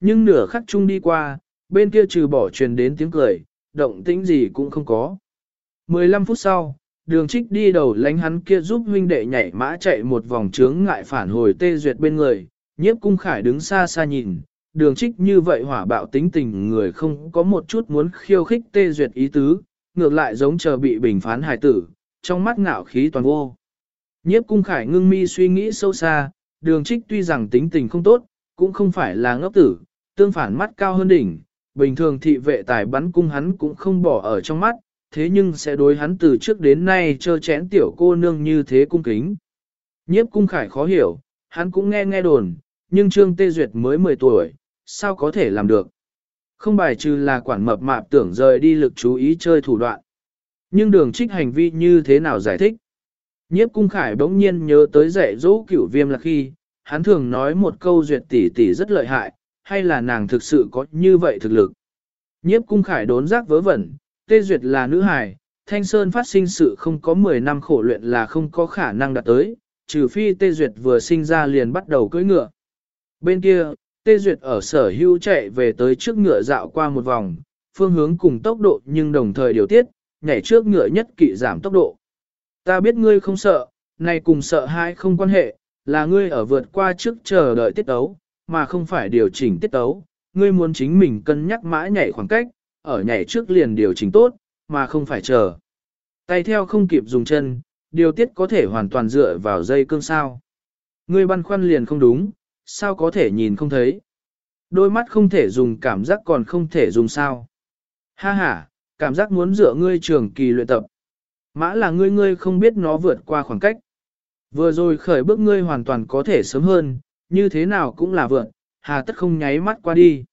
Nhưng nửa khắc chung đi qua, bên kia trừ bỏ truyền đến tiếng cười, động tĩnh gì cũng không có. 15 phút sau, đường trích đi đầu lánh hắn kia giúp huynh đệ nhảy mã chạy một vòng trướng ngại phản hồi tê duyệt bên người, nhiếp cung khải đứng xa xa nhìn, đường trích như vậy hỏa bạo tính tình người không có một chút muốn khiêu khích tê duyệt ý tứ, ngược lại giống chờ bị bình phán hài tử, trong mắt ngạo khí toàn vô. Nhiếp cung khải ngưng mi suy nghĩ sâu xa, đường trích tuy rằng tính tình không tốt, cũng không phải là ngốc tử, tương phản mắt cao hơn đỉnh, bình thường thị vệ tài bắn cung hắn cũng không bỏ ở trong mắt, thế nhưng sẽ đối hắn từ trước đến nay trơ chén tiểu cô nương như thế cung kính. Nhiếp cung khải khó hiểu, hắn cũng nghe nghe đồn, nhưng Trương Tê Duyệt mới 10 tuổi, sao có thể làm được? Không bài trừ là quản mập mạp tưởng rời đi lực chú ý chơi thủ đoạn. Nhưng đường trích hành vi như thế nào giải thích? Nhiếp cung khải bỗng nhiên nhớ tới dạy dỗ cửu viêm là khi, hắn thường nói một câu duyệt tỷ tỷ rất lợi hại, hay là nàng thực sự có như vậy thực lực. Nhiếp cung khải đốn giác vớ vẩn, tê duyệt là nữ hài, thanh sơn phát sinh sự không có 10 năm khổ luyện là không có khả năng đạt tới, trừ phi tê duyệt vừa sinh ra liền bắt đầu cưỡi ngựa. Bên kia, tê duyệt ở sở hưu chạy về tới trước ngựa dạo qua một vòng, phương hướng cùng tốc độ nhưng đồng thời điều tiết, nhảy trước ngựa nhất kỵ giảm tốc độ. Ta biết ngươi không sợ, này cùng sợ hai không quan hệ, là ngươi ở vượt qua trước chờ đợi tiết đấu mà không phải điều chỉnh tiết tấu. Ngươi muốn chính mình cân nhắc mã nhảy khoảng cách, ở nhảy trước liền điều chỉnh tốt, mà không phải chờ. Tay theo không kịp dùng chân, điều tiết có thể hoàn toàn dựa vào dây cương sao. Ngươi băn khoăn liền không đúng, sao có thể nhìn không thấy. Đôi mắt không thể dùng cảm giác còn không thể dùng sao. Ha ha, cảm giác muốn dựa ngươi trường kỳ luyện tập. Mã là ngươi ngươi không biết nó vượt qua khoảng cách. Vừa rồi khởi bước ngươi hoàn toàn có thể sớm hơn, như thế nào cũng là vượn, hà tất không nháy mắt qua đi.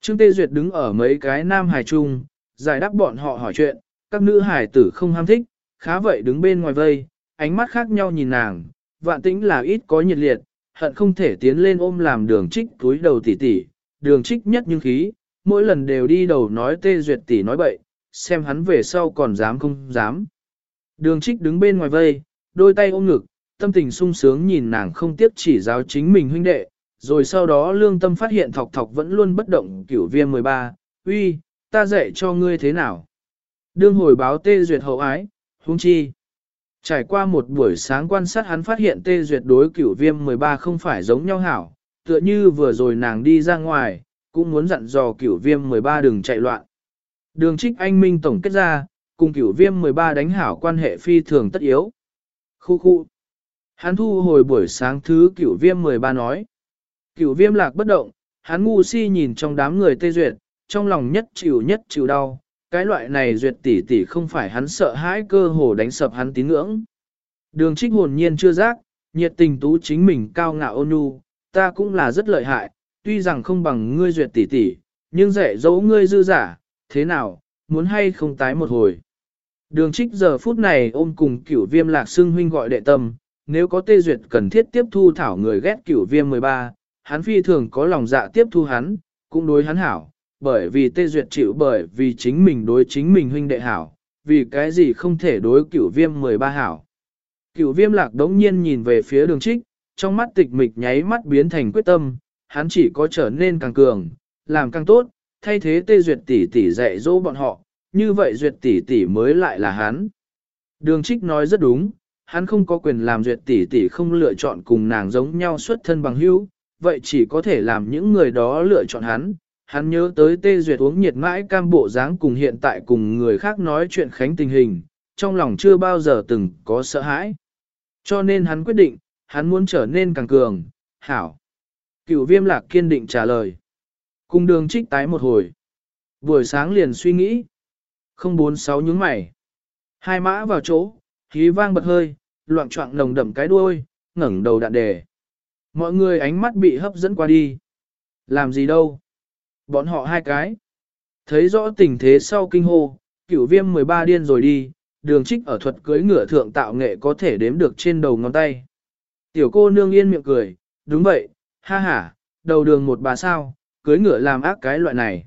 Trương Tê Duyệt đứng ở mấy cái nam hải trung, giải đáp bọn họ hỏi chuyện, các nữ hải tử không ham thích, khá vậy đứng bên ngoài vây, ánh mắt khác nhau nhìn nàng, vạn tĩnh là ít có nhiệt liệt, hận không thể tiến lên ôm làm đường trích túi đầu tỉ tỉ, đường trích nhất nhưng khí, mỗi lần đều đi đầu nói Tê Duyệt tỉ nói bậy, xem hắn về sau còn dám không dám. Đường trích đứng bên ngoài vây, đôi tay ôm ngực, tâm tình sung sướng nhìn nàng không tiếc chỉ giáo chính mình huynh đệ, rồi sau đó lương tâm phát hiện thọc thọc vẫn luôn bất động cửu viêm 13, uy, ta dạy cho ngươi thế nào. Đương hồi báo tê duyệt hậu ái, huống chi. Trải qua một buổi sáng quan sát hắn phát hiện tê duyệt đối cửu viêm 13 không phải giống nhau hảo, tựa như vừa rồi nàng đi ra ngoài, cũng muốn dặn dò cửu viêm 13 đừng chạy loạn. Đường trích anh Minh tổng kết ra, cùng cửu viêm 13 đánh hảo quan hệ phi thường tất yếu. Khu khu. Hắn thu hồi buổi sáng thứ cửu viêm 13 nói. Cửu viêm lạc bất động, hắn ngu si nhìn trong đám người tê duyệt, trong lòng nhất chịu nhất chịu đau. Cái loại này duyệt tỷ tỷ không phải hắn sợ hãi cơ hồ đánh sập hắn tín ngưỡng. Đường trích hồn nhiên chưa giác, nhiệt tình tú chính mình cao ngạo ôn nhu, ta cũng là rất lợi hại, tuy rằng không bằng ngươi duyệt tỷ tỷ, nhưng dạy dỗ ngươi dư giả, thế nào, muốn hay không tái một hồi. Đường trích giờ phút này ôm cùng cửu viêm lạc xưng huynh gọi đệ tâm, nếu có tê duyệt cần thiết tiếp thu thảo người ghét cửu viêm 13, hắn phi thường có lòng dạ tiếp thu hắn, cũng đối hắn hảo, bởi vì tê duyệt chịu bởi vì chính mình đối chính mình huynh đệ hảo, vì cái gì không thể đối cửu viêm 13 hảo. Cửu viêm lạc đống nhiên nhìn về phía đường trích, trong mắt tịch mịch nháy mắt biến thành quyết tâm, hắn chỉ có trở nên càng cường, làm càng tốt, thay thế tê duyệt tỷ tỷ dạy dỗ bọn họ, như vậy duyệt tỷ tỷ mới lại là hắn. Đường trích nói rất đúng, hắn không có quyền làm duyệt tỷ tỷ không lựa chọn cùng nàng giống nhau xuất thân bằng hữu, vậy chỉ có thể làm những người đó lựa chọn hắn. Hắn nhớ tới tê duyệt uống nhiệt mãi cam bộ dáng cùng hiện tại cùng người khác nói chuyện khánh tình hình, trong lòng chưa bao giờ từng có sợ hãi. Cho nên hắn quyết định, hắn muốn trở nên càng cường, hảo. Cựu viêm lạc kiên định trả lời. Cùng đường trích tái một hồi. Buổi sáng liền suy nghĩ. Không bốn sáu nhướng mày. Hai mã vào chỗ, khí vang bật hơi, loạn trọng nồng đậm cái đuôi, ngẩng đầu đạn đề. Mọi người ánh mắt bị hấp dẫn qua đi. Làm gì đâu? Bọn họ hai cái. Thấy rõ tình thế sau kinh hô, cửu viêm 13 điên rồi đi, đường trích ở thuật cưới ngựa thượng tạo nghệ có thể đếm được trên đầu ngón tay. Tiểu cô nương yên miệng cười, đúng vậy, ha ha, đầu đường một bà sao, cưới ngựa làm ác cái loại này.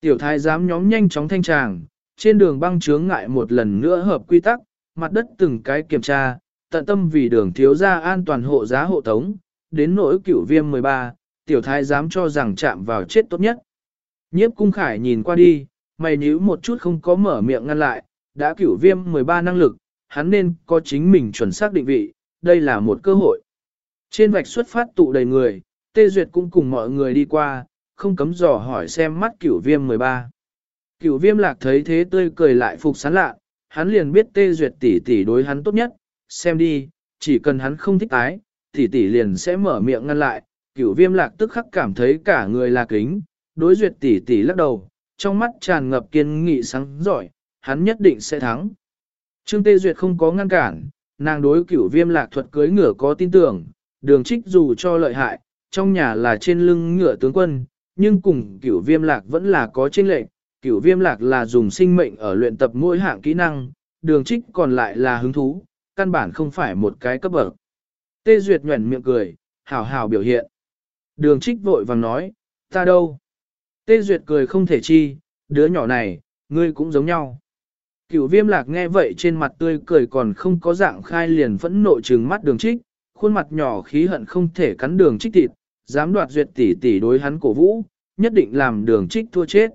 Tiểu thái giám nhóm nhanh chóng thanh tràng, trên đường băng chướng ngại một lần nữa hợp quy tắc, mặt đất từng cái kiểm tra, tận tâm vì đường thiếu gia an toàn hộ giá hộ tống, đến nỗi cửu viêm 13, tiểu thái dám cho rằng chạm vào chết tốt nhất. Nhiếp cung khải nhìn qua đi, mày nhíu một chút không có mở miệng ngăn lại, đã cửu viêm 13 năng lực, hắn nên có chính mình chuẩn xác định vị, đây là một cơ hội. Trên vạch xuất phát tụ đầy người, Tê Duyệt cũng cùng mọi người đi qua, không cấm dò hỏi xem mắt cửu viêm 13. Cửu viêm lạc thấy thế tươi cười lại phục sán lạ, hắn liền biết Tê Duyệt tỷ tỷ đối hắn tốt nhất, xem đi, chỉ cần hắn không thích ái, tỷ tỷ liền sẽ mở miệng ngăn lại, cửu viêm lạc tức khắc cảm thấy cả người là kính, đối duyệt tỷ tỷ lắc đầu, trong mắt tràn ngập kiên nghị sáng giỏi, hắn nhất định sẽ thắng. Trương Tê Duyệt không có ngăn cản, nàng đối cửu viêm lạc thuật cưới ngựa có tin tưởng, đường trích dù cho lợi hại, trong nhà là trên lưng ngựa tướng quân, nhưng cùng cửu viêm lạc vẫn là có trên lệch, cửu viêm lạc là dùng sinh mệnh ở luyện tập mỗi hạng kỹ năng, đường trích còn lại là hứng thú, căn bản không phải một cái cấp bậc. Tê Duyệt nhuẩn miệng cười, hào hào biểu hiện. Đường trích vội vàng nói, ta đâu? Tê Duyệt cười không thể chi, đứa nhỏ này, ngươi cũng giống nhau. Cửu viêm lạc nghe vậy trên mặt tươi cười còn không có dạng khai liền phẫn nộ trừng mắt đường trích, khuôn mặt nhỏ khí hận không thể cắn đường trích thịt, dám đoạt duyệt tỷ tỷ đối hắn cổ vũ, nhất định làm đường trích thua chết.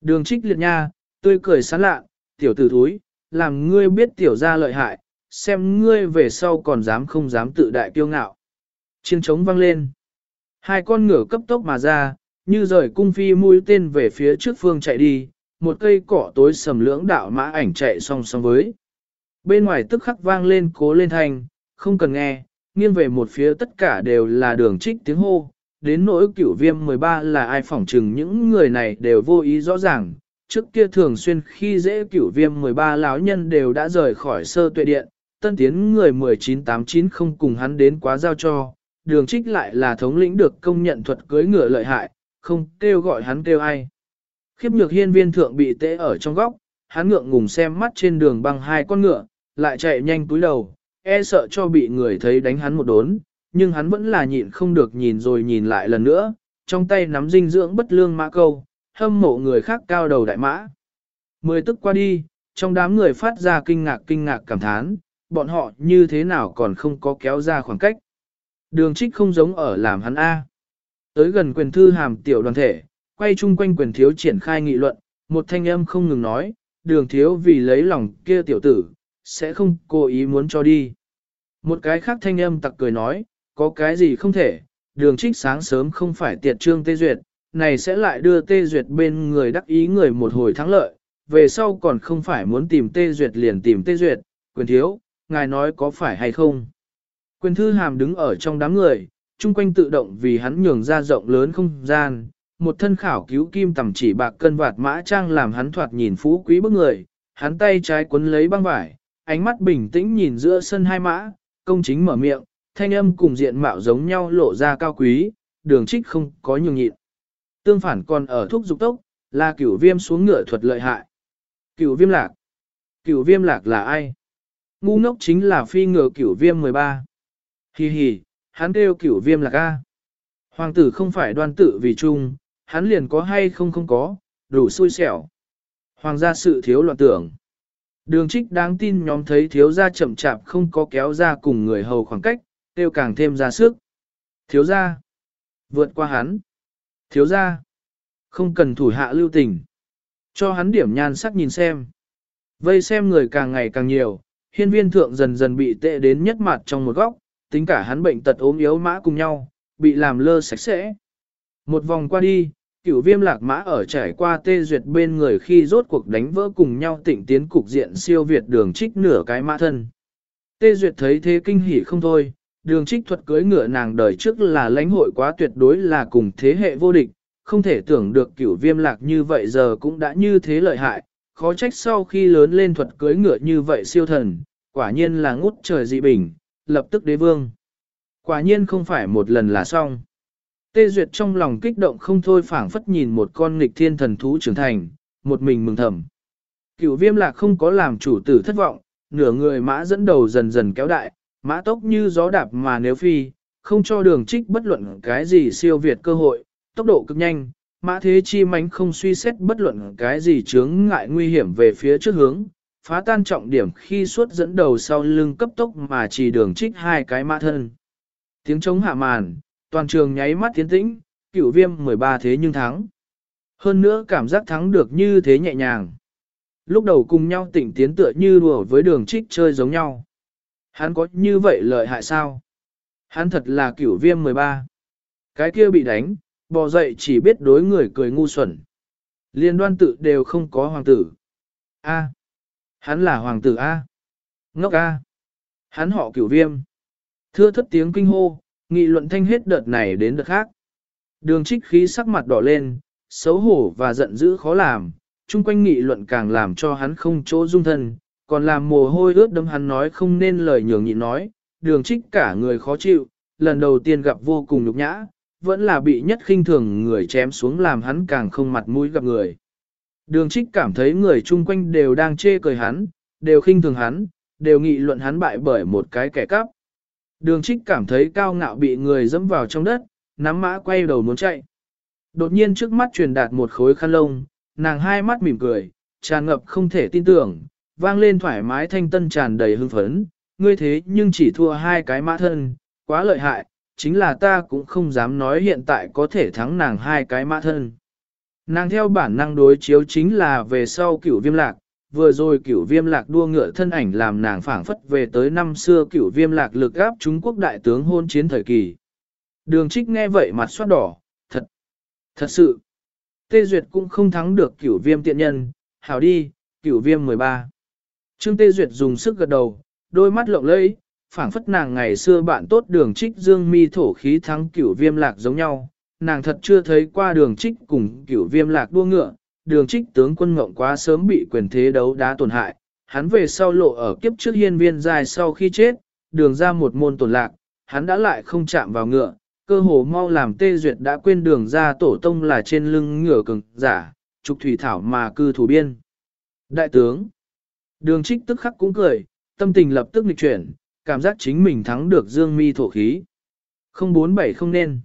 Đường trích liệt nha, tươi cười sán lạ, tiểu tử thúi, làm ngươi biết tiểu ra lợi hại, xem ngươi về sau còn dám không dám tự đại kiêu ngạo. Chiêng trống vang lên. Hai con ngựa cấp tốc mà ra, như rời cung phi mũi tên về phía trước phương chạy đi, một cây cỏ tối sầm lưỡng đạo mã ảnh chạy song song với. Bên ngoài tức khắc vang lên cố lên thanh, không cần nghe, nghiêng về một phía tất cả đều là đường trích tiếng hô. Đến nỗi cửu viêm 13 là ai phỏng chừng những người này đều vô ý rõ ràng, trước kia thường xuyên khi dễ cửu viêm 13 lão nhân đều đã rời khỏi sơ tuệ điện, tân tiến người 19890 không cùng hắn đến quá giao cho, đường trích lại là thống lĩnh được công nhận thuật cưới ngựa lợi hại, không kêu gọi hắn kêu ai. Khiếp nhược hiên viên thượng bị tễ ở trong góc, hắn ngượng ngùng xem mắt trên đường bằng hai con ngựa, lại chạy nhanh túi đầu, e sợ cho bị người thấy đánh hắn một đốn, nhưng hắn vẫn là nhịn không được nhìn rồi nhìn lại lần nữa, trong tay nắm dinh dưỡng bất lương mã câu, hâm mộ người khác cao đầu đại mã. Mười tức qua đi, trong đám người phát ra kinh ngạc kinh ngạc cảm thán, bọn họ như thế nào còn không có kéo ra khoảng cách. Đường trích không giống ở làm hắn A. Tới gần quyền thư hàm tiểu đoàn thể, quay chung quanh quyền thiếu triển khai nghị luận, một thanh âm không ngừng nói, đường thiếu vì lấy lòng kia tiểu tử, sẽ không cố ý muốn cho đi. Một cái khác thanh âm tặc cười nói, có cái gì không thể, đường trích sáng sớm không phải tiệt trương tê duyệt, này sẽ lại đưa tê duyệt bên người đắc ý người một hồi thắng lợi, về sau còn không phải muốn tìm tê duyệt liền tìm tê duyệt, quyền thiếu, ngài nói có phải hay không. Quyền thư hàm đứng ở trong đám người, chung quanh tự động vì hắn nhường ra rộng lớn không gian, một thân khảo cứu kim tầm chỉ bạc cân vạt mã trang làm hắn thoạt nhìn phú quý bức người, hắn tay trái quấn lấy băng vải, ánh mắt bình tĩnh nhìn giữa sân hai mã, công chính mở miệng, thanh âm cùng diện mạo giống nhau lộ ra cao quý, đường trích không có nhường nhịn. Tương phản còn ở thuốc dục tốc, là cửu viêm xuống ngựa thuật lợi hại. Cửu viêm lạc. Cửu viêm lạc là ai? Ngu ngốc chính là phi ngựa cửu viêm 13. Hi hi, hắn kêu cửu viêm lạc A. Hoàng tử không phải đoan tử vì chung, hắn liền có hay không không có, đủ xui xẻo. Hoàng gia sự thiếu loạn tưởng. Đường trích đáng tin nhóm thấy thiếu gia chậm chạp không có kéo ra cùng người hầu khoảng cách, kêu càng thêm ra sức. Thiếu gia. Vượt qua hắn. Thiếu gia. Không cần thủ hạ lưu tình. Cho hắn điểm nhan sắc nhìn xem. Vây xem người càng ngày càng nhiều, hiên viên thượng dần dần bị tệ đến nhất mặt trong một góc, tính cả hắn bệnh tật ốm yếu mã cùng nhau, bị làm lơ sạch sẽ. Một vòng qua đi, cửu viêm lạc mã ở trải qua tê duyệt bên người khi rốt cuộc đánh vỡ cùng nhau tỉnh tiến cục diện siêu việt đường trích nửa cái mã thân. Tê duyệt thấy thế kinh hỉ không thôi, đường trích thuật cưới ngựa nàng đời trước là lãnh hội quá tuyệt đối là cùng thế hệ vô địch, không thể tưởng được cửu viêm lạc như vậy giờ cũng đã như thế lợi hại, khó trách sau khi lớn lên thuật cưới ngựa như vậy siêu thần, quả nhiên là ngút trời dị bình, lập tức đế vương. Quả nhiên không phải một lần là xong. Tê Duyệt trong lòng kích động không thôi phảng phất nhìn một con nghịch thiên thần thú trưởng thành, một mình mừng thầm. Cửu viêm lạc không có làm chủ tử thất vọng, nửa người mã dẫn đầu dần dần kéo đại, mã tốc như gió đạp mà nếu phi, không cho đường trích bất luận cái gì siêu việt cơ hội, tốc độ cực nhanh, mã thế chi mánh không suy xét bất luận cái gì chướng ngại nguy hiểm về phía trước hướng, phá tan trọng điểm khi suốt dẫn đầu sau lưng cấp tốc mà chỉ đường trích hai cái mã thân. Tiếng trống hạ màn, toàn trường nháy mắt tiến tĩnh, cửu viêm 13 thế nhưng thắng. Hơn nữa cảm giác thắng được như thế nhẹ nhàng. Lúc đầu cùng nhau tỉnh tiến tựa như đùa với đường trích chơi giống nhau. Hắn có như vậy lợi hại sao? Hắn thật là cửu viêm 13. Cái kia bị đánh, bò dậy chỉ biết đối người cười ngu xuẩn. Liên đoan tự đều không có hoàng tử. A. Hắn là hoàng tử A. Ngốc A. Hắn họ cửu viêm. Thưa thất tiếng kinh hô, nghị luận thanh hết đợt này đến đợt khác. Đường trích khí sắc mặt đỏ lên, xấu hổ và giận dữ khó làm, chung quanh nghị luận càng làm cho hắn không chỗ dung thân, còn làm mồ hôi ướt đâm hắn nói không nên lời nhường nhịn nói, đường trích cả người khó chịu, lần đầu tiên gặp vô cùng nhục nhã, vẫn là bị nhất khinh thường người chém xuống làm hắn càng không mặt mũi gặp người. Đường trích cảm thấy người chung quanh đều đang chê cười hắn, đều khinh thường hắn, đều nghị luận hắn bại bởi một cái kẻ cắp. Đường trích cảm thấy cao ngạo bị người dẫm vào trong đất, nắm mã quay đầu muốn chạy. Đột nhiên trước mắt truyền đạt một khối khăn lông, nàng hai mắt mỉm cười, tràn ngập không thể tin tưởng, vang lên thoải mái thanh tân tràn đầy hưng phấn, ngươi thế nhưng chỉ thua hai cái mã thân, quá lợi hại, chính là ta cũng không dám nói hiện tại có thể thắng nàng hai cái mã thân. Nàng theo bản năng đối chiếu chính là về sau cửu viêm lạc, vừa rồi cửu viêm lạc đua ngựa thân ảnh làm nàng phảng phất về tới năm xưa cửu viêm lạc lực gáp Trung Quốc đại tướng hôn chiến thời kỳ. Đường trích nghe vậy mặt xoát đỏ, thật, thật sự. Tê Duyệt cũng không thắng được cửu viêm tiện nhân, hảo đi, cửu viêm 13. Trương Tê Duyệt dùng sức gật đầu, đôi mắt lộng lẫy, phảng phất nàng ngày xưa bạn tốt đường trích dương mi thổ khí thắng cửu viêm lạc giống nhau. Nàng thật chưa thấy qua đường trích cùng cửu viêm lạc đua ngựa, đường trích tướng quân ngộng quá sớm bị quyền thế đấu đá tổn hại. Hắn về sau lộ ở kiếp trước hiên viên dài sau khi chết, đường ra một môn tổn lạc, hắn đã lại không chạm vào ngựa, cơ hồ mau làm tê duyệt đã quên đường ra tổ tông là trên lưng ngựa cường giả, trục thủy thảo mà cư thủ biên. Đại tướng, đường trích tức khắc cũng cười, tâm tình lập tức nghịch chuyển, cảm giác chính mình thắng được dương mi thổ khí. Không bốn bảy không nên.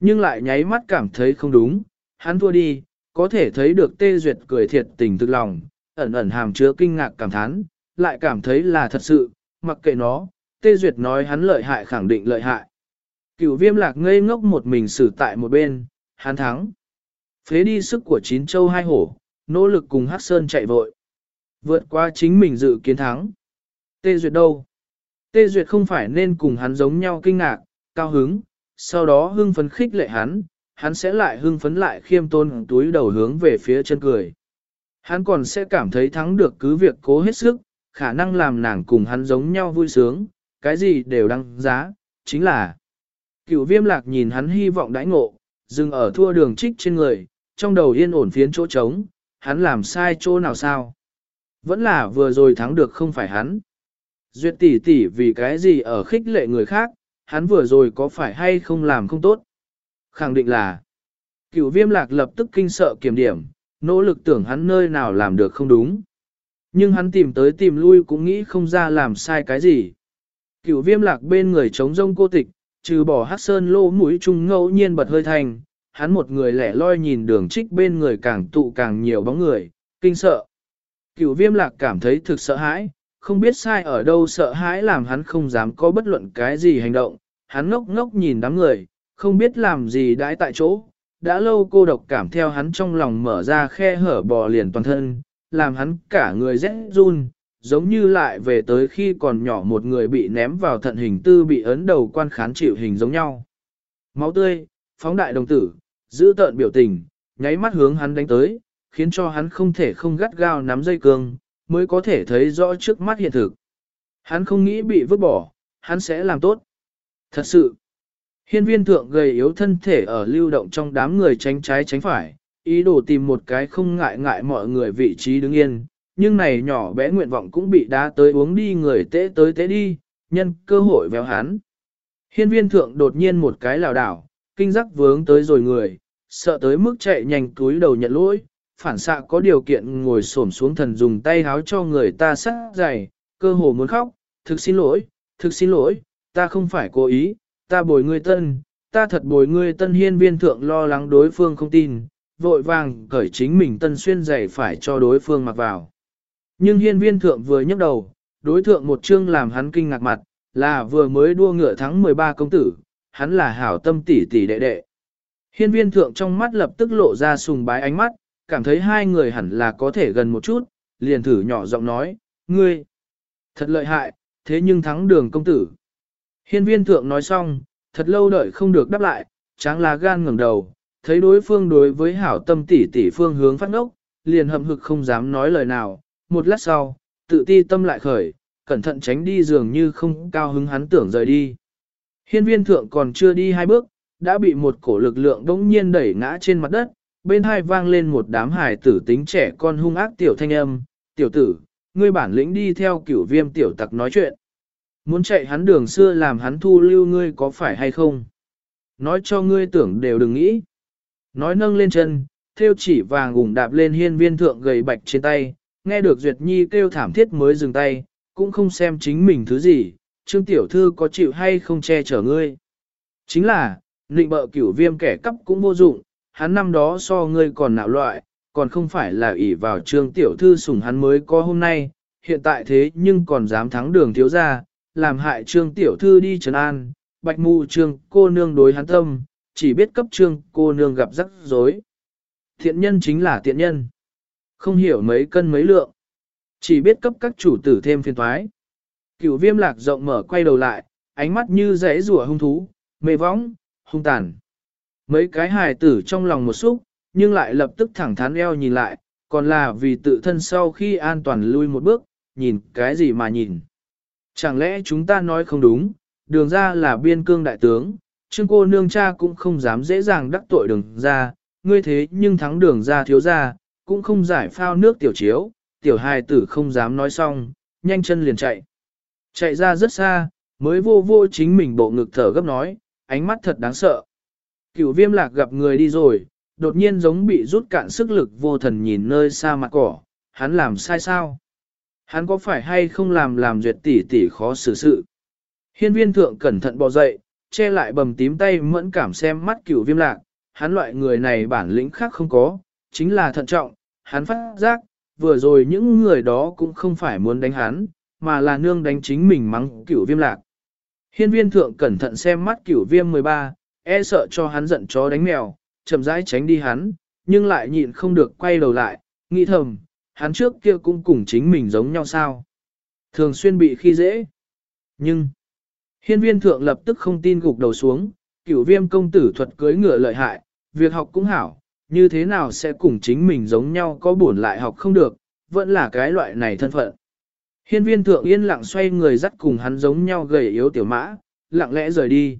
Nhưng lại nháy mắt cảm thấy không đúng, hắn thua đi, có thể thấy được tê duyệt cười thiệt tình thực lòng, ẩn ẩn hàm chứa kinh ngạc cảm thán, lại cảm thấy là thật sự, mặc kệ nó, tê duyệt nói hắn lợi hại khẳng định lợi hại. Cửu viêm lạc ngây ngốc một mình xử tại một bên, hắn thắng. Phế đi sức của chín châu hai hổ, nỗ lực cùng Hắc Sơn chạy vội. Vượt qua chính mình dự kiến thắng. Tê Duyệt đâu? Tê Duyệt không phải nên cùng hắn giống nhau kinh ngạc, cao hứng, sau đó hưng phấn khích lệ hắn, hắn sẽ lại hưng phấn lại khiêm tôn túi đầu hướng về phía chân cười. Hắn còn sẽ cảm thấy thắng được cứ việc cố hết sức, khả năng làm nàng cùng hắn giống nhau vui sướng, cái gì đều đăng giá, chính là Cựu viêm lạc nhìn hắn hy vọng đãi ngộ, dừng ở thua đường trích trên người, trong đầu yên ổn phiến chỗ trống, hắn làm sai chỗ nào sao? Vẫn là vừa rồi thắng được không phải hắn. Duyệt tỷ tỷ vì cái gì ở khích lệ người khác, hắn vừa rồi có phải hay không làm không tốt? Khẳng định là, cửu viêm lạc lập tức kinh sợ kiểm điểm, nỗ lực tưởng hắn nơi nào làm được không đúng. Nhưng hắn tìm tới tìm lui cũng nghĩ không ra làm sai cái gì. Cửu viêm lạc bên người chống rông cô tịch, trừ bỏ hát sơn lô mũi trung ngẫu nhiên bật hơi thành, hắn một người lẻ loi nhìn đường trích bên người càng tụ càng nhiều bóng người, kinh sợ. Cửu viêm lạc cảm thấy thực sợ hãi, không biết sai ở đâu sợ hãi làm hắn không dám có bất luận cái gì hành động, hắn ngốc ngốc nhìn đám người, không biết làm gì đãi tại chỗ, đã lâu cô độc cảm theo hắn trong lòng mở ra khe hở bò liền toàn thân, làm hắn cả người rét run, giống như lại về tới khi còn nhỏ một người bị ném vào thận hình tư bị ấn đầu quan khán chịu hình giống nhau. Máu tươi, phóng đại đồng tử, giữ tợn biểu tình, nháy mắt hướng hắn đánh tới, khiến cho hắn không thể không gắt gao nắm dây cương, mới có thể thấy rõ trước mắt hiện thực. Hắn không nghĩ bị vứt bỏ, hắn sẽ làm tốt. Thật sự, hiên viên thượng gầy yếu thân thể ở lưu động trong đám người tránh trái tránh phải, ý đồ tìm một cái không ngại ngại mọi người vị trí đứng yên, nhưng này nhỏ bé nguyện vọng cũng bị đá tới uống đi người tế tới tế đi, nhân cơ hội véo hắn. Hiên viên thượng đột nhiên một cái lào đảo, kinh giác vướng tới rồi người, sợ tới mức chạy nhanh túi đầu nhận lỗi, phản xạ có điều kiện ngồi xổm xuống thần dùng tay háo cho người ta sát dày, cơ hồ muốn khóc, thực xin lỗi, thực xin lỗi, ta không phải cố ý, ta bồi ngươi tân, ta thật bồi ngươi tân hiên viên thượng lo lắng đối phương không tin, vội vàng cởi chính mình tân xuyên giày phải cho đối phương mặc vào. Nhưng hiên viên thượng vừa nhấc đầu, đối thượng một chương làm hắn kinh ngạc mặt, là vừa mới đua ngựa thắng 13 công tử, hắn là hảo tâm tỷ tỷ đệ đệ. Hiên viên thượng trong mắt lập tức lộ ra sùng bái ánh mắt, cảm thấy hai người hẳn là có thể gần một chút, liền thử nhỏ giọng nói, ngươi, thật lợi hại, thế nhưng thắng đường công tử. Hiên viên thượng nói xong, thật lâu đợi không được đáp lại, tráng lá gan ngẩng đầu, thấy đối phương đối với hảo tâm tỷ tỷ phương hướng phát ngốc, liền hậm hực không dám nói lời nào, một lát sau, tự ti tâm lại khởi, cẩn thận tránh đi dường như không cao hứng hắn tưởng rời đi. Hiên viên thượng còn chưa đi hai bước, đã bị một cổ lực lượng đống nhiên đẩy ngã trên mặt đất, bên hai vang lên một đám hài tử tính trẻ con hung ác tiểu thanh âm, tiểu tử, ngươi bản lĩnh đi theo cửu viêm tiểu tặc nói chuyện. Muốn chạy hắn đường xưa làm hắn thu lưu ngươi có phải hay không? Nói cho ngươi tưởng đều đừng nghĩ. Nói nâng lên chân, theo chỉ vàng ủng đạp lên hiên viên thượng gầy bạch trên tay, nghe được Duyệt Nhi kêu thảm thiết mới dừng tay, cũng không xem chính mình thứ gì, Trương Tiểu Thư có chịu hay không che chở ngươi. Chính là, nịnh bợ cửu viêm kẻ cấp cũng vô dụng, hắn năm đó so ngươi còn nạo loại, còn không phải là ỷ vào Trương Tiểu Thư sủng hắn mới có hôm nay, hiện tại thế nhưng còn dám thắng đường thiếu ra, làm hại Trương Tiểu Thư đi trấn an, bạch mù Trương cô nương đối hắn tâm, chỉ biết cấp Trương cô nương gặp rắc rối. Thiện nhân chính là thiện nhân. Không hiểu mấy cân mấy lượng. Chỉ biết cấp các chủ tử thêm phiền thoái. Cửu viêm lạc rộng mở quay đầu lại, ánh mắt như rẽ rùa hung thú, mê võng, hung tàn. Mấy cái hài tử trong lòng một xúc, nhưng lại lập tức thẳng thắn eo nhìn lại, còn là vì tự thân sau khi an toàn lui một bước, nhìn cái gì mà nhìn. Chẳng lẽ chúng ta nói không đúng, đường ra là biên cương đại tướng, trương cô nương cha cũng không dám dễ dàng đắc tội đường ra, ngươi thế nhưng thắng đường ra thiếu ra, cũng không giải phao nước tiểu chiếu, tiểu hài tử không dám nói xong, nhanh chân liền chạy. Chạy ra rất xa, mới vô vô chính mình bộ ngực thở gấp nói, ánh mắt thật đáng sợ. Cửu viêm lạc gặp người đi rồi, đột nhiên giống bị rút cạn sức lực vô thần nhìn nơi xa mặt cỏ, hắn làm sai sao? Hắn có phải hay không làm làm duyệt tỷ tỷ khó xử sự? Hiên viên thượng cẩn thận bò dậy, che lại bầm tím tay mẫn cảm xem mắt cửu viêm lạc, hắn loại người này bản lĩnh khác không có, chính là thận trọng, hắn phát giác, vừa rồi những người đó cũng không phải muốn đánh hắn, mà là nương đánh chính mình mắng cửu viêm lạc. Hiên viên thượng cẩn thận xem mắt cửu viêm 13, e sợ cho hắn giận chó đánh mèo, chậm rãi tránh đi hắn, nhưng lại nhịn không được quay đầu lại, nghĩ thầm, hắn trước kia cũng cùng chính mình giống nhau sao. Thường xuyên bị khi dễ. Nhưng, hiên viên thượng lập tức không tin gục đầu xuống, cửu viêm công tử thuật cưới ngựa lợi hại, việc học cũng hảo, như thế nào sẽ cùng chính mình giống nhau có buồn lại học không được, vẫn là cái loại này thân phận. Hiên viên thượng yên lặng xoay người dắt cùng hắn giống nhau gầy yếu tiểu mã, lặng lẽ rời đi.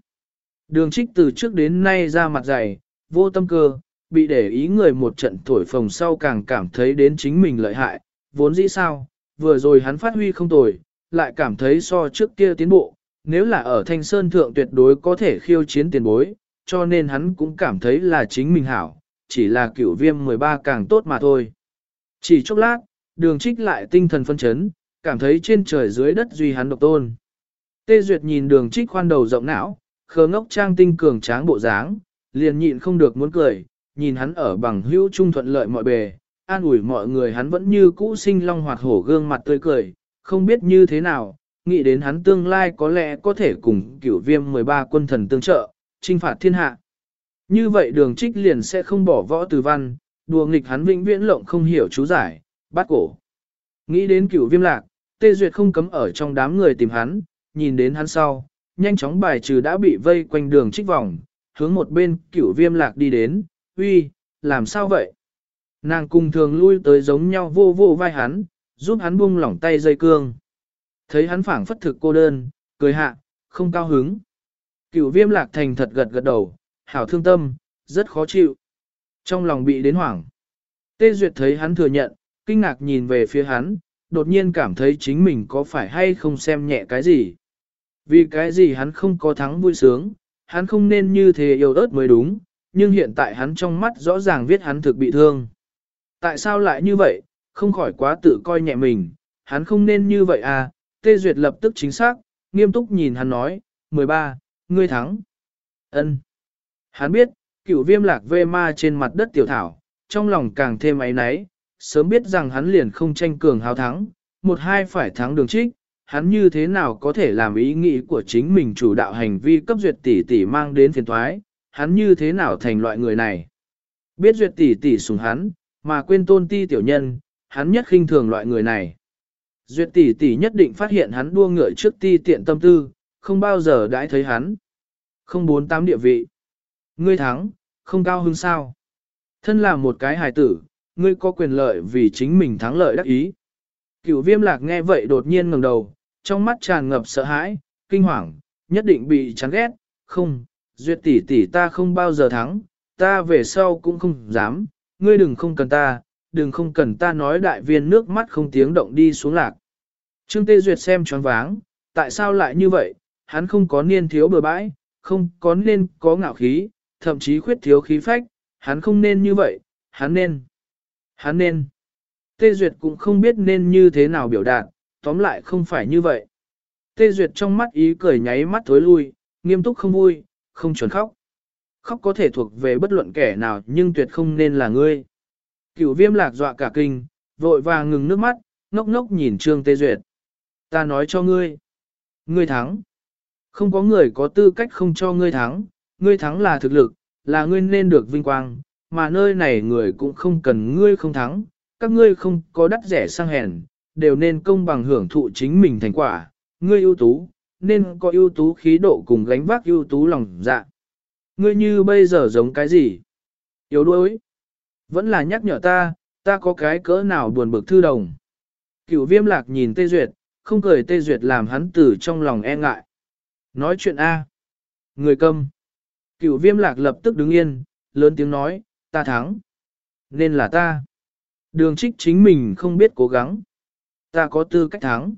Đường trích từ trước đến nay ra mặt dày, vô tâm cơ, bị để ý người một trận thổi phồng sau càng cảm thấy đến chính mình lợi hại, vốn dĩ sao, vừa rồi hắn phát huy không tồi, lại cảm thấy so trước kia tiến bộ, nếu là ở thanh sơn thượng tuyệt đối có thể khiêu chiến tiền bối, cho nên hắn cũng cảm thấy là chính mình hảo, chỉ là cửu viêm 13 càng tốt mà thôi. Chỉ chốc lát, đường trích lại tinh thần phân chấn, cảm thấy trên trời dưới đất duy hắn độc tôn. Tê Duyệt nhìn đường trích khoan đầu rộng não, khờ ngốc trang tinh cường tráng bộ dáng, liền nhịn không được muốn cười, nhìn hắn ở bằng hữu trung thuận lợi mọi bề, an ủi mọi người hắn vẫn như cũ sinh long hoạt hổ gương mặt tươi cười, không biết như thế nào, nghĩ đến hắn tương lai có lẽ có thể cùng cửu viêm 13 quân thần tương trợ, trinh phạt thiên hạ. Như vậy đường trích liền sẽ không bỏ võ từ văn, đùa nghịch hắn vĩnh viễn lộng không hiểu chú giải, bắt cổ. Nghĩ đến cửu viêm lạc, Tê Duyệt không cấm ở trong đám người tìm hắn, nhìn đến hắn sau, nhanh chóng bài trừ đã bị vây quanh đường trích vòng, hướng một bên cửu viêm lạc đi đến, uy, làm sao vậy? Nàng cùng thường lui tới giống nhau vô vô vai hắn, giúp hắn buông lỏng tay dây cương. Thấy hắn phảng phất thực cô đơn, cười hạ, không cao hứng. Cửu viêm lạc thành thật gật gật đầu, hảo thương tâm, rất khó chịu. Trong lòng bị đến hoảng. Tê Duyệt thấy hắn thừa nhận, kinh ngạc nhìn về phía hắn, đột nhiên cảm thấy chính mình có phải hay không xem nhẹ cái gì. Vì cái gì hắn không có thắng vui sướng, hắn không nên như thế yêu ớt mới đúng, nhưng hiện tại hắn trong mắt rõ ràng viết hắn thực bị thương. Tại sao lại như vậy, không khỏi quá tự coi nhẹ mình, hắn không nên như vậy à, Tê Duyệt lập tức chính xác, nghiêm túc nhìn hắn nói, 13, ngươi thắng. ân Hắn biết, cựu viêm lạc vê ma trên mặt đất tiểu thảo, trong lòng càng thêm ấy náy, sớm biết rằng hắn liền không tranh cường hào thắng, một hai phải thắng đường trích, hắn như thế nào có thể làm ý nghĩ của chính mình chủ đạo hành vi cấp duyệt tỷ tỷ mang đến phiền thoái, hắn như thế nào thành loại người này. Biết duyệt tỷ tỷ sùng hắn, mà quên tôn ti tiểu nhân, hắn nhất khinh thường loại người này. Duyệt tỷ tỷ nhất định phát hiện hắn đua ngựa trước ti tiện tâm tư, không bao giờ đãi thấy hắn. Không bốn tám địa vị. Ngươi thắng, không cao hứng sao. Thân là một cái hài tử, ngươi có quyền lợi vì chính mình thắng lợi đắc ý. Cửu viêm lạc nghe vậy đột nhiên ngẩng đầu, trong mắt tràn ngập sợ hãi, kinh hoàng, nhất định bị chán ghét, không, duyệt tỷ tỷ ta không bao giờ thắng, ta về sau cũng không dám, ngươi đừng không cần ta, đừng không cần ta nói đại viên nước mắt không tiếng động đi xuống lạc. Trương Tê Duyệt xem choáng váng, tại sao lại như vậy, hắn không có niên thiếu bừa bãi, không có nên có ngạo khí, thậm chí khuyết thiếu khí phách, hắn không nên như vậy, hắn nên, hắn nên. Tê Duyệt cũng không biết nên như thế nào biểu đạt, tóm lại không phải như vậy. Tê Duyệt trong mắt ý cười nháy mắt thối lui, nghiêm túc không vui, không chuẩn khóc. Khóc có thể thuộc về bất luận kẻ nào nhưng tuyệt không nên là ngươi. Cửu viêm lạc dọa cả kinh, vội vàng ngừng nước mắt, ngốc ngốc nhìn Trương Tê Duyệt. Ta nói cho ngươi. Ngươi thắng. Không có người có tư cách không cho ngươi thắng. Ngươi thắng là thực lực, là ngươi nên được vinh quang, mà nơi này người cũng không cần ngươi không thắng. Các ngươi không có đắt rẻ sang hèn, đều nên công bằng hưởng thụ chính mình thành quả. Ngươi ưu tú, nên có ưu tú khí độ cùng gánh vác ưu tú lòng dạ. Ngươi như bây giờ giống cái gì? Yếu đuối. Vẫn là nhắc nhở ta, ta có cái cỡ nào buồn bực thư đồng. Cửu viêm lạc nhìn Tê Duyệt, không cười Tê Duyệt làm hắn tử trong lòng e ngại. Nói chuyện A. Người câm. Cửu viêm lạc lập tức đứng yên, lớn tiếng nói, ta thắng. Nên là ta. Đường trích chính mình không biết cố gắng. Ta có tư cách thắng.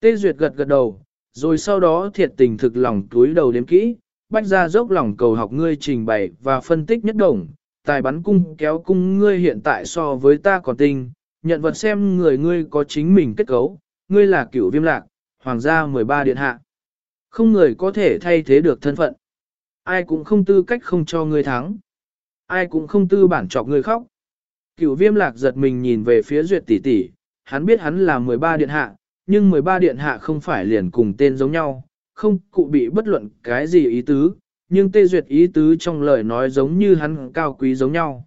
Tê Duyệt gật gật đầu, rồi sau đó thiệt tình thực lòng túi đầu đếm kỹ, bách ra dốc lòng cầu học ngươi trình bày và phân tích nhất đồng, tài bắn cung kéo cung ngươi hiện tại so với ta còn tinh, nhận vật xem người ngươi có chính mình kết cấu, ngươi là cửu viêm lạc, hoàng gia 13 điện hạ. Không người có thể thay thế được thân phận. Ai cũng không tư cách không cho ngươi thắng. Ai cũng không tư bản chọc ngươi khóc. Cửu viêm lạc giật mình nhìn về phía duyệt tỷ tỷ, hắn biết hắn là 13 điện hạ, nhưng 13 điện hạ không phải liền cùng tên giống nhau, không cụ bị bất luận cái gì ý tứ, nhưng tê duyệt ý tứ trong lời nói giống như hắn cao quý giống nhau.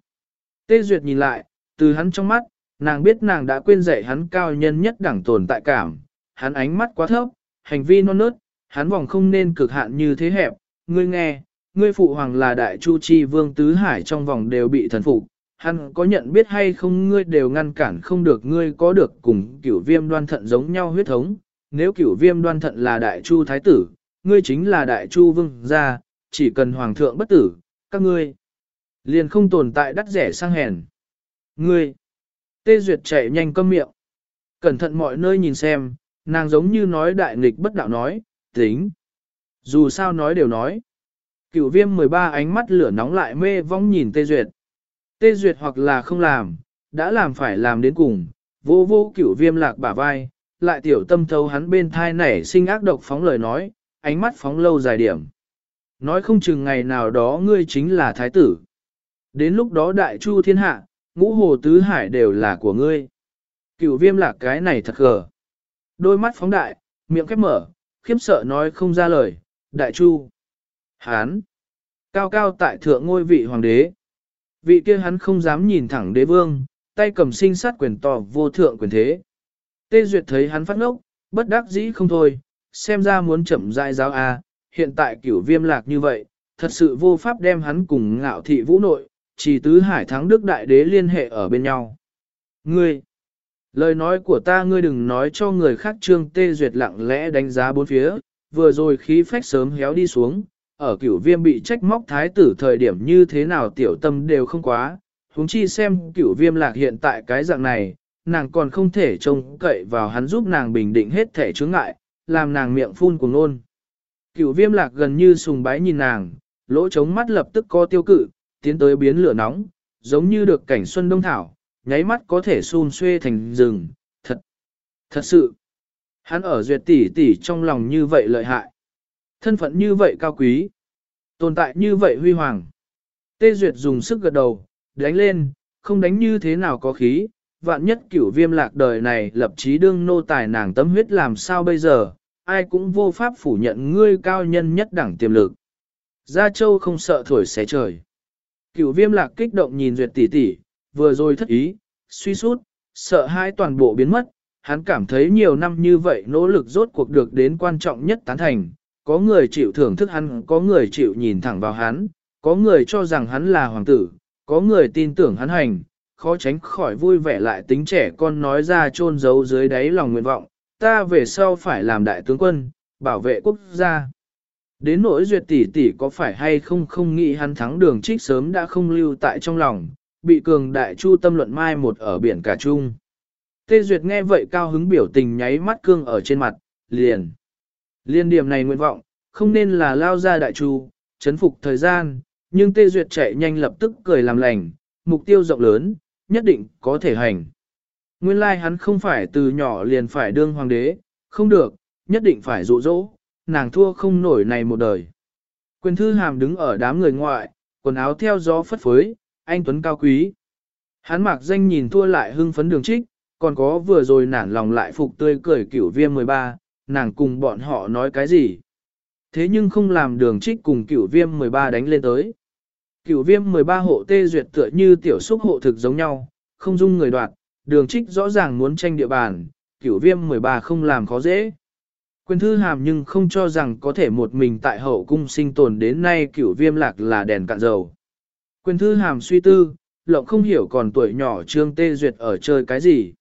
Tê duyệt nhìn lại, từ hắn trong mắt, nàng biết nàng đã quên dạy hắn cao nhân nhất đẳng tồn tại cảm, hắn ánh mắt quá thấp, hành vi non nớt, hắn vòng không nên cực hạn như thế hẹp, ngươi nghe, ngươi phụ hoàng là đại chu chi vương tứ hải trong vòng đều bị thần phục, hắn có nhận biết hay không ngươi đều ngăn cản không được ngươi có được cùng cửu viêm đoan thận giống nhau huyết thống, nếu cửu viêm đoan thận là đại chu thái tử, ngươi chính là đại chu vương gia, chỉ cần hoàng thượng bất tử, các ngươi liền không tồn tại đắt rẻ sang hèn. Ngươi, tê duyệt chạy nhanh câm miệng, cẩn thận mọi nơi nhìn xem, nàng giống như nói đại nghịch bất đạo nói, tính. Dù sao nói đều nói. Cửu viêm 13 ánh mắt lửa nóng lại mê vong nhìn tê duyệt. Tê duyệt hoặc là không làm, đã làm phải làm đến cùng, vô vô cửu viêm lạc bả vai, lại tiểu tâm thấu hắn bên thai nảy sinh ác độc phóng lời nói, ánh mắt phóng lâu dài điểm. Nói không chừng ngày nào đó ngươi chính là thái tử. Đến lúc đó đại chu thiên hạ, ngũ hồ tứ hải đều là của ngươi. Cửu viêm lạc cái này thật gờ. Đôi mắt phóng đại, miệng khép mở, khiếp sợ nói không ra lời, đại chu. Hán. Cao cao tại thượng ngôi vị hoàng đế. Vị kia hắn không dám nhìn thẳng đế vương, tay cầm sinh sát quyền to vô thượng quyền thế. Tê Duyệt thấy hắn phát ngốc, bất đắc dĩ không thôi, xem ra muốn chậm rãi giáo A, hiện tại cửu viêm lạc như vậy, thật sự vô pháp đem hắn cùng ngạo thị vũ nội, chỉ tứ hải thắng đức đại đế liên hệ ở bên nhau. Ngươi, lời nói của ta ngươi đừng nói cho người khác trương tê duyệt lặng lẽ đánh giá bốn phía, vừa rồi khí phách sớm héo đi xuống, ở cửu viêm bị trách móc thái tử thời điểm như thế nào tiểu tâm đều không quá, huống chi xem cửu viêm lạc hiện tại cái dạng này, nàng còn không thể trông cậy vào hắn giúp nàng bình định hết thể chướng ngại, làm nàng miệng phun cùng nôn. Cửu viêm lạc gần như sùng bái nhìn nàng, lỗ trống mắt lập tức co tiêu cự, tiến tới biến lửa nóng, giống như được cảnh xuân đông thảo, nháy mắt có thể xun xuê thành rừng, thật, thật sự. Hắn ở duyệt tỷ tỷ trong lòng như vậy lợi hại. Thân phận như vậy cao quý. Tồn tại như vậy huy hoàng. Tê duyệt dùng sức gật đầu, đánh lên, không đánh như thế nào có khí, vạn nhất cửu viêm lạc đời này lập chí đương nô tài nàng tâm huyết làm sao bây giờ, ai cũng vô pháp phủ nhận ngươi cao nhân nhất đẳng tiềm lực. Gia Châu không sợ thổi xé trời. Cửu viêm lạc kích động nhìn duyệt tỷ tỷ, vừa rồi thất ý, suy sút, sợ hai toàn bộ biến mất, hắn cảm thấy nhiều năm như vậy nỗ lực rốt cuộc được đến quan trọng nhất tán thành, có người chịu thưởng thức hắn, có người chịu nhìn thẳng vào hắn, có người cho rằng hắn là hoàng tử, có người tin tưởng hắn hành, khó tránh khỏi vui vẻ lại tính trẻ con nói ra chôn giấu dưới đáy lòng nguyện vọng, ta về sau phải làm đại tướng quân, bảo vệ quốc gia. Đến nỗi duyệt tỷ tỷ có phải hay không không nghĩ hắn thắng đường trích sớm đã không lưu tại trong lòng, bị cường đại chu tâm luận mai một ở biển cả trung. Tê Duyệt nghe vậy cao hứng biểu tình nháy mắt cương ở trên mặt, liền. Liên điểm này nguyện vọng, không nên là lao ra đại trù chấn phục thời gian, nhưng Tê Duyệt chạy nhanh lập tức cười làm lành, mục tiêu rộng lớn, nhất định có thể hành. Nguyên lai like hắn không phải từ nhỏ liền phải đương hoàng đế, không được, nhất định phải dụ dỗ, nàng thua không nổi này một đời. Quyền thư hàm đứng ở đám người ngoại, quần áo theo gió phất phới, anh Tuấn cao quý. Hắn mặc danh nhìn thua lại hưng phấn đường trích, còn có vừa rồi nản lòng lại phục tươi cười cửu viêm 13, nàng cùng bọn họ nói cái gì. Thế nhưng không làm đường trích cùng cửu viêm 13 đánh lên tới. Cửu viêm 13 hộ tê duyệt tựa như tiểu xúc hộ thực giống nhau, không dung người đoạt, đường trích rõ ràng muốn tranh địa bàn, cửu viêm 13 không làm khó dễ. Quyền thư hàm nhưng không cho rằng có thể một mình tại hậu cung sinh tồn đến nay cửu viêm lạc là đèn cạn dầu. Quyền thư hàm suy tư, lộng không hiểu còn tuổi nhỏ trương tê duyệt ở chơi cái gì.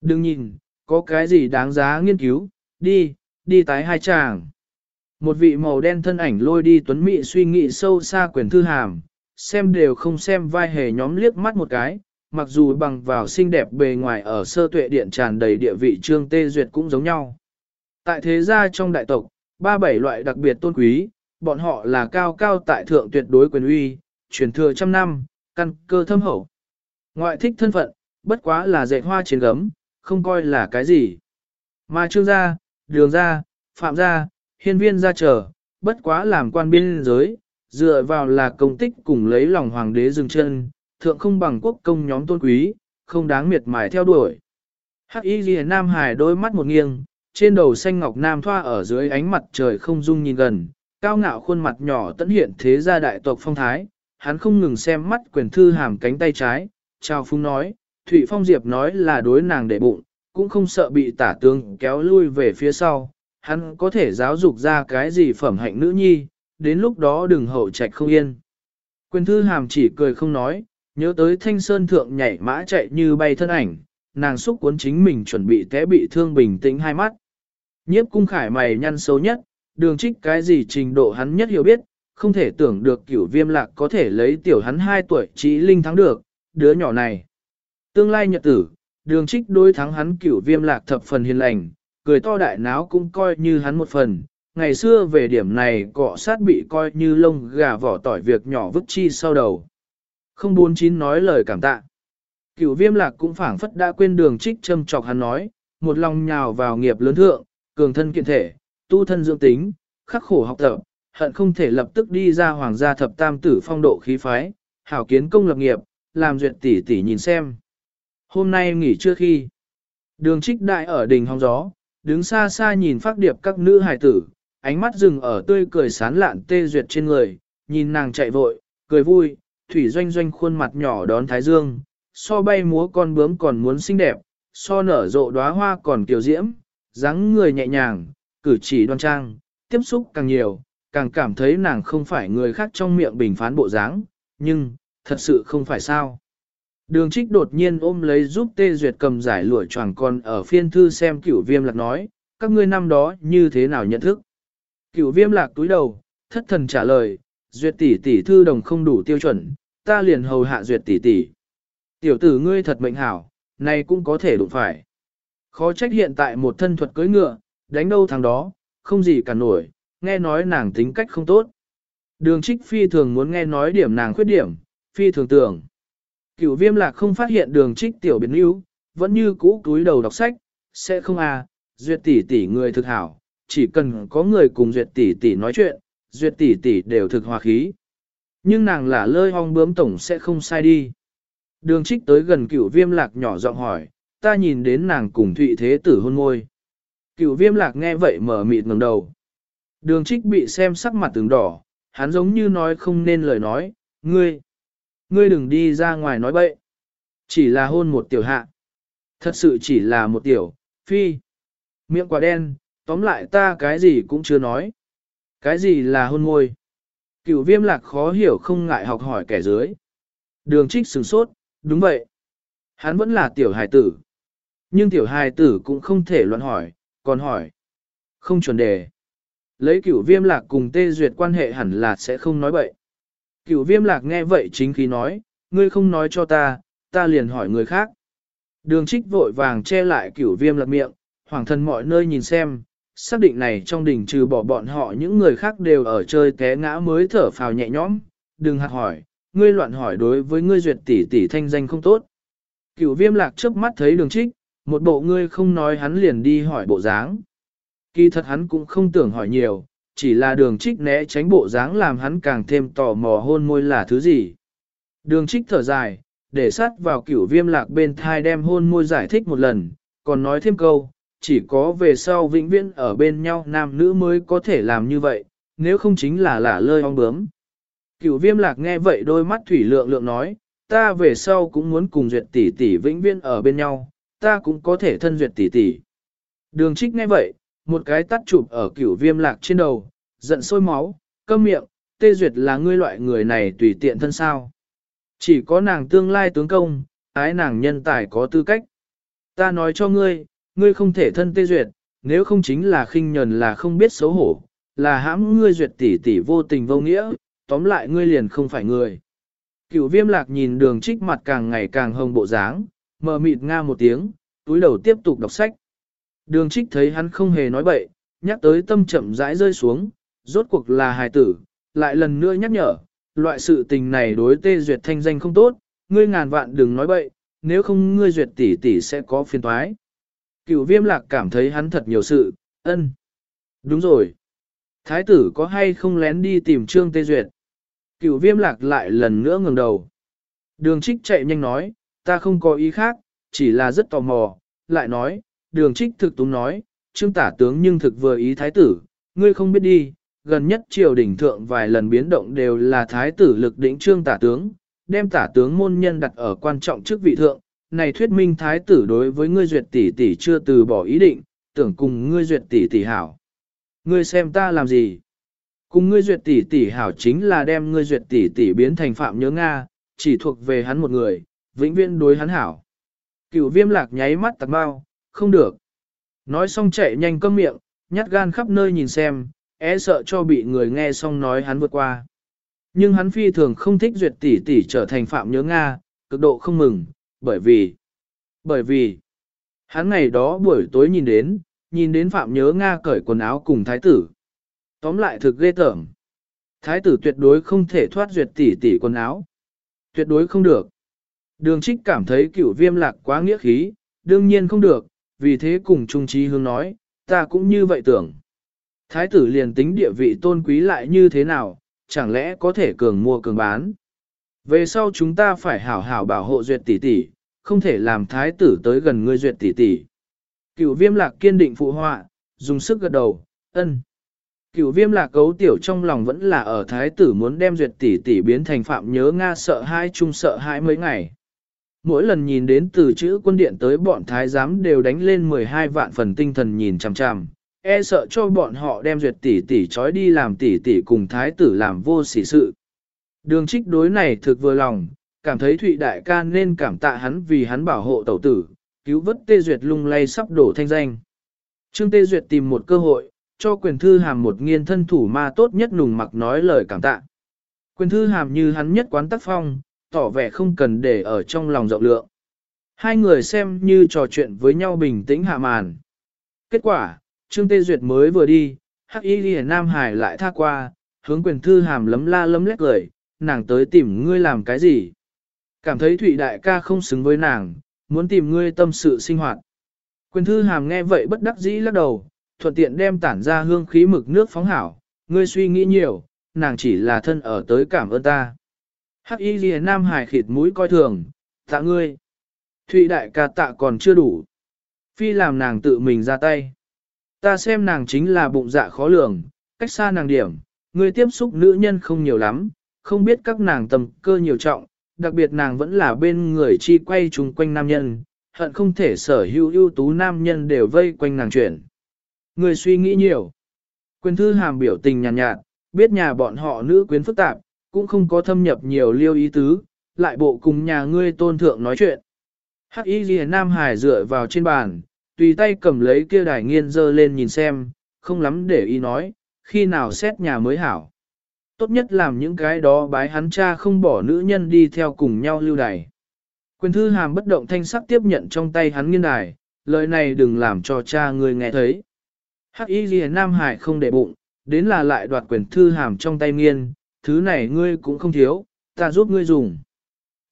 Đừng nhìn, có cái gì đáng giá nghiên cứu, đi, đi tái hai chàng. Một vị màu đen thân ảnh lôi đi tuấn mị suy nghĩ sâu xa quyền thư hàm, xem đều không xem vai hề nhóm liếc mắt một cái, mặc dù bằng vào xinh đẹp bề ngoài ở sơ tuệ điện tràn đầy địa vị trương tê duyệt cũng giống nhau. Tại thế gia trong đại tộc, ba bảy loại đặc biệt tôn quý, bọn họ là cao cao tại thượng tuyệt đối quyền uy, truyền thừa trăm năm, căn cơ thâm hậu. Ngoại thích thân phận, bất quá là dạy hoa trên gấm, không coi là cái gì. Mà trương gia, đường gia, phạm gia, hiên viên gia trở, bất quá làm quan biên giới, dựa vào là công tích cùng lấy lòng hoàng đế dừng chân, thượng không bằng quốc công nhóm tôn quý, không đáng miệt mài theo đuổi. Hắc y ghi nam hải đôi mắt một nghiêng, trên đầu xanh ngọc nam thoa ở dưới ánh mặt trời không dung nhìn gần, cao ngạo khuôn mặt nhỏ tận hiện thế gia đại tộc phong thái, hắn không ngừng xem mắt quyền thư hàm cánh tay trái, chào phung nói, Thụy Phong Diệp nói là đối nàng để bụng, cũng không sợ bị tả tướng kéo lui về phía sau, hắn có thể giáo dục ra cái gì phẩm hạnh nữ nhi, đến lúc đó đừng hậu trạch không yên. Quyền thư hàm chỉ cười không nói, nhớ tới thanh sơn thượng nhảy mã chạy như bay thân ảnh, nàng xúc cuốn chính mình chuẩn bị té bị thương bình tĩnh hai mắt. Nhiếp cung khải mày nhăn xấu nhất, đường trích cái gì trình độ hắn nhất hiểu biết, không thể tưởng được cửu viêm lạc có thể lấy tiểu hắn 2 tuổi chỉ linh thắng được, đứa nhỏ này. Tương lai nhật tử, đường trích đối thắng hắn cửu viêm lạc thập phần hiền lành, cười to đại náo cũng coi như hắn một phần. Ngày xưa về điểm này cọ sát bị coi như lông gà vỏ tỏi việc nhỏ vứt chi sau đầu. Không bốn chín nói lời cảm tạ. Cửu viêm lạc cũng phảng phất đã quên đường trích châm chọc hắn nói, một lòng nhào vào nghiệp lớn thượng, cường thân kiện thể, tu thân dưỡng tính, khắc khổ học tập, hận không thể lập tức đi ra hoàng gia thập tam tử phong độ khí phái, hảo kiến công lập nghiệp, làm duyệt tỷ tỷ nhìn xem. Hôm nay nghỉ trưa khi, đường trích đại ở đỉnh hóng gió, đứng xa xa nhìn phát điệp các nữ hài tử, ánh mắt dừng ở tươi cười sán lạn tê duyệt trên người, nhìn nàng chạy vội, cười vui, thủy doanh doanh khuôn mặt nhỏ đón thái dương, so bay múa con bướm còn muốn xinh đẹp, so nở rộ đóa hoa còn kiều diễm, dáng người nhẹ nhàng, cử chỉ đoan trang, tiếp xúc càng nhiều, càng cảm thấy nàng không phải người khác trong miệng bình phán bộ dáng, nhưng, thật sự không phải sao. Đường trích đột nhiên ôm lấy giúp tê duyệt cầm giải lụa choàng con ở phiên thư xem cửu viêm lạc nói, các ngươi năm đó như thế nào nhận thức. Cửu viêm lạc túi đầu, thất thần trả lời, duyệt tỷ tỷ thư đồng không đủ tiêu chuẩn, ta liền hầu hạ duyệt tỷ tỷ. Tiểu tử ngươi thật mệnh hảo, này cũng có thể đụng phải. Khó trách hiện tại một thân thuật cưỡi ngựa, đánh đâu thằng đó, không gì cả nổi, nghe nói nàng tính cách không tốt. Đường trích phi thường muốn nghe nói điểm nàng khuyết điểm, phi thường tưởng. Cửu viêm lạc không phát hiện đường trích tiểu biến yếu, vẫn như cũ túi đầu đọc sách, sẽ không à, duyệt tỷ tỷ người thực hảo, chỉ cần có người cùng duyệt tỷ tỷ nói chuyện, duyệt tỷ tỷ đều thực hòa khí. Nhưng nàng là lơi hong bướm tổng sẽ không sai đi. Đường trích tới gần cửu viêm lạc nhỏ giọng hỏi, ta nhìn đến nàng cùng thụy thế tử hôn môi. Cửu viêm lạc nghe vậy mở mịt ngẩng đầu. Đường trích bị xem sắc mặt từng đỏ, hắn giống như nói không nên lời nói, ngươi, ngươi đừng đi ra ngoài nói bậy. Chỉ là hôn một tiểu hạ. Thật sự chỉ là một tiểu, phi. Miệng quả đen, tóm lại ta cái gì cũng chưa nói. Cái gì là hôn môi? Cửu viêm lạc khó hiểu không ngại học hỏi kẻ dưới. Đường trích sừng sốt, đúng vậy. Hắn vẫn là tiểu hài tử. Nhưng tiểu hài tử cũng không thể luận hỏi, còn hỏi. Không chuẩn đề. Lấy cửu viêm lạc cùng tê duyệt quan hệ hẳn là sẽ không nói bậy. Cửu viêm lạc nghe vậy chính khí nói, ngươi không nói cho ta, ta liền hỏi người khác. Đường trích vội vàng che lại cửu viêm lạc miệng, hoàng thân mọi nơi nhìn xem, xác định này trong đỉnh trừ bỏ bọn họ những người khác đều ở chơi té ngã mới thở phào nhẹ nhõm, đừng hạt hỏi, ngươi loạn hỏi đối với ngươi duyệt tỷ tỷ thanh danh không tốt. Cửu viêm lạc trước mắt thấy đường trích, một bộ ngươi không nói hắn liền đi hỏi bộ dáng. Kỳ thật hắn cũng không tưởng hỏi nhiều, chỉ là đường trích né tránh bộ dáng làm hắn càng thêm tò mò hôn môi là thứ gì. Đường trích thở dài, để sát vào cửu viêm lạc bên thai đem hôn môi giải thích một lần, còn nói thêm câu, chỉ có về sau vĩnh viễn ở bên nhau nam nữ mới có thể làm như vậy, nếu không chính là lả lơi ong bướm. Cửu viêm lạc nghe vậy đôi mắt thủy lượng lượng nói, ta về sau cũng muốn cùng duyệt tỷ tỷ vĩnh viễn ở bên nhau, ta cũng có thể thân duyệt tỷ tỷ. Đường trích nghe vậy, một cái tắt chụp ở cửu viêm lạc trên đầu, giận sôi máu, câm miệng, tê duyệt là ngươi loại người này tùy tiện thân sao. Chỉ có nàng tương lai tướng công, ái nàng nhân tài có tư cách. Ta nói cho ngươi, ngươi không thể thân tê duyệt, nếu không chính là khinh nhẫn là không biết xấu hổ, là hãm ngươi duyệt tỷ tỷ vô tình vô nghĩa, tóm lại ngươi liền không phải người. Cửu viêm lạc nhìn đường trích mặt càng ngày càng hồng bộ dáng, mờ mịt nga một tiếng, túi đầu tiếp tục đọc sách. Đường trích thấy hắn không hề nói bậy, nhắc tới tâm chậm rãi rơi xuống, rốt cuộc là hài tử, lại lần nữa nhắc nhở, loại sự tình này đối tê duyệt thanh danh không tốt, ngươi ngàn vạn đừng nói bậy, nếu không ngươi duyệt tỷ tỷ sẽ có phiền toái. Cựu viêm lạc cảm thấy hắn thật nhiều sự, ân. Đúng rồi. Thái tử có hay không lén đi tìm trương tê duyệt? Cựu viêm lạc lại lần nữa ngừng đầu. Đường trích chạy nhanh nói, ta không có ý khác, chỉ là rất tò mò, lại nói, đường trích thực túng nói, trương tả tướng nhưng thực vừa ý thái tử, ngươi không biết đi, gần nhất triều đỉnh thượng vài lần biến động đều là thái tử lực đỉnh trương tả tướng, đem tả tướng môn nhân đặt ở quan trọng chức vị thượng, này thuyết minh thái tử đối với ngươi duyệt tỷ tỷ chưa từ bỏ ý định, tưởng cùng ngươi duyệt tỷ tỷ hảo. Ngươi xem ta làm gì? Cùng ngươi duyệt tỷ tỷ hảo chính là đem ngươi duyệt tỷ tỷ biến thành phạm nhớ Nga, chỉ thuộc về hắn một người, vĩnh viễn đối hắn hảo. Cửu viêm lạc nháy mắt tạc bao, không được. Nói xong chạy nhanh cơm miệng, nhát gan khắp nơi nhìn xem, e sợ cho bị người nghe xong nói hắn vượt qua. Nhưng hắn phi thường không thích duyệt tỷ tỷ trở thành phạm nhớ Nga, cực độ không mừng, bởi vì, bởi vì, hắn ngày đó buổi tối nhìn đến, nhìn đến phạm nhớ Nga cởi quần áo cùng thái tử. Tóm lại thực ghê tởm. Thái tử tuyệt đối không thể thoát duyệt tỷ tỷ quần áo. Tuyệt đối không được. Đường trích cảm thấy cửu viêm lạc quá nghĩa khí, đương nhiên không được, vì thế cùng Trung Trí Hương nói, ta cũng như vậy tưởng. Thái tử liền tính địa vị tôn quý lại như thế nào, chẳng lẽ có thể cường mua cường bán. Về sau chúng ta phải hảo hảo bảo hộ duyệt tỷ tỷ, không thể làm thái tử tới gần ngươi duyệt tỷ tỷ. Cửu viêm lạc kiên định phụ họa, dùng sức gật đầu, ân. Cửu viêm lạc cấu tiểu trong lòng vẫn là ở thái tử muốn đem duyệt tỷ tỷ biến thành phạm nhớ Nga sợ hai chung sợ hai mấy ngày. Mỗi lần nhìn đến từ chữ quân điện tới bọn thái giám đều đánh lên 12 vạn phần tinh thần nhìn chằm chằm, e sợ cho bọn họ đem duyệt tỷ tỷ trói đi làm tỷ tỷ cùng thái tử làm vô sỉ sự. Đường trích đối này thực vừa lòng, cảm thấy Thụy Đại ca nên cảm tạ hắn vì hắn bảo hộ tẩu tử, cứu vớt Tê Duyệt lung lay sắp đổ thanh danh. Trương Tê Duyệt tìm một cơ hội, cho quyền thư hàm một nghiên thân thủ ma tốt nhất nùng mặc nói lời cảm tạ. Quyền thư hàm như hắn nhất quán tác phong, tỏ vẻ không cần để ở trong lòng rộng lượng. Hai người xem như trò chuyện với nhau bình tĩnh hạ màn. Kết quả, Trương Tê Duyệt mới vừa đi, Hắc Y Liễu Nam Hải lại tha qua, hướng quyền thư hàm lấm la lấm lét cười, nàng tới tìm ngươi làm cái gì? Cảm thấy Thụy Đại ca không xứng với nàng, muốn tìm ngươi tâm sự sinh hoạt. Quyền thư hàm nghe vậy bất đắc dĩ lắc đầu, thuận tiện đem tản ra hương khí mực nước phóng hảo, ngươi suy nghĩ nhiều, nàng chỉ là thân ở tới cảm ơn ta. Hắc y ghi nam hải khịt mũi coi thường, Tạ ngươi. Thụy đại ca tạ còn chưa đủ. Phi làm nàng tự mình ra tay. Ta xem nàng chính là bụng dạ khó lường, cách xa nàng điểm, người tiếp xúc nữ nhân không nhiều lắm, không biết các nàng tầm cơ nhiều trọng, đặc biệt nàng vẫn là bên người chi quay chung quanh nam nhân, hận không thể sở hữu ưu tú nam nhân đều vây quanh nàng chuyển. Người suy nghĩ nhiều. Quyền thư hàm biểu tình nhàn nhạt, nhạt, biết nhà bọn họ nữ quyến phức tạp, cũng không có thâm nhập nhiều liêu ý tứ, lại bộ cùng nhà ngươi tôn thượng nói chuyện. Hắc y ghi Nam Hải dựa vào trên bàn, tùy tay cầm lấy kia đài nghiên dơ lên nhìn xem, không lắm để ý nói, khi nào xét nhà mới hảo. Tốt nhất làm những cái đó bái hắn cha không bỏ nữ nhân đi theo cùng nhau lưu đài. Quyền thư hàm bất động thanh sắc tiếp nhận trong tay hắn nghiên đài, lời này đừng làm cho cha người nghe thấy. Hắc y ghi Nam Hải không để bụng, đến là lại đoạt quyền thư hàm trong tay nghiên, thứ này ngươi cũng không thiếu, ta giúp ngươi dùng.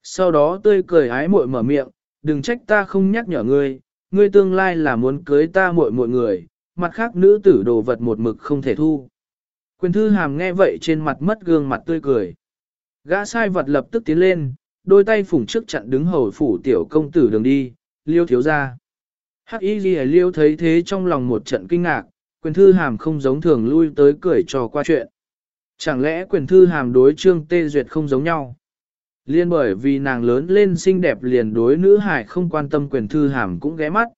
Sau đó tươi cười ái muội mở miệng, đừng trách ta không nhắc nhở ngươi, ngươi tương lai là muốn cưới ta muội muội người, mặt khác nữ tử đồ vật một mực không thể thu. Quyền thư hàm nghe vậy trên mặt mất gương mặt tươi cười. Gã sai vật lập tức tiến lên, đôi tay phủng trước chặn đứng hầu phủ tiểu công tử đường đi, liêu thiếu ra. Hắc y ghi liêu thấy thế trong lòng một trận kinh ngạc, quyền thư hàm không giống thường lui tới cười trò qua chuyện. Chẳng lẽ quyền thư hàm đối trương tê duyệt không giống nhau? Liên bởi vì nàng lớn lên xinh đẹp liền đối nữ hải không quan tâm quyền thư hàm cũng ghé mắt.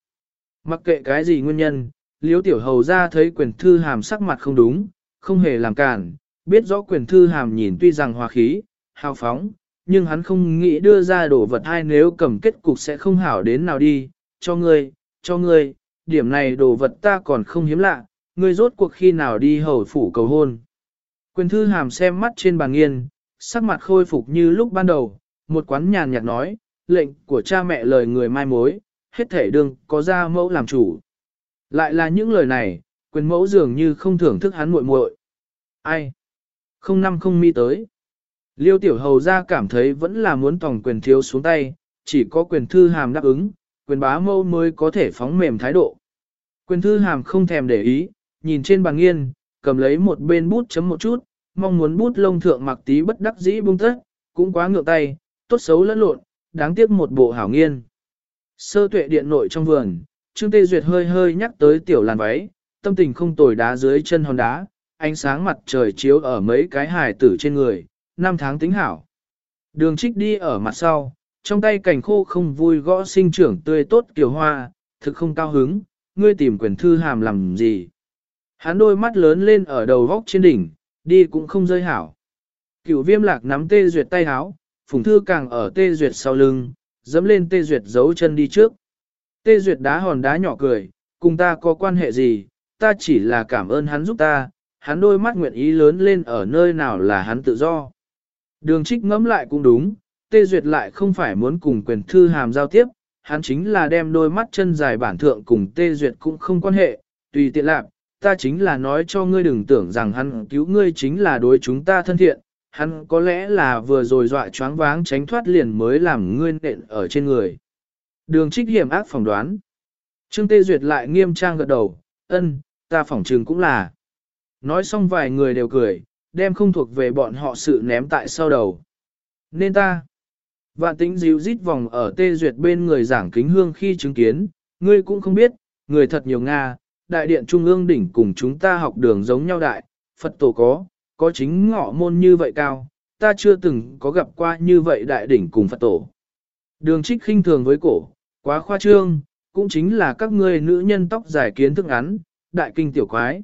Mặc kệ cái gì nguyên nhân, liếu tiểu hầu ra thấy quyền thư hàm sắc mặt không đúng, không hề làm cản, biết rõ quyền thư hàm nhìn tuy rằng hòa khí, hào phóng, nhưng hắn không nghĩ đưa ra đồ vật hay nếu cầm kết cục sẽ không hảo đến nào đi, cho ngươi, cho ngươi, điểm này đồ vật ta còn không hiếm lạ, ngươi rốt cuộc khi nào đi hầu phủ cầu hôn. Quyền thư hàm xem mắt trên bàn nghiên, sắc mặt khôi phục như lúc ban đầu, một quán nhàn nhạt nói, lệnh của cha mẹ lời người mai mối, hết thể đương có ra mẫu làm chủ. Lại là những lời này, quyền mẫu dường như không thưởng thức hắn muội muội. Ai? Không năm không mi tới. Liêu tiểu hầu ra cảm thấy vẫn là muốn tòng quyền thiếu xuống tay, chỉ có quyền thư hàm đáp ứng, quyền bá mâu mới có thể phóng mềm thái độ. Quyền thư hàm không thèm để ý, nhìn trên bàn nghiên, cầm lấy một bên bút chấm một chút, mong muốn bút lông thượng mặc tí bất đắc dĩ bung tất, cũng quá ngượng tay, tốt xấu lẫn lộn, đáng tiếc một bộ hảo nghiên. Sơ tuệ điện nội trong vườn, Trương Tê Duyệt hơi hơi nhắc tới tiểu làn váy, tâm tình không tồi đá dưới chân hòn đá, ánh sáng mặt trời chiếu ở mấy cái hài tử trên người, năm tháng tính hảo. Đường trích đi ở mặt sau, trong tay cảnh khô không vui gõ sinh trưởng tươi tốt kiểu hoa, thực không cao hứng, ngươi tìm quyền thư hàm làm gì. Hắn đôi mắt lớn lên ở đầu góc trên đỉnh, đi cũng không rơi hảo. Cửu viêm lạc nắm tê duyệt tay háo, phùng thư càng ở tê duyệt sau lưng, dẫm lên tê duyệt giấu chân đi trước. Tê duyệt đá hòn đá nhỏ cười, cùng ta có quan hệ gì, ta chỉ là cảm ơn hắn giúp ta, hắn đôi mắt nguyện ý lớn lên ở nơi nào là hắn tự do. Đường trích ngẫm lại cũng đúng, tê duyệt lại không phải muốn cùng quyền thư hàm giao tiếp, hắn chính là đem đôi mắt chân dài bản thượng cùng tê duyệt cũng không quan hệ, tùy tiện lạc, ta chính là nói cho ngươi đừng tưởng rằng hắn cứu ngươi chính là đối chúng ta thân thiện, hắn có lẽ là vừa rồi dọa choáng váng tránh thoát liền mới làm ngươi nện ở trên người. Đường trích hiểm ác phỏng đoán. Trương Tê Duyệt lại nghiêm trang gật đầu, ân, ta phỏng trừng cũng là. Nói xong vài người đều cười, đem không thuộc về bọn họ sự ném tại sau đầu. Nên ta. Vạn tính díu rít vòng ở Tê Duyệt bên người giảng kính hương khi chứng kiến, ngươi cũng không biết, người thật nhiều Nga, đại điện trung ương đỉnh cùng chúng ta học đường giống nhau đại, Phật tổ có, có chính ngọ môn như vậy cao, ta chưa từng có gặp qua như vậy đại đỉnh cùng Phật tổ. Đường trích khinh thường với cổ, quá khoa trương, cũng chính là các ngươi nữ nhân tóc dài kiến thức ngắn, đại kinh tiểu quái.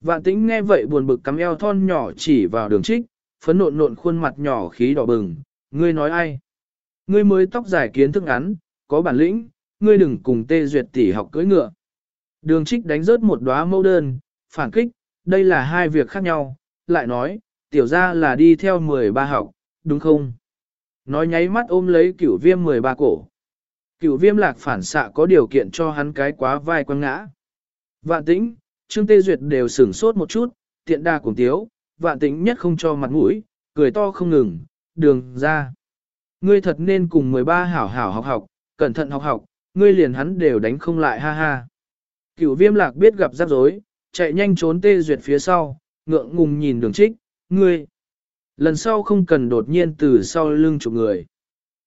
Vạn tĩnh nghe vậy buồn bực cắm eo thon nhỏ chỉ vào đường trích, phấn nộn nộn khuôn mặt nhỏ khí đỏ bừng, ngươi nói ai? Ngươi mới tóc dài kiến thức ngắn, có bản lĩnh, ngươi đừng cùng tê duyệt tỷ học cưỡi ngựa. Đường trích đánh rớt một đóa mẫu đơn, phản kích, đây là hai việc khác nhau, lại nói, tiểu ra là đi theo 13 học, đúng không? Nói nháy mắt ôm lấy cửu viêm 13 cổ. Cửu viêm lạc phản xạ có điều kiện cho hắn cái quá vai quăng ngã. Vạn tĩnh, Trương Tê Duyệt đều sửng sốt một chút, tiện đa cùng tiếu, vạn tĩnh nhất không cho mặt mũi, cười to không ngừng, đường ra. Ngươi thật nên cùng 13 hảo hảo học học, cẩn thận học học, ngươi liền hắn đều đánh không lại ha ha. Cửu viêm lạc biết gặp rắc rối, chạy nhanh trốn Tê Duyệt phía sau, ngượng ngùng nhìn đường trích, ngươi. Lần sau không cần đột nhiên từ sau lưng chụp người.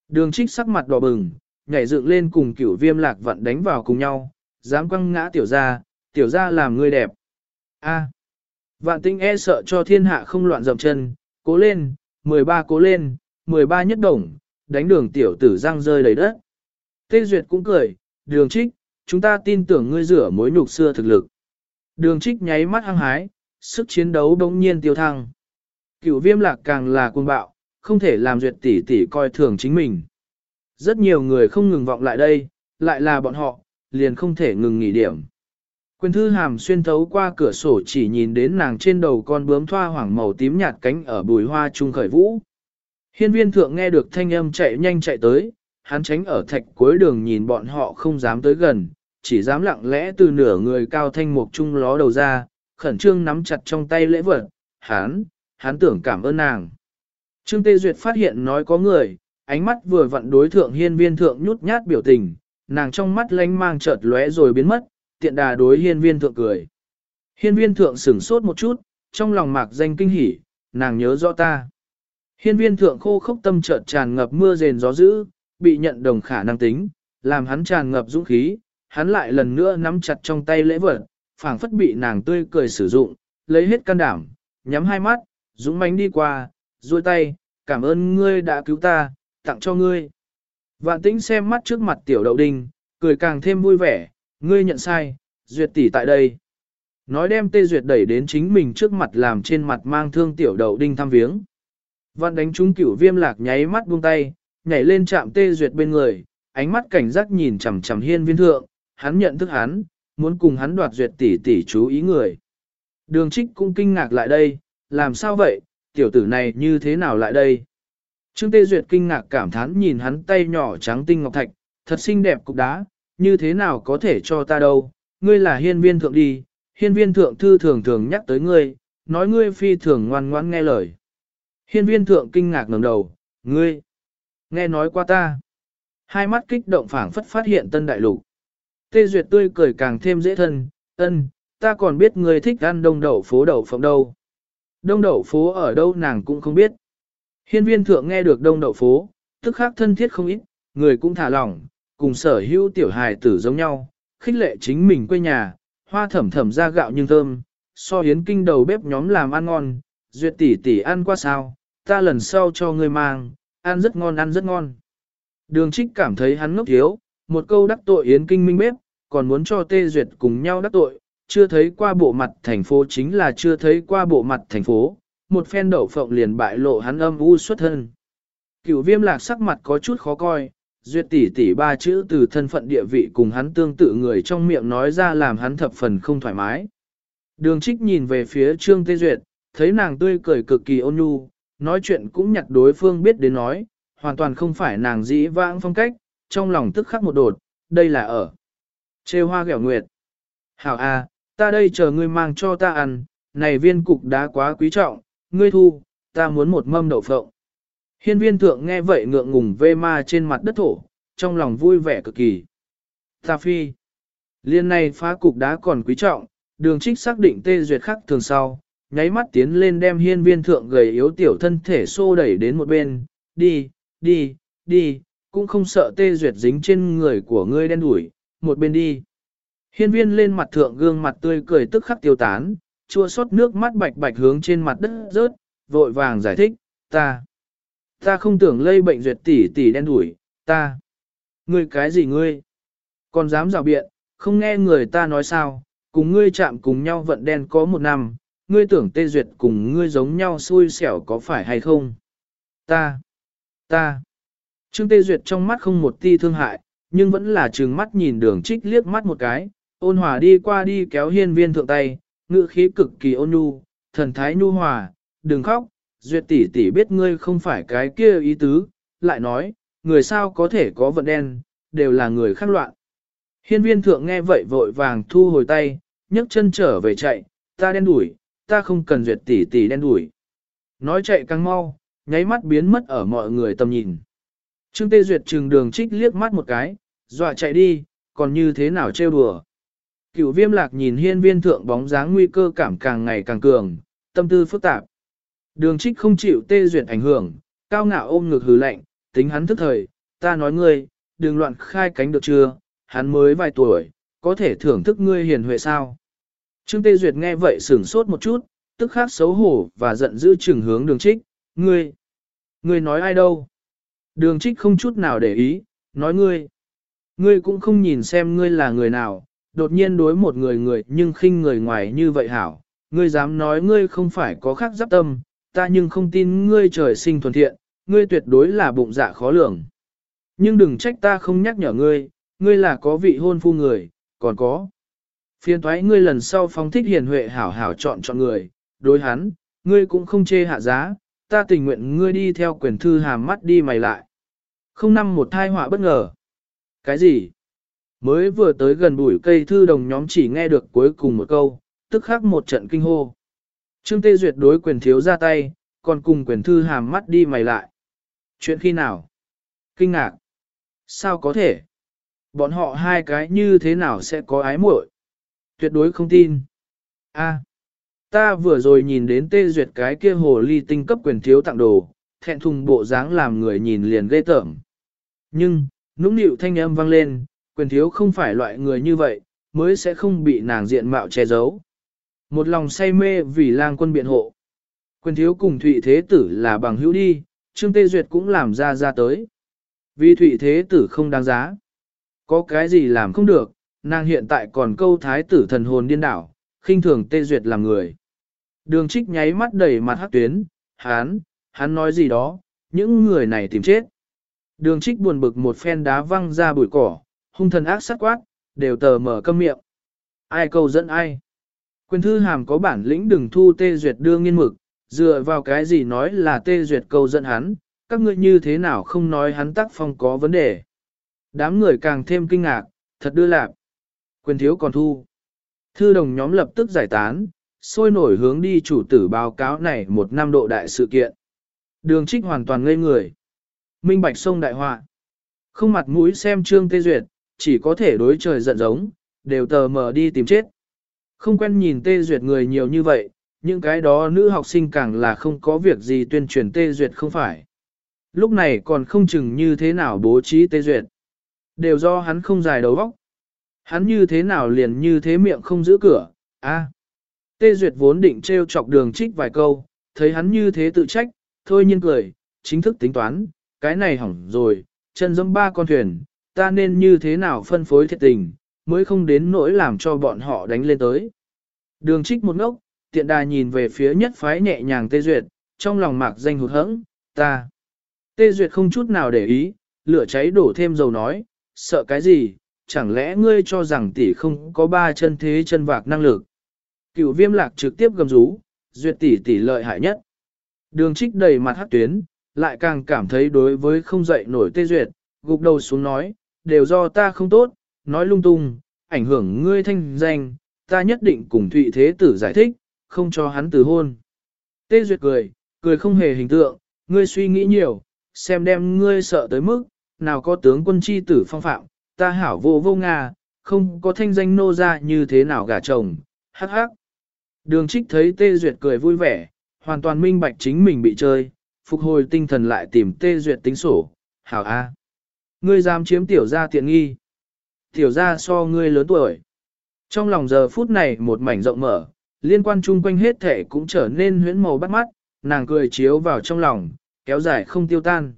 Đường trích sắc mặt đỏ bừng, nhảy dựng lên cùng cửu viêm lạc vận đánh vào cùng nhau, dám quăng ngã tiểu ra, tiểu ra làm người đẹp. A. Vạn tinh e sợ cho thiên hạ không loạn dậm chân, cố lên, 13 cố lên, 13 nhất đồng, đánh đường tiểu tử răng rơi đầy đất. Tê Duyệt cũng cười, đường trích, chúng ta tin tưởng ngươi rửa mối nhục xưa thực lực. Đường trích nháy mắt hăng hái, sức chiến đấu đống nhiên tiêu thăng. Cựu viêm lạc càng là cuồng bạo, không thể làm duyệt tỷ tỷ coi thường chính mình. Rất nhiều người không ngừng vọng lại đây, lại là bọn họ, liền không thể ngừng nghỉ điểm. Quyền thư hàm xuyên thấu qua cửa sổ chỉ nhìn đến nàng trên đầu con bướm thoa hoảng màu tím nhạt cánh ở bùi hoa trung khởi vũ. Hiên viên thượng nghe được thanh âm chạy nhanh chạy tới, hắn tránh ở thạch cuối đường nhìn bọn họ không dám tới gần, chỉ dám lặng lẽ từ nửa người cao thanh mục trung ló đầu ra, khẩn trương nắm chặt trong tay lễ vật, hắn, hắn tưởng cảm ơn nàng. Trương Tê Duyệt phát hiện nói có người, ánh mắt vừa vặn đối thượng hiên viên thượng nhút nhát biểu tình, nàng trong mắt lánh mang chợt lóe rồi biến mất, tiện đà đối hiên viên thượng cười. Hiên viên thượng sửng sốt một chút, trong lòng mạc danh kinh hỉ, nàng nhớ rõ ta. Hiên viên thượng khô khốc tâm chợt tràn ngập mưa rền gió dữ, bị nhận đồng khả năng tính, làm hắn tràn ngập dũng khí, hắn lại lần nữa nắm chặt trong tay lễ vật, phảng phất bị nàng tươi cười sử dụng, lấy hết can đảm, nhắm hai mắt, dũng mãnh đi qua, duỗi tay, cảm ơn ngươi đã cứu ta, tặng cho ngươi. Vạn tĩnh xem mắt trước mặt tiểu đậu đinh, cười càng thêm vui vẻ, ngươi nhận sai, duyệt tỷ tại đây. Nói đem tê duyệt đẩy đến chính mình trước mặt làm trên mặt mang thương tiểu đậu đinh thăm viếng. Vạn đánh trúng cửu viêm lạc nháy mắt buông tay, nhảy lên chạm tê duyệt bên người, ánh mắt cảnh giác nhìn chằm chằm hiên viên thượng, hắn nhận thức hắn, muốn cùng hắn đoạt duyệt tỷ tỷ chú ý người. Đường trích cũng kinh ngạc lại đây, làm sao vậy, tiểu tử này như thế nào lại đây? Trương Tê Duyệt kinh ngạc cảm thán nhìn hắn tay nhỏ trắng tinh ngọc thạch, thật xinh đẹp cục đá, như thế nào có thể cho ta đâu, ngươi là hiên viên thượng đi, hiên viên thượng thư thường thường nhắc tới ngươi, nói ngươi phi thường ngoan ngoãn nghe lời. Hiên viên thượng kinh ngạc ngẩng đầu, ngươi, nghe nói qua ta. Hai mắt kích động phảng phất phát hiện tân đại lục. Tê Duyệt tươi cười càng thêm dễ thân, ân, ta còn biết ngươi thích ăn đông đậu phố đậu phộng đâu. Đông đậu phố ở đâu nàng cũng không biết. Hiên viên thượng nghe được đông đậu phố, tức khắc thân thiết không ít, người cũng thả lỏng, cùng sở hữu tiểu hài tử giống nhau, khích lệ chính mình quê nhà, hoa thẩm thẩm ra gạo nhưng thơm, so hiến kinh đầu bếp nhóm làm ăn ngon, duyệt tỷ tỷ ăn qua sao, ta lần sau cho ngươi mang, ăn rất ngon ăn rất ngon. Đường trích cảm thấy hắn ngốc thiếu, một câu đắc tội yến kinh minh bếp, còn muốn cho tê duyệt cùng nhau đắc tội, chưa thấy qua bộ mặt thành phố chính là chưa thấy qua bộ mặt thành phố, một phen đậu phộng liền bại lộ hắn âm u xuất thân. Cửu viêm lạc sắc mặt có chút khó coi, duyệt tỷ tỷ ba chữ từ thân phận địa vị cùng hắn tương tự người trong miệng nói ra làm hắn thập phần không thoải mái. Đường trích nhìn về phía trương tê duyệt, thấy nàng tươi cười cực kỳ ôn nhu, nói chuyện cũng nhặt đối phương biết đến nói, hoàn toàn không phải nàng dĩ vãng phong cách, trong lòng tức khắc một đột, đây là ở. Chê hoa ghẹo nguyệt. Hảo a, ta đây chờ ngươi mang cho ta ăn, này viên cục đá quá quý trọng, ngươi thu, ta muốn một mâm đậu phộng. Hiên viên thượng nghe vậy ngượng ngùng vê ma trên mặt đất thổ, trong lòng vui vẻ cực kỳ. Ta phi. Liên này phá cục đá còn quý trọng, đường trích xác định tê duyệt khắc thường sau, nháy mắt tiến lên đem hiên viên thượng gầy yếu tiểu thân thể xô đẩy đến một bên, đi, đi, đi, cũng không sợ tê duyệt dính trên người của ngươi đen đuổi, một bên đi. Hiên viên lên mặt thượng gương mặt tươi cười tức khắc tiêu tán, chua xót nước mắt bạch bạch hướng trên mặt đất rớt, vội vàng giải thích, ta, ta không tưởng lây bệnh duyệt tỷ tỷ đen đuổi, ta, ngươi cái gì ngươi, còn dám rào biện, không nghe người ta nói sao, cùng ngươi chạm cùng nhau vận đen có một năm, ngươi tưởng tê duyệt cùng ngươi giống nhau xui xẻo có phải hay không? Ta, ta, Trương Tê Duyệt trong mắt không một ti thương hại, nhưng vẫn là trừng mắt nhìn đường trích liếc mắt một cái, ôn hòa đi qua đi kéo hiên viên thượng tay, ngữ khí cực kỳ ôn nhu, thần thái nhu hòa, đừng khóc, Duyệt tỷ tỷ biết ngươi không phải cái kia ý tứ, lại nói, người sao có thể có vận đen, đều là người khác loạn. Hiên viên thượng nghe vậy vội vàng thu hồi tay, nhấc chân trở về chạy, ta đen đuổi, ta không cần duyệt tỷ tỷ đen đuổi. Nói chạy càng mau, nháy mắt biến mất ở mọi người tầm nhìn. Trương Tê Duyệt trừng đường trích liếc mắt một cái, dọa chạy đi, còn như thế nào trêu đùa. Cửu viêm lạc nhìn hiên viên thượng bóng dáng nguy cơ cảm càng ngày càng cường, tâm tư phức tạp. Đường trích không chịu Tê Duyệt ảnh hưởng, cao ngạo ôm ngực hừ lạnh, tính hắn thức thời, ta nói ngươi, đừng loạn khai cánh được chưa, hắn mới vài tuổi, có thể thưởng thức ngươi hiền huệ sao. Trương Tê Duyệt nghe vậy sửng sốt một chút, tức khắc xấu hổ và giận dữ chừng hướng đường trích, ngươi, ngươi nói ai đâu. Đường trích không chút nào để ý, nói ngươi, ngươi cũng không nhìn xem ngươi là người nào, đột nhiên đối một người người nhưng khinh người ngoài như vậy hảo, ngươi dám nói ngươi không phải có khác giáp tâm, ta nhưng không tin ngươi trời sinh thuần thiện, ngươi tuyệt đối là bụng dạ khó lường. Nhưng đừng trách ta không nhắc nhở ngươi, ngươi là có vị hôn phu người, còn có. Phiên thoái ngươi lần sau phóng thích hiền huệ hảo hảo chọn chọn người, đối hắn, ngươi cũng không chê hạ giá, ta tình nguyện ngươi đi theo quyền thư hàm mắt đi mày lại. Không năm một thai họa bất ngờ. Cái gì? Mới vừa tới gần bụi cây thư đồng nhóm chỉ nghe được cuối cùng một câu, tức khắc một trận kinh hô. Trương Tê Duyệt đối quyền thiếu ra tay, còn cùng quyền thư hàm mắt đi mày lại. Chuyện khi nào? Kinh ngạc. Sao có thể? Bọn họ hai cái như thế nào sẽ có ái muội? Tuyệt đối không tin. A, ta vừa rồi nhìn đến Tê Duyệt cái kia hồ ly tinh cấp quyền thiếu tặng đồ, thẹn thùng bộ dáng làm người nhìn liền ghê tởm. Nhưng, nũng nịu thanh âm vang lên, quyền thiếu không phải loại người như vậy, mới sẽ không bị nàng diện mạo che giấu. Một lòng say mê vì lang quân biện hộ. Quyền thiếu cùng Thụy Thế Tử là bằng hữu đi, Trương Tê Duyệt cũng làm ra ra tới. Vì Thụy Thế Tử không đáng giá. Có cái gì làm không được, nàng hiện tại còn câu thái tử thần hồn điên đảo, khinh thường Tê Duyệt làm người. Đường trích nháy mắt đầy mặt hắc tuyến, hán, hắn nói gì đó, những người này tìm chết. Đường trích buồn bực một phen đá văng ra bụi cỏ, hung thần ác sát quát, đều tờ mở câm miệng. Ai câu dẫn ai? Quyền thư hàm có bản lĩnh đừng thu tê duyệt đương nghiên mực, dựa vào cái gì nói là tê duyệt câu dẫn hắn, các ngươi như thế nào không nói hắn tác phong có vấn đề. Đám người càng thêm kinh ngạc, thật đưa lạp. Quyền thiếu còn thu. Thư đồng nhóm lập tức giải tán, sôi nổi hướng đi chủ tử báo cáo này một năm độ đại sự kiện. Đường trích hoàn toàn ngây người. Minh bạch sông đại họa. Không mặt mũi xem trương tê duyệt, chỉ có thể đối trời giận giống, đều tờ mờ đi tìm chết. Không quen nhìn tê duyệt người nhiều như vậy, những cái đó nữ học sinh càng là không có việc gì tuyên truyền tê duyệt không phải. Lúc này còn không chừng như thế nào bố trí tê duyệt. Đều do hắn không dài đầu óc. Hắn như thế nào liền như thế miệng không giữ cửa, a Tê duyệt vốn định treo chọc đường trích vài câu, thấy hắn như thế tự trách, thôi nhiên cười, chính thức tính toán, cái này hỏng rồi, chân dâm ba con thuyền, ta nên như thế nào phân phối thiệt tình, mới không đến nỗi làm cho bọn họ đánh lên tới. Đường trích một ngốc, tiện đà nhìn về phía nhất phái nhẹ nhàng tê duyệt, trong lòng mạc danh hụt hẫng, ta. Tê duyệt không chút nào để ý, lửa cháy đổ thêm dầu nói, sợ cái gì, chẳng lẽ ngươi cho rằng tỷ không có ba chân thế chân vạc năng lực. Cựu viêm lạc trực tiếp gầm rú, duyệt tỷ tỷ lợi hại nhất. Đường trích đầy mặt hát tuyến, lại càng cảm thấy đối với không dậy nổi tê duyệt, gục đầu xuống nói, đều do ta không tốt, nói lung tung, ảnh hưởng ngươi thanh danh, ta nhất định cùng Thụy Thế Tử giải thích, không cho hắn từ hôn. Tê Duyệt cười, cười không hề hình tượng, ngươi suy nghĩ nhiều, xem đem ngươi sợ tới mức, nào có tướng quân chi tử phong phạm, ta hảo vô vô Nga, không có thanh danh nô ra như thế nào gả chồng, hắc hắc. Đường trích thấy Tê Duyệt cười vui vẻ, hoàn toàn minh bạch chính mình bị chơi, phục hồi tinh thần lại tìm Tê Duyệt tính sổ, hảo a. Ngươi dám chiếm tiểu gia tiện nghi. Tiểu gia so ngươi lớn tuổi. Trong lòng giờ phút này một mảnh rộng mở, liên quan chung quanh hết thể cũng trở nên huyễn màu bắt mắt, nàng cười chiếu vào trong lòng, kéo dài không tiêu tan.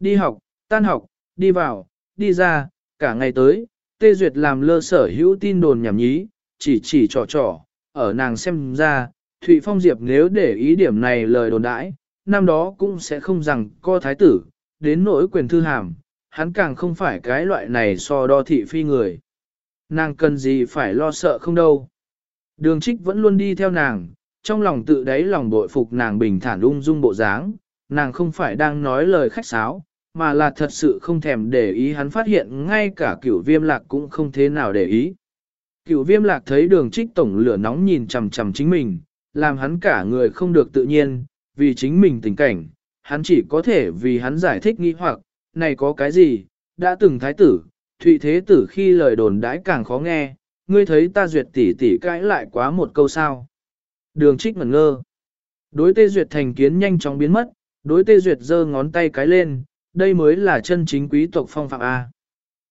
Đi học, tan học, đi vào, đi ra, cả ngày tới, tê duyệt làm lơ sở hữu tin đồn nhảm nhí, chỉ chỉ trò trò, ở nàng xem ra, Thụy Phong Diệp nếu để ý điểm này lời đồn đãi, năm đó cũng sẽ không rằng co thái tử, đến nỗi quyền thư hàm, hắn càng không phải cái loại này so đo thị phi người. Nàng cần gì phải lo sợ không đâu. Đường trích vẫn luôn đi theo nàng, trong lòng tự đáy lòng bội phục nàng bình thản ung dung bộ dáng, nàng không phải đang nói lời khách sáo, mà là thật sự không thèm để ý hắn phát hiện ngay cả cửu viêm lạc cũng không thế nào để ý. Cửu viêm lạc thấy đường trích tổng lửa nóng nhìn chằm chằm chính mình, làm hắn cả người không được tự nhiên, vì chính mình tình cảnh, hắn chỉ có thể vì hắn giải thích nghi hoặc, này có cái gì, đã từng thái tử, thụy thế tử khi lời đồn đãi càng khó nghe, ngươi thấy ta duyệt tỉ tỉ cãi lại quá một câu sao. Đường trích ngẩn ngơ. Đối tê duyệt thành kiến nhanh chóng biến mất, đối tê duyệt giơ ngón tay cái lên, đây mới là chân chính quý tộc phong phạm A.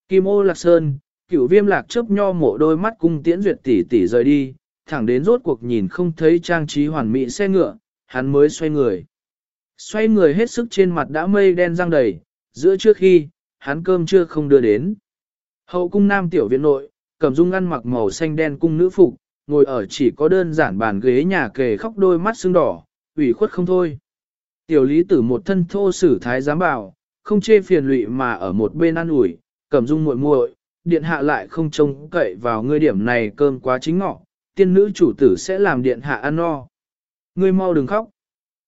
Kim ô lạc sơn, cửu viêm lạc chớp nho mộ đôi mắt cung tiễn duyệt tỷ tỷ rời đi, thẳng đến rốt cuộc nhìn không thấy trang trí hoàn mỹ xe ngựa, hắn mới xoay người. Xoay người hết sức trên mặt đã mây đen răng đầy, giữa trước khi, hắn cơm chưa không đưa đến. Hậu cung nam tiểu viện nội, cầm dung ăn mặc màu xanh đen cung nữ phục, ngồi ở chỉ có đơn giản bàn ghế nhà kề khóc đôi mắt sưng đỏ, ủy khuất không thôi. Tiểu lý tử một thân thô sử thái giám bảo, không chê phiền lụy mà ở một bên ăn ủi, cẩm dung muội muội, điện hạ lại không trông cậy vào ngươi điểm này cơm quá chính ngọ, tiên nữ chủ tử sẽ làm điện hạ ăn no. Ngươi mau đừng khóc.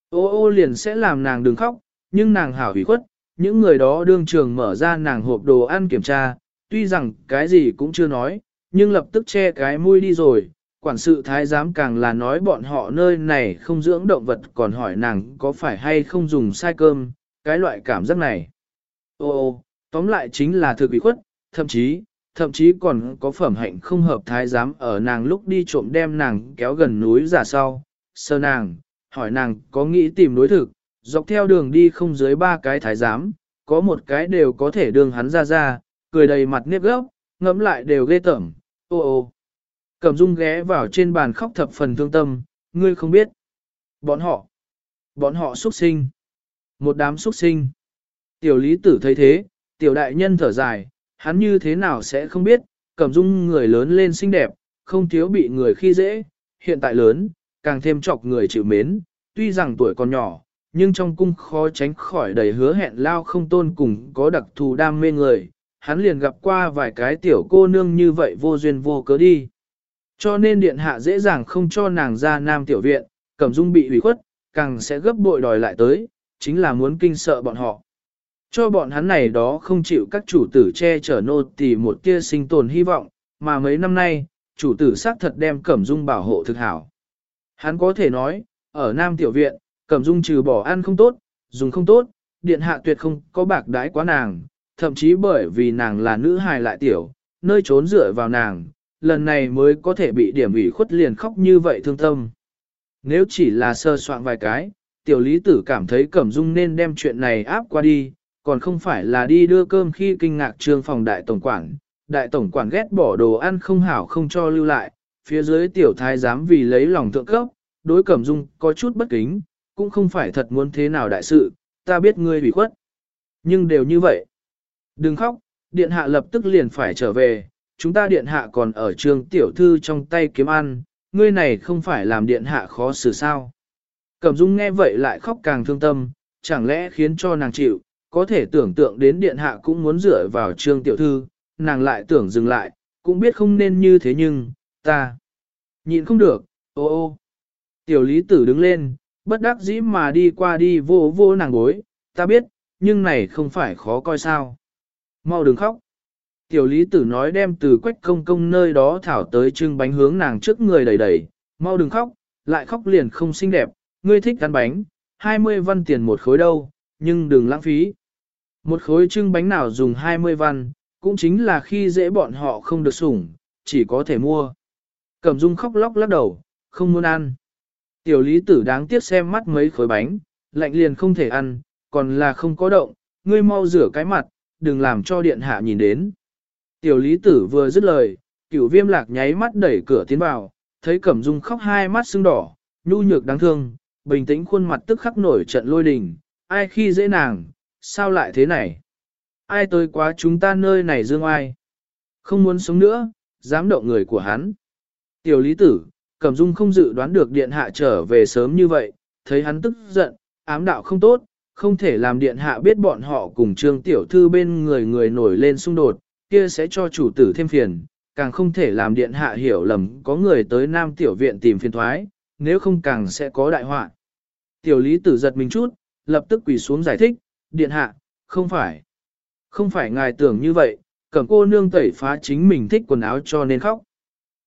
Ô ô liền sẽ làm nàng đừng khóc, nhưng nàng hảo hủy khuất, những người đó đương trường mở ra nàng hộp đồ ăn kiểm tra, tuy rằng cái gì cũng chưa nói, nhưng lập tức che cái mũi đi rồi. Quản sự thái giám càng là nói bọn họ nơi này không dưỡng động vật còn hỏi nàng có phải hay không dùng sai cơm, cái loại cảm giác này. Ô ô, tóm lại chính là thực bị khuất, thậm chí, thậm chí còn có phẩm hạnh không hợp thái giám ở nàng lúc đi trộm đem nàng kéo gần núi giả sau, sơ nàng, hỏi nàng có nghĩ tìm đối thực, dọc theo đường đi không dưới ba cái thái giám, có một cái đều có thể đường hắn ra ra, cười đầy mặt nếp gốc, ngẫm lại đều ghê tởm, ô ô. Cẩm dung ghé vào trên bàn khóc thập phần thương tâm, ngươi không biết. Bọn họ, bọn họ xuất sinh. Một đám xuất sinh. Tiểu lý tử thấy thế, tiểu đại nhân thở dài, hắn như thế nào sẽ không biết, cẩm dung người lớn lên xinh đẹp, không thiếu bị người khi dễ, hiện tại lớn, càng thêm chọc người chịu mến, tuy rằng tuổi còn nhỏ, nhưng trong cung khó tránh khỏi đầy hứa hẹn lao không tôn cùng có đặc thù đam mê người, hắn liền gặp qua vài cái tiểu cô nương như vậy vô duyên vô cớ đi. Cho nên điện hạ dễ dàng không cho nàng ra nam tiểu viện, cẩm dung bị ủy khuất, càng sẽ gấp bội đòi lại tới, chính là muốn kinh sợ bọn họ. Cho bọn hắn này đó không chịu các chủ tử che chở nô tỳ một kia sinh tồn hy vọng, mà mấy năm nay, chủ tử xác thật đem cẩm dung bảo hộ thực hảo. Hắn có thể nói, ở Nam Tiểu Viện, Cẩm Dung trừ bỏ ăn không tốt, dùng không tốt, điện hạ tuyệt không có bạc đái quá nàng, thậm chí bởi vì nàng là nữ hài lại tiểu, nơi trốn dựa vào nàng, lần này mới có thể bị điểm ủy khuất liền khóc như vậy thương tâm. Nếu chỉ là sơ soạn vài cái, tiểu lý tử cảm thấy Cẩm Dung nên đem chuyện này áp qua đi, còn không phải là đi đưa cơm khi kinh ngạc trương phòng đại tổng quản. Đại tổng quản ghét bỏ đồ ăn không hảo không cho lưu lại, phía dưới tiểu thái giám vì lấy lòng thượng cấp, đối cẩm dung có chút bất kính, cũng không phải thật muốn thế nào đại sự, ta biết ngươi bị khuất. Nhưng đều như vậy. Đừng khóc, điện hạ lập tức liền phải trở về, chúng ta điện hạ còn ở trường tiểu thư trong tay kiếm ăn, ngươi này không phải làm điện hạ khó xử sao. Cẩm dung nghe vậy lại khóc càng thương tâm, chẳng lẽ khiến cho nàng chịu, có thể tưởng tượng đến điện hạ cũng muốn dựa vào trương tiểu thư, nàng lại tưởng dừng lại, cũng biết không nên như thế nhưng, ta nhịn không được, ô ô. Tiểu lý tử đứng lên, bất đắc dĩ mà đi qua đi vô vô nàng gối, ta biết, nhưng này không phải khó coi sao. Mau đừng khóc. Tiểu lý tử nói đem từ quách công công nơi đó thảo tới trưng bánh hướng nàng trước người đầy đầy, mau đừng khóc, lại khóc liền không xinh đẹp, ngươi thích ăn bánh, 20 văn tiền một khối đâu, nhưng đừng lãng phí. Một khối trưng bánh nào dùng 20 văn, cũng chính là khi dễ bọn họ không được sủng, chỉ có thể mua. Cẩm dung khóc lóc lắc đầu, không muốn ăn. Tiểu lý tử đáng tiếc xem mắt mấy khối bánh, lạnh liền không thể ăn, còn là không có động, ngươi mau rửa cái mặt, đừng làm cho điện hạ nhìn đến. Tiểu lý tử vừa dứt lời, cửu viêm lạc nháy mắt đẩy cửa tiến vào, thấy cẩm dung khóc hai mắt sưng đỏ, nhu nhược đáng thương, bình tĩnh khuôn mặt tức khắc nổi trận lôi đình, ai khi dễ nàng, sao lại thế này? Ai tới quá chúng ta nơi này dương ai? Không muốn sống nữa, dám động người của hắn. Tiểu lý tử, Cẩm Dung không dự đoán được điện hạ trở về sớm như vậy, thấy hắn tức giận, ám đạo không tốt, không thể làm điện hạ biết bọn họ cùng trương tiểu thư bên người người nổi lên xung đột, kia sẽ cho chủ tử thêm phiền, càng không thể làm điện hạ hiểu lầm có người tới nam tiểu viện tìm phiền thoái, nếu không càng sẽ có đại họa. Tiểu lý tử giật mình chút, lập tức quỳ xuống giải thích, điện hạ, không phải. Không phải ngài tưởng như vậy, cẩm cô nương tẩy phá chính mình thích quần áo cho nên khóc.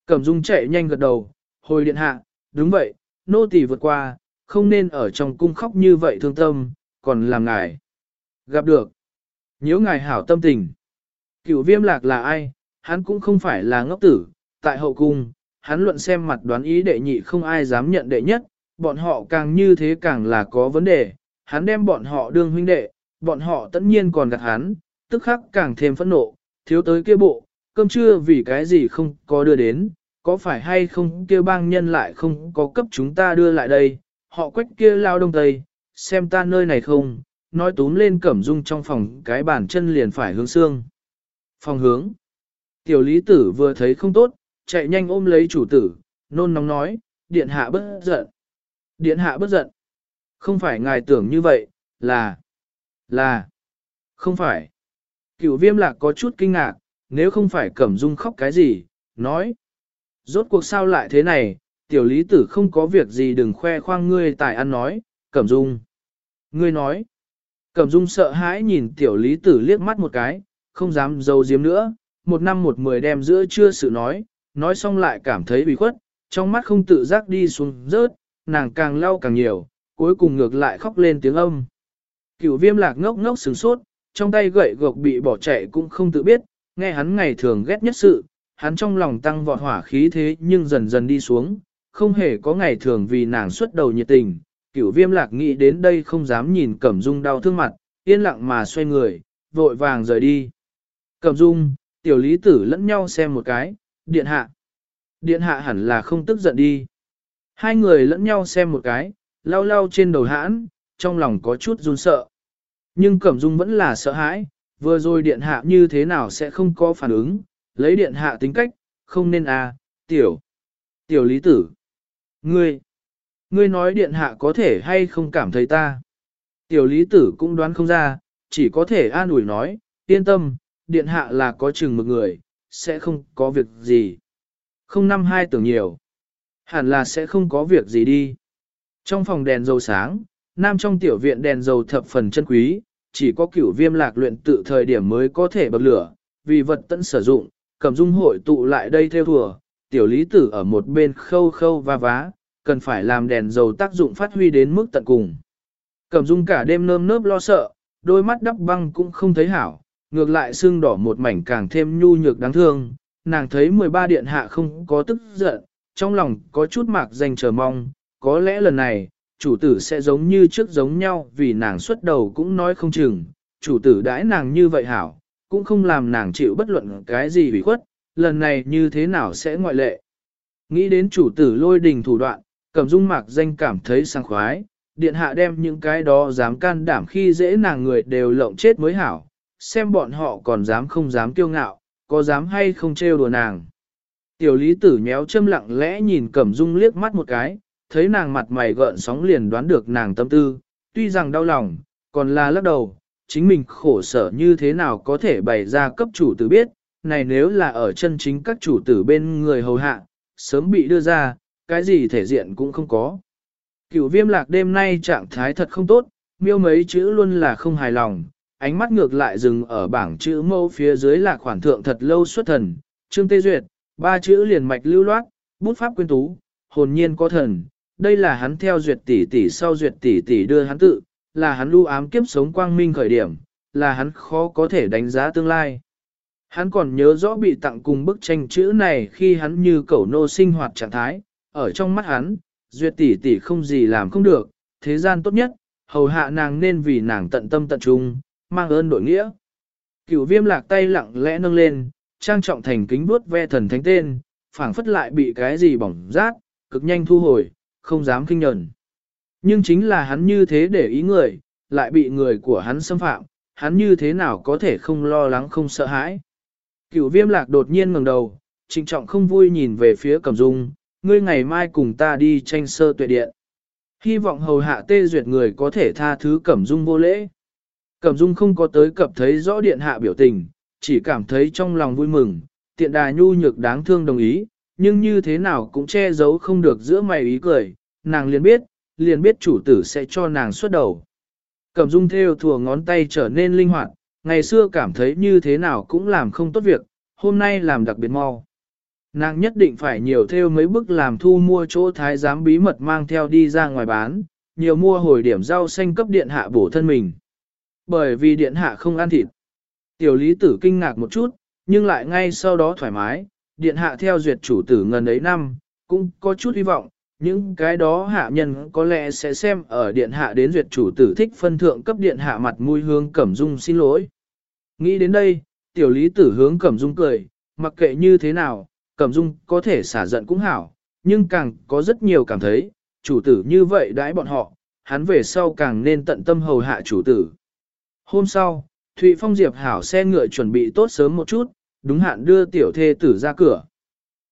Cẩm dung chạy nhanh gật đầu, hồi điện hạ, đúng vậy, nô tỳ vượt qua, không nên ở trong cung khóc như vậy thương tâm, còn làm ngài. Gặp được. Nếu ngài hảo tâm tình. Cửu viêm lạc là ai, hắn cũng không phải là ngốc tử, tại hậu cung, hắn luận xem mặt đoán ý đệ nhị không ai dám nhận đệ nhất, bọn họ càng như thế càng là có vấn đề, hắn đem bọn họ đương huynh đệ, bọn họ tất nhiên còn gạt hắn, tức khắc càng thêm phẫn nộ, thiếu tới kia bộ, cơm trưa vì cái gì không có đưa đến, có phải hay không kia bang nhân lại không có cấp chúng ta đưa lại đây, họ quách kia lao đông tây, xem ta nơi này không, nói túm lên cẩm dung trong phòng cái bàn chân liền phải hướng xương. Phòng hướng. Tiểu lý tử vừa thấy không tốt, chạy nhanh ôm lấy chủ tử, nôn nóng nói, điện hạ bất giận. Điện hạ bất giận. Không phải ngài tưởng như vậy, là, là, không phải. Cửu viêm lạc có chút kinh ngạc, nếu không phải cẩm dung khóc cái gì, nói. Rốt cuộc sao lại thế này, tiểu lý tử không có việc gì đừng khoe khoang ngươi tài ăn nói, cẩm dung. Ngươi nói. Cẩm dung sợ hãi nhìn tiểu lý tử liếc mắt một cái, không dám dâu diếm nữa, một năm một mười đem giữa chưa sự nói, nói xong lại cảm thấy bị khuất, trong mắt không tự giác đi xuống rớt, nàng càng lau càng nhiều, cuối cùng ngược lại khóc lên tiếng âm. Cửu viêm lạc ngốc ngốc sửng sốt, trong tay gậy gộc bị bỏ chạy cũng không tự biết, nghe hắn ngày thường ghét nhất sự, hắn trong lòng tăng vọt hỏa khí thế nhưng dần dần đi xuống, không hề có ngày thường vì nàng xuất đầu nhiệt tình. Cửu viêm lạc nghĩ đến đây không dám nhìn Cẩm Dung đau thương mặt, yên lặng mà xoay người, vội vàng rời đi. Cẩm Dung, tiểu lý tử lẫn nhau xem một cái, điện hạ. Điện hạ hẳn là không tức giận đi. Hai người lẫn nhau xem một cái, lau lau trên đầu hãn, trong lòng có chút run sợ. Nhưng Cẩm Dung vẫn là sợ hãi, vừa rồi điện hạ như thế nào sẽ không có phản ứng, lấy điện hạ tính cách, không nên à, tiểu, tiểu lý tử. Ngươi, ngươi nói điện hạ có thể hay không cảm thấy ta. Tiểu lý tử cũng đoán không ra, chỉ có thể an ủi nói, yên tâm, điện hạ là có chừng một người, sẽ không có việc gì. Không năm hai tưởng nhiều, hẳn là sẽ không có việc gì đi. Trong phòng đèn dầu sáng, nam trong tiểu viện đèn dầu thập phần chân quý, chỉ có cửu viêm lạc luyện tự thời điểm mới có thể bật lửa, vì vật tận sử dụng, cầm dung hội tụ lại đây theo thùa, tiểu lý tử ở một bên khâu khâu va vá, cần phải làm đèn dầu tác dụng phát huy đến mức tận cùng. Cầm dung cả đêm nơm nớp lo sợ, đôi mắt đắp băng cũng không thấy hảo, ngược lại xương đỏ một mảnh càng thêm nhu nhược đáng thương, nàng thấy 13 điện hạ không có tức giận, trong lòng có chút mạc danh chờ mong, có lẽ lần này, chủ tử sẽ giống như trước giống nhau vì nàng xuất đầu cũng nói không chừng, chủ tử đãi nàng như vậy hảo, cũng không làm nàng chịu bất luận cái gì bị khuất, lần này như thế nào sẽ ngoại lệ. Nghĩ đến chủ tử lôi đình thủ đoạn, cầm dung mạc danh cảm thấy sang khoái, điện hạ đem những cái đó dám can đảm khi dễ nàng người đều lộng chết mới hảo, xem bọn họ còn dám không dám kiêu ngạo, có dám hay không trêu đùa nàng. Tiểu lý tử nhéo châm lặng lẽ nhìn cẩm dung liếc mắt một cái, thấy nàng mặt mày gợn sóng liền đoán được nàng tâm tư, tuy rằng đau lòng, còn là lắc đầu, chính mình khổ sở như thế nào có thể bày ra cấp chủ tử biết, này nếu là ở chân chính các chủ tử bên người hầu hạ, sớm bị đưa ra, cái gì thể diện cũng không có. Cửu viêm lạc đêm nay trạng thái thật không tốt, miêu mấy chữ luôn là không hài lòng, ánh mắt ngược lại dừng ở bảng chữ mâu phía dưới là khoản thượng thật lâu xuất thần, trương tê duyệt, ba chữ liền mạch lưu loát, bút pháp quyên tú, hồn nhiên có thần, đây là hắn theo duyệt tỷ tỷ sau duyệt tỷ tỷ đưa hắn tự, là hắn lưu ám kiếp sống quang minh khởi điểm, là hắn khó có thể đánh giá tương lai. Hắn còn nhớ rõ bị tặng cùng bức tranh chữ này khi hắn như cẩu nô sinh hoạt trạng thái, ở trong mắt hắn, duyệt tỷ tỷ không gì làm không được, thế gian tốt nhất, hầu hạ nàng nên vì nàng tận tâm tận trung, mang ơn đội nghĩa. Cửu viêm lạc tay lặng lẽ nâng lên, trang trọng thành kính vuốt ve thần thánh tên, phảng phất lại bị cái gì bỏng rát, cực nhanh thu hồi, không dám kinh nhẫn. Nhưng chính là hắn như thế để ý người, lại bị người của hắn xâm phạm, hắn như thế nào có thể không lo lắng không sợ hãi. Cửu viêm lạc đột nhiên ngẩng đầu, trịnh trọng không vui nhìn về phía cẩm dung, ngươi ngày mai cùng ta đi tranh sơ tuệ điện. Hy vọng hầu hạ tê duyệt người có thể tha thứ cẩm dung vô lễ. Cẩm dung không có tới cập thấy rõ điện hạ biểu tình, chỉ cảm thấy trong lòng vui mừng, tiện đà nhu nhược đáng thương đồng ý, nhưng như thế nào cũng che giấu không được giữa mày ý cười, nàng liền biết, liền biết chủ tử sẽ cho nàng xuất đầu. Cẩm dung theo thùa ngón tay trở nên linh hoạt, ngày xưa cảm thấy như thế nào cũng làm không tốt việc, hôm nay làm đặc biệt mau. Nàng nhất định phải nhiều theo mấy bức làm thu mua chỗ thái giám bí mật mang theo đi ra ngoài bán, nhiều mua hồi điểm rau xanh cấp điện hạ bổ thân mình. Bởi vì điện hạ không ăn thịt. Tiểu lý tử kinh ngạc một chút, nhưng lại ngay sau đó thoải mái, điện hạ theo duyệt chủ tử ngần ấy năm, cũng có chút hy vọng, những cái đó hạ nhân có lẽ sẽ xem ở điện hạ đến duyệt chủ tử thích phân thượng cấp điện hạ mặt mũi hướng Cẩm Dung xin lỗi. Nghĩ đến đây, tiểu lý tử hướng Cẩm Dung cười, mặc kệ như thế nào, Cẩm Dung có thể xả giận cũng hảo, nhưng càng có rất nhiều cảm thấy, chủ tử như vậy đãi bọn họ, hắn về sau càng nên tận tâm hầu hạ chủ tử. Hôm sau, Thụy Phong Diệp hảo xe ngựa chuẩn bị tốt sớm một chút, đúng hạn đưa tiểu thê tử ra cửa.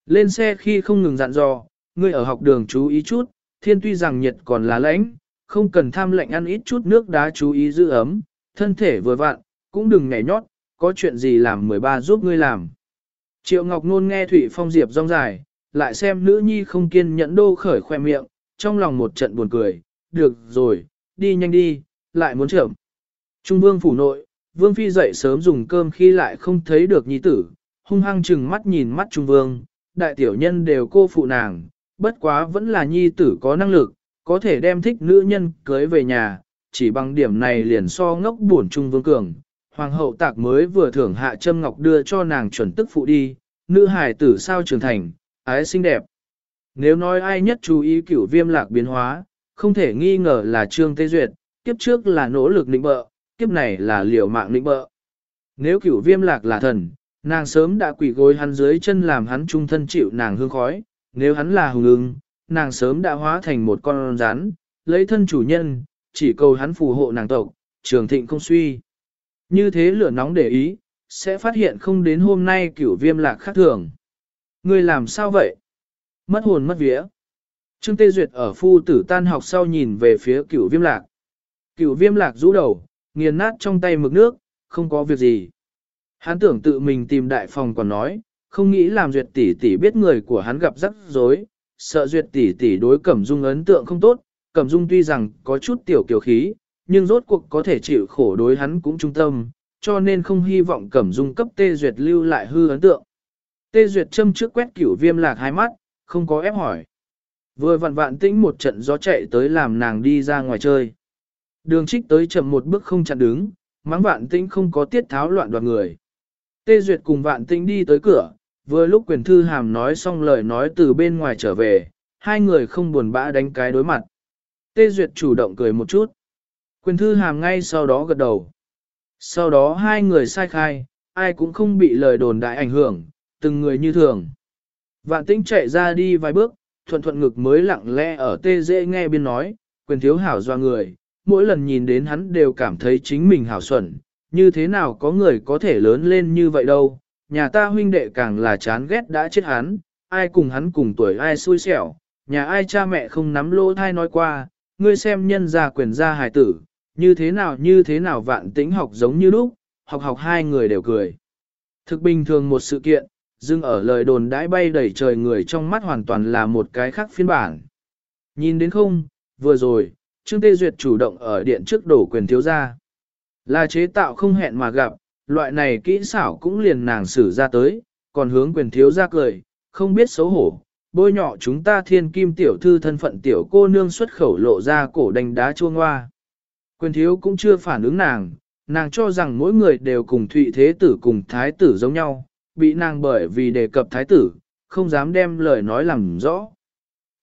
Lên xe khi không ngừng dặn dò, ngươi ở học đường chú ý chút, thiên tuy rằng nhiệt còn là lãnh, không cần tham lệnh ăn ít chút nước đá chú ý giữ ấm, thân thể vừa vặn, cũng đừng nhảy nhót, có chuyện gì làm 13 giúp ngươi làm. Triệu Ngọc Nôn nghe Thụy Phong Diệp rong dài, lại xem nữ nhi không kiên nhẫn đô khởi khoe miệng, trong lòng một trận buồn cười, được rồi, đi nhanh đi, lại muốn trưởng. Trung vương phủ nội, vương phi dậy sớm dùng cơm khi lại không thấy được nhi tử, hung hăng chừng mắt nhìn mắt trung vương, đại tiểu nhân đều cô phụ nàng, bất quá vẫn là nhi tử có năng lực, có thể đem thích nữ nhân cưới về nhà, chỉ bằng điểm này liền so ngốc buồn trung vương cường. Hoàng hậu tạc mới vừa thưởng hạ châm ngọc đưa cho nàng chuẩn tức phụ đi, nữ hài tử sao trưởng thành, ái xinh đẹp. Nếu nói ai nhất chú ý cửu viêm lạc biến hóa, không thể nghi ngờ là Trương Tê Duyệt, kiếp trước là nỗ lực định bợ, kiếp này là liều mạng lĩnh bợ. Nếu cửu viêm lạc là thần, nàng sớm đã quỷ gối hắn dưới chân làm hắn trung thân chịu nàng hương khói, nếu hắn là hùng ưng, nàng sớm đã hóa thành một con rắn, lấy thân chủ nhân, chỉ cầu hắn phù hộ nàng tộc, trường thịnh không suy. Như thế lửa nóng để ý, sẽ phát hiện không đến hôm nay cửu viêm lạc khác thường. Ngươi làm sao vậy? Mất hồn mất vía. Trương Tê Duyệt ở phu tử tan học sau nhìn về phía cửu viêm lạc. Cửu viêm lạc rũ đầu, nghiền nát trong tay mực nước, không có việc gì. Hắn tưởng tự mình tìm đại phòng còn nói, không nghĩ làm duyệt tỷ tỷ biết người của hắn gặp rắc rối, sợ duyệt tỷ tỷ đối Cẩm Dung ấn tượng không tốt, Cẩm Dung tuy rằng có chút tiểu kiều khí, nhưng rốt cuộc có thể chịu khổ đối hắn cũng trung tâm, cho nên không hy vọng Cẩm Dung cấp tê duyệt lưu lại hư ấn tượng. Tê duyệt châm trước quét cửu viêm lạc hai mắt, không có ép hỏi. Vừa vặn vạn tĩnh một trận gió chạy tới làm nàng đi ra ngoài chơi. Đường trích tới chậm một bước không chặn đứng, mắng vạn tĩnh không có tiết tháo loạn đoạt người. Tê Duyệt cùng vạn tĩnh đi tới cửa, vừa lúc quyền thư hàm nói xong lời nói từ bên ngoài trở về, hai người không buồn bã đánh cái đối mặt. Tê Duyệt chủ động cười một chút. Quyền thư hàm ngay sau đó gật đầu. Sau đó hai người sai khai, ai cũng không bị lời đồn đại ảnh hưởng, từng người như thường. Vạn tĩnh chạy ra đi vài bước, thuận thuận ngực mới lặng lẽ ở tê dễ nghe biên nói, quyền thiếu hảo doa người, mỗi lần nhìn đến hắn đều cảm thấy chính mình hảo xuẩn, như thế nào có người có thể lớn lên như vậy đâu, nhà ta huynh đệ càng là chán ghét đã chết hắn, ai cùng hắn cùng tuổi ai xui xẻo, nhà ai cha mẹ không nắm lỗ thai nói qua, ngươi xem nhân gia quyền gia hài tử, như thế nào như thế nào vạn tính học giống như lúc, học học hai người đều cười. Thực bình thường một sự kiện, dưng ở lời đồn đãi bay đầy trời người trong mắt hoàn toàn là một cái khác phiên bản. Nhìn đến không, vừa rồi, Trương Tê Duyệt chủ động ở điện trước đổ quyền thiếu gia. Là chế tạo không hẹn mà gặp, loại này kỹ xảo cũng liền nàng xử ra tới, còn hướng quyền thiếu gia cười, không biết xấu hổ, bôi nhọ chúng ta thiên kim tiểu thư thân phận tiểu cô nương xuất khẩu lộ ra cổ đánh đá chua ngoa. Quyền thiếu cũng chưa phản ứng nàng, nàng cho rằng mỗi người đều cùng thụy thế tử cùng thái tử giống nhau, bị nàng bởi vì đề cập thái tử, không dám đem lời nói làm rõ.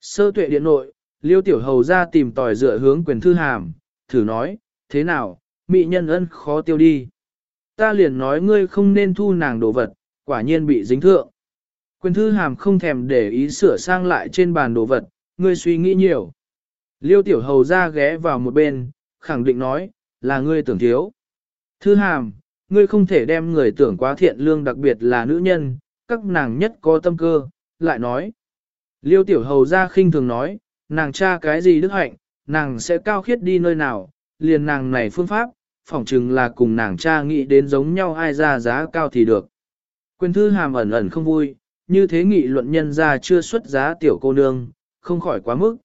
Sơ tuệ điện nội, liêu tiểu hầu ra tìm tòi dựa hướng quyền thư hàm, thử nói, thế nào, mị nhân ân khó tiêu đi. Ta liền nói ngươi không nên thu nàng đồ vật, quả nhiên bị dính thượng. Quyền thư hàm không thèm để ý sửa sang lại trên bàn đồ vật, ngươi suy nghĩ nhiều. Liêu tiểu hầu ra ghé vào một bên, khẳng định nói, là ngươi tưởng thiếu. Thư hàm, ngươi không thể đem người tưởng quá thiện lương đặc biệt là nữ nhân, các nàng nhất có tâm cơ, lại nói. Liêu tiểu hầu ra khinh thường nói, nàng cha cái gì đức hạnh, nàng sẽ cao khiết đi nơi nào, liền nàng này phương pháp, phỏng chừng là cùng nàng cha nghĩ đến giống nhau ai ra giá cao thì được. Quyền thư hàm ẩn ẩn không vui, như thế nghị luận nhân ra chưa xuất giá tiểu cô nương, không khỏi quá mức.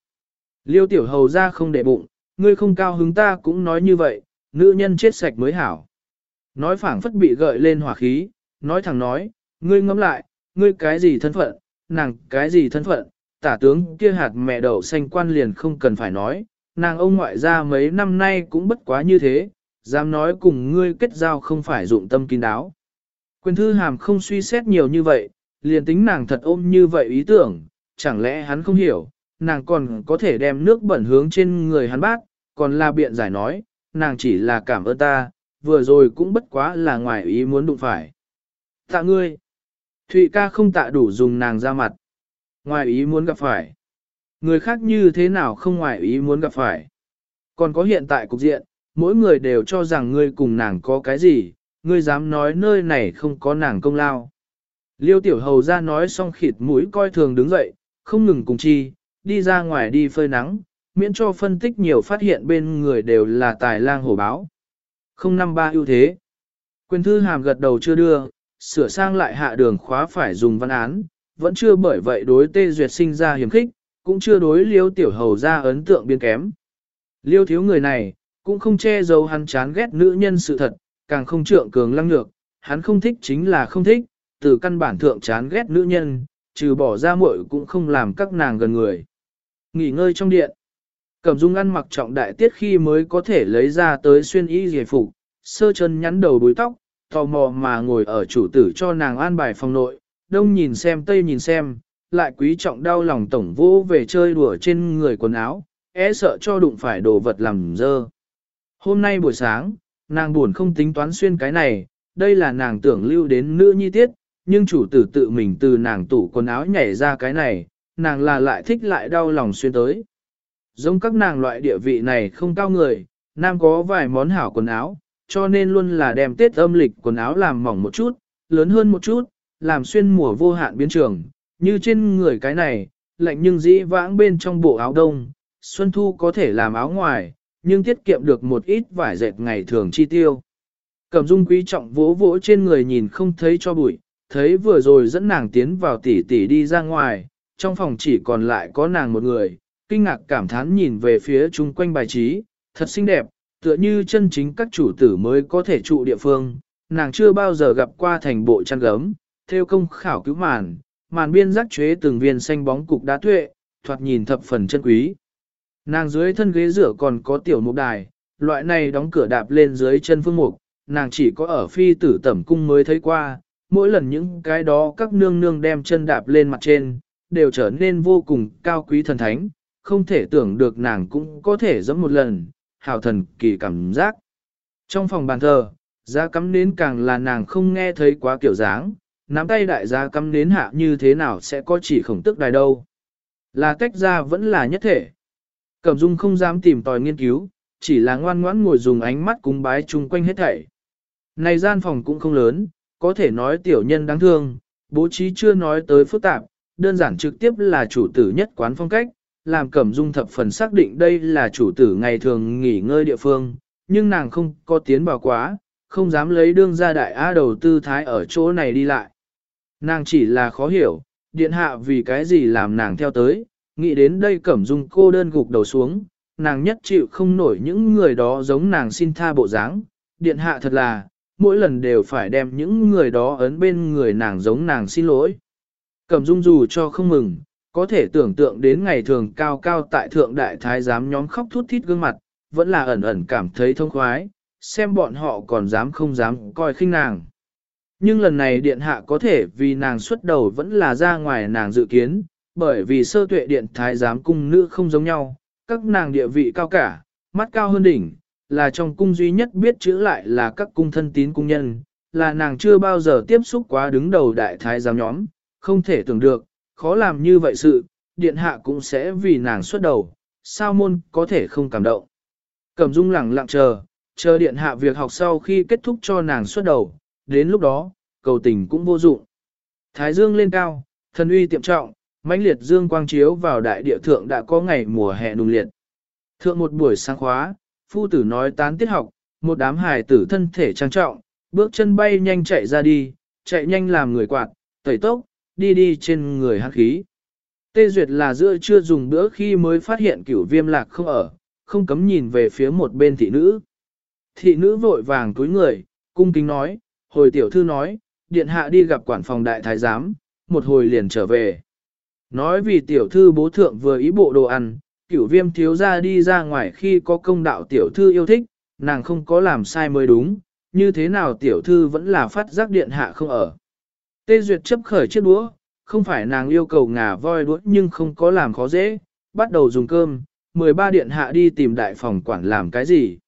Liêu tiểu hầu ra không để bụng, ngươi không cao hứng ta cũng nói như vậy, nữ nhân chết sạch mới hảo. Nói phảng phất bị gợi lên hỏa khí, nói thẳng nói, ngươi ngẫm lại, ngươi cái gì thân phận, nàng cái gì thân phận, tả tướng kia hạt mẹ đậu xanh quan liền không cần phải nói, nàng ông ngoại gia mấy năm nay cũng bất quá như thế, dám nói cùng ngươi kết giao không phải dụng tâm kín đáo. Quyền thư hàm không suy xét nhiều như vậy, liền tính nàng thật ôm như vậy ý tưởng, chẳng lẽ hắn không hiểu, nàng còn có thể đem nước bẩn hướng trên người hắn bác, còn là biện giải nói, nàng chỉ là cảm ơn ta, vừa rồi cũng bất quá là ngoài ý muốn đụng phải. Tạ ngươi. Thụy ca không tạ đủ dùng nàng ra mặt. Ngoài ý muốn gặp phải. Người khác như thế nào không ngoài ý muốn gặp phải. Còn có hiện tại cục diện, mỗi người đều cho rằng ngươi cùng nàng có cái gì, ngươi dám nói nơi này không có nàng công lao. Liêu tiểu hầu ra nói xong khịt mũi coi thường đứng dậy, không ngừng cùng chi, đi ra ngoài đi phơi nắng, miễn cho phân tích nhiều phát hiện bên người đều là tài lang hổ báo. Không năm ba ưu thế. Quyền thư hàm gật đầu chưa đưa, sửa sang lại hạ đường khóa phải dùng văn án, vẫn chưa bởi vậy đối tê duyệt sinh ra hiểm khích, cũng chưa đối liêu tiểu hầu ra ấn tượng biên kém. Liêu thiếu người này, cũng không che giấu hắn chán ghét nữ nhân sự thật, càng không trượng cường lăng nhược, hắn không thích chính là không thích, từ căn bản thượng chán ghét nữ nhân, trừ bỏ ra muội cũng không làm các nàng gần người. Nghỉ ngơi trong điện, Cẩm Dung ăn mặc trọng đại tiết khi mới có thể lấy ra tới xuyên y giải phục, sơ chân nhắn đầu búi tóc, tò mò mà ngồi ở chủ tử cho nàng an bài phòng nội, đông nhìn xem tây nhìn xem, lại quý trọng đau lòng tổng vô về chơi đùa trên người quần áo, e sợ cho đụng phải đồ vật làm dơ. Hôm nay buổi sáng, nàng buồn không tính toán xuyên cái này, đây là nàng tưởng lưu đến nữ nhi tiết, nhưng chủ tử tự mình từ nàng tủ quần áo nhảy ra cái này, nàng là lại thích lại đau lòng xuyên tới. Giống các nàng loại địa vị này không cao người, nam có vài món hảo quần áo, cho nên luôn là đem tết âm lịch quần áo làm mỏng một chút, lớn hơn một chút, làm xuyên mùa vô hạn biến trường, như trên người cái này, lạnh nhưng dĩ vãng bên trong bộ áo đông, xuân thu có thể làm áo ngoài, nhưng tiết kiệm được một ít vải dệt ngày thường chi tiêu. Cẩm dung quý trọng vỗ vỗ trên người nhìn không thấy cho bụi, thấy vừa rồi dẫn nàng tiến vào tỉ tỉ đi ra ngoài, trong phòng chỉ còn lại có nàng một người, kinh ngạc cảm thán nhìn về phía chung quanh bài trí, thật xinh đẹp, tựa như chân chính các chủ tử mới có thể trụ địa phương, nàng chưa bao giờ gặp qua thành bộ chăn gấm, theo công khảo cứu màn, màn biên rắc chế từng viên xanh bóng cục đá tuệ, thoạt nhìn thập phần chân quý. Nàng dưới thân ghế rửa còn có tiểu mục đài, loại này đóng cửa đạp lên dưới chân phương mục, nàng chỉ có ở phi tử tẩm cung mới thấy qua, mỗi lần những cái đó các nương nương đem chân đạp lên mặt trên, đều trở nên vô cùng cao quý thần thánh, không thể tưởng được nàng cũng có thể giẫm một lần, hào thần kỳ cảm giác. Trong phòng bàn thờ, giá cắm nến càng là nàng không nghe thấy quá kiểu dáng, nắm tay đại gia cắm đến hạ như thế nào sẽ có chỉ khổng tức đài đâu. Là tách ra vẫn là nhất thể. Cẩm dung không dám tìm tòi nghiên cứu, chỉ là ngoan ngoãn ngồi dùng ánh mắt cúng bái chung quanh hết thảy. Này gian phòng cũng không lớn, có thể nói tiểu nhân đáng thương, bố trí chưa nói tới phức tạp, đơn giản trực tiếp là chủ tử nhất quán phong cách, làm Cẩm Dung thập phần xác định đây là chủ tử ngày thường nghỉ ngơi địa phương, nhưng nàng không có tiến vào quá, không dám lấy đương gia đại á đầu tư thái ở chỗ này đi lại. Nàng chỉ là khó hiểu, điện hạ vì cái gì làm nàng theo tới, nghĩ đến đây Cẩm Dung cô đơn gục đầu xuống, nàng nhất chịu không nổi những người đó giống nàng xin tha bộ dáng, điện hạ thật là, mỗi lần đều phải đem những người đó ấn bên người nàng giống nàng xin lỗi. Cẩm Dung dù cho không mừng, có thể tưởng tượng đến ngày thường cao cao tại thượng đại thái giám nhóm khóc thút thít gương mặt, vẫn là ẩn ẩn cảm thấy thông khoái, xem bọn họ còn dám không dám coi khinh nàng. Nhưng lần này điện hạ có thể vì nàng xuất đầu vẫn là ra ngoài nàng dự kiến, bởi vì sơ tuệ điện thái giám cung nữ không giống nhau, các nàng địa vị cao cả, mắt cao hơn đỉnh, là trong cung duy nhất biết chữ lại là các cung thân tín cung nhân, là nàng chưa bao giờ tiếp xúc quá đứng đầu đại thái giám nhóm, không thể tưởng được, khó làm như vậy sự, điện hạ cũng sẽ vì nàng xuất đầu, sao môn có thể không cảm động. Cẩm dung lặng lặng chờ, chờ điện hạ việc học sau khi kết thúc cho nàng xuất đầu, đến lúc đó, cầu tình cũng vô dụng. Thái dương lên cao, thần uy tiệm trọng, mãnh liệt dương quang chiếu vào đại địa thượng đã có ngày mùa hè nung liệt. Thượng một buổi sáng khóa, phu tử nói tán tiết học, một đám hài tử thân thể trang trọng, bước chân bay nhanh chạy ra đi, chạy nhanh làm người quạt, tẩy tốc, đi đi trên người hắc khí. Tê Duyệt là giữa chưa dùng bữa khi mới phát hiện cửu viêm lạc không ở, không cấm nhìn về phía một bên thị nữ. Thị nữ vội vàng túi người, cung kính nói, hồi tiểu thư nói, điện hạ đi gặp quản phòng đại thái giám, một hồi liền trở về. Nói vì tiểu thư bố thượng vừa ý bộ đồ ăn, cửu viêm thiếu ra đi ra ngoài khi có công đạo tiểu thư yêu thích, nàng không có làm sai mới đúng, như thế nào tiểu thư vẫn là phát giác điện hạ không ở. Tê Duyệt chấp khởi chiếc đũa, không phải nàng yêu cầu ngà voi đũa nhưng không có làm khó dễ, bắt đầu dùng cơm, 13 điện hạ đi tìm đại phòng quản làm cái gì.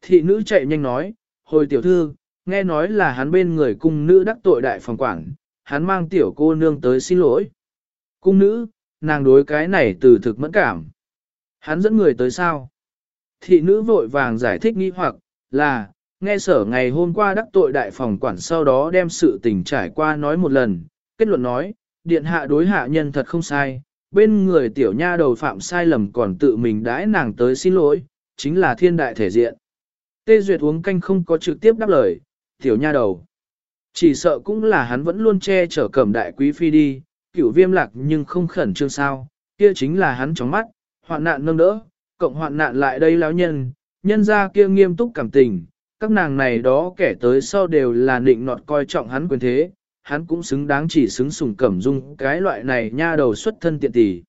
Thị nữ chạy nhanh nói, hồi tiểu thư, nghe nói là hắn bên người cung nữ đắc tội đại phòng quản, hắn mang tiểu cô nương tới xin lỗi. Cung nữ, nàng đối cái này từ thực mẫn cảm. Hắn dẫn người tới sao? Thị nữ vội vàng giải thích nghi hoặc, là, nghe sở ngày hôm qua đắc tội đại phòng quản sau đó đem sự tình trải qua nói một lần, kết luận nói, điện hạ đối hạ nhân thật không sai, bên người tiểu nha đầu phạm sai lầm còn tự mình đãi nàng tới xin lỗi, chính là thiên đại thể diện. Tê Duyệt uống canh không có trực tiếp đáp lời, tiểu nha đầu. Chỉ sợ cũng là hắn vẫn luôn che chở cẩm đại quý phi đi, cửu viêm lạc nhưng không khẩn trương sao, kia chính là hắn chóng mắt, hoạn nạn nâng đỡ, cộng hoạn nạn lại đây lão nhân, nhân ra kia nghiêm túc cảm tình, các nàng này đó kẻ tới sau đều là nịnh nọt coi trọng hắn quyền thế, hắn cũng xứng đáng chỉ xứng sùng cẩm dung cái loại này nha đầu xuất thân tiện tỷ.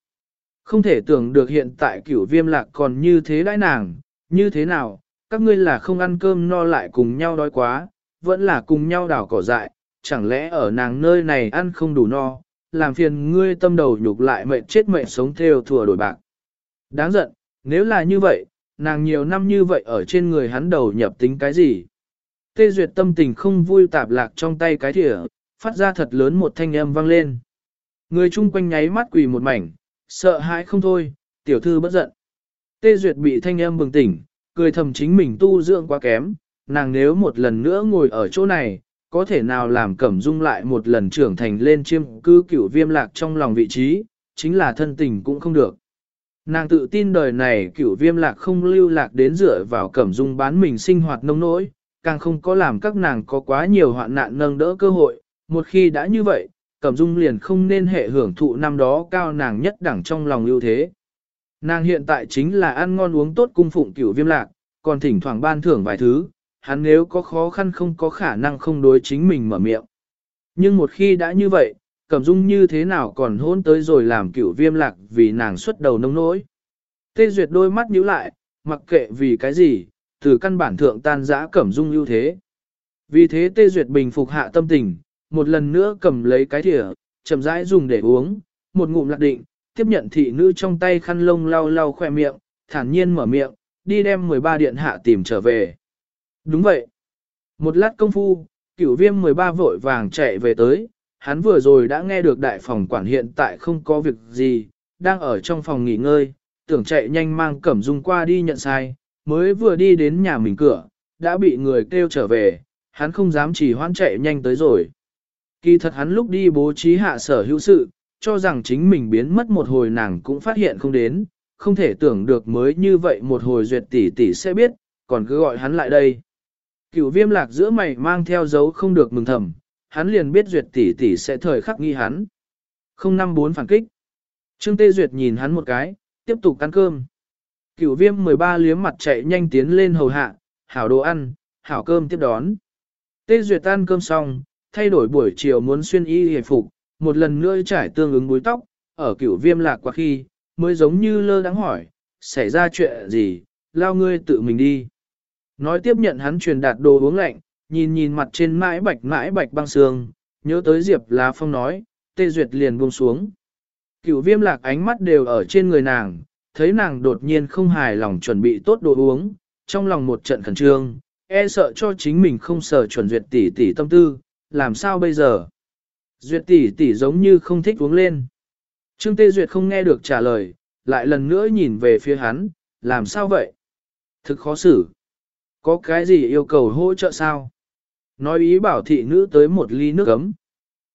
Không thể tưởng được hiện tại cửu viêm lạc còn như thế đãi nàng, như thế nào, các ngươi là không ăn cơm no lại cùng nhau đói quá, vẫn là cùng nhau đảo cỏ dại, chẳng lẽ ở nàng nơi này ăn không đủ no, làm phiền ngươi tâm đầu nhục lại mệnh chết mệnh sống theo thừa đổi bạc. Đáng giận, nếu là như vậy, nàng nhiều năm như vậy ở trên người hắn đầu nhập tính cái gì? Tê Duyệt tâm tình không vui tạp lạc trong tay cái thìa, phát ra thật lớn một thanh âm vang lên. Người chung quanh nháy mắt quỳ một mảnh, sợ hãi không thôi, tiểu thư bất giận. Tê Duyệt bị thanh âm bừng tỉnh, cười thầm chính mình tu dưỡng quá kém, nàng nếu một lần nữa ngồi ở chỗ này, có thể nào làm cẩm dung lại một lần trưởng thành lên chiêm cư cửu viêm lạc trong lòng vị trí, chính là thân tình cũng không được. Nàng tự tin đời này cửu viêm lạc không lưu lạc đến dựa vào cẩm dung bán mình sinh hoạt nông nỗi, càng không có làm các nàng có quá nhiều hoạn nạn nâng đỡ cơ hội, một khi đã như vậy, cẩm dung liền không nên hệ hưởng thụ năm đó cao nàng nhất đẳng trong lòng ưu thế. Nàng hiện tại chính là ăn ngon uống tốt cung phụng cửu viêm lạc, còn thỉnh thoảng ban thưởng vài thứ, hắn nếu có khó khăn không có khả năng không đối chính mình mở miệng. Nhưng một khi đã như vậy, Cẩm Dung như thế nào còn hôn tới rồi làm cửu viêm lạc vì nàng xuất đầu nông nỗi. Tê Duyệt đôi mắt nhíu lại, mặc kệ vì cái gì, từ căn bản thượng tan giã Cẩm Dung ưu thế. Vì thế Tê Duyệt bình phục hạ tâm tình, một lần nữa cầm lấy cái thìa, chậm rãi dùng để uống, một ngụm lạc định, tiếp nhận thị nữ trong tay khăn lông lau lau khoe miệng, thản nhiên mở miệng, đi đem 13 điện hạ tìm trở về. Đúng vậy. Một lát công phu, cửu viêm 13 vội vàng chạy về tới, hắn vừa rồi đã nghe được đại phòng quản hiện tại không có việc gì, đang ở trong phòng nghỉ ngơi, tưởng chạy nhanh mang cẩm dung qua đi nhận sai, mới vừa đi đến nhà mình cửa, đã bị người kêu trở về, hắn không dám chỉ hoan chạy nhanh tới rồi. Kỳ thật hắn lúc đi bố trí hạ sở hữu sự, cho rằng chính mình biến mất một hồi nàng cũng phát hiện không đến, không thể tưởng được mới như vậy một hồi duyệt tỷ tỷ sẽ biết, còn cứ gọi hắn lại đây. Cửu viêm lạc giữa mày mang theo dấu không được mừng thầm, hắn liền biết duyệt tỷ tỷ sẽ thời khắc nghi hắn. Không năm bốn phản kích. Trương Tê Duyệt nhìn hắn một cái, tiếp tục ăn cơm. Cửu viêm 13 liếm mặt chạy nhanh tiến lên hầu hạ, hảo đồ ăn, hảo cơm tiếp đón. Tê Duyệt ăn cơm xong, thay đổi buổi chiều muốn xuyên y hề phục, một lần nữa trải tương ứng búi tóc, ở cửu viêm lạc qua khi, mới giống như lơ đáng hỏi, xảy ra chuyện gì, lao ngươi tự mình đi. Nói tiếp nhận hắn truyền đạt đồ uống lạnh, nhìn nhìn mặt trên mãi bạch mãi bạch băng sương, nhớ tới Diệp Lá Phong nói, tê duyệt liền buông xuống. Cửu viêm lạc ánh mắt đều ở trên người nàng, thấy nàng đột nhiên không hài lòng chuẩn bị tốt đồ uống, trong lòng một trận khẩn trương, e sợ cho chính mình không sở chuẩn duyệt tỷ tỷ tâm tư, làm sao bây giờ? Duyệt tỷ tỷ giống như không thích uống lên. Trương Tê Duyệt không nghe được trả lời, lại lần nữa nhìn về phía hắn, làm sao vậy? Thực khó xử. Có cái gì yêu cầu hỗ trợ sao? Nói ý bảo thị nữ tới một ly nước ấm.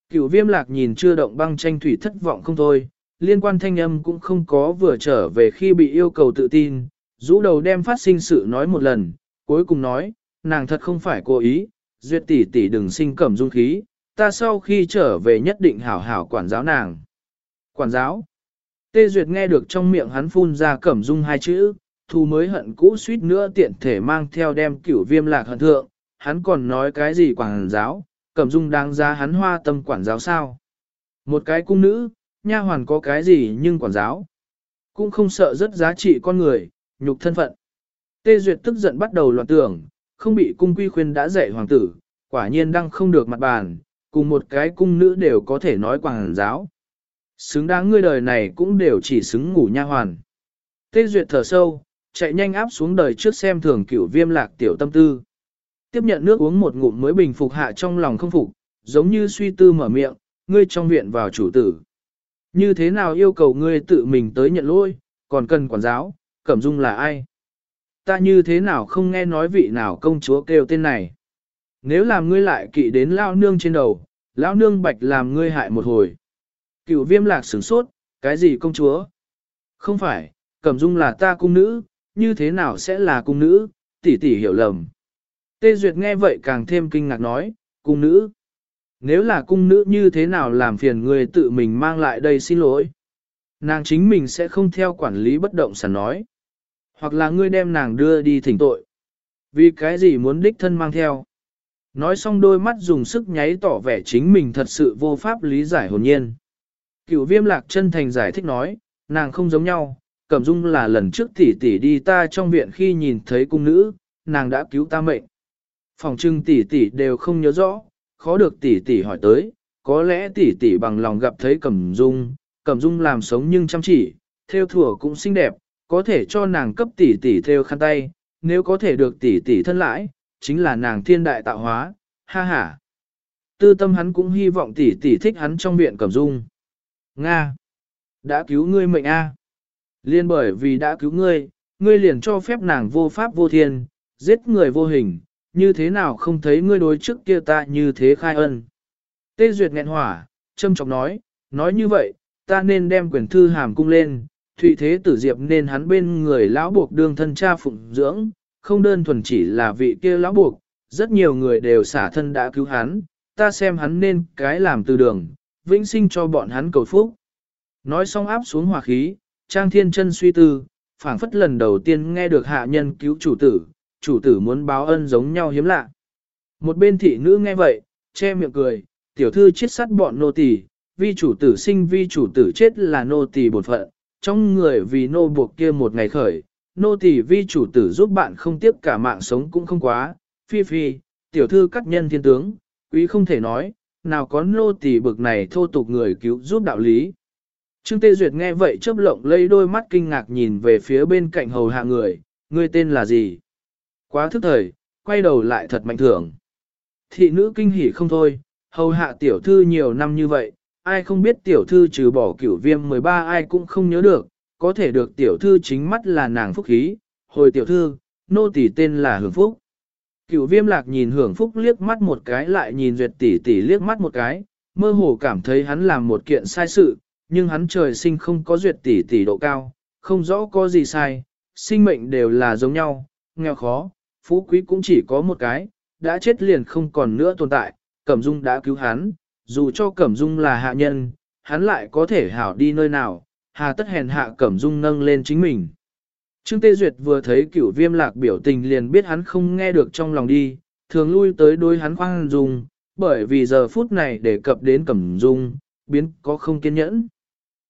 Cửu viêm lạc nhìn chưa động băng tranh thủy thất vọng không thôi, liên quan thanh âm cũng không có vừa trở về khi bị yêu cầu tự tin, rũ đầu đem phát sinh sự nói một lần, cuối cùng nói, nàng thật không phải cố ý, duyệt tỷ tỷ đừng sinh cẩm dung khí, ta sau khi trở về nhất định hảo hảo quản giáo nàng. Quản giáo. Tê Duyệt nghe được trong miệng hắn phun ra cẩm dung hai chữ, thu mới hận cũ suýt nữa tiện thể mang theo đem cửu viêm lạc hận thượng, hắn còn nói cái gì quản giáo, cẩm dung đáng ra hắn hoa tâm quản giáo sao. Một cái cung nữ, nha hoàn có cái gì nhưng quản giáo, cũng không sợ rất giá trị con người, nhục thân phận. Tê Duyệt tức giận bắt đầu loạn tưởng, không bị cung quy khuyên đã dạy hoàng tử, quả nhiên đang không được mặt bàn, cùng một cái cung nữ đều có thể nói quản giáo. Xứng đáng ngươi đời này cũng đều chỉ xứng ngủ nha hoàn. Tê Duyệt thở sâu, chạy nhanh áp xuống đời trước xem thường cửu viêm lạc tiểu tâm tư. Tiếp nhận nước uống một ngụm mới bình phục hạ trong lòng không phục, giống như suy tư mở miệng, ngươi trong viện vào chủ tử. Như thế nào yêu cầu ngươi tự mình tới nhận lỗi, còn cần quản giáo, cẩm dung là ai? Ta như thế nào không nghe nói vị nào công chúa kêu tên này? Nếu làm ngươi lại kỵ đến lao nương trên đầu, lao nương bạch làm ngươi hại một hồi. Cựu viêm lạc sửng sốt, cái gì công chúa? Không phải, cẩm dung là ta cung nữ, như thế nào sẽ là cung nữ, tỷ tỷ hiểu lầm. Tê Duyệt nghe vậy càng thêm kinh ngạc nói, cung nữ. Nếu là cung nữ như thế nào làm phiền người tự mình mang lại đây xin lỗi. Nàng chính mình sẽ không theo quản lý bất động sản nói. Hoặc là ngươi đem nàng đưa đi thỉnh tội. Vì cái gì muốn đích thân mang theo. Nói xong đôi mắt dùng sức nháy tỏ vẻ chính mình thật sự vô pháp lý giải hồn nhiên. Cựu viêm lạc chân thành giải thích nói, nàng không giống nhau, Cẩm Dung là lần trước tỷ tỷ đi ta trong viện khi nhìn thấy cung nữ, nàng đã cứu ta mệnh. Phòng trưng tỷ tỷ đều không nhớ rõ, khó được tỷ tỷ hỏi tới, có lẽ tỷ tỷ bằng lòng gặp thấy Cẩm Dung, Cẩm Dung làm sống nhưng chăm chỉ, theo thủa cũng xinh đẹp, có thể cho nàng cấp tỷ tỷ theo khăn tay, nếu có thể được tỷ tỷ thân lãi, chính là nàng thiên đại tạo hóa, ha ha. Tư tâm hắn cũng hy vọng tỷ tỷ thích hắn trong viện Cẩm Dung. Nga! Đã cứu ngươi mệnh A. Liên bởi vì đã cứu ngươi, ngươi liền cho phép nàng vô pháp vô thiên, giết người vô hình, như thế nào không thấy ngươi đối trước kia ta như thế khai ân. Tê Duyệt nghẹn hỏa, châm trọng nói, nói như vậy, ta nên đem quyển thư hàm cung lên, thụy thế tử diệp nên hắn bên người lão buộc đương thân cha phụng dưỡng, không đơn thuần chỉ là vị kia lão buộc, rất nhiều người đều xả thân đã cứu hắn, ta xem hắn nên cái làm từ đường, vĩnh sinh cho bọn hắn cầu phúc. Nói xong áp xuống hỏa khí, Trang Thiên Chân suy tư, phảng phất lần đầu tiên nghe được hạ nhân cứu chủ tử, chủ tử muốn báo ân giống nhau hiếm lạ. Một bên thị nữ nghe vậy, che miệng cười, tiểu thư chết sát bọn nô tỳ, vi chủ tử sinh vi chủ tử chết là nô tỳ bột phận, trong người vì nô buộc kia một ngày khởi, nô tỳ vi chủ tử giúp bạn không tiếc cả mạng sống cũng không quá, phi phi, tiểu thư cắt nhân thiên tướng, quý không thể nói, nào có nô tỳ bực này thô tục người cứu giúp đạo lý. Trương Tê Duyệt nghe vậy chớp lộng lấy đôi mắt kinh ngạc nhìn về phía bên cạnh hầu hạ người, ngươi tên là gì? Quá thức thời, quay đầu lại thật mạnh thưởng. Thị nữ kinh hỉ không thôi, hầu hạ tiểu thư nhiều năm như vậy, ai không biết tiểu thư trừ bỏ cửu viêm 13 ai cũng không nhớ được, có thể được tiểu thư chính mắt là nàng phúc khí, hồi tiểu thư, nô tỳ tên là hưởng phúc. Cửu viêm lạc nhìn hưởng phúc liếc mắt một cái lại nhìn duyệt tỷ tỷ liếc mắt một cái, mơ hồ cảm thấy hắn làm một kiện sai sự, nhưng hắn trời sinh không có duyệt tỷ tỷ độ cao, không rõ có gì sai, sinh mệnh đều là giống nhau, nghèo khó, phú quý cũng chỉ có một cái, đã chết liền không còn nữa tồn tại, Cẩm Dung đã cứu hắn, dù cho Cẩm Dung là hạ nhân, hắn lại có thể hảo đi nơi nào, hà tất hèn hạ Cẩm Dung nâng lên chính mình. Trương Tê Duyệt vừa thấy cửu viêm lạc biểu tình liền biết hắn không nghe được trong lòng đi, thường lui tới đối hắn khoan dung, bởi vì giờ phút này để cập đến Cẩm Dung, biến có không kiên nhẫn.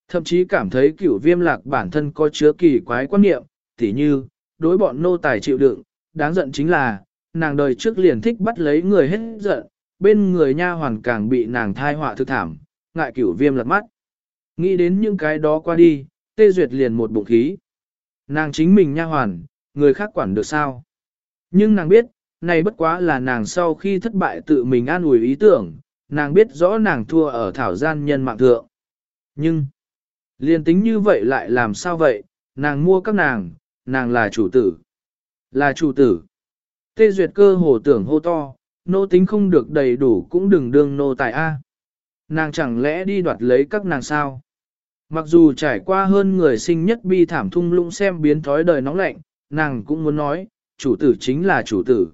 Thậm chí cảm thấy cửu viêm lạc bản thân có chứa kỳ quái quan niệm, tỉ như, đối bọn nô tài chịu đựng, đáng giận chính là, nàng đời trước liền thích bắt lấy người hết giận, bên người nha hoàn càng bị nàng thai họa thực thảm, ngại cửu viêm lật mắt. Nghĩ đến những cái đó qua đi, tê duyệt liền một bụng khí. Nàng chính mình nha hoàn, người khác quản được sao. Nhưng nàng biết, này bất quá là nàng sau khi thất bại tự mình an ủi ý tưởng, nàng biết rõ nàng thua ở thảo gian nhân mạng thượng. Nhưng, liền tính như vậy lại làm sao vậy, nàng mua các nàng, nàng là chủ tử. Là chủ tử. Tê duyệt cơ hồ tưởng hô to, nô tính không được đầy đủ cũng đừng đương nô tài A. Nàng chẳng lẽ đi đoạt lấy các nàng sao? Mặc dù trải qua hơn người sinh nhất bi thảm thung lũng xem biến thói đời nóng lạnh, nàng cũng muốn nói, chủ tử chính là chủ tử.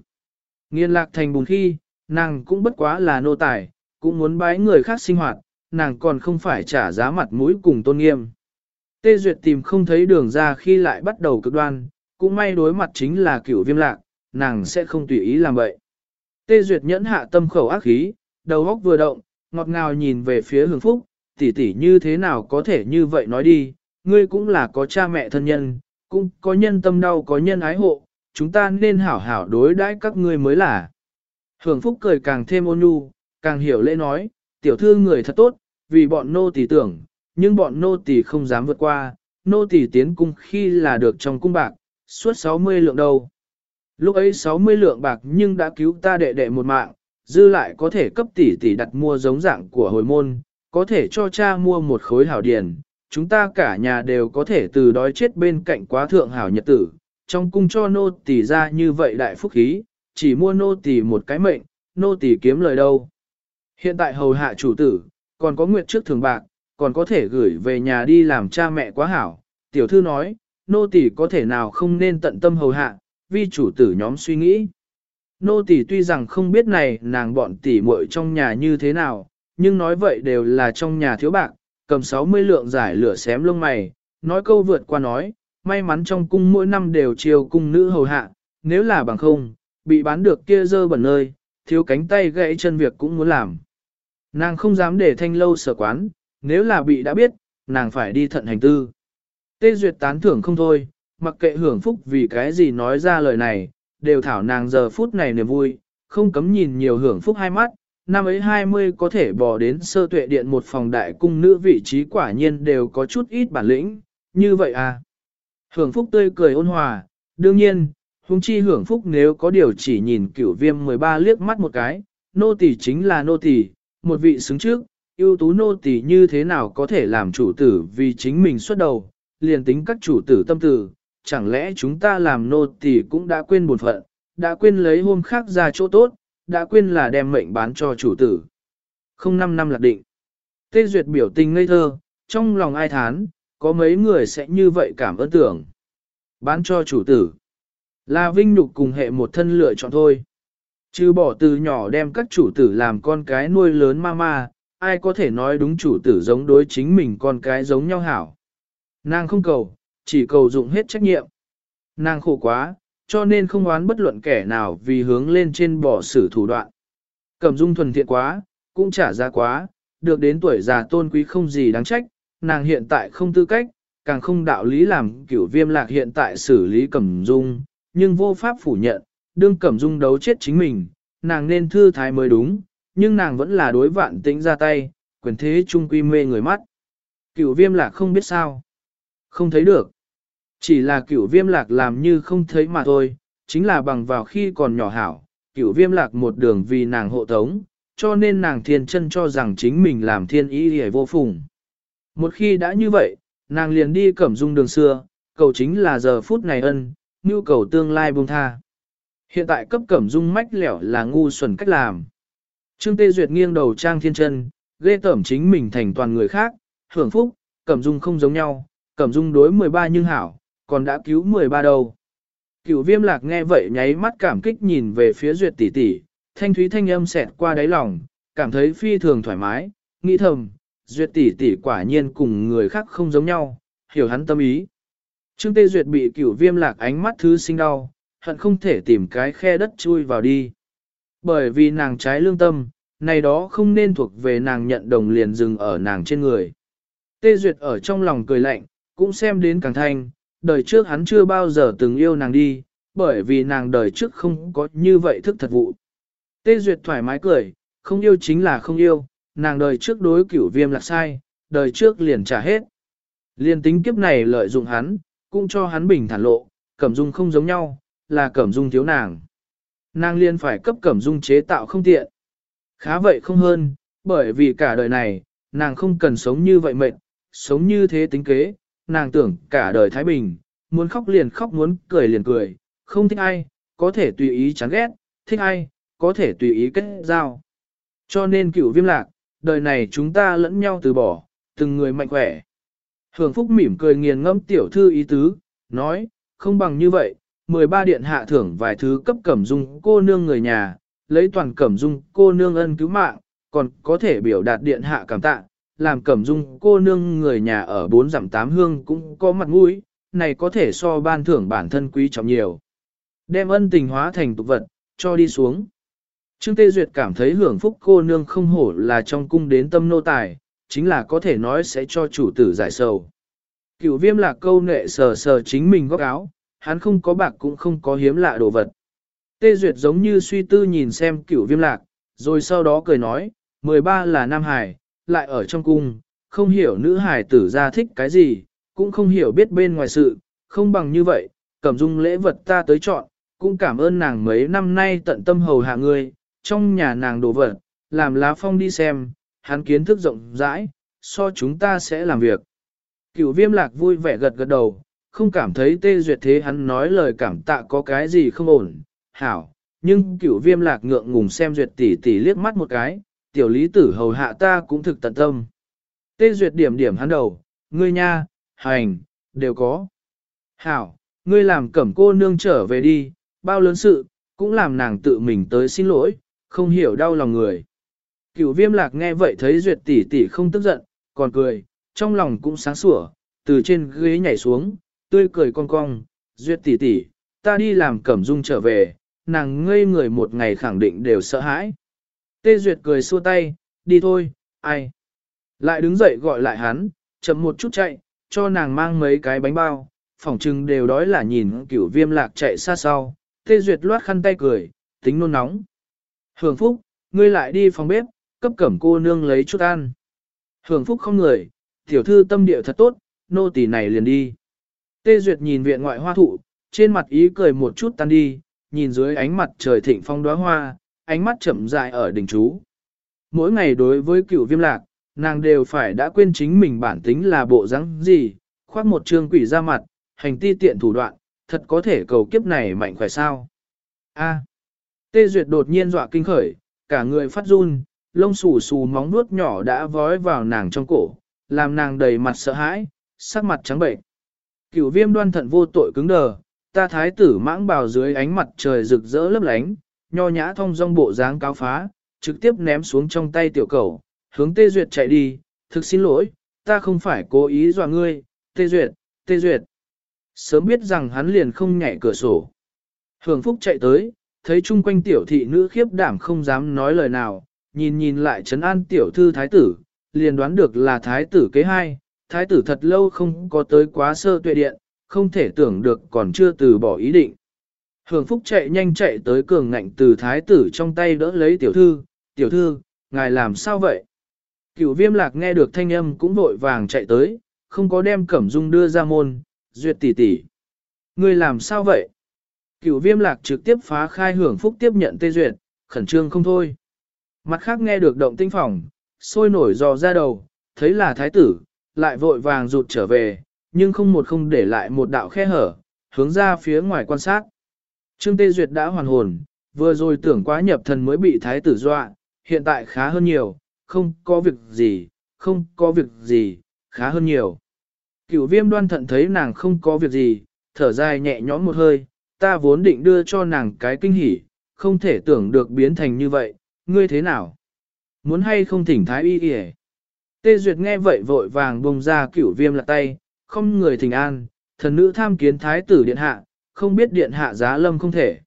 Nghiên lạc thành bùng khi, nàng cũng bất quá là nô tài, cũng muốn bái người khác sinh hoạt, nàng còn không phải trả giá mặt mũi cùng tôn nghiêm. Tê Duyệt tìm không thấy đường ra khi lại bắt đầu cực đoan, cũng may đối mặt chính là cửu viêm lạc, nàng sẽ không tùy ý làm vậy. Tê Duyệt nhẫn hạ tâm khẩu ác khí, đầu óc vừa động, ngọt ngào nhìn về phía hưởng phúc, tỷ tỷ như thế nào có thể như vậy nói đi, ngươi cũng là có cha mẹ thân nhân, cũng có nhân tâm đau có nhân ái hộ, chúng ta nên hảo hảo đối đãi các ngươi mới là. Hưởng phúc cười càng thêm ôn nhu, càng hiểu lễ nói, tiểu thư người thật tốt, vì bọn nô tỳ tưởng, nhưng bọn nô tỳ không dám vượt qua, nô tỳ tiến cung khi là được trong cung bạc, suốt 60 lượng đâu. Lúc ấy 60 lượng bạc nhưng đã cứu ta đệ đệ một mạng, dư lại có thể cấp tỷ tỷ đặt mua giống dạng của hồi môn, có thể cho cha mua một khối hảo điền, chúng ta cả nhà đều có thể từ đói chết bên cạnh quá thượng hảo nhật tử, trong cung cho nô tỷ ra như vậy đại phúc khí, chỉ mua nô tỷ một cái mệnh, nô tỷ kiếm lời đâu. Hiện tại hầu hạ chủ tử, còn có nguyện trước thường bạc, còn có thể gửi về nhà đi làm cha mẹ quá hảo. Tiểu thư nói, nô tỳ có thể nào không nên tận tâm hầu hạ, vì chủ tử nhóm suy nghĩ. Nô tỳ tuy rằng không biết này nàng bọn tỷ muội trong nhà như thế nào, nhưng nói vậy đều là trong nhà thiếu bạc, cầm 60 lượng giải lửa xém lông mày, nói câu vượt qua nói, may mắn trong cung mỗi năm đều chiều cung nữ hầu hạ, nếu là bằng không, bị bán được kia dơ bẩn nơi, thiếu cánh tay gãy chân việc cũng muốn làm. Nàng không dám để thanh lâu sở quán, nếu là bị đã biết, nàng phải đi thận hành tư. Tê Duyệt tán thưởng không thôi, mặc kệ hưởng phúc vì cái gì nói ra lời này, đều thảo nàng giờ phút này niềm vui, không cấm nhìn nhiều hưởng phúc hai mắt, năm ấy 20 có thể bỏ đến sơ tuệ điện một phòng đại cung nữ vị trí quả nhiên đều có chút ít bản lĩnh, như vậy à. Hưởng phúc tươi cười ôn hòa, đương nhiên, huống chi hưởng phúc nếu có điều chỉ nhìn cửu viêm 13 liếc mắt một cái, nô tỳ chính là nô tỳ, một vị xứng trước, ưu tú nô tỳ như thế nào có thể làm chủ tử vì chính mình xuất đầu, liền tính các chủ tử tâm tử, chẳng lẽ chúng ta làm nô tỳ cũng đã quên bổn phận, đã quên lấy hôm khác ra chỗ tốt, đã quên là đem mệnh bán cho chủ tử. Không năm năm lạc định. Tê Duyệt biểu tình ngây thơ, trong lòng ai thán, có mấy người sẽ như vậy cảm ơn tưởng. Bán cho chủ tử. Là vinh nhục cùng hệ một thân lựa chọn thôi. Chứ bỏ từ nhỏ đem các chủ tử làm con cái nuôi lớn ma ma, ai có thể nói đúng chủ tử giống đối chính mình con cái giống nhau hảo. Nàng không cầu, chỉ cầu dụng hết trách nhiệm. Nàng khổ quá, cho nên không oán bất luận kẻ nào vì hướng lên trên bỏ sử thủ đoạn. Cẩm dung thuần thiện quá, cũng trả ra quá, được đến tuổi già tôn quý không gì đáng trách, nàng hiện tại không tư cách, càng không đạo lý làm kiểu viêm lạc hiện tại xử lý cẩm dung, nhưng vô pháp phủ nhận, đương cẩm dung đấu chết chính mình, nàng nên thư thái mới đúng, nhưng nàng vẫn là đối vạn tĩnh ra tay, quyền thế trung quy mê người mắt. Cửu viêm lạc không biết sao. Không thấy được. Chỉ là cửu viêm lạc làm như không thấy mà thôi, chính là bằng vào khi còn nhỏ hảo, cửu viêm lạc một đường vì nàng hộ tống, cho nên nàng thiên chân cho rằng chính mình làm thiên ý hề vô phùng. Một khi đã như vậy, nàng liền đi cẩm dung đường xưa, cầu chính là giờ phút này ân, nhu cầu tương lai buông tha. Hiện tại cấp cẩm dung mách lẻo là ngu xuẩn cách làm. Trương Tê Duyệt nghiêng đầu trang thiên chân, ghê tẩm chính mình thành toàn người khác, hưởng phúc, cẩm dung không giống nhau, cẩm dung đối 13 nhưng hảo, còn đã cứu 13 đâu. Cửu viêm lạc nghe vậy nháy mắt cảm kích nhìn về phía Duyệt tỷ tỷ, thanh thúy thanh âm xẹt qua đáy lòng, cảm thấy phi thường thoải mái, nghĩ thầm, Duyệt tỷ tỷ quả nhiên cùng người khác không giống nhau, hiểu hắn tâm ý. Trương Tê Duyệt bị cửu viêm lạc ánh mắt thứ sinh đau, hận không thể tìm cái khe đất chui vào đi. Bởi vì nàng trái lương tâm, này đó không nên thuộc về nàng nhận đồng liền dừng ở nàng trên người. Tê Duyệt ở trong lòng cười lạnh, cũng xem đến càng thanh, đời trước hắn chưa bao giờ từng yêu nàng đi, bởi vì nàng đời trước không có như vậy thức thật vụ. Tê Duyệt thoải mái cười, không yêu chính là không yêu, nàng đời trước đối cửu viêm là sai, đời trước liền trả hết. Liên tính kiếp này lợi dụng hắn, cũng cho hắn bình thản lộ, cẩm dung không giống nhau, là cẩm dung thiếu nàng. Nàng liên phải cấp cẩm dung chế tạo không tiện. Khá vậy không hơn, bởi vì cả đời này, nàng không cần sống như vậy mệt, sống như thế tính kế, nàng tưởng cả đời Thái Bình, muốn khóc liền khóc muốn cười liền cười, không thích ai, có thể tùy ý chán ghét, thích ai, có thể tùy ý kết giao. Cho nên cựu viêm lạc, đời này chúng ta lẫn nhau từ bỏ, từng người mạnh khỏe. Hưởng Phúc mỉm cười nghiền ngẫm tiểu thư ý tứ, nói, không bằng như vậy, 13 điện hạ thưởng vài thứ cấp cẩm dung cô nương người nhà, lấy toàn cẩm dung cô nương ân cứu mạng, còn có thể biểu đạt điện hạ cảm tạ, làm cẩm dung cô nương người nhà ở bốn giảm tám hương cũng có mặt mũi, này có thể so ban thưởng bản thân quý trọng nhiều. Đem ân tình hóa thành tục vật, cho đi xuống. Trương Tê Duyệt cảm thấy hưởng phúc cô nương không hổ là trong cung đến tâm nô tài, chính là có thể nói sẽ cho chủ tử giải sầu. Cửu viêm là câu nệ sờ sờ chính mình góc áo, hắn không có bạc cũng không có hiếm lạ đồ vật. Tê Duyệt giống như suy tư nhìn xem cửu viêm lạc, rồi sau đó cười nói, 13 là Nam Hải, lại ở trong cung, không hiểu nữ hải tử ra thích cái gì, cũng không hiểu biết bên ngoài sự, không bằng như vậy, cẩm dung lễ vật ta tới chọn, cũng cảm ơn nàng mấy năm nay tận tâm hầu hạ ngươi, trong nhà nàng đồ vật, làm lá phong đi xem, hắn kiến thức rộng rãi, so chúng ta sẽ làm việc. Cửu viêm lạc vui vẻ gật gật đầu, không cảm thấy tê duyệt thế hắn nói lời cảm tạ có cái gì không ổn, hảo, nhưng cửu viêm lạc ngượng ngùng xem duyệt tỷ tỷ liếc mắt một cái, tiểu lý tử hầu hạ ta cũng thực tận tâm. Tê duyệt điểm điểm hắn đầu, ngươi nha, hành, đều có. Hảo, ngươi làm cẩm cô nương trở về đi, bao lớn sự, cũng làm nàng tự mình tới xin lỗi, không hiểu đau lòng người. Cửu viêm lạc nghe vậy thấy duyệt tỷ tỷ không tức giận, còn cười, trong lòng cũng sáng sủa, từ trên ghế nhảy xuống, tươi cười cong cong, duyệt tỷ tỷ, ta đi làm cẩm dung trở về, nàng ngây người một ngày khẳng định đều sợ hãi. Tê duyệt cười xua tay, đi thôi, ai. Lại đứng dậy gọi lại hắn, chậm một chút chạy, cho nàng mang mấy cái bánh bao, phỏng chừng đều đói là nhìn cửu viêm lạc chạy xa sau, tê duyệt loát khăn tay cười, tính nôn nóng. Hưởng phúc, ngươi lại đi phòng bếp, cấp cẩm cô nương lấy chút ăn. Hưởng phúc không người, tiểu thư tâm địa thật tốt, nô tỳ này liền đi. Tê duyệt nhìn viện ngoại hoa thụ, trên mặt ý cười một chút tan đi, nhìn dưới ánh mặt trời thịnh phong đóa hoa, ánh mắt chậm dại ở đỉnh chú. Mỗi ngày đối với cựu viêm lạc, nàng đều phải đã quên chính mình bản tính là bộ dáng gì, khoác một trương quỷ ra mặt, hành ti tiện thủ đoạn, thật có thể cầu kiếp này mạnh khỏe sao. A. Tê Duyệt đột nhiên dọa kinh khởi, cả người phát run, lông xù xù móng nuốt nhỏ đã vói vào nàng trong cổ, làm nàng đầy mặt sợ hãi, sắc mặt trắng bệnh. Cửu viêm đoan thận vô tội cứng đờ, ta thái tử mãng bào dưới ánh mặt trời rực rỡ lấp lánh, nho nhã thông dong bộ dáng cáo phá, trực tiếp ném xuống trong tay tiểu cầu, hướng Tê Duyệt chạy đi, thực xin lỗi, ta không phải cố ý dọa ngươi, Tê Duyệt, Tê Duyệt. Sớm biết rằng hắn liền không nhảy cửa sổ. Hưởng Phúc chạy tới, thấy chung quanh tiểu thị nữ khiếp đảm không dám nói lời nào, nhìn nhìn lại trấn an tiểu thư thái tử, liền đoán được là thái tử kế hai, thái tử thật lâu không có tới quá sơ tuệ điện, không thể tưởng được còn chưa từ bỏ ý định. Hưởng Phúc chạy nhanh chạy tới cường ngạnh từ thái tử trong tay đỡ lấy tiểu thư, tiểu thư, ngài làm sao vậy? Cửu viêm lạc nghe được thanh âm cũng vội vàng chạy tới, không có đem cẩm dung đưa ra môn, duyệt tỷ tỷ. Ngươi làm sao vậy? Cửu viêm lạc trực tiếp phá khai hưởng phúc tiếp nhận tê duyệt, khẩn trương không thôi. Mặt khác nghe được động tinh phòng, sôi nổi dò ra đầu, thấy là thái tử, lại vội vàng rụt trở về, nhưng không một không để lại một đạo khe hở, hướng ra phía ngoài quan sát. Trương Tê Duyệt đã hoàn hồn, vừa rồi tưởng quá nhập thần mới bị thái tử dọa, hiện tại khá hơn nhiều, không có việc gì, không có việc gì, khá hơn nhiều. Cửu viêm đoan thận thấy nàng không có việc gì, thở dài nhẹ nhõm một hơi, ta vốn định đưa cho nàng cái kinh hỉ, không thể tưởng được biến thành như vậy, ngươi thế nào? Muốn hay không thỉnh thái y kìa? Tê Duyệt nghe vậy vội vàng bông ra cửu viêm lạc tay, không người thỉnh an, thần nữ tham kiến thái tử điện hạ, không biết điện hạ giá lâm không thể.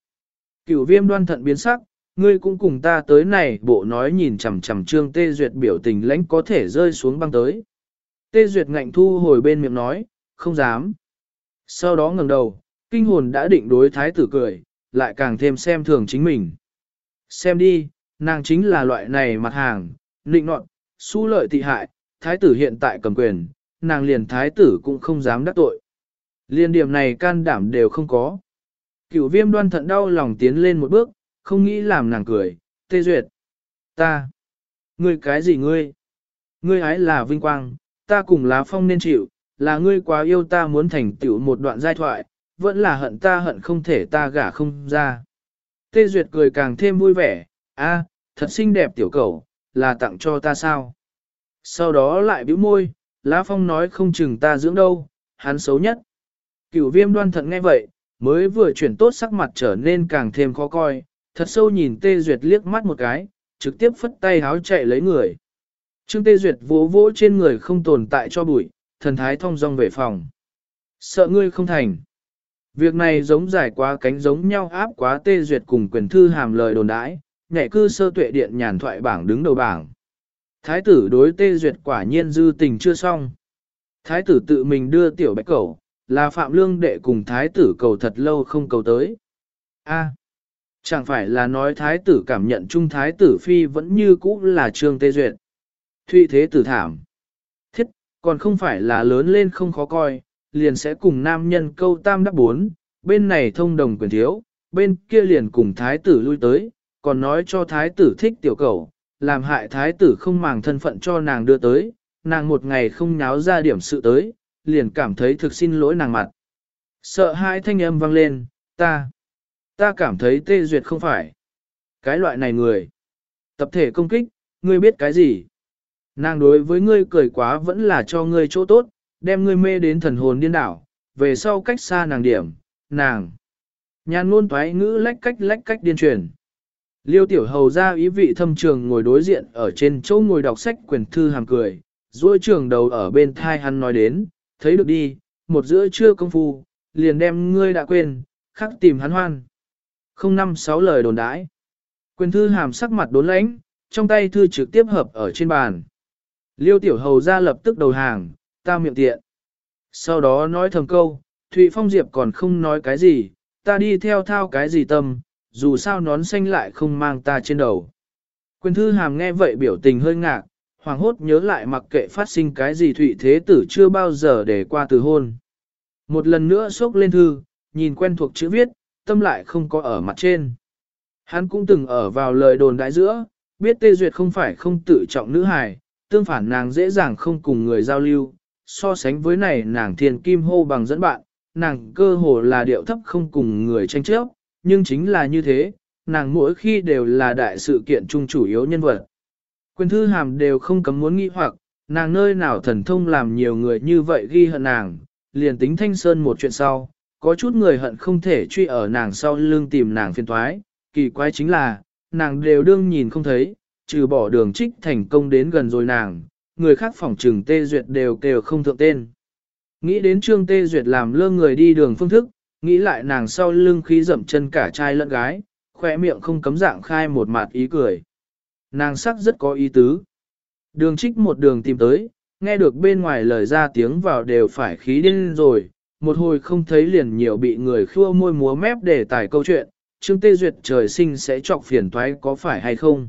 Cửu viêm đoan thận biến sắc, ngươi cũng cùng ta tới này bộ nói nhìn chằm chằm trương Tê Duyệt biểu tình lãnh có thể rơi xuống băng tới. Tê Duyệt ngạnh thu hồi bên miệng nói, không dám. Sau đó ngẩng đầu, kinh hồn đã định đối thái tử cười, lại càng thêm xem thường chính mình. Xem đi, nàng chính là loại này mặt hàng, nịnh nọt, su lợi tị hại, thái tử hiện tại cầm quyền, nàng liền thái tử cũng không dám đắc tội. Liên điểm này can đảm đều không có. Cửu viêm đoan thận đau lòng tiến lên một bước, không nghĩ làm nàng cười, tê duyệt. Ta. Ngươi cái gì ngươi? Ngươi ái là vinh quang, ta cùng lá phong nên chịu, là ngươi quá yêu ta muốn thành tựu một đoạn giai thoại, vẫn là hận ta hận không thể ta gả không ra. Tê Duyệt cười càng thêm vui vẻ, a, thật xinh đẹp tiểu cầu, là tặng cho ta sao? Sau đó lại bĩu môi, Lá Phong nói không chừng ta dưỡng đâu, hắn xấu nhất. Cửu viêm đoan thận nghe vậy, mới vừa chuyển tốt sắc mặt trở nên càng thêm khó coi, thật sâu nhìn Tê Duyệt liếc mắt một cái, trực tiếp phất tay háo chạy lấy người. Trương Tê Duyệt vỗ vỗ trên người không tồn tại cho bụi, thần thái thong dong về phòng. Sợ ngươi không thành. Việc này giống giải quá cánh giống nhau áp quá Tê Duyệt cùng quyền thư hàm lời đồn đãi, nhẹ cư sơ tuệ điện nhàn thoại bảng đứng đầu bảng. Thái tử đối Tê Duyệt quả nhiên dư tình chưa xong. Thái tử tự mình đưa tiểu bạch cầu, là Phạm Lương đệ cùng thái tử cầu thật lâu không cầu tới. A. chẳng phải là nói thái tử cảm nhận chung thái tử phi vẫn như cũ là trương tê duyệt. Thụy thế tử thảm. Thiết Còn không phải là lớn lên không khó coi, liền sẽ cùng nam nhân câu tam đắc bốn, bên này thông đồng quyền thiếu, bên kia liền cùng thái tử lui tới, còn nói cho thái tử thích tiểu cầu, làm hại thái tử không màng thân phận cho nàng đưa tới, nàng một ngày không nháo ra điểm sự tới, liền cảm thấy thực xin lỗi nàng mặt. Sợ hai thanh âm vang lên, ta, ta cảm thấy tê duyệt không phải. Cái loại này người, tập thể công kích, ngươi biết cái gì? Nàng đối với ngươi cười quá vẫn là cho ngươi chỗ tốt, đem ngươi mê đến thần hồn điên đảo, về sau cách xa nàng điểm, nàng. Nhàn luôn toái ngữ lách cách lách cách điên truyền. Liêu tiểu hầu ra ý vị thâm trường ngồi đối diện ở trên chỗ ngồi đọc sách quyển thư hàm cười, duỗi trường đầu ở bên thai hắn nói đến, thấy được đi, một giữa trưa công phu, liền đem ngươi đã quên, khắc tìm hắn hoan. Không năm sáu lời đồn đãi. Quyền thư hàm sắc mặt đốn lãnh, trong tay thư trực tiếp hợp ở trên bàn. Liêu tiểu hầu ra lập tức đầu hàng, ta miệng tiện. Sau đó nói thầm câu, Thụy Phong Diệp còn không nói cái gì, ta đi theo thao cái gì tâm, dù sao nón xanh lại không mang ta trên đầu. Quyền thư hàm nghe vậy biểu tình hơi ngạc, hoàng hốt nhớ lại mặc kệ phát sinh cái gì Thụy Thế Tử chưa bao giờ để qua từ hôn. Một lần nữa xốc lên thư, nhìn quen thuộc chữ viết, tâm lại không có ở mặt trên. Hắn cũng từng ở vào lời đồn đại giữa, biết tê duyệt không phải không tự trọng nữ hài, tương phản nàng dễ dàng không cùng người giao lưu, so sánh với này nàng thiên kim hô bằng dẫn bạn, nàng cơ hồ là điệu thấp không cùng người tranh chấp, nhưng chính là như thế, nàng mỗi khi đều là đại sự kiện trung chủ yếu nhân vật. Quyền thư hàm đều không cấm muốn nghĩ hoặc, nàng nơi nào thần thông làm nhiều người như vậy ghi hận nàng, liền tính thanh sơn một chuyện sau, có chút người hận không thể truy ở nàng sau lưng tìm nàng phiền thoái, kỳ quái chính là, nàng đều đương nhìn không thấy, trừ bỏ đường trích thành công đến gần rồi nàng, người khác phỏng trừng tê duyệt đều kêu không thượng tên. Nghĩ đến trương tê duyệt làm lơ người đi đường phương thức, nghĩ lại nàng sau lưng khí dậm chân cả trai lẫn gái, khỏe miệng không cấm dạng khai một mặt ý cười. Nàng sắc rất có ý tứ. Đường trích một đường tìm tới, nghe được bên ngoài lời ra tiếng vào đều phải khí điên rồi, một hồi không thấy liền nhiều bị người khua môi múa mép để tải câu chuyện, Trương Tê Duyệt trời sinh sẽ chọc phiền toái có phải hay không.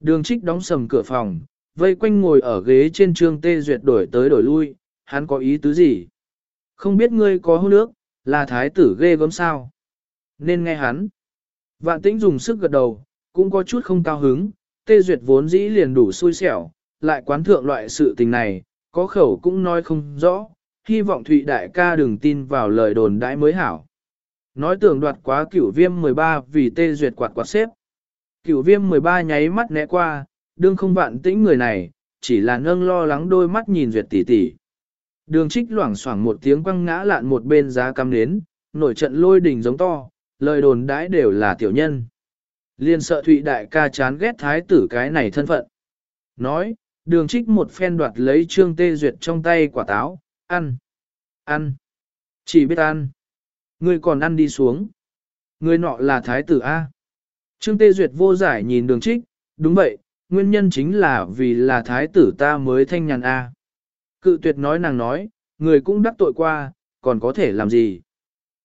Đường trích đóng sầm cửa phòng, vây quanh ngồi ở ghế trên Trương Tê Duyệt đổi tới đổi lui, hắn có ý tứ gì? Không biết ngươi có hôn nước, là thái tử ghê gớm sao? Nên nghe hắn. Vạn tĩnh dùng sức gật đầu, cũng có chút không cao hứng, Tê Duyệt vốn dĩ liền đủ xui xẻo, lại quán thượng loại sự tình này, có khẩu cũng nói không rõ, hy vọng Thụy Đại ca đừng tin vào lời đồn đãi mới hảo. Nói tưởng đoạt quá cửu viêm 13 vì tê duyệt quạt quạt xếp. Cửu viêm 13 nháy mắt né qua, đương không vạn tĩnh người này, chỉ là nâng lo lắng đôi mắt nhìn duyệt tỉ tỉ. Đường trích loảng xoảng một tiếng quăng ngã lạn một bên giá cắm nến, nổi trận lôi đỉnh giống to, lời đồn đãi đều là tiểu nhân. Liên sợ Thụy Đại ca chán ghét thái tử cái này thân phận. Nói, đường trích một phen đoạt lấy trương tê duyệt trong tay quả táo, ăn, ăn, chỉ biết ăn. Ngươi còn ăn đi xuống. Ngươi nọ là thái tử A. Trương Tê Duyệt vô giải nhìn đường trích, đúng vậy, nguyên nhân chính là vì là thái tử ta mới thanh nhàn A. Cự tuyệt nói nàng nói, người cũng đắc tội qua, còn có thể làm gì.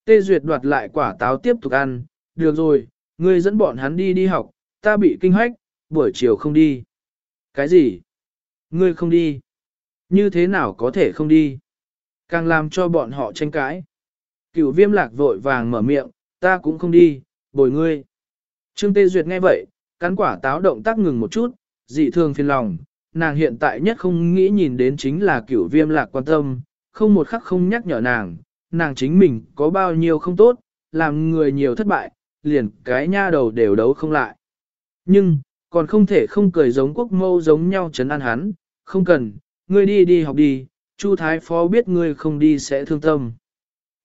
Tê Duyệt đoạt lại quả táo tiếp tục ăn, được rồi, ngươi dẫn bọn hắn đi đi học, ta bị kinh hách, buổi chiều không đi. Cái gì? Ngươi không đi? Như thế nào có thể không đi? Càng làm cho bọn họ tranh cãi. Cửu viêm lạc vội vàng mở miệng, ta cũng không đi, bồi ngươi. Trương Tê Duyệt nghe vậy, cắn quả táo động tác ngừng một chút, dị thường phiền lòng, nàng hiện tại nhất không nghĩ nhìn đến chính là cửu viêm lạc quan tâm, không một khắc không nhắc nhở nàng, nàng chính mình có bao nhiêu không tốt, làm người nhiều thất bại, liền cái nha đầu đều đấu không lại. Nhưng, còn không thể không cười giống quốc mâu giống nhau chấn an hắn, không cần, ngươi đi đi học đi, Chu Thái Phó biết ngươi không đi sẽ thương tâm.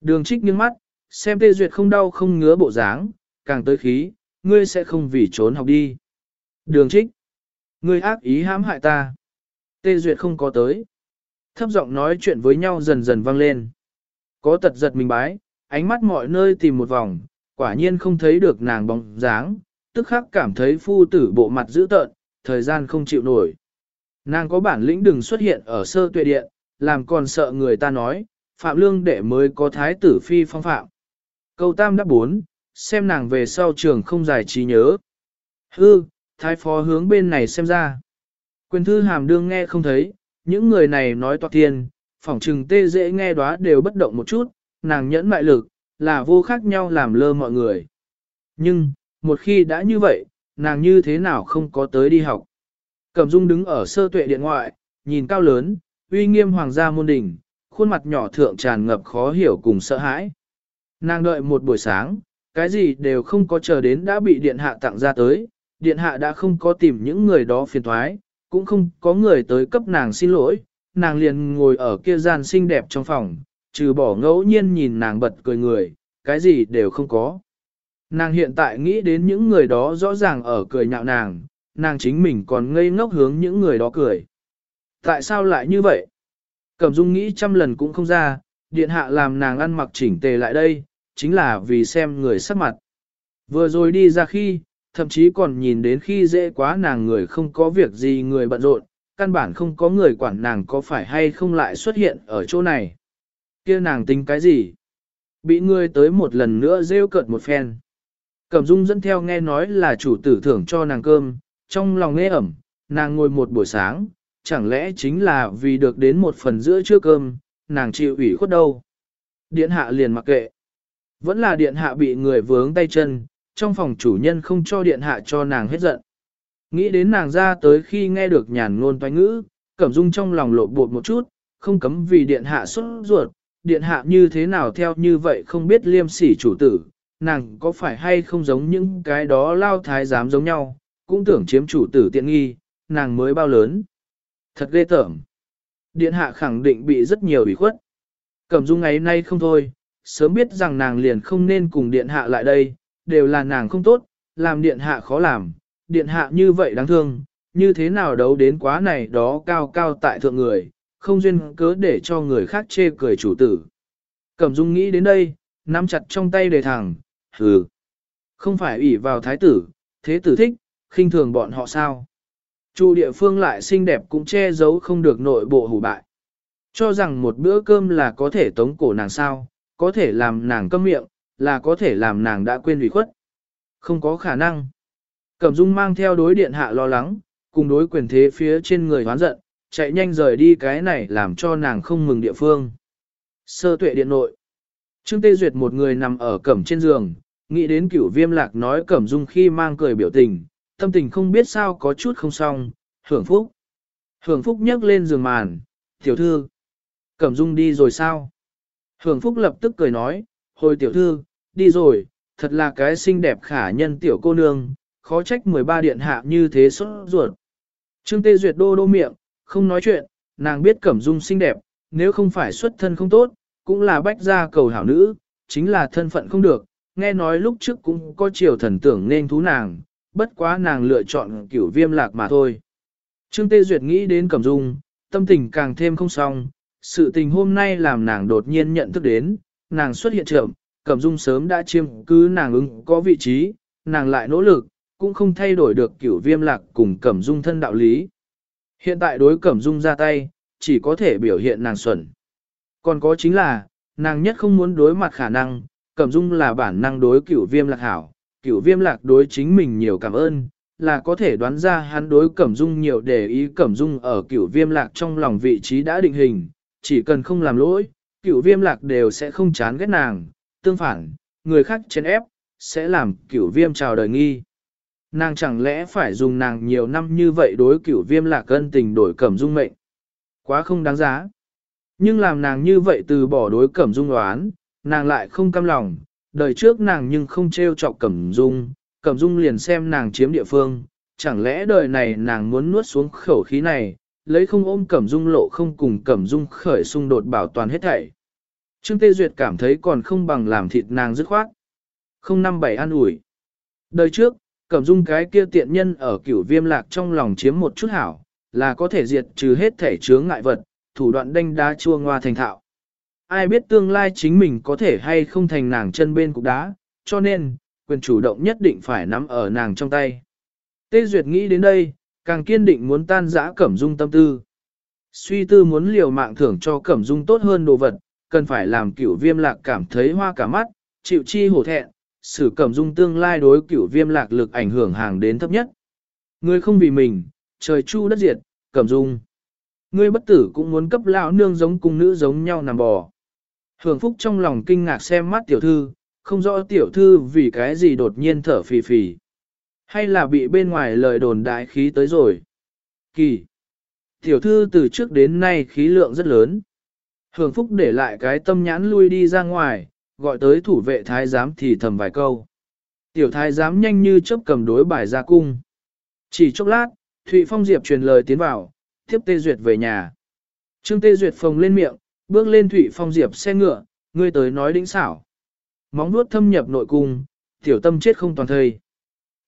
Đường trích nghiêng mắt, xem tê duyệt không đau không ngứa bộ dáng, càng tới khí, ngươi sẽ không vì trốn học đi. Đường trích, ngươi ác ý hãm hại ta. Tê duyệt không có tới. Thấp giọng nói chuyện với nhau dần dần vang lên. Có tật giật mình bái, ánh mắt mọi nơi tìm một vòng, quả nhiên không thấy được nàng bóng dáng, tức khắc cảm thấy phu tử bộ mặt dữ tợn, thời gian không chịu nổi. Nàng có bản lĩnh đừng xuất hiện ở sơ tuệ điện, làm còn sợ người ta nói, Phạm Lương đệ mới có thái tử phi phong phạm. Câu tam đáp bốn, xem nàng về sau trường không giải trí nhớ. Hư, thái phó hướng bên này xem ra. Quyền thư hàm đương nghe không thấy, những người này nói toạc tiền, phỏng trừng tê dễ nghe đoá đều bất động một chút, nàng nhẫn mại lực, là vô khác nhau làm lơ mọi người. Nhưng, một khi đã như vậy, nàng như thế nào không có tới đi học. Cẩm Dung đứng ở sơ tuệ điện ngoại, nhìn cao lớn, uy nghiêm hoàng gia môn đỉnh, khuôn mặt nhỏ thượng tràn ngập khó hiểu cùng sợ hãi. Nàng đợi một buổi sáng, cái gì đều không có chờ đến đã bị điện hạ tặng ra tới, điện hạ đã không có tìm những người đó phiền thoái, cũng không có người tới cấp nàng xin lỗi, nàng liền ngồi ở kia gian xinh đẹp trong phòng, trừ bỏ ngẫu nhiên nhìn nàng bật cười người, cái gì đều không có. Nàng hiện tại nghĩ đến những người đó rõ ràng ở cười nhạo nàng, nàng chính mình còn ngây ngốc hướng những người đó cười. Tại sao lại như vậy? Cẩm Dung nghĩ trăm lần cũng không ra, điện hạ làm nàng ăn mặc chỉnh tề lại đây, chính là vì xem người sắc mặt. Vừa rồi đi ra khi, thậm chí còn nhìn đến khi dễ quá nàng người không có việc gì người bận rộn, căn bản không có người quản nàng có phải hay không lại xuất hiện ở chỗ này. kia nàng tính cái gì? Bị người tới một lần nữa rêu cợt một phen. Cẩm Dung dẫn theo nghe nói là chủ tử thưởng cho nàng cơm, trong lòng nghe ẩm, nàng ngồi một buổi sáng, chẳng lẽ chính là vì được đến một phần giữa trưa cơm, nàng chịu ủy khuất đâu. Điện hạ liền mặc kệ. Vẫn là điện hạ bị người vướng tay chân, trong phòng chủ nhân không cho điện hạ cho nàng hết giận. Nghĩ đến nàng ra tới khi nghe được nhàn ngôn toanh ngữ, cẩm dung trong lòng lộ bột một chút, không cấm vì điện hạ xuất ruột, điện hạ như thế nào theo như vậy không biết liêm sỉ chủ tử, nàng có phải hay không giống những cái đó lao thái giám giống nhau, cũng tưởng chiếm chủ tử tiện nghi, nàng mới bao lớn. Thật ghê tởm. Điện hạ khẳng định bị rất nhiều ủy khuất. Cẩm dung ngày nay không thôi, sớm biết rằng nàng liền không nên cùng điện hạ lại đây, đều là nàng không tốt, làm điện hạ khó làm, điện hạ như vậy đáng thương, như thế nào đấu đến quá này đó cao cao tại thượng người, không duyên cớ để cho người khác chê cười chủ tử. Cẩm dung nghĩ đến đây, nắm chặt trong tay đề thẳng, hừ, không phải ủy vào thái tử, thế tử thích, khinh thường bọn họ sao. Chu địa phương lại xinh đẹp cũng che giấu không được nội bộ hủ bại. Cho rằng một bữa cơm là có thể tống cổ nàng sao, có thể làm nàng câm miệng, là có thể làm nàng đã quên ủy khuất. Không có khả năng. Cẩm Dung mang theo đối điện hạ lo lắng, cùng đối quyền thế phía trên người hoán giận, chạy nhanh rời đi cái này làm cho nàng không mừng địa phương. Sơ tuệ điện nội. Trương Tê Duyệt một người nằm ở cẩm trên giường, nghĩ đến cửu viêm lạc nói cẩm dung khi mang cười biểu tình, tâm tình không biết sao có chút không xong, hưởng phúc. Hưởng phúc nhấc lên giường màn, tiểu thư. Cẩm dung đi rồi sao? Hưởng phúc lập tức cười nói, hồi tiểu thư, đi rồi, thật là cái xinh đẹp khả nhân tiểu cô nương, khó trách 13 điện hạ như thế sốt ruột. Trương Tê Duyệt đô đô miệng, không nói chuyện, nàng biết Cẩm Dung xinh đẹp, nếu không phải xuất thân không tốt, cũng là bách gia cầu hảo nữ, chính là thân phận không được, nghe nói lúc trước cũng có chiều thần tưởng nên thú nàng, bất quá nàng lựa chọn kiểu viêm lạc mà thôi. Trương Tê Duyệt nghĩ đến Cẩm Dung, tâm tình càng thêm không xong, sự tình hôm nay làm nàng đột nhiên nhận thức đến, nàng xuất hiện trưởng, Cẩm Dung sớm đã chiêm cứ nàng ứng có vị trí, nàng lại nỗ lực, cũng không thay đổi được kiểu viêm lạc cùng Cẩm Dung thân đạo lý. Hiện tại đối Cẩm Dung ra tay, chỉ có thể biểu hiện nàng xuẩn. Còn có chính là, nàng nhất không muốn đối mặt khả năng, Cẩm Dung là bản năng đối cửu viêm lạc hảo, cửu viêm lạc đối chính mình nhiều cảm ơn, là có thể đoán ra hắn đối Cẩm Dung nhiều để ý Cẩm Dung ở cửu viêm lạc trong lòng vị trí đã định hình, chỉ cần không làm lỗi, cửu viêm lạc đều sẽ không chán ghét nàng, tương phản, người khác chén ép, sẽ làm cửu viêm chào đời nghi. Nàng chẳng lẽ phải dùng nàng nhiều năm như vậy đối cửu viêm lạc ân tình đổi Cẩm Dung mệnh. Quá không đáng giá. Nhưng làm nàng như vậy từ bỏ đối Cẩm Dung đoán, nàng lại không cam lòng, đời trước nàng nhưng không trêu chọc Cẩm Dung, Cẩm Dung liền xem nàng chiếm địa phương, chẳng lẽ đời này nàng muốn nuốt xuống khẩu khí này, lấy không ôm Cẩm Dung lộ không cùng Cẩm Dung khởi xung đột bảo toàn hết thảy. Trương Tê Duyệt cảm thấy còn không bằng làm thịt nàng dứt khoát. Không năm bảy an ủi. Đời trước, Cẩm Dung cái kia tiện nhân ở cửu viêm lạc trong lòng chiếm một chút hảo, là có thể diệt trừ hết thể chướng ngại vật, thủ đoạn đanh đá chua ngoa thành thạo. Ai biết tương lai chính mình có thể hay không thành nàng chân bên cục đá, cho nên, quyền chủ động nhất định phải nắm ở nàng trong tay. Tê Duyệt nghĩ đến đây, càng kiên định muốn tan giã Cẩm Dung tâm tư. Suy tư muốn liều mạng thưởng cho Cẩm Dung tốt hơn đồ vật, cần phải làm cửu viêm lạc cảm thấy hoa cả mắt, chịu chi hổ thẹn, xử Cẩm Dung tương lai đối cửu viêm lạc lực ảnh hưởng hàng đến thấp nhất. ngươi không vì mình, trời chu đất diệt, Cẩm Dung. Ngươi bất tử cũng muốn cấp lão nương giống cung nữ giống nhau nằm bò. Hưởng phúc trong lòng kinh ngạc xem mắt tiểu thư, không rõ tiểu thư vì cái gì đột nhiên thở phì phì. Hay là bị bên ngoài lời đồn đại khí tới rồi. Kỳ. Tiểu thư từ trước đến nay khí lượng rất lớn. Hưởng phúc để lại cái tâm nhãn lui đi ra ngoài, gọi tới thủ vệ thái giám thì thầm vài câu. Tiểu thái giám nhanh như chớp cầm đối bài ra cung. Chỉ chốc lát, Thụy Phong Diệp truyền lời tiến vào, tiếp Tê Duyệt về nhà. Trương Tê Duyệt phồng lên miệng, bước lên Thụy Phong Diệp xe ngựa, ngươi tới nói đĩnh xảo. Móng nuốt thâm nhập nội cung, tiểu tâm chết không toàn thời.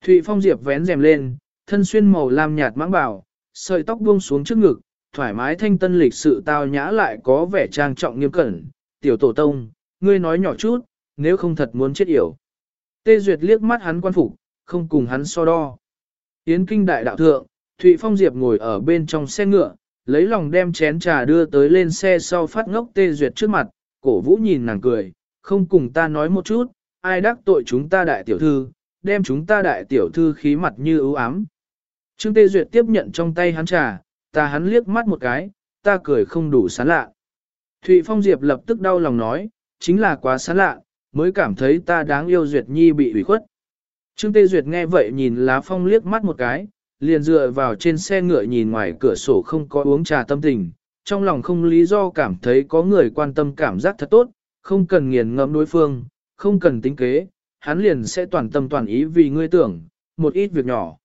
Thụy Phong Diệp vén rèm lên, thân xuyên màu lam nhạt mãng bảo, sợi tóc buông xuống trước ngực, thoải mái thanh tân lịch sự tao nhã lại có vẻ trang trọng nghiêm cẩn. Tiểu tổ tông, ngươi nói nhỏ chút, nếu không thật muốn chết yểu. Tê Duyệt liếc mắt hắn quan phục, không cùng hắn so đo. Yến kinh đại đạo thượng, Thụy Phong Diệp ngồi ở bên trong xe ngựa, lấy lòng đem chén trà đưa tới lên xe sau phát ngốc Tê Duyệt trước mặt, cổ vũ nhìn nàng cười, không cùng ta nói một chút, ai đắc tội chúng ta đại tiểu thư, đem chúng ta đại tiểu thư khí mặt như ưu ám. Trương Tê Duyệt tiếp nhận trong tay hắn trà, ta hắn liếc mắt một cái, ta cười không đủ sán lạ. Thụy Phong Diệp lập tức đau lòng nói, chính là quá sán lạ, mới cảm thấy ta đáng yêu Duyệt Nhi bị ủy khuất. Trương Tê Duyệt nghe vậy nhìn lá phong liếc mắt một cái, liền dựa vào trên xe ngựa nhìn ngoài cửa sổ không có uống trà tâm tình, trong lòng không lý do cảm thấy có người quan tâm cảm giác thật tốt, không cần nghiền ngẫm đối phương, không cần tính kế, hắn liền sẽ toàn tâm toàn ý vì ngươi tưởng, một ít việc nhỏ.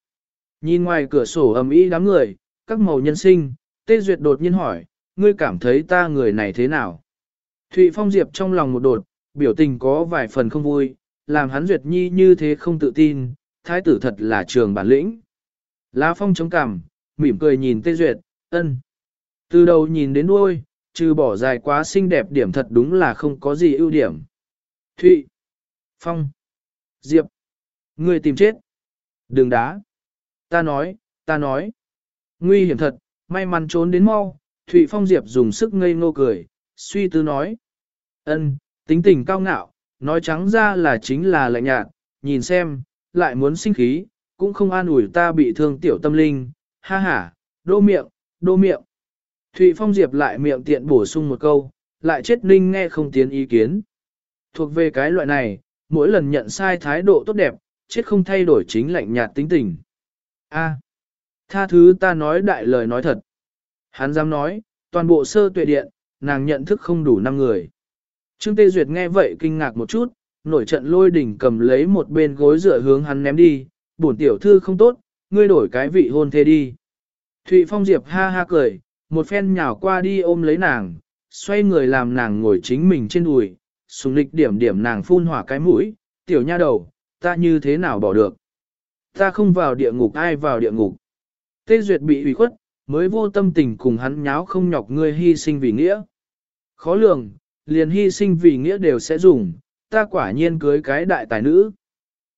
Nhìn ngoài cửa sổ ầm ĩ đám người, các màu nhân sinh, Tê Duyệt đột nhiên hỏi, ngươi cảm thấy ta người này thế nào? Thụy Phong Diệp trong lòng một đột, biểu tình có vài phần không vui, làm hắn Duyệt Nhi như thế không tự tin, thái tử thật là trường bản lĩnh. Lá Phong chống cằm, mỉm cười nhìn Tê Duyệt, ân. Từ đầu nhìn đến đuôi, trừ bỏ dài quá xinh đẹp điểm thật đúng là không có gì ưu điểm. Thụy, Phong, Diệp, ngươi tìm chết. Đừng đá. Ta nói, ta nói. Nguy hiểm thật, may mắn trốn đến mau. Thụy Phong Diệp dùng sức ngây ngô cười, suy tư nói. ân, tính tình cao ngạo, nói trắng ra là chính là lạnh nhạt, nhìn xem, lại muốn sinh khí, cũng không an ủi ta bị thương tiểu tâm linh, ha ha, đô miệng, đô miệng. Thụy Phong Diệp lại miệng tiện bổ sung một câu, lại chết ninh nghe không tiến ý kiến. Thuộc về cái loại này, mỗi lần nhận sai thái độ tốt đẹp, chết không thay đổi chính lạnh nhạt tính tình. A, tha thứ ta nói đại lời nói thật. Hắn dám nói, toàn bộ sơ tuệ điện, nàng nhận thức không đủ năm người. Trương Tê Duyệt nghe vậy kinh ngạc một chút, nổi trận lôi đỉnh cầm lấy một bên gối dựa hướng hắn ném đi, bổn tiểu thư không tốt, ngươi đổi cái vị hôn thế đi. Thụy Phong Diệp ha ha cười, một phen nhào qua đi ôm lấy nàng, xoay người làm nàng ngồi chính mình trên đùi, sùng lịch điểm điểm nàng phun hỏa cái mũi, tiểu nha đầu, ta như thế nào bỏ được. Ta không vào địa ngục ai vào địa ngục. Tê Duyệt bị ủy khuất, mới vô tâm tình cùng hắn nháo không nhọc ngươi hy sinh vì nghĩa. Khó lường, liền hy sinh vì nghĩa đều sẽ dùng, ta quả nhiên cưới cái đại tài nữ.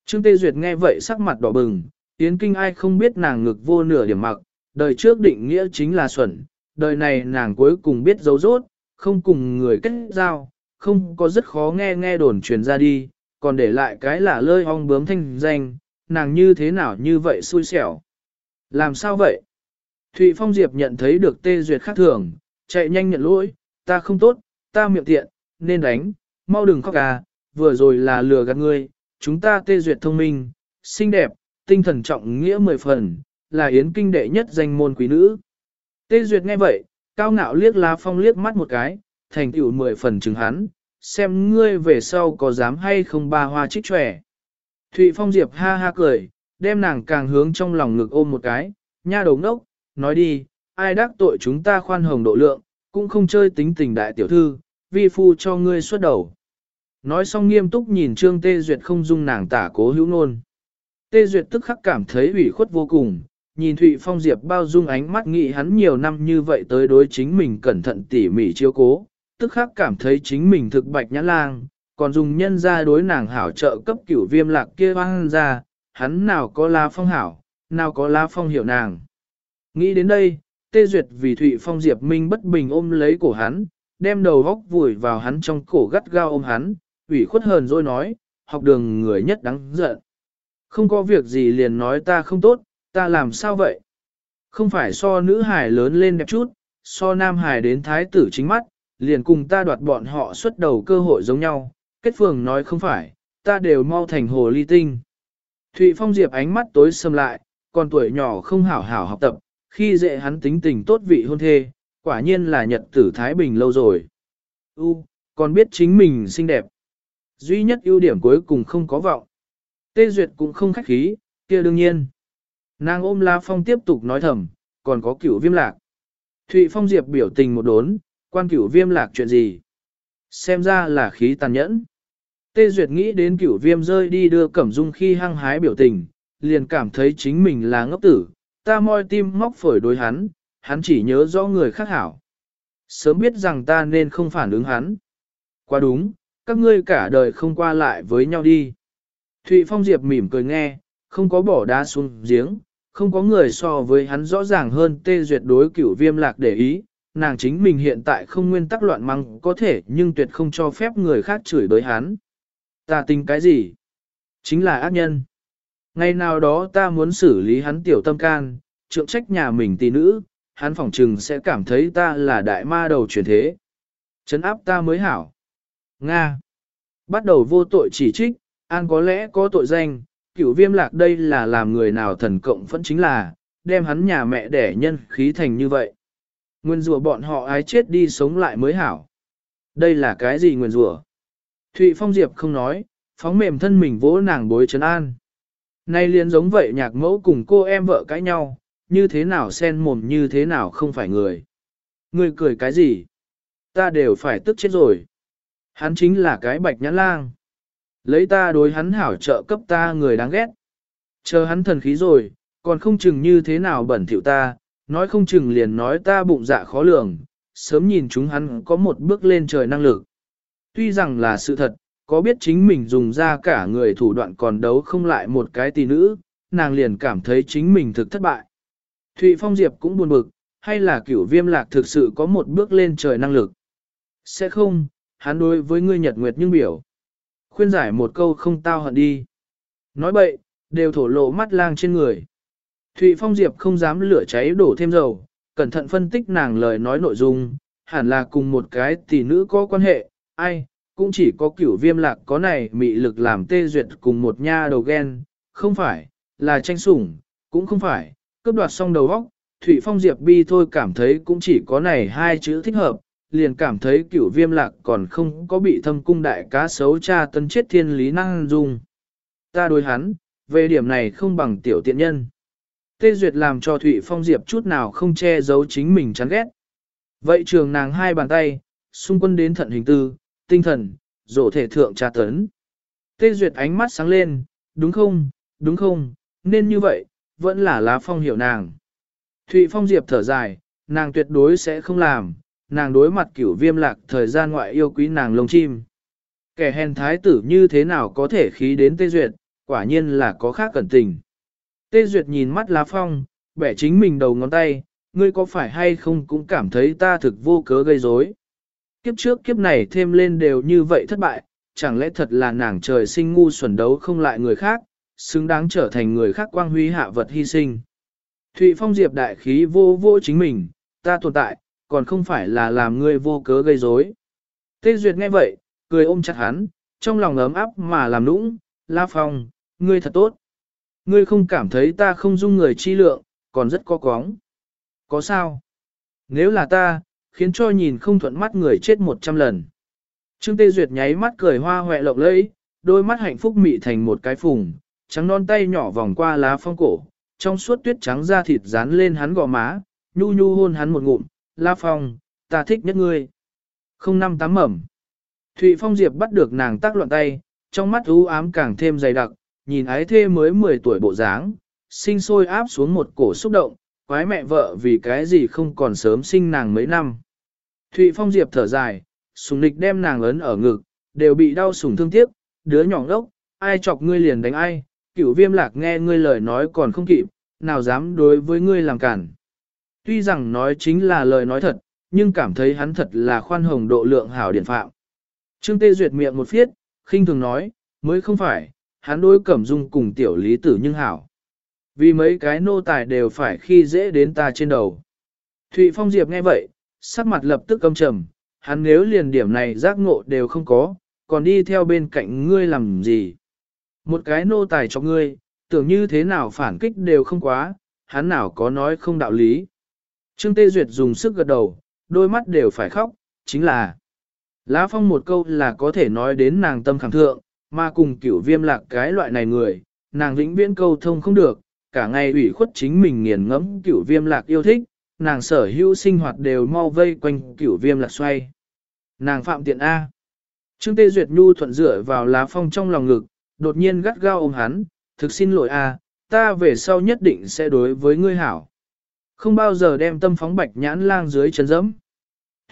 Trương Tê Duyệt nghe vậy sắc mặt đỏ bừng, Yến Kinh ai không biết nàng ngực vô nửa điểm mặc, đời trước định nghĩa chính là xuẩn, đời này nàng cuối cùng biết dấu rốt, không cùng người kết giao, không có rất khó nghe nghe đồn truyền ra đi, còn để lại cái là lơi ong bướm thanh danh, nàng như thế nào như vậy xui xẻo. Làm sao vậy? Thụy Phong Diệp nhận thấy được tê duyệt khác thường, chạy nhanh nhận lỗi, ta không tốt, ta miệng tiện, nên đánh, mau đừng khóc à, vừa rồi là lừa gạt ngươi, chúng ta tê duyệt thông minh, xinh đẹp, tinh thần trọng nghĩa mười phần, là yến kinh đệ nhất danh môn quý nữ. Tê Duyệt nghe vậy, cao ngạo liếc lá phong liếc mắt một cái, thành tựu mười phần chứng hắn, xem ngươi về sau có dám hay không ba hoa trích trẻ. Thụy Phong Diệp ha ha cười, đem nàng càng hướng trong lòng ngực ôm một cái, nha đầu ngốc, nói đi, ai đắc tội chúng ta khoan hồng độ lượng, cũng không chơi tính tình đại tiểu thư, vi phu cho ngươi xuất đầu. Nói xong nghiêm túc nhìn Trương Tê Duyệt không dung nàng tả cố hữu nôn. Tê Duyệt tức khắc cảm thấy ủy khuất vô cùng, nhìn Thụy Phong Diệp bao dung ánh mắt nghĩ hắn nhiều năm như vậy tới đối chính mình cẩn thận tỉ mỉ chiếu cố, tức khắc cảm thấy chính mình thực bạch nhã lang, còn dùng nhân ra đối nàng hảo trợ cấp cửu viêm lạc kia hoang ra, hắn nào có lá phong hảo, nào có lá phong hiểu nàng. Nghĩ đến đây, tê duyệt vì Thụy Phong Diệp Minh bất bình ôm lấy cổ hắn, đem đầu góc vùi vào hắn trong cổ gắt gao ôm hắn, ủy khuất hờn rồi nói, học đường người nhất đáng giận. Không có việc gì liền nói ta không tốt, ta làm sao vậy? Không phải so nữ hải lớn lên đẹp chút, so Nam Hải đến thái tử chính mắt, liền cùng ta đoạt bọn họ xuất đầu cơ hội giống nhau, kết phường nói không phải, ta đều mau thành hồ ly tinh. Thụy Phong Diệp ánh mắt tối sầm lại, còn tuổi nhỏ không hảo hảo học tập, khi dễ hắn tính tình tốt vị hôn thê, quả nhiên là nhật tử Thái Bình lâu rồi. U, còn biết chính mình xinh đẹp. Duy nhất ưu điểm cuối cùng không có vọng. Tê Duyệt cũng không khách khí, kia đương nhiên. Nàng ôm La Phong tiếp tục nói thầm, còn có cửu viêm lạc. Thụy Phong Diệp biểu tình một đốn, quan cửu viêm lạc chuyện gì? Xem ra là khí tàn nhẫn. Tê Duyệt nghĩ đến cửu viêm rơi đi đưa Cẩm Dung khi hăng hái biểu tình, liền cảm thấy chính mình là ngốc tử, ta moi tim móc phổi đối hắn, hắn chỉ nhớ rõ người khác hảo. Sớm biết rằng ta nên không phản ứng hắn. Quá đúng, các ngươi cả đời không qua lại với nhau đi. Thụy Phong Diệp mỉm cười nghe, không có bỏ đá xuống giếng, không có người so với hắn rõ ràng hơn tê duyệt đối cửu viêm lạc để ý, nàng chính mình hiện tại không nguyên tắc loạn măng có thể nhưng tuyệt không cho phép người khác chửi đối hắn. Ta tính cái gì? Chính là ác nhân. Ngày nào đó ta muốn xử lý hắn tiểu tâm can, trượng trách nhà mình tỷ nữ, hắn phỏng trừng sẽ cảm thấy ta là đại ma đầu chuyển thế. Chấn áp ta mới hảo. Nga. Bắt đầu vô tội chỉ trích, an có lẽ có tội danh, cửu viêm lạc đây là làm người nào thần cộng vẫn chính là, đem hắn nhà mẹ đẻ nhân khí thành như vậy. Nguyên rùa bọn họ ái chết đi sống lại mới hảo. Đây là cái gì nguyên rùa? Thụy Phong Diệp không nói, phóng mềm thân mình vỗ nàng bối trấn an. Nay liền giống vậy nhạc mẫu cùng cô em vợ cãi nhau, như thế nào sen mồm như thế nào không phải người. Người cười cái gì? Ta đều phải tức chết rồi. Hắn chính là cái bạch nhãn lang. Lấy ta đối hắn hảo trợ cấp ta người đáng ghét. Chờ hắn thần khí rồi, còn không chừng như thế nào bẩn thỉu ta, nói không chừng liền nói ta bụng dạ khó lường, sớm nhìn chúng hắn có một bước lên trời năng lực. Tuy rằng là sự thật, có biết chính mình dùng ra cả người thủ đoạn còn đấu không lại một cái tỷ nữ, nàng liền cảm thấy chính mình thực thất bại. Thụy Phong Diệp cũng buồn bực, hay là cửu viêm lạc thực sự có một bước lên trời năng lực? Sẽ không, hắn đối với ngươi nhật nguyệt nhưng biểu. Khuyên giải một câu không tao hận đi. Nói bậy, đều thổ lộ mắt lang trên người. Thụy Phong Diệp không dám lửa cháy đổ thêm dầu, cẩn thận phân tích nàng lời nói nội dung, hẳn là cùng một cái tỷ nữ có quan hệ, ai, cũng chỉ có cửu viêm lạc có này mị lực làm tê duyệt cùng một nha đầu ghen, không phải, là tranh sủng, cũng không phải, cướp đoạt xong đầu óc, Thụy Phong Diệp Bi thôi cảm thấy cũng chỉ có này hai chữ thích hợp, liền cảm thấy cửu viêm lạc còn không có bị thâm cung đại cá xấu cha tân chết thiên lý năng dung. Ta đối hắn, về điểm này không bằng tiểu tiện nhân. Tê Duyệt làm cho Thụy Phong Diệp chút nào không che giấu chính mình chán ghét. Vậy trường nàng hai bàn tay, xung quân đến thận hình tư, tinh thần, rổ thể thượng tra tấn. Tê Duyệt ánh mắt sáng lên, đúng không, đúng không, nên như vậy, vẫn là lá phong hiểu nàng. Thụy Phong Diệp thở dài, nàng tuyệt đối sẽ không làm, nàng đối mặt cửu viêm lạc thời gian ngoại yêu quý nàng lông chim. Kẻ hèn thái tử như thế nào có thể khí đến Tê Duyệt, quả nhiên là có khác cẩn tình. Tê Duyệt nhìn mắt lá phong, bẻ chính mình đầu ngón tay, ngươi có phải hay không cũng cảm thấy ta thực vô cớ gây rối. Kiếp trước kiếp này thêm lên đều như vậy thất bại, chẳng lẽ thật là nàng trời sinh ngu xuẩn đấu không lại người khác, xứng đáng trở thành người khác quang huy hạ vật hy sinh. Thụy Phong Diệp đại khí vô vô chính mình, ta tồn tại, còn không phải là làm ngươi vô cớ gây rối. Tê Duyệt nghe vậy, cười ôm chặt hắn, trong lòng ấm áp mà làm nũng, La Phong, ngươi thật tốt. Ngươi không cảm thấy ta không dung người chi lượng, còn rất có cóng. Có sao? Nếu là ta, khiến cho nhìn không thuận mắt người chết một trăm lần. Trương Tê Duyệt nháy mắt cười hoa hoẹ lộng lẫy, đôi mắt hạnh phúc mị thành một cái phùng, trắng non tay nhỏ vòng qua lá phong cổ, trong suốt tuyết trắng da thịt dán lên hắn gò má, nhu nhu hôn hắn một ngụm, La Phong, ta thích nhất ngươi. Không năm tám mẩm. Thụy Phong Diệp bắt được nàng tác loạn tay, trong mắt u ám càng thêm dày đặc, nhìn ái thê mới 10 tuổi bộ dáng, sinh sôi áp xuống một cổ xúc động, quái mẹ vợ vì cái gì không còn sớm sinh nàng mấy năm. Thụy Phong Diệp thở dài, sùng nịch đem nàng ấn ở ngực, đều bị đau sùng thương tiếc, đứa nhỏ ngốc, ai chọc ngươi liền đánh ai, cửu viêm lạc nghe ngươi lời nói còn không kịp, nào dám đối với ngươi làm cản. Tuy rằng nói chính là lời nói thật, nhưng cảm thấy hắn thật là khoan hồng độ lượng hảo điển phạm. Trương Tê Duyệt miệng một phiết, khinh thường nói, mới không phải, hắn đối cẩm dung cùng tiểu lý tử nhưng hảo. Vì mấy cái nô tài đều phải khi dễ đến ta trên đầu. Thụy Phong Diệp nghe vậy, sắc mặt lập tức âm trầm, hắn nếu liền điểm này giác ngộ đều không có, còn đi theo bên cạnh ngươi làm gì. Một cái nô tài cho ngươi, tưởng như thế nào phản kích đều không quá, hắn nào có nói không đạo lý. Trương Tê Duyệt dùng sức gật đầu, đôi mắt đều phải khóc, chính là Lá phong một câu là có thể nói đến nàng tâm khẳng thượng, mà cùng cửu viêm lạc cái loại này người, nàng vĩnh viễn câu thông không được, cả ngày ủy khuất chính mình nghiền ngẫm cửu viêm lạc yêu thích, nàng sở hữu sinh hoạt đều mau vây quanh cửu viêm lạc xoay. Nàng phạm tiện A. Trương Tê Duyệt Nhu thuận dựa vào lá phong trong lòng ngực, đột nhiên gắt gao ôm hắn, thực xin lỗi A, ta về sau nhất định sẽ đối với ngươi hảo. Không bao giờ đem tâm phóng bạch nhãn lang dưới chân dẫm.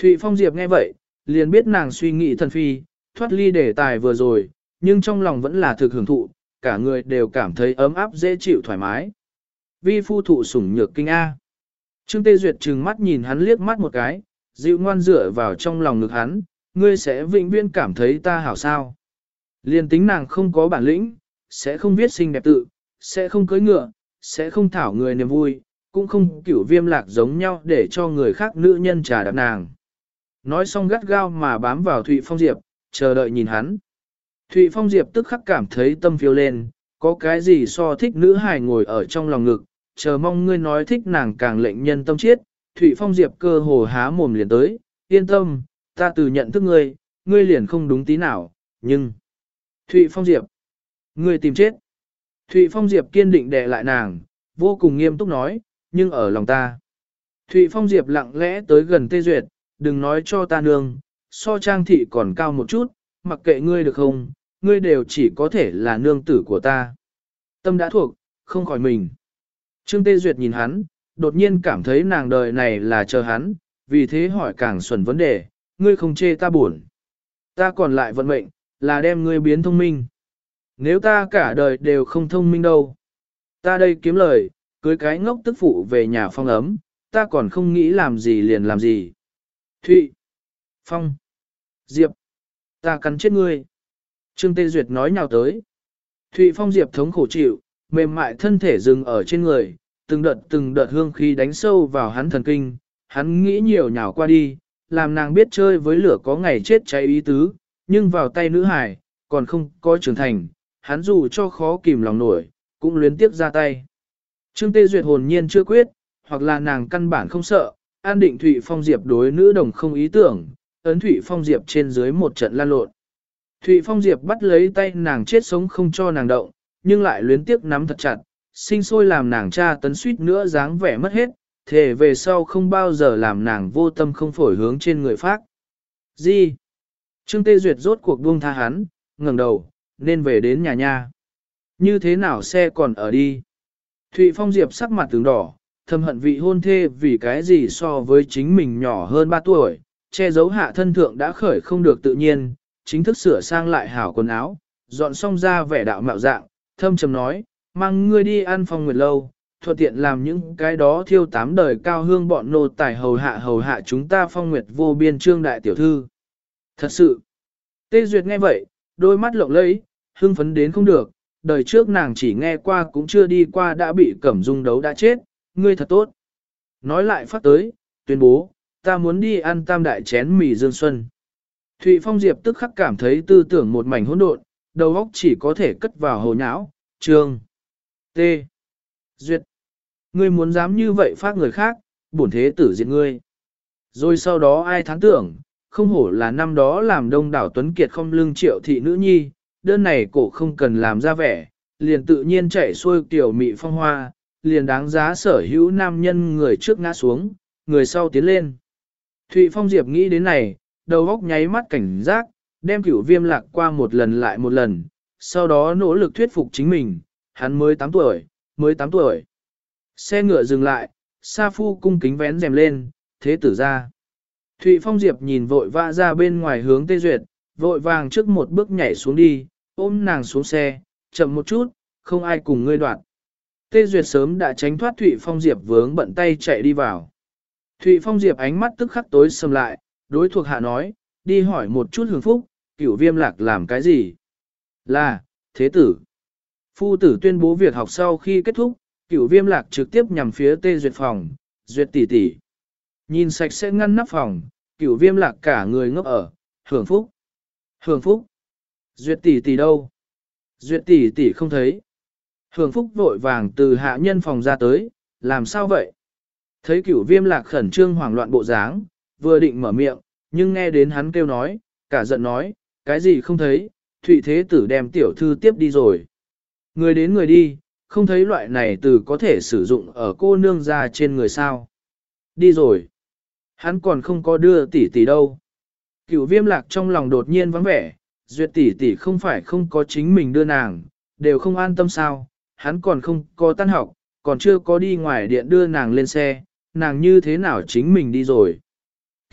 Thụy Phong Diệp nghe vậy, liền biết nàng suy nghĩ thần phi, thoát ly đề tài vừa rồi, nhưng trong lòng vẫn là thực hưởng thụ, cả người đều cảm thấy ấm áp dễ chịu thoải mái. Vi phu thụ sủng nhược kinh A. Trương Tê Duyệt trừng mắt nhìn hắn liếc mắt một cái, dịu ngoan dựa vào trong lòng ngực hắn, ngươi sẽ vĩnh viễn cảm thấy ta hảo sao. Liên tính nàng không có bản lĩnh, sẽ không viết sinh đẹp tự, sẽ không cưới ngựa, sẽ không thảo người niềm vui, cũng không kiểu viêm lạc giống nhau để cho người khác nữ nhân trà đạp nàng. Nói xong gắt gao mà bám vào Thụy Phong Diệp, chờ đợi nhìn hắn. Thụy Phong Diệp tức khắc cảm thấy tâm phiêu lên, có cái gì so thích nữ hài ngồi ở trong lòng ngực, chờ mong ngươi nói thích nàng càng lệnh nhân tâm chiết. Thụy Phong Diệp cơ hồ há mồm liền tới, yên tâm, ta từ nhận thức ngươi, ngươi liền không đúng tí nào, nhưng... Thụy Phong Diệp, ngươi tìm chết. Thụy Phong Diệp kiên định đè lại nàng, vô cùng nghiêm túc nói, nhưng ở lòng ta. Thụy Phong Diệp lặng lẽ tới gần Tê Duyệt, đừng nói cho ta nương, so trang thị còn cao một chút, mặc kệ ngươi được không, ngươi đều chỉ có thể là nương tử của ta. Tâm đã thuộc, không khỏi mình. Trương Tê Duyệt nhìn hắn, đột nhiên cảm thấy nàng đời này là chờ hắn, vì thế hỏi càng xuẩn vấn đề, ngươi không chê ta buồn. Ta còn lại vận mệnh, là đem ngươi biến thông minh. Nếu ta cả đời đều không thông minh đâu. Ta đây kiếm lời, cưới cái ngốc tức phụ về nhà phong ấm, ta còn không nghĩ làm gì liền làm gì. Thụy, Phong, Diệp, ta cắn chết ngươi. Trương Tê Duyệt nói nhào tới. Thụy Phong Diệp thống khổ chịu, mềm mại thân thể dừng ở trên người, từng đợt từng đợt hương khí đánh sâu vào hắn thần kinh, hắn nghĩ nhiều nhào qua đi, làm nàng biết chơi với lửa có ngày chết cháy ý tứ, nhưng vào tay nữ hải, còn không có trưởng thành, hắn dù cho khó kìm lòng nổi, cũng luyến tiếp ra tay. Trương Tê Duyệt hồn nhiên chưa quyết, hoặc là nàng căn bản không sợ, an định Thụy Phong Diệp đối nữ đồng không ý tưởng, ấn Thụy Phong Diệp trên dưới một trận lan lộn. Thụy Phong Diệp bắt lấy tay nàng chết sống không cho nàng động, nhưng lại luyến tiếc nắm thật chặt, sinh sôi làm nàng cha tấn suýt nữa dáng vẻ mất hết, thể về sau không bao giờ làm nàng vô tâm không phổi hướng trên người phát. Gì? Trương Tê Duyệt rốt cuộc buông tha hắn, ngẩng đầu, nên về đến nhà nha. Như thế nào xe còn ở đi? Thụy Phong Diệp sắc mặt tướng đỏ, thầm hận vị hôn thê vì cái gì so với chính mình nhỏ hơn 3 tuổi, che giấu hạ thân thượng đã khởi không được tự nhiên, chính thức sửa sang lại hảo quần áo, dọn xong ra vẻ đạo mạo dạng, thâm trầm nói, mang ngươi đi ăn phong nguyệt lâu, thuận tiện làm những cái đó thiêu tám đời cao hương bọn nô tài hầu hạ hầu hạ chúng ta phong nguyệt vô biên trương đại tiểu thư. Thật sự, Tê Duyệt nghe vậy, đôi mắt lộng lẫy, hưng phấn đến không được, đời trước nàng chỉ nghe qua cũng chưa đi qua đã bị cẩm dung đấu đã chết, ngươi thật tốt. Nói lại phát tới, tuyên bố, ta muốn đi ăn tam đại chén mì dương xuân. Thụy Phong Diệp tức khắc cảm thấy tư tưởng một mảnh hỗn độn, đầu óc chỉ có thể cất vào hồ nhão, trường, t, duyệt. Ngươi muốn dám như vậy phát người khác, bổn thế tử diệt ngươi. Rồi sau đó ai thán tưởng, không hổ là năm đó làm đông đảo Tuấn Kiệt không lưng triệu thị nữ nhi, đơn này cổ không cần làm ra vẻ, liền tự nhiên chạy xuôi tiểu mị phong hoa, liền đáng giá sở hữu nam nhân người trước ngã xuống, người sau tiến lên. Thụy Phong Diệp nghĩ đến này, đầu óc nháy mắt cảnh giác, đem cửu viêm lạc qua một lần lại một lần, sau đó nỗ lực thuyết phục chính mình, hắn mới 8 tuổi, mới 8 tuổi. Xe ngựa dừng lại, Sa Phu cung kính vén rèm lên, thế tử ra. Thụy Phong Diệp nhìn vội vã ra bên ngoài hướng Tê Duyệt, vội vàng trước một bước nhảy xuống đi, ôm nàng xuống xe, chậm một chút, không ai cùng ngươi đoạn. Tê Duyệt sớm đã tránh thoát Thụy Phong Diệp vướng bận tay chạy đi vào. Thụy Phong Diệp ánh mắt tức khắc tối sầm lại, đối thuộc hạ nói, đi hỏi một chút hưởng phúc, cửu viêm lạc làm cái gì? Là, thế tử. Phu tử tuyên bố việc học sau khi kết thúc, cửu viêm lạc trực tiếp nhằm phía Tê Duyệt phòng, Duyệt tỷ tỷ. Nhìn sạch sẽ ngăn nắp phòng, cửu viêm lạc cả người ngốc ở, hưởng phúc. Hưởng phúc. Duyệt tỷ tỷ đâu? Duyệt tỷ tỷ không thấy. Hưởng phúc vội vàng từ hạ nhân phòng ra tới, làm sao vậy? Thấy cửu viêm lạc khẩn trương hoảng loạn bộ dáng, vừa định mở miệng, nhưng nghe đến hắn kêu nói, cả giận nói, cái gì không thấy, thụy thế tử đem tiểu thư tiếp đi rồi. Người đến người đi, không thấy loại này từ có thể sử dụng ở cô nương ra trên người sao. Đi rồi. Hắn còn không có đưa tỷ tỷ đâu. Cửu viêm lạc trong lòng đột nhiên vắng vẻ, duyệt tỷ tỷ không phải không có chính mình đưa nàng, đều không an tâm sao, hắn còn không có tan học, còn chưa có đi ngoài điện đưa nàng lên xe, nàng như thế nào chính mình đi rồi.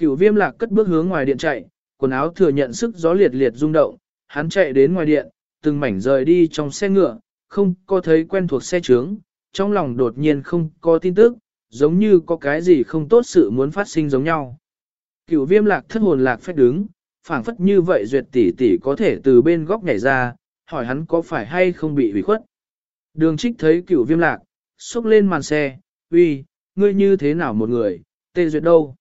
Cửu viêm lạc cất bước hướng ngoài điện chạy, quần áo thừa nhận sức gió liệt liệt rung động, hắn chạy đến ngoài điện, từng mảnh rời đi trong xe ngựa, không có thấy quen thuộc xe trướng, trong lòng đột nhiên không có tin tức, giống như có cái gì không tốt sự muốn phát sinh giống nhau. Cửu viêm lạc thất hồn lạc phách đứng, phảng phất như vậy duyệt tỷ tỷ có thể từ bên góc nhảy ra, hỏi hắn có phải hay không bị hủy khuất. Đường trích thấy cửu viêm lạc, xúc lên màn xe, uy, ngươi như thế nào một người, tê duyệt đâu.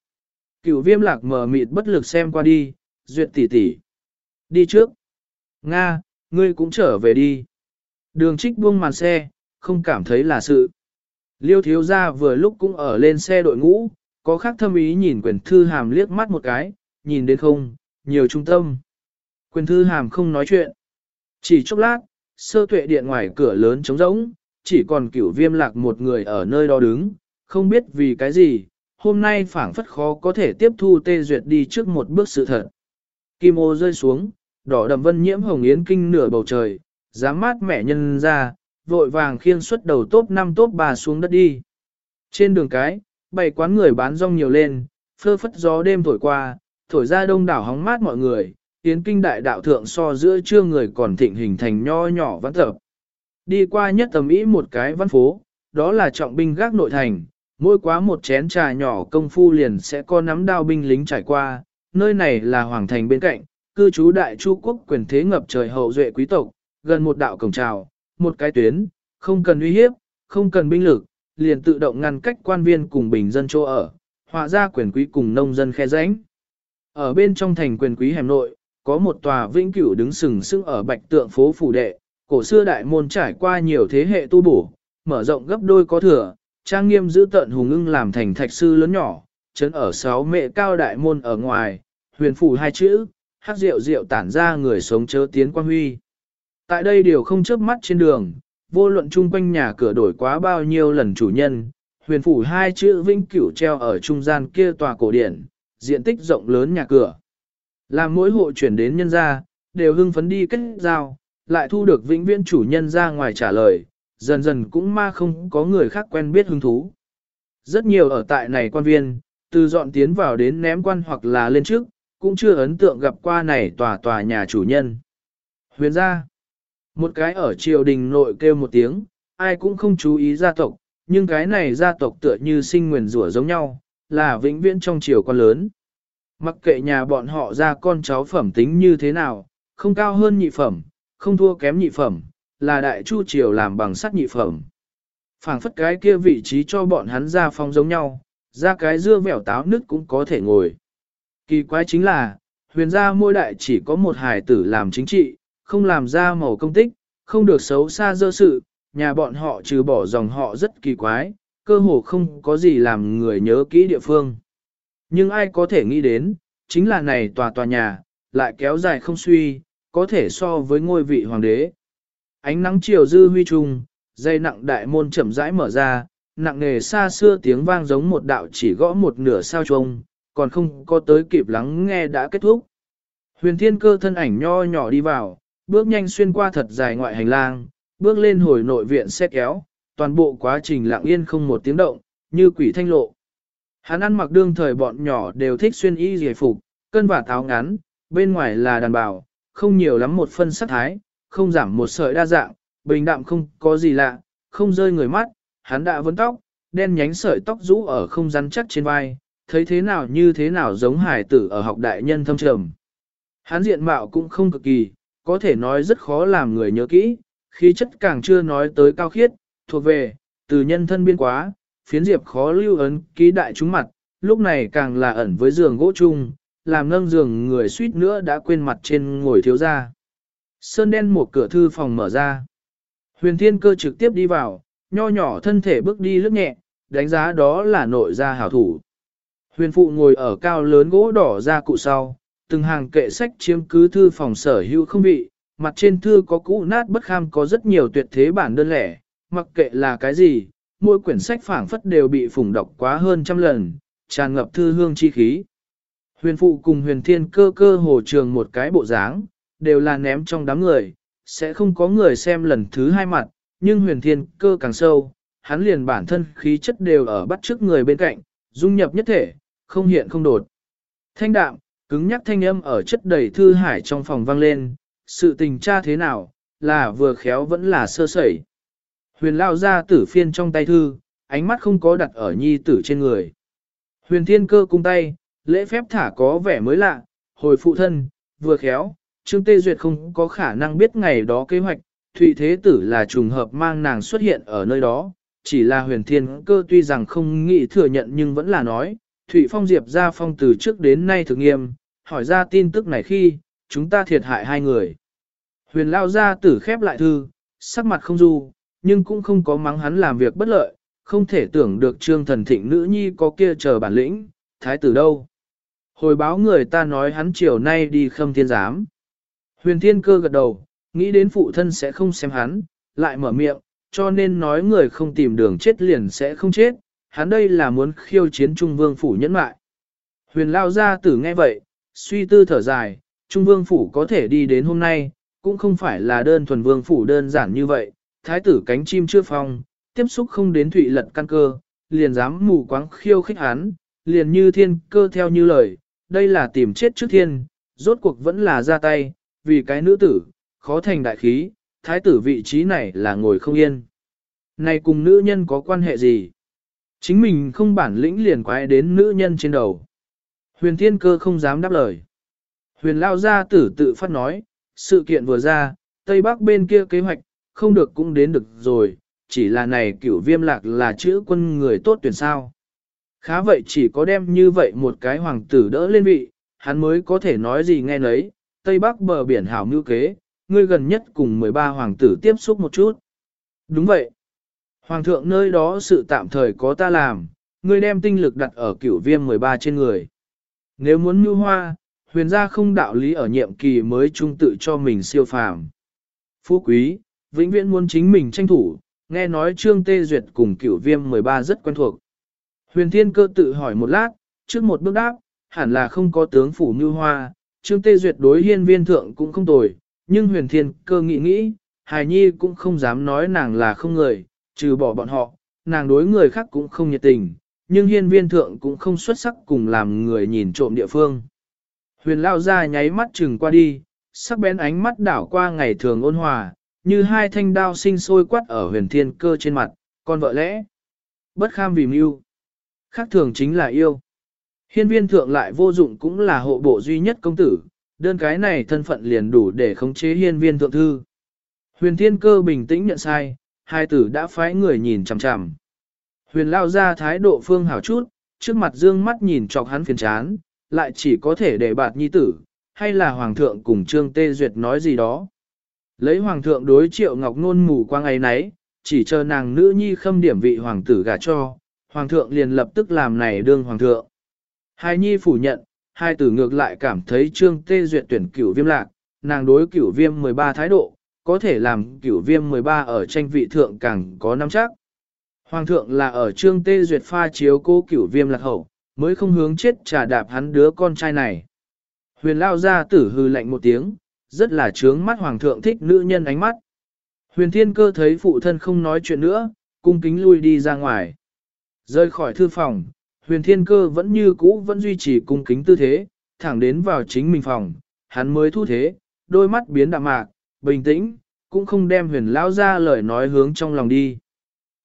Cửu viêm lạc mở mịt bất lực xem qua đi, duyệt tỷ tỷ. Đi trước. Nga, ngươi cũng trở về đi. Đường trích buông màn xe, không cảm thấy là sự. Liêu thiếu gia vừa lúc cũng ở lên xe đội ngũ, có khác thâm ý nhìn quyền thư hàm liếc mắt một cái, nhìn đến không, nhiều trung tâm. Quyền thư hàm không nói chuyện. Chỉ chốc lát, sơ tuệ điện ngoài cửa lớn trống rỗng, chỉ còn cửu viêm lạc một người ở nơi đó đứng, không biết vì cái gì, hôm nay phảng phất khó có thể tiếp thu tê duyệt đi trước một bước sự thật. Kim ô rơi xuống, đỏ đầm vân nhiễm hồng yến kinh nửa bầu trời, dám mát mẹ nhân ra, vội vàng khiêng xuất đầu top 5 top 3 xuống đất đi. Trên đường cái, bảy quán người bán rong nhiều lên, phơ phất gió đêm thổi qua, thổi ra đông đảo hóng mát mọi người, yến kinh đại đạo thượng so giữa trưa người còn thịnh hình thành nho nhỏ văn tập. Đi qua nhất tầm ý một cái văn phố, đó là trọng binh gác nội thành, mỗi quá một chén trà nhỏ công phu liền sẽ có nắm đao binh lính trải qua, nơi này là hoàng thành bên cạnh, cư trú đại chu quốc quyền thế ngập trời hậu duệ quý tộc, gần một đạo cổng trào, một cái tuyến, không cần uy hiếp, không cần binh lực, liền tự động ngăn cách quan viên cùng bình dân chỗ ở, họa ra quyền quý cùng nông dân khe rãnh. Ở bên trong thành quyền quý hẻm nội, có một tòa vĩnh cửu đứng sừng sững ở bạch tượng phố phủ đệ, cổ xưa đại môn trải qua nhiều thế hệ tu bổ, mở rộng gấp đôi có thừa, trang nghiêm giữ tận hùng ưng làm thành thạch sư lớn nhỏ, chấn ở sáu mẹ cao đại môn ở ngoài, huyền phủ hai chữ, hát rượu rượu tản ra người sống chớ tiến quan huy. Tại đây điều không chớp mắt trên đường, vô luận chung quanh nhà cửa đổi quá bao nhiêu lần chủ nhân, huyền phủ hai chữ vĩnh cửu treo ở trung gian kia tòa cổ điển, diện tích rộng lớn nhà cửa. Làm mỗi hộ chuyển đến nhân gia, đều hưng phấn đi kết giao, lại thu được vĩnh viễn chủ nhân ra ngoài trả lời, dần dần cũng ma không có người khác quen biết hứng thú. Rất nhiều ở tại này quan viên, từ dọn tiến vào đến ném quan hoặc là lên trước, cũng chưa ấn tượng gặp qua này tòa tòa nhà chủ nhân. Huyền gia, một cái ở triều đình nội kêu một tiếng, ai cũng không chú ý gia tộc, nhưng cái này gia tộc tựa như sinh nguyền rủa giống nhau, là vĩnh viễn trong triều con lớn. Mặc kệ nhà bọn họ ra con cháu phẩm tính như thế nào, không cao hơn nhị phẩm, không thua kém nhị phẩm, là đại chu triều làm bằng sắt nhị phẩm. phảng phất cái kia vị trí cho bọn hắn ra phong giống nhau, ra cái dưa vẻo táo nứt cũng có thể ngồi. Kỳ quái chính là, huyền gia môi đại chỉ có một hài tử làm chính trị, không làm ra màu công tích, không được xấu xa dơ sự, nhà bọn họ trừ bỏ dòng họ rất kỳ quái, cơ hồ không có gì làm người nhớ kỹ địa phương. Nhưng ai có thể nghĩ đến, chính là này tòa tòa nhà, lại kéo dài không suy, có thể so với ngôi vị hoàng đế. Ánh nắng chiều dư huy trùng, dây nặng đại môn chậm rãi mở ra, nặng nề xa xưa tiếng vang giống một đạo chỉ gõ một nửa sao trông, còn không có tới kịp lắng nghe đã kết thúc. Huyền thiên cơ thân ảnh nho nhỏ đi vào, bước nhanh xuyên qua thật dài ngoại hành lang, bước lên hồi nội viện xe kéo, toàn bộ quá trình lặng yên không một tiếng động, như quỷ thanh lộ. Hắn ăn mặc đương thời bọn nhỏ đều thích xuyên y giải phục, cân và tháo ngắn, bên ngoài là đàn bào, không nhiều lắm một phân sắc thái, không giảm một sợi đa dạng, bình đạm không có gì lạ, không rơi người mắt, hắn đã vấn tóc, đen nhánh sợi tóc rũ ở không rắn chắc trên vai, thấy thế nào như thế nào giống hải tử ở học đại nhân thâm trầm. Hắn diện mạo cũng không cực kỳ, có thể nói rất khó làm người nhớ kỹ, khí chất càng chưa nói tới cao khiết, thuộc về, từ nhân thân biên quá, phiến diệp khó lưu ấn ký đại chúng mặt, lúc này càng là ẩn với giường gỗ chung, làm nâng giường người suýt nữa đã quên mặt trên ngồi thiếu ra. Sơn đen một cửa thư phòng mở ra. Huyền thiên cơ trực tiếp đi vào, nho nhỏ thân thể bước đi lướt nhẹ, đánh giá đó là nội gia hảo thủ. Huyền phụ ngồi ở cao lớn gỗ đỏ ra cụ sau, từng hàng kệ sách chiếm cứ thư phòng sở hữu không vị, mặt trên thư có cũ nát bất kham có rất nhiều tuyệt thế bản đơn lẻ, mặc kệ là cái gì, mỗi quyển sách phảng phất đều bị phủng đọc quá hơn trăm lần, tràn ngập thư hương chi khí. Huyền phụ cùng huyền thiên cơ cơ hồ trường một cái bộ dáng, đều là ném trong đám người, sẽ không có người xem lần thứ hai mặt, nhưng huyền thiên cơ càng sâu, hắn liền bản thân khí chất đều ở bắt trước người bên cạnh, dung nhập nhất thể, không hiện không đột. Thanh đạm, cứng nhắc thanh âm ở chất đầy thư hải trong phòng vang lên, sự tình tra thế nào, là vừa khéo vẫn là sơ sẩy. Huyền lao ra tử phiên trong tay thư, ánh mắt không có đặt ở nhi tử trên người. Huyền thiên cơ cung tay, lễ phép thả có vẻ mới lạ, hồi phụ thân, vừa khéo, Trương Tê Duyệt không có khả năng biết ngày đó kế hoạch, Thụy Thế Tử là trùng hợp mang nàng xuất hiện ở nơi đó, chỉ là huyền thiên cơ tuy rằng không nghĩ thừa nhận nhưng vẫn là nói, Thụy Phong Diệp ra phong từ trước đến nay thực nghiêm, hỏi ra tin tức này khi, chúng ta thiệt hại hai người. Huyền lao ra tử khép lại thư, sắc mặt không du, nhưng cũng không có mắng hắn làm việc bất lợi, không thể tưởng được trương thần thịnh nữ nhi có kia chờ bản lĩnh, thái tử đâu. Hồi báo người ta nói hắn chiều nay đi khâm thiên giám. Huyền thiên cơ gật đầu, nghĩ đến phụ thân sẽ không xem hắn, lại mở miệng, cho nên nói người không tìm đường chết liền sẽ không chết, hắn đây là muốn khiêu chiến Trung Vương Phủ nhẫn mại. Huyền lao gia tử nghe vậy, suy tư thở dài, Trung Vương Phủ có thể đi đến hôm nay, cũng không phải là đơn thuần Vương Phủ đơn giản như vậy, thái tử cánh chim chưa phong, tiếp xúc không đến thụy lật căn cơ, liền dám mù quáng khiêu khích hắn, liền như thiên cơ theo như lời, đây là tìm chết trước thiên, rốt cuộc vẫn là ra tay, vì cái nữ tử, khó thành đại khí, thái tử vị trí này là ngồi không yên. Này cùng nữ nhân có quan hệ gì? Chính mình không bản lĩnh liền quái đến nữ nhân trên đầu. Huyền thiên cơ không dám đáp lời. Huyền lao gia tử tự phát nói, sự kiện vừa ra, Tây Bắc bên kia kế hoạch, không được cũng đến được rồi, chỉ là này cửu viêm lạc là chữ quân người tốt tuyển sao. Khá vậy chỉ có đem như vậy một cái hoàng tử đỡ lên vị, hắn mới có thể nói gì nghe nấy, Tây Bắc bờ biển hảo mưu kế, ngươi gần nhất cùng 13 hoàng tử tiếp xúc một chút. Đúng vậy. Hoàng thượng nơi đó sự tạm thời có ta làm, ngươi đem tinh lực đặt ở cửu viêm 13 trên người. Nếu muốn mưu hoa, huyền gia không đạo lý ở nhiệm kỳ mới trung tự cho mình siêu phàm. Phú quý, vĩnh viễn muốn chính mình tranh thủ, nghe nói trương tê duyệt cùng cửu viêm 13 rất quen thuộc. Huyền thiên cơ tự hỏi một lát, trước một bước đáp, hẳn là không có tướng phủ mưu hoa, trương tê duyệt đối hiên viên thượng cũng không tồi, nhưng huyền thiên cơ nghĩ nghĩ, hài nhi cũng không dám nói nàng là không người, trừ bỏ bọn họ, nàng đối người khác cũng không nhiệt tình, nhưng hiên viên thượng cũng không xuất sắc cùng làm người nhìn trộm địa phương. Huyền lao ra nháy mắt chừng qua đi, sắc bén ánh mắt đảo qua ngày thường ôn hòa, như hai thanh đao sinh sôi quát ở huyền thiên cơ trên mặt, con vợ lẽ. Bất kham vì mưu. Khác thường chính là yêu. Hiên viên thượng lại vô dụng cũng là hộ bộ duy nhất công tử, đơn cái này thân phận liền đủ để khống chế hiên viên thượng thư. Huyền thiên cơ bình tĩnh nhận sai, hai tử đã phái người nhìn chằm chằm. Huyền lao ra thái độ phương hảo chút, trước mặt dương mắt nhìn chọc hắn phiền chán, lại chỉ có thể để bạt nhi tử, hay là hoàng thượng cùng trương tê duyệt nói gì đó. Lấy hoàng thượng đối triệu ngọc nôn mù qua ấy nấy, chỉ chờ nàng nữ nhi khâm điểm vị hoàng tử gả cho, hoàng thượng liền lập tức làm này đương hoàng thượng. Hai nhi phủ nhận, hai tử ngược lại cảm thấy trương tê duyệt tuyển cửu viêm lạc, nàng đối cửu viêm 13 thái độ, có thể làm cửu viêm 13 ở tranh vị thượng càng có năm chắc. Hoàng thượng là ở trương tê duyệt pha chiếu cô cửu viêm lạc hậu, mới không hướng chết trà đạp hắn đứa con trai này. Huyền lao ra tử hư lạnh một tiếng, rất là trướng mắt hoàng thượng thích nữ nhân ánh mắt. Huyền thiên cơ thấy phụ thân không nói chuyện nữa, cung kính lui đi ra ngoài. Rơi khỏi thư phòng, huyền thiên cơ vẫn như cũ vẫn duy trì cung kính tư thế, thẳng đến vào chính mình phòng, hắn mới thu thế, đôi mắt biến đạm mạc, bình tĩnh, cũng không đem huyền lao ra lời nói hướng trong lòng đi.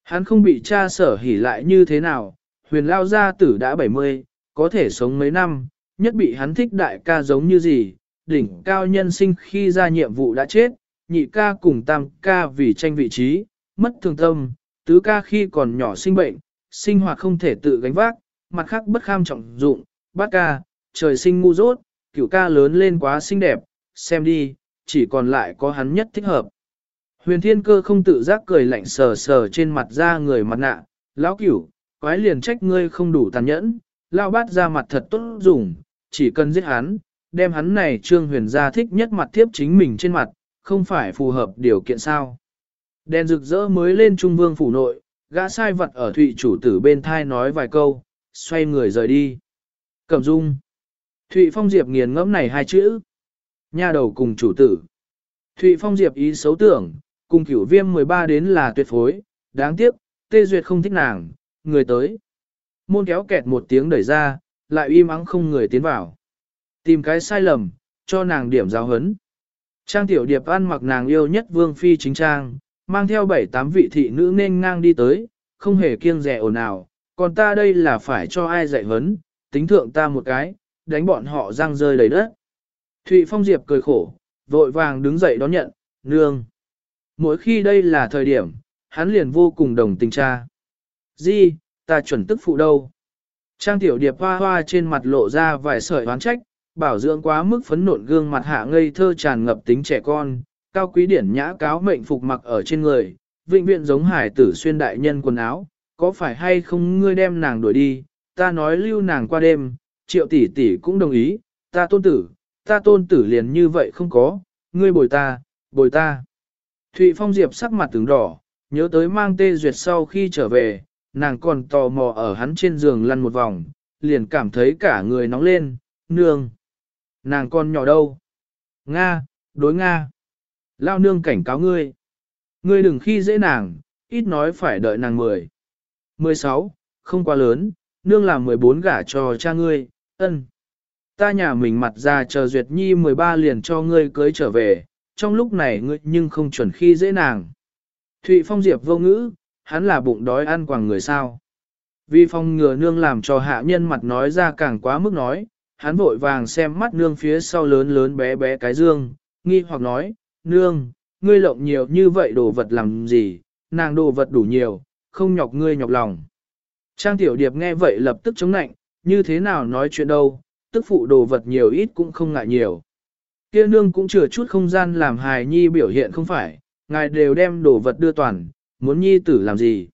Hắn không bị cha sở hỉ lại như thế nào, huyền lao gia tử đã 70, có thể sống mấy năm, nhất bị hắn thích đại ca giống như gì, đỉnh cao nhân sinh khi ra nhiệm vụ đã chết, nhị ca cùng tam ca vì tranh vị trí, mất thường tâm, tứ ca khi còn nhỏ sinh bệnh, sinh hoạt không thể tự gánh vác, mặt khác bất kham trọng dụng, bát ca, trời sinh ngu dốt, cửu ca lớn lên quá xinh đẹp, xem đi, chỉ còn lại có hắn nhất thích hợp. Huyền thiên cơ không tự giác cười lạnh sờ sờ trên mặt ra người mặt nạ, lão cửu, quái liền trách ngươi không đủ tàn nhẫn, lao bát ra mặt thật tốt dùng, chỉ cần giết hắn, đem hắn này trương huyền gia thích nhất mặt tiếp chính mình trên mặt, không phải phù hợp điều kiện sao. Đèn rực rỡ mới lên trung vương phủ nội, gã sai vật ở thụy chủ tử bên thai nói vài câu, xoay người rời đi. Cẩm dung. Thụy Phong Diệp nghiền ngẫm này hai chữ. Nha đầu cùng chủ tử. Thụy Phong Diệp ý xấu tưởng, cùng cửu viêm 13 đến là tuyệt phối, đáng tiếc, tê duyệt không thích nàng, người tới. Môn kéo kẹt một tiếng đẩy ra, lại im ắng không người tiến vào. Tìm cái sai lầm, cho nàng điểm giáo hấn. Trang tiểu điệp ăn mặc nàng yêu nhất vương phi chính trang, mang theo bảy tám vị thị nữ nên ngang đi tới, không hề kiêng rẻ ồn ào, còn ta đây là phải cho ai dạy vấn, tính thượng ta một cái, đánh bọn họ răng rơi đầy đất. Thụy Phong Diệp cười khổ, vội vàng đứng dậy đón nhận, nương. Mỗi khi đây là thời điểm, hắn liền vô cùng đồng tình cha. Di, ta chuẩn tức phụ đâu. Trang tiểu điệp hoa hoa trên mặt lộ ra vài sợi oán trách, bảo dưỡng quá mức phấn nộn gương mặt hạ ngây thơ tràn ngập tính trẻ con, cao quý điển nhã cáo mệnh phục mặc ở trên người, vĩnh viện giống hải tử xuyên đại nhân quần áo, có phải hay không ngươi đem nàng đuổi đi, ta nói lưu nàng qua đêm, triệu tỷ tỷ cũng đồng ý, ta tôn tử, ta tôn tử liền như vậy không có, ngươi bồi ta, bồi ta. Thụy Phong Diệp sắc mặt tướng đỏ, nhớ tới mang tê duyệt sau khi trở về, nàng còn tò mò ở hắn trên giường lăn một vòng, liền cảm thấy cả người nóng lên, nương. Nàng con nhỏ đâu? Nga, đối Nga. Lao nương cảnh cáo ngươi. Ngươi đừng khi dễ nàng, ít nói phải đợi nàng mười. Mười sáu, không quá lớn, nương là mười bốn gả cho cha ngươi, ân. Ta nhà mình mặt ra chờ Duyệt Nhi mười ba liền cho ngươi cưới trở về, trong lúc này ngươi nhưng không chuẩn khi dễ nàng. Thụy Phong Diệp vô ngữ, hắn là bụng đói ăn quàng người sao. Vì phong ngừa nương làm cho hạ nhân mặt nói ra càng quá mức nói, hắn vội vàng xem mắt nương phía sau lớn lớn bé bé cái dương, nghi hoặc nói, nương, ngươi lộng nhiều như vậy đồ vật làm gì, nàng đồ vật đủ nhiều, không nhọc ngươi nhọc lòng. Trang tiểu điệp nghe vậy lập tức chống nạnh, như thế nào nói chuyện đâu, tức phụ đồ vật nhiều ít cũng không ngại nhiều. Kia nương cũng chừa chút không gian làm hài nhi biểu hiện không phải, ngài đều đem đồ vật đưa toàn, muốn nhi tử làm gì.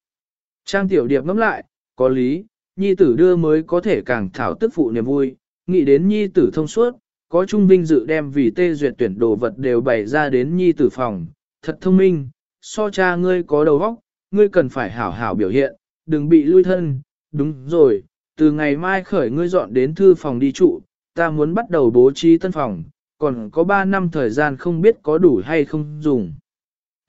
Trang tiểu điệp ngẫm lại, có lý, nhi tử đưa mới có thể càng thảo tức phụ niềm vui, nghĩ đến nhi tử thông suốt, có trung vinh dự đem vì tê duyệt tuyển đồ vật đều bày ra đến nhi tử phòng, thật thông minh, so cha ngươi có đầu óc, ngươi cần phải hảo hảo biểu hiện, đừng bị lui thân, đúng rồi, từ ngày mai khởi ngươi dọn đến thư phòng đi trụ, ta muốn bắt đầu bố trí tân phòng, còn có 3 năm thời gian không biết có đủ hay không dùng.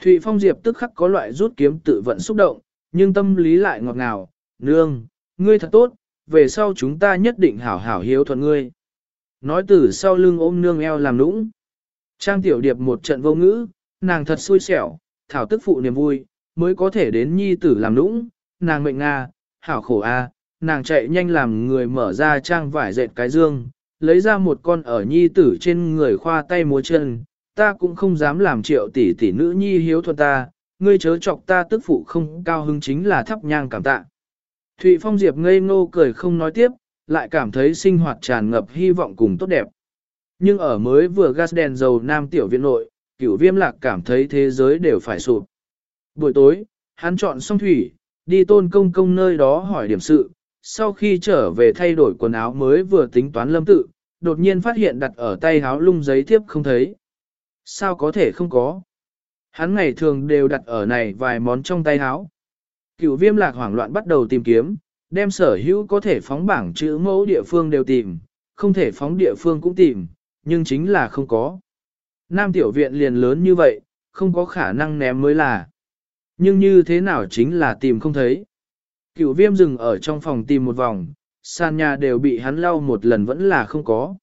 Thụy Phong Diệp tức khắc có loại rút kiếm tự vận xúc động, nhưng tâm lý lại ngọt ngào, nương, ngươi thật tốt, về sau chúng ta nhất định hảo hảo hiếu thuận ngươi. Nói từ sau lưng ôm nương eo làm nũng. Trang tiểu điệp một trận vô ngữ, nàng thật xui xẻo, thảo tức phụ niềm vui, mới có thể đến nhi tử làm lũng, nàng mệnh Nga, hảo khổ a, nàng chạy nhanh làm người mở ra trang vải dệt cái dương, lấy ra một con ở nhi tử trên người khoa tay múa chân, ta cũng không dám làm triệu tỷ tỷ nữ nhi hiếu thuận ta, ngươi chớ chọc ta tức phụ không cao hứng chính là thắp nhang cảm tạ. Thụy Phong Diệp ngây ngô cười không nói tiếp, lại cảm thấy sinh hoạt tràn ngập hy vọng cùng tốt đẹp. Nhưng ở mới vừa gas đèn dầu nam tiểu viện nội, cửu viêm lạc cảm thấy thế giới đều phải sụp. Buổi tối, hắn chọn xong thủy, đi tôn công công nơi đó hỏi điểm sự, sau khi trở về thay đổi quần áo mới vừa tính toán lâm tự, đột nhiên phát hiện đặt ở tay háo lung giấy thiếp không thấy. Sao có thể không có? Hắn ngày thường đều đặt ở này vài món trong tay háo. Cửu viêm lạc hoảng loạn bắt đầu tìm kiếm, đem sở hữu có thể phóng bảng chữ mẫu địa phương đều tìm, không thể phóng địa phương cũng tìm, nhưng chính là không có. Nam tiểu viện liền lớn như vậy, không có khả năng ném mới là. Nhưng như thế nào chính là tìm không thấy. Cựu viêm dừng ở trong phòng tìm một vòng, sàn nhà đều bị hắn lau một lần vẫn là không có.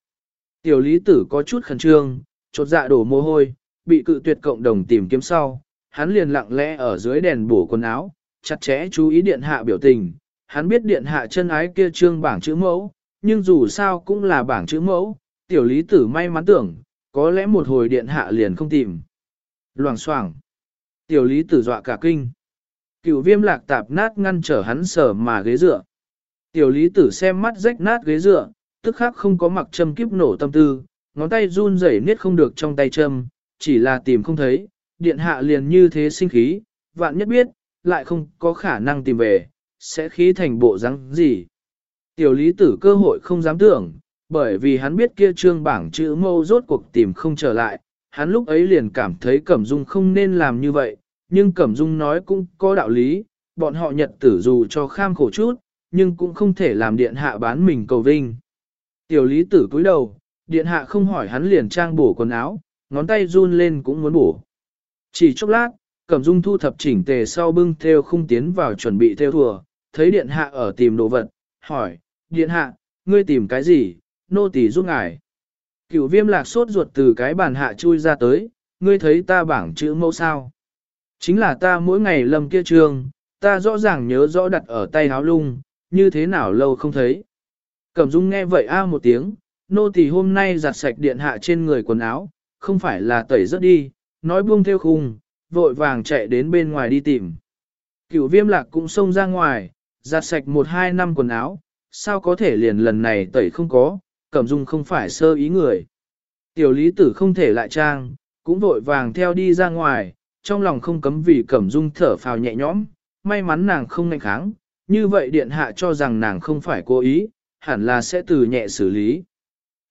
Tiểu lý tử có chút khẩn trương, chột dạ đổ mồ hôi, bị cự tuyệt cộng đồng tìm kiếm sau, hắn liền lặng lẽ ở dưới đèn bổ quần áo, chặt chẽ chú ý điện hạ biểu tình, hắn biết điện hạ chân ái kia trương bảng chữ mẫu, nhưng dù sao cũng là bảng chữ mẫu, tiểu lý tử may mắn tưởng, có lẽ một hồi điện hạ liền không tìm. Loảng xoảng tiểu lý tử dọa cả kinh. Cựu viêm lạc tạp nát ngăn trở hắn sở mà ghế dựa. Tiểu lý tử xem mắt rách nát ghế dựa, tức khắc không có mặc châm kiếp nổ tâm tư, ngón tay run rẩy niết không được trong tay châm, chỉ là tìm không thấy, điện hạ liền như thế sinh khí, vạn nhất biết, lại không có khả năng tìm về, sẽ khí thành bộ răng gì. Tiểu lý tử cơ hội không dám tưởng, bởi vì hắn biết kia trương bảng chữ mâu rốt cuộc tìm không trở lại, hắn lúc ấy liền cảm thấy Cẩm Dung không nên làm như vậy, nhưng Cẩm Dung nói cũng có đạo lý, bọn họ nhật tử dù cho kham khổ chút, nhưng cũng không thể làm điện hạ bán mình cầu vinh. Tiểu lý tử cúi đầu, điện hạ không hỏi hắn liền trang bổ quần áo, ngón tay run lên cũng muốn bổ. Chỉ chốc lát, Cẩm Dung thu thập chỉnh tề sau bưng theo không tiến vào chuẩn bị theo thùa, thấy điện hạ ở tìm đồ vật, hỏi, điện hạ, ngươi tìm cái gì, nô tỳ giúp ngài. Cửu viêm lạc sốt ruột từ cái bàn hạ chui ra tới, ngươi thấy ta bảng chữ mẫu sao. Chính là ta mỗi ngày lầm kia trường, ta rõ ràng nhớ rõ đặt ở tay háo lung, như thế nào lâu không thấy. Cẩm dung nghe vậy a một tiếng, nô tỳ hôm nay giặt sạch điện hạ trên người quần áo, không phải là tẩy rất đi, nói buông theo khung, vội vàng chạy đến bên ngoài đi tìm. Cửu viêm lạc cũng xông ra ngoài, giặt sạch một hai năm quần áo, sao có thể liền lần này tẩy không có, cẩm dung không phải sơ ý người. Tiểu lý tử không thể lại trang, cũng vội vàng theo đi ra ngoài, trong lòng không cấm vì cẩm dung thở phào nhẹ nhõm, may mắn nàng không ngạnh kháng, như vậy điện hạ cho rằng nàng không phải cố ý, hẳn là sẽ từ nhẹ xử lý.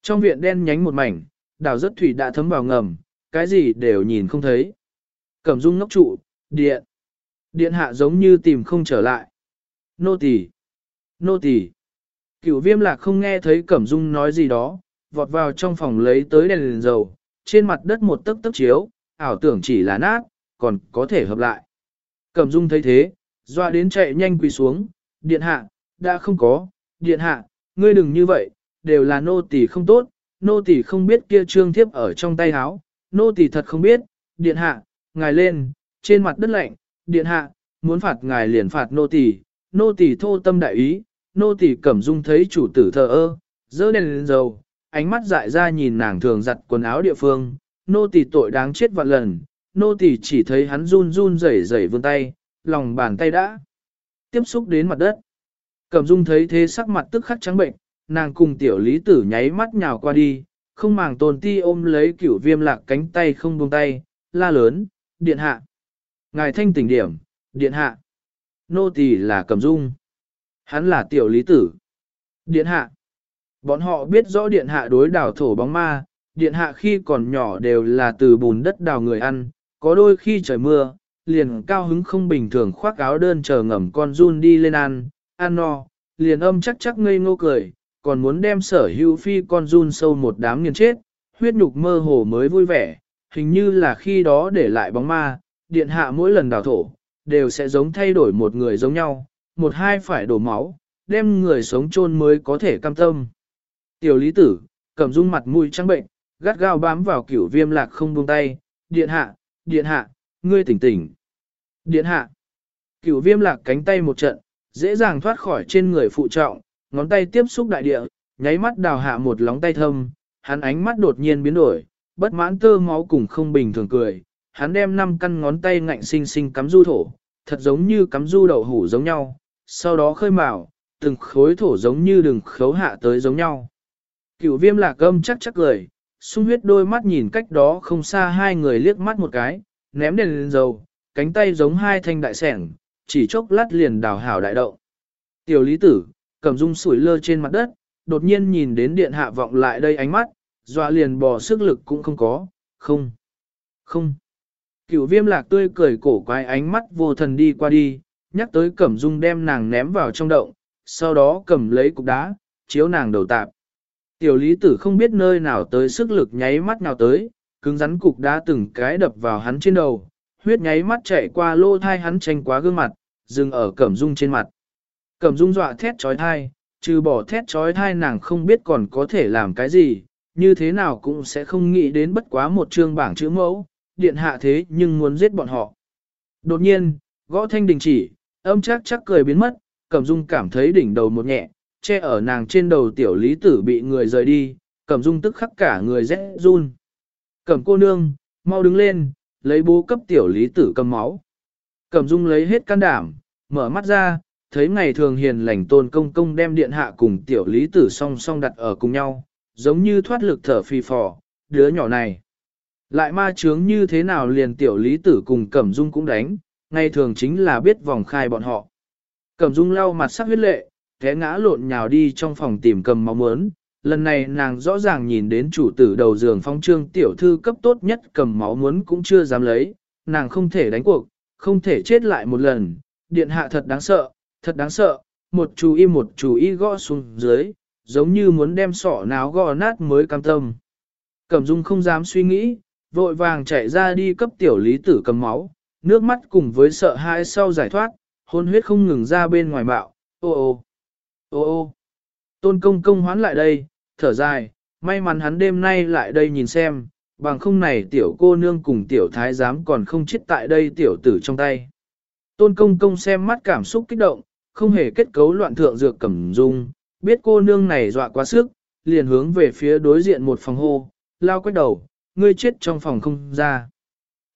Trong viện đen nhánh một mảnh, đào rất thủy đã thấm vào ngầm, cái gì đều nhìn không thấy. Cẩm dung ngốc trụ, điện. Điện hạ giống như tìm không trở lại. Nô tỳ, Nô tỳ. Cửu viêm lạc không nghe thấy Cẩm Dung nói gì đó, vọt vào trong phòng lấy tới đèn, đèn dầu, trên mặt đất một tấc tấc chiếu, ảo tưởng chỉ là nát, còn có thể hợp lại. Cẩm Dung thấy thế, doa đến chạy nhanh quỳ xuống, điện hạ, đã không có, điện hạ, ngươi đừng như vậy, đều là nô tỳ không tốt, nô tỳ không biết kia trương thiếp ở trong tay áo, nô tỳ thật không biết, điện hạ, ngài lên, trên mặt đất lạnh, điện hạ, muốn phạt ngài liền phạt nô tỳ, nô tỳ thô tâm đại ý, nô tỳ cẩm dung thấy chủ tử thờ ơ, dỡ đèn lên dầu, ánh mắt dại ra nhìn nàng thường giặt quần áo địa phương, nô tỳ tội đáng chết vạn lần, nô tỳ chỉ thấy hắn run run rẩy rẩy vươn tay, lòng bàn tay đã tiếp xúc đến mặt đất. Cẩm dung thấy thế sắc mặt tức khắc trắng bệnh, nàng cùng tiểu lý tử nháy mắt nhào qua đi, không màng tồn ti ôm lấy cửu viêm lạc cánh tay không buông tay, la lớn, điện hạ. Ngài thanh tỉnh điểm, điện hạ. Nô tỳ là Cẩm dung. Hắn là tiểu lý tử. Điện hạ. Bọn họ biết rõ điện hạ đối đảo thổ bóng ma, điện hạ khi còn nhỏ đều là từ bùn đất đào người ăn, có đôi khi trời mưa, liền cao hứng không bình thường khoác áo đơn chờ ngầm con run đi lên ăn, ăn no, liền âm chắc chắc ngây ngô cười, còn muốn đem sở hữu phi con run sâu một đám nghiền chết, huyết nhục mơ hồ mới vui vẻ, hình như là khi đó để lại bóng ma, điện hạ mỗi lần đào thổ, đều sẽ giống thay đổi một người giống nhau, một hai phải đổ máu, đem người sống chôn mới có thể cam tâm. Tiểu lý tử, cầm dung mặt mũi trắng bệnh, gắt gao bám vào cửu viêm lạc không buông tay, điện hạ, điện hạ, ngươi tỉnh tỉnh. Điện hạ, cửu viêm lạc cánh tay một trận, dễ dàng thoát khỏi trên người phụ trọng, ngón tay tiếp xúc đại địa, nháy mắt đào hạ một lóng tay thâm, hắn ánh mắt đột nhiên biến đổi, bất mãn tơ máu cùng không bình thường cười, hắn đem năm căn ngón tay ngạnh sinh sinh cắm du thổ, thật giống như cắm du đậu hủ giống nhau, sau đó khơi mào, từng khối thổ giống như đường khấu hạ tới giống nhau. Cửu viêm lạc âm chắc chắc cười, sung huyết đôi mắt nhìn cách đó không xa hai người liếc mắt một cái, ném đèn lên dầu, cánh tay giống hai thanh đại sẻng, chỉ chốc lát liền đào hảo đại động. Tiểu lý tử, cầm dung sủi lơ trên mặt đất, đột nhiên nhìn đến điện hạ vọng lại đây ánh mắt, dọa liền bò sức lực cũng không có, không, không. Cửu viêm lạc tươi cười cổ quái ánh mắt vô thần đi qua đi, nhắc tới cẩm dung đem nàng ném vào trong động, sau đó cầm lấy cục đá, chiếu nàng đầu tạp. Tiểu lý tử không biết nơi nào tới sức lực nháy mắt nào tới, cứng rắn cục đá từng cái đập vào hắn trên đầu, huyết nháy mắt chạy qua lô thai hắn tranh quá gương mặt, dừng ở cẩm dung trên mặt. Cẩm dung dọa thét trói thai, trừ bỏ thét trói thai nàng không biết còn có thể làm cái gì, như thế nào cũng sẽ không nghĩ đến bất quá một chương bảng chữ mẫu, điện hạ thế nhưng muốn giết bọn họ. Đột nhiên, gõ thanh đình chỉ, âm chắc chắc cười biến mất, Cẩm Dung cảm thấy đỉnh đầu một nhẹ, che ở nàng trên đầu tiểu lý tử bị người rời đi, Cẩm Dung tức khắc cả người rẽ run. Cẩm cô nương, mau đứng lên, lấy bố cấp tiểu lý tử cầm máu. Cẩm Dung lấy hết can đảm, mở mắt ra, thấy ngày thường hiền lành tôn công công đem điện hạ cùng tiểu lý tử song song đặt ở cùng nhau, giống như thoát lực thở phì phò, đứa nhỏ này. Lại ma chướng như thế nào liền tiểu lý tử cùng Cẩm Dung cũng đánh, ngày thường chính là biết vòng khai bọn họ. Cẩm Dung lau mặt sắc huyết lệ, té ngã lộn nhào đi trong phòng tìm cầm máu mớn. Lần này nàng rõ ràng nhìn đến chủ tử đầu giường phong trương tiểu thư cấp tốt nhất cầm máu muốn cũng chưa dám lấy, nàng không thể đánh cuộc, không thể chết lại một lần, điện hạ thật đáng sợ, thật đáng sợ, một chú y một chú y gõ xuống dưới, giống như muốn đem sọ náo gò nát mới cam tâm. Cẩm dung không dám suy nghĩ, vội vàng chạy ra đi cấp tiểu lý tử cầm máu, nước mắt cùng với sợ hãi sau giải thoát, hôn huyết không ngừng ra bên ngoài bạo, ô ô, ô ô. Tôn công công hoán lại đây, thở dài, may mắn hắn đêm nay lại đây nhìn xem, bằng không này tiểu cô nương cùng tiểu thái giám còn không chết tại đây tiểu tử trong tay. Tôn công công xem mắt cảm xúc kích động, không hề kết cấu loạn thượng dược cẩm dung, biết cô nương này dọa quá sức, liền hướng về phía đối diện một phòng hô, lao quét đầu, ngươi chết trong phòng không ra.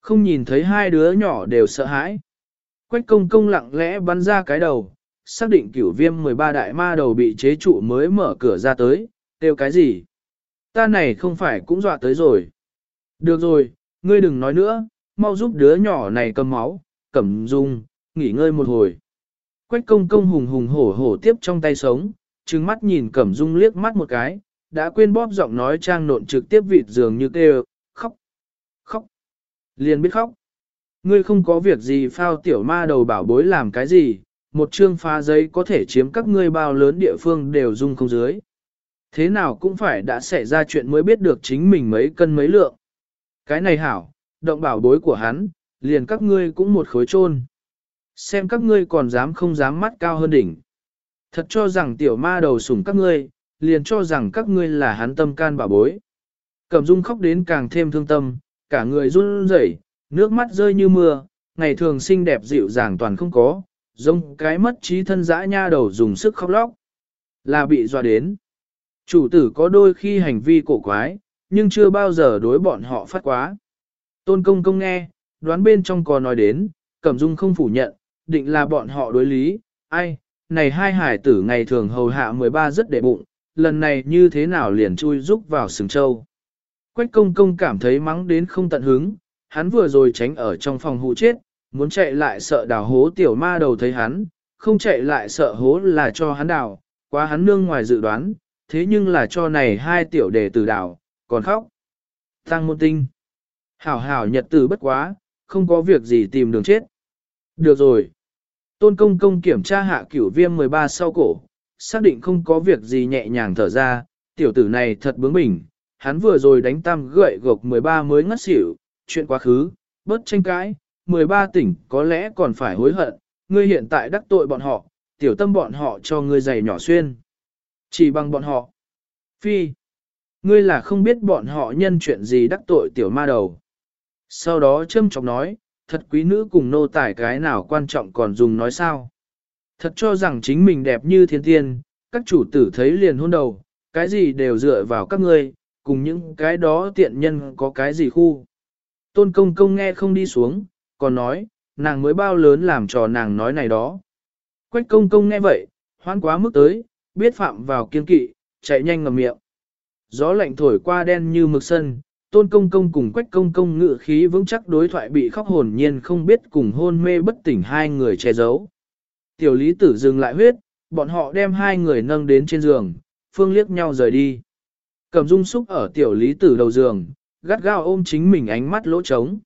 Không nhìn thấy hai đứa nhỏ đều sợ hãi. Quách công công lặng lẽ bắn ra cái đầu, xác định cửu viêm 13 đại ma đầu bị chế trụ mới mở cửa ra tới, kêu cái gì? Ta này không phải cũng dọa tới rồi. Được rồi, ngươi đừng nói nữa, mau giúp đứa nhỏ này cầm máu, cẩm dung, nghỉ ngơi một hồi. Quách công công hùng hùng hổ hổ tiếp trong tay sống, trừng mắt nhìn cẩm dung liếc mắt một cái, đã quên bóp giọng nói trang nộn trực tiếp vịt giường như kêu, liền biết khóc. Ngươi không có việc gì phao tiểu ma đầu bảo bối làm cái gì, một chương phá giấy có thể chiếm các ngươi bao lớn địa phương đều dung không dưới. Thế nào cũng phải đã xảy ra chuyện mới biết được chính mình mấy cân mấy lượng. Cái này hảo, động bảo bối của hắn, liền các ngươi cũng một khối chôn. Xem các ngươi còn dám không dám mắt cao hơn đỉnh. Thật cho rằng tiểu ma đầu sủng các ngươi, liền cho rằng các ngươi là hắn tâm can bảo bối. Cẩm dung khóc đến càng thêm thương tâm, cả người run rẩy, nước mắt rơi như mưa, ngày thường xinh đẹp dịu dàng toàn không có, giống cái mất trí thân dã nha đầu dùng sức khóc lóc. Là bị dọa đến. Chủ tử có đôi khi hành vi cổ quái, nhưng chưa bao giờ đối bọn họ phát quá. Tôn công công nghe, đoán bên trong có nói đến, Cẩm Dung không phủ nhận, định là bọn họ đối lý, ai, này hai hải tử ngày thường hầu hạ 13 rất đệ bụng, lần này như thế nào liền chui rúc vào sừng châu. Quách công công cảm thấy mắng đến không tận hứng, hắn vừa rồi tránh ở trong phòng hụ chết, muốn chạy lại sợ đào hố tiểu ma đầu thấy hắn, không chạy lại sợ hố là cho hắn đào, quá hắn nương ngoài dự đoán, thế nhưng là cho này hai tiểu đề tử đào, còn khóc. Tăng môn tinh. Hảo hảo nhật tử bất quá, không có việc gì tìm đường chết. Được rồi. Tôn công công kiểm tra hạ cửu viêm 13 sau cổ, xác định không có việc gì nhẹ nhàng thở ra, tiểu tử này thật bướng bỉnh, hắn vừa rồi đánh tam gậy gộc 13 mới ngất xỉu, chuyện quá khứ, bớt tranh cãi, 13 tỉnh có lẽ còn phải hối hận, ngươi hiện tại đắc tội bọn họ, tiểu tâm bọn họ cho ngươi giày nhỏ xuyên. Chỉ bằng bọn họ. Phi. Ngươi là không biết bọn họ nhân chuyện gì đắc tội tiểu ma đầu. Sau đó châm chọc nói, thật quý nữ cùng nô tài cái nào quan trọng còn dùng nói sao. Thật cho rằng chính mình đẹp như thiên tiên, các chủ tử thấy liền hôn đầu, cái gì đều dựa vào các ngươi, cùng những cái đó tiện nhân có cái gì khu. Tôn công công nghe không đi xuống, còn nói, nàng mới bao lớn làm trò nàng nói này đó. Quách công công nghe vậy, hoan quá mức tới, biết phạm vào kiên kỵ, chạy nhanh ngầm miệng. Gió lạnh thổi qua đen như mực sân, tôn công công cùng quách công công ngự khí vững chắc đối thoại bị khóc hồn nhiên không biết cùng hôn mê bất tỉnh hai người che giấu. Tiểu lý tử dừng lại huyết, bọn họ đem hai người nâng đến trên giường, phương liếc nhau rời đi. Cầm dung xúc ở tiểu lý tử đầu giường, gắt gao ôm chính mình ánh mắt lỗ trống.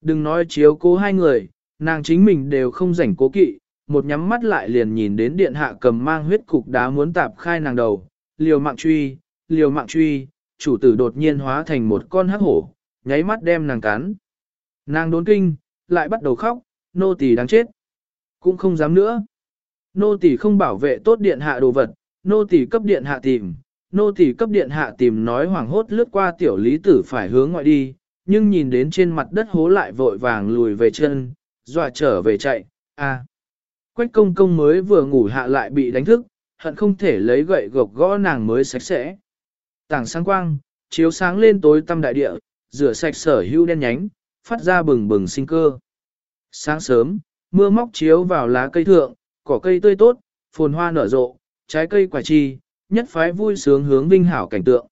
Đừng nói chiếu cố hai người, nàng chính mình đều không rảnh cố kỵ, một nhắm mắt lại liền nhìn đến điện hạ cầm mang huyết cục đá muốn tạp khai nàng đầu, liều mạng truy, liều mạng truy, chủ tử đột nhiên hóa thành một con hắc hổ, nháy mắt đem nàng cắn. Nàng đốn kinh, lại bắt đầu khóc, nô tỳ đáng chết. Cũng không dám nữa. Nô tỳ không bảo vệ tốt điện hạ đồ vật, nô tỳ cấp điện hạ tìm, nô tỳ cấp điện hạ tìm nói hoảng hốt lướt qua tiểu lý tử phải hướng ngoại đi, nhưng nhìn đến trên mặt đất hố lại vội vàng lùi về chân, dọa trở về chạy, a. Quách công công mới vừa ngủ hạ lại bị đánh thức, hận không thể lấy gậy gộc gõ nàng mới sạch sẽ. Tảng sáng quang, chiếu sáng lên tối tăm đại địa, rửa sạch sở hữu đen nhánh, phát ra bừng bừng sinh cơ. Sáng sớm, mưa móc chiếu vào lá cây thượng, cỏ cây tươi tốt, phồn hoa nở rộ, trái cây quả chi, nhất phái vui sướng hướng vinh hảo cảnh tượng.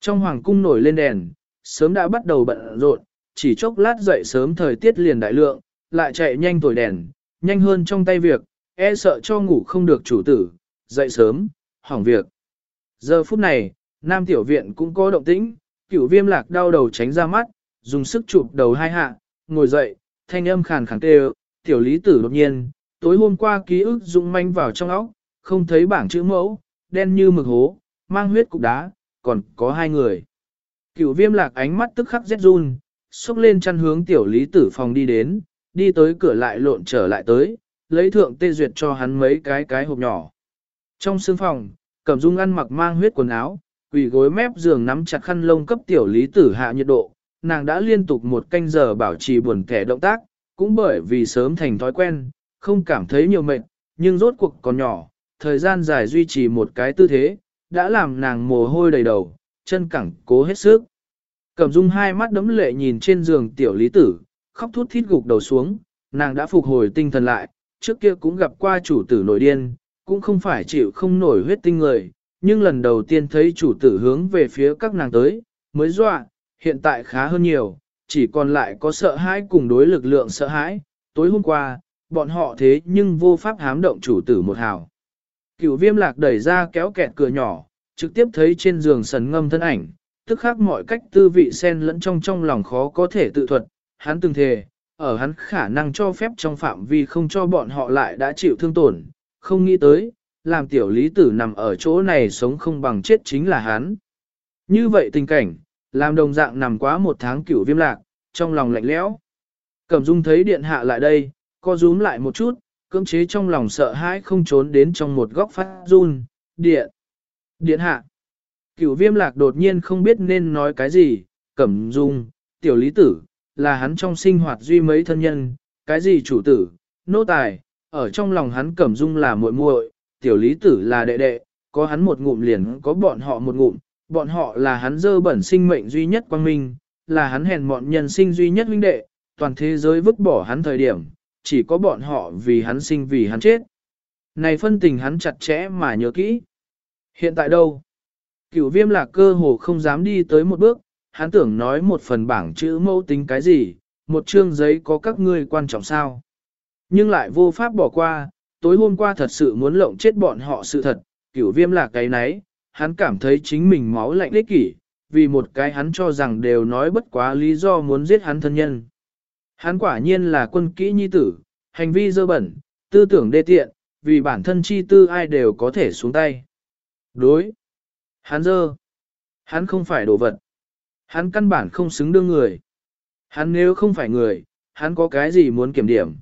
Trong hoàng cung nổi lên đèn, sớm đã bắt đầu bận rộn, chỉ chốc lát dậy sớm thời tiết liền đại lượng, lại chạy nhanh tuổi đèn, nhanh hơn trong tay việc, e sợ cho ngủ không được chủ tử, dậy sớm, hỏng việc. Giờ phút này, nam tiểu viện cũng có động tĩnh, cửu viêm lạc đau đầu tránh ra mắt, dùng sức chụp đầu hai hạ, ngồi dậy, thanh âm khàn khàn kêu, tiểu lý tử đột nhiên, tối hôm qua ký ức rung manh vào trong óc, không thấy bảng chữ mẫu, đen như mực hố, mang huyết cục đá, còn có hai người. Cửu viêm lạc ánh mắt tức khắc rét run, xúc lên chăn hướng tiểu lý tử phòng đi đến, đi tới cửa lại lộn trở lại tới, lấy thượng tê duyệt cho hắn mấy cái cái hộp nhỏ. Trong sương phòng, cẩm dung ăn mặc mang huyết quần áo, quỳ gối mép giường nắm chặt khăn lông cấp tiểu lý tử hạ nhiệt độ, nàng đã liên tục một canh giờ bảo trì buồn kẻ động tác, cũng bởi vì sớm thành thói quen, không cảm thấy nhiều mệt, nhưng rốt cuộc còn nhỏ, thời gian dài duy trì một cái tư thế, đã làm nàng mồ hôi đầy đầu, chân cẳng cố hết sức. Cẩm dung hai mắt đấm lệ nhìn trên giường tiểu lý tử, khóc thút thít gục đầu xuống, nàng đã phục hồi tinh thần lại, trước kia cũng gặp qua chủ tử nổi điên, cũng không phải chịu không nổi huyết tinh người, nhưng lần đầu tiên thấy chủ tử hướng về phía các nàng tới, mới dọa, hiện tại khá hơn nhiều, chỉ còn lại có sợ hãi cùng đối lực lượng sợ hãi, tối hôm qua, bọn họ thế nhưng vô pháp hám động chủ tử một hào. Cửu viêm lạc đẩy ra kéo kẹt cửa nhỏ, trực tiếp thấy trên giường sần ngâm thân ảnh, tức khác mọi cách tư vị xen lẫn trong trong lòng khó có thể tự thuật, hắn từng thề, ở hắn khả năng cho phép trong phạm vi không cho bọn họ lại đã chịu thương tổn, không nghĩ tới, làm tiểu lý tử nằm ở chỗ này sống không bằng chết chính là hắn. Như vậy tình cảnh, làm đồng dạng nằm quá một tháng cửu viêm lạc, trong lòng lạnh lẽo. Cẩm dung thấy điện hạ lại đây, co rúm lại một chút, cưỡng chế trong lòng sợ hãi không trốn đến trong một góc phát run, điện. Điện hạ. Cửu viêm lạc đột nhiên không biết nên nói cái gì, cẩm dung, tiểu lý tử, là hắn trong sinh hoạt duy mấy thân nhân, cái gì chủ tử, nô tài, ở trong lòng hắn cẩm dung là muội muội, tiểu lý tử là đệ đệ, có hắn một ngụm liền có bọn họ một ngụm, bọn họ là hắn dơ bẩn sinh mệnh duy nhất quang minh, là hắn hèn mọn nhân sinh duy nhất huynh đệ, toàn thế giới vứt bỏ hắn thời điểm, chỉ có bọn họ vì hắn sinh vì hắn chết. Này phân tình hắn chặt chẽ mà nhớ kỹ. Hiện tại đâu? Cửu viêm lạc cơ hồ không dám đi tới một bước, hắn tưởng nói một phần bảng chữ mẫu tính cái gì, một chương giấy có các ngươi quan trọng sao. Nhưng lại vô pháp bỏ qua, tối hôm qua thật sự muốn lộng chết bọn họ sự thật, cửu viêm lạc cái nấy, hắn cảm thấy chính mình máu lạnh đích kỷ, vì một cái hắn cho rằng đều nói bất quá lý do muốn giết hắn thân nhân. Hắn quả nhiên là quân kỹ nhi tử, hành vi dơ bẩn, tư tưởng đê tiện, vì bản thân chi tư ai đều có thể xuống tay. Đối. Hắn dơ. Hắn không phải đồ vật. Hắn căn bản không xứng đương người. Hắn nếu không phải người, hắn có cái gì muốn kiểm điểm.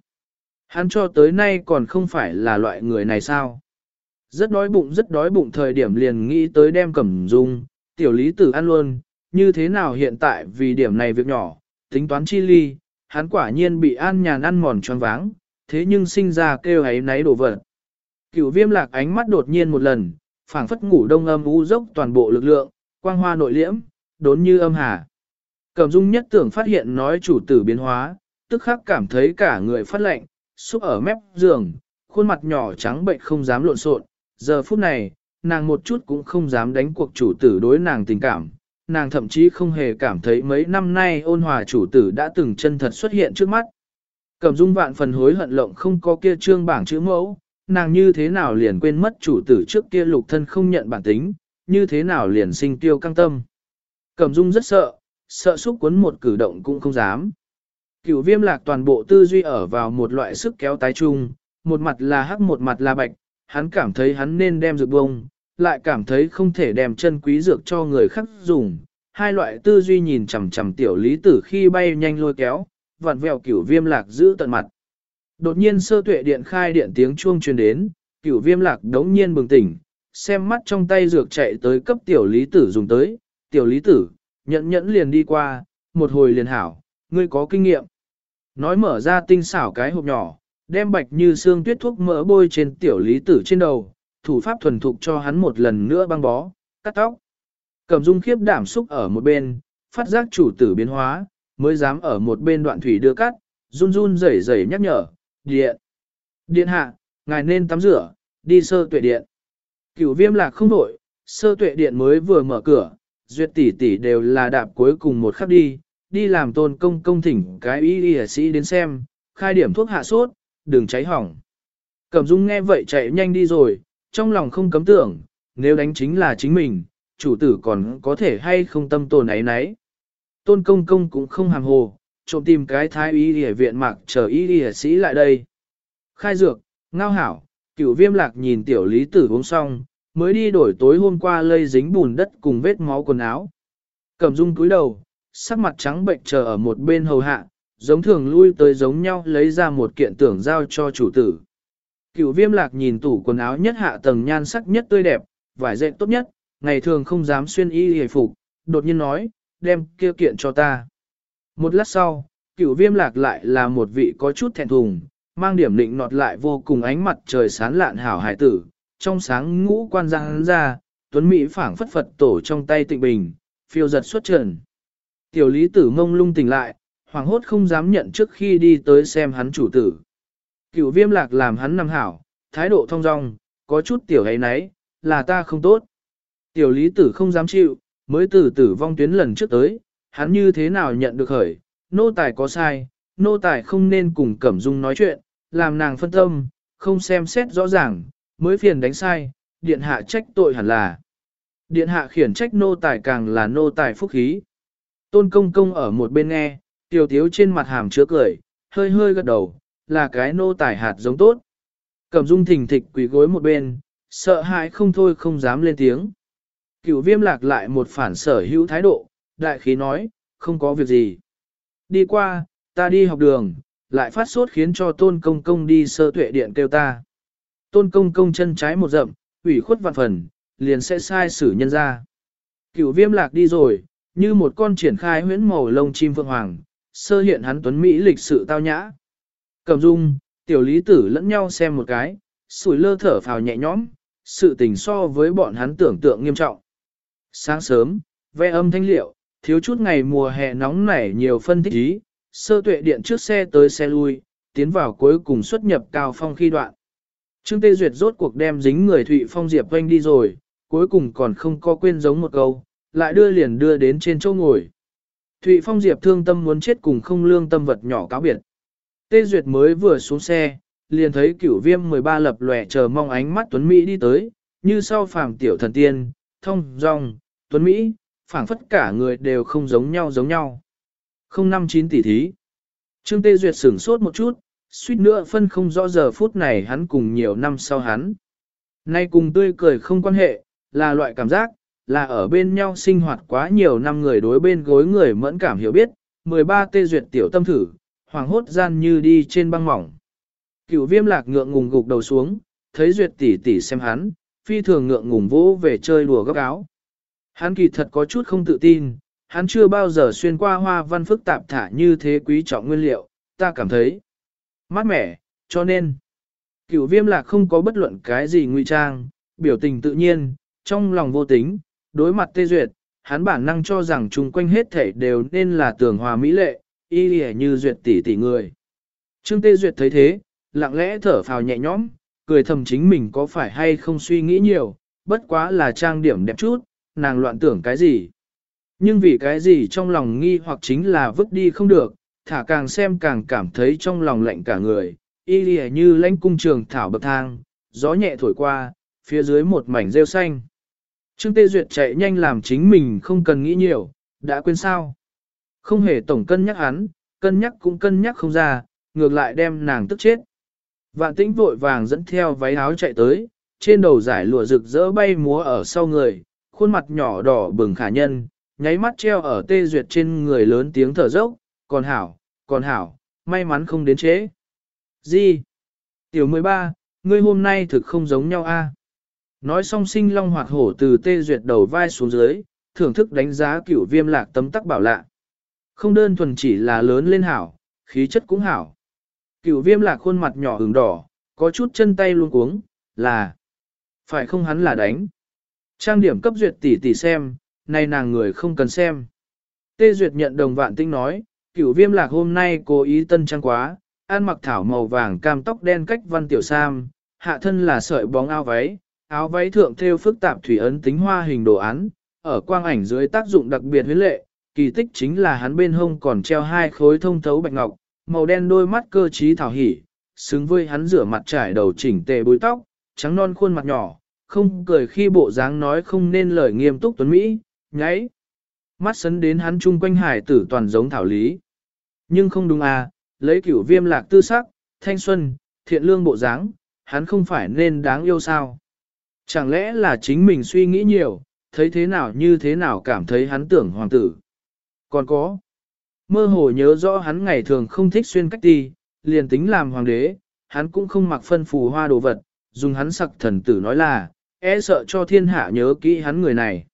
Hắn cho tới nay còn không phải là loại người này sao. Rất đói bụng rất đói bụng thời điểm liền nghĩ tới đem cẩm dung, tiểu lý tử ăn luôn, như thế nào hiện tại vì điểm này việc nhỏ, tính toán chi ly, hắn quả nhiên bị an nhàn ăn mòn choáng váng, thế nhưng sinh ra kêu ấy náy đổ vật. Cửu viêm lạc ánh mắt đột nhiên một lần, phảng phất ngủ đông âm u dốc toàn bộ lực lượng, quang hoa nội liễm, đốn như âm hà. Cẩm dung nhất tưởng phát hiện nói chủ tử biến hóa, tức khắc cảm thấy cả người phát lạnh, xúc ở mép giường, khuôn mặt nhỏ trắng bệnh không dám lộn xộn. Giờ phút này, nàng một chút cũng không dám đánh cuộc chủ tử đối nàng tình cảm. Nàng thậm chí không hề cảm thấy mấy năm nay ôn hòa chủ tử đã từng chân thật xuất hiện trước mắt. Cẩm dung vạn phần hối hận lộng không có kia trương bảng chữ mẫu, nàng như thế nào liền quên mất chủ tử trước kia lục thân không nhận bản tính, như thế nào liền sinh tiêu căng tâm. Cẩm dung rất sợ, sợ xúc cuốn một cử động cũng không dám. Cửu viêm lạc toàn bộ tư duy ở vào một loại sức kéo tái chung, một mặt là hắc một mặt là bạch, hắn cảm thấy hắn nên đem dược bông, lại cảm thấy không thể đem chân quý dược cho người khác dùng. Hai loại tư duy nhìn chằm chằm tiểu lý tử khi bay nhanh lôi kéo, vặn vẹo cửu viêm lạc giữ tận mặt. Đột nhiên sơ tuệ điện khai điện tiếng chuông truyền đến, cửu viêm lạc đống nhiên bừng tỉnh, xem mắt trong tay dược chạy tới cấp tiểu lý tử dùng tới, tiểu lý tử, nhẫn nhẫn liền đi qua, một hồi liền hảo, ngươi có kinh nghiệm. Nói mở ra tinh xảo cái hộp nhỏ, đem bạch như xương tuyết thuốc mỡ bôi trên tiểu lý tử trên đầu, thủ pháp thuần thục cho hắn một lần nữa băng bó, cắt tóc. Cầm dung khiếp đảm xúc ở một bên, phát giác chủ tử biến hóa, mới dám ở một bên đoạn thủy đưa cắt, run run rẩy rẩy nhắc nhở, điện. Điện hạ, ngài nên tắm rửa, đi sơ tuệ điện. Cửu viêm lạc không đổi, sơ tuệ điện mới vừa mở cửa, duyệt tỷ tỷ đều là đạp cuối cùng một khắc đi, đi làm tôn công công thỉnh cái y y sĩ đến xem, khai điểm thuốc hạ sốt, đừng cháy hỏng. Cẩm Dung nghe vậy chạy nhanh đi rồi, trong lòng không cấm tưởng, nếu đánh chính là chính mình, chủ tử còn có thể hay không tâm tồn ấy nấy. Tôn công công cũng không hàm hồ, trộm tìm cái thái y y viện mặc chờ y y sĩ lại đây. Khai dược, ngao hảo, cửu viêm lạc nhìn tiểu lý tử uống xong, mới đi đổi tối hôm qua lây dính bùn đất cùng vết máu quần áo. cầm dung cúi đầu, sắc mặt trắng bệnh chờ ở một bên hầu hạ, giống thường lui tới giống nhau lấy ra một kiện tưởng giao cho chủ tử. Cửu viêm lạc nhìn tủ quần áo nhất hạ tầng nhan sắc nhất tươi đẹp, vải dệt tốt nhất, ngày thường không dám xuyên y hề phục, đột nhiên nói, đem kia kiện cho ta. Một lát sau, cửu viêm lạc lại là một vị có chút thẹn thùng, mang điểm định nọt lại vô cùng ánh mặt trời sán lạn hảo hải tử, trong sáng ngũ quan ra hắn ra, tuấn Mỹ phảng phất phật tổ trong tay tịnh bình, phiêu giật xuất trần. Tiểu lý tử mông lung tỉnh lại, hoàng hốt không dám nhận trước khi đi tới xem hắn chủ tử. Cửu viêm lạc làm hắn nằm hảo, thái độ thong dong, có chút tiểu ấy nấy, là ta không tốt. Tiểu lý tử không dám chịu, mới từ tử vong tuyến lần trước tới, hắn như thế nào nhận được khởi, nô tài có sai, nô tài không nên cùng Cẩm Dung nói chuyện, làm nàng phân tâm, không xem xét rõ ràng, mới phiền đánh sai, điện hạ trách tội hẳn là. Điện hạ khiển trách nô tài càng là nô tài phúc khí. Tôn công công ở một bên nghe, tiểu tiếu trên mặt hàm chứa cười, hơi hơi gật đầu, là cái nô tài hạt giống tốt. Cẩm dung thình thịch quỳ gối một bên, sợ hãi không thôi không dám lên tiếng. Cửu viêm lạc lại một phản sở hữu thái độ, đại khí nói, không có việc gì. Đi qua, ta đi học đường, lại phát sốt khiến cho tôn công công đi sơ tuệ điện kêu ta. Tôn công công chân trái một rậm, ủy khuất vạn phần, liền sẽ sai xử nhân ra. Cửu viêm lạc đi rồi, như một con triển khai huyễn màu lông chim vượng hoàng, sơ hiện hắn tuấn Mỹ lịch sự tao nhã. Cầm dung, tiểu lý tử lẫn nhau xem một cái, sủi lơ thở phào nhẹ nhõm, sự tình so với bọn hắn tưởng tượng nghiêm trọng. Sáng sớm, ve âm thanh liệu, thiếu chút ngày mùa hè nóng nảy nhiều phân tích ý, sơ tuệ điện trước xe tới xe lui, tiến vào cuối cùng xuất nhập cao phong khi đoạn. Trương Tê Duyệt rốt cuộc đem dính người Thụy Phong Diệp quanh đi rồi, cuối cùng còn không có quên giống một câu, lại đưa liền đưa đến trên chỗ ngồi. Thụy Phong Diệp thương tâm muốn chết cùng không lương tâm vật nhỏ cáo biệt. Tê Duyệt mới vừa xuống xe, liền thấy cửu viêm 13 lập lòe chờ mong ánh mắt Tuấn Mỹ đi tới, như sau phàm tiểu thần tiên, thông, rong, Tuấn Mỹ, phảng phất cả người đều không giống nhau giống nhau. Không năm chín tỷ thí. Trương Tê Duyệt sửng sốt một chút, suýt nữa phân không rõ giờ phút này hắn cùng nhiều năm sau hắn. Nay cùng tươi cười không quan hệ, là loại cảm giác, là ở bên nhau sinh hoạt quá nhiều năm người đối bên gối người mẫn cảm hiểu biết, 13 tê duyệt tiểu tâm thử, hoàng hốt gian như đi trên băng mỏng. Cửu viêm lạc ngượng ngùng gục đầu xuống, thấy duyệt tỷ tỷ xem hắn, phi thường ngượng ngùng vỗ về chơi đùa góc áo. Hắn kỳ thật có chút không tự tin, hắn chưa bao giờ xuyên qua hoa văn phức tạp thả như thế quý trọng nguyên liệu, ta cảm thấy mát mẻ, cho nên cửu viêm lạc không có bất luận cái gì nguy trang, biểu tình tự nhiên, trong lòng vô tính, đối mặt tê duyệt, hắn bản năng cho rằng chung quanh hết thể đều nên là tường hòa mỹ lệ, y lìa như duyệt tỷ tỷ người. Trương tê duyệt thấy thế, lặng lẽ thở phào nhẹ nhõm, cười thầm chính mình có phải hay không suy nghĩ nhiều, bất quá là trang điểm đẹp chút, nàng loạn tưởng cái gì. Nhưng vì cái gì trong lòng nghi hoặc chính là vứt đi không được, thả càng xem càng cảm thấy trong lòng lạnh cả người, y lìa như lãnh cung trường thảo bậc thang, gió nhẹ thổi qua, phía dưới một mảnh rêu xanh. Trương Tê Duyệt chạy nhanh làm chính mình không cần nghĩ nhiều, đã quên sao. Không hề tổng cân nhắc hắn, cân nhắc cũng cân nhắc không ra, ngược lại đem nàng tức chết. Vạn tĩnh vội vàng dẫn theo váy áo chạy tới, trên đầu giải lụa rực rỡ bay múa ở sau người, khuôn mặt nhỏ đỏ bừng khả nhân, nháy mắt treo ở tê duyệt trên người lớn tiếng thở dốc, còn hảo, còn hảo, may mắn không đến chế. Gì? Tiểu 13, ngươi hôm nay thực không giống nhau a. Nói xong sinh long hoạt hổ từ tê duyệt đầu vai xuống dưới, thưởng thức đánh giá cửu viêm lạc tấm tắc bảo lạ. Không đơn thuần chỉ là lớn lên hảo, khí chất cũng hảo. Cửu viêm lạc khuôn mặt nhỏ ửng đỏ, có chút chân tay luôn cuống, là phải không hắn là đánh. Trang điểm cấp duyệt tỷ tỷ xem, nay nàng người không cần xem. Tê duyệt nhận đồng vạn tinh nói, cửu viêm lạc hôm nay cố ý tân trang quá, ăn mặc thảo màu vàng cam tóc đen cách văn tiểu sam, hạ thân là sợi bóng áo váy, áo váy thượng thêu phức tạp thủy ấn tính hoa hình đồ án, ở quang ảnh dưới tác dụng đặc biệt huyến lệ, kỳ tích chính là hắn bên hông còn treo hai khối thông thấu bạch ngọc, màu đen đôi mắt cơ trí thảo hỉ, xứng với hắn rửa mặt trải đầu chỉnh tề búi tóc, trắng non khuôn mặt nhỏ, không cười khi bộ dáng nói không nên lời nghiêm túc tuấn Mỹ, nháy. Mắt sấn đến hắn chung quanh hải tử toàn giống thảo lý. Nhưng không đúng à, lấy cửu viêm lạc tư sắc, thanh xuân, thiện lương bộ dáng, hắn không phải nên đáng yêu sao. Chẳng lẽ là chính mình suy nghĩ nhiều, thấy thế nào như thế nào cảm thấy hắn tưởng hoàng tử. Còn có, mơ hồ nhớ rõ hắn ngày thường không thích xuyên cách đi, liền tính làm hoàng đế, hắn cũng không mặc phân phù hoa đồ vật, dùng hắn sặc thần tử nói là, e sợ cho thiên hạ nhớ kỹ hắn người này.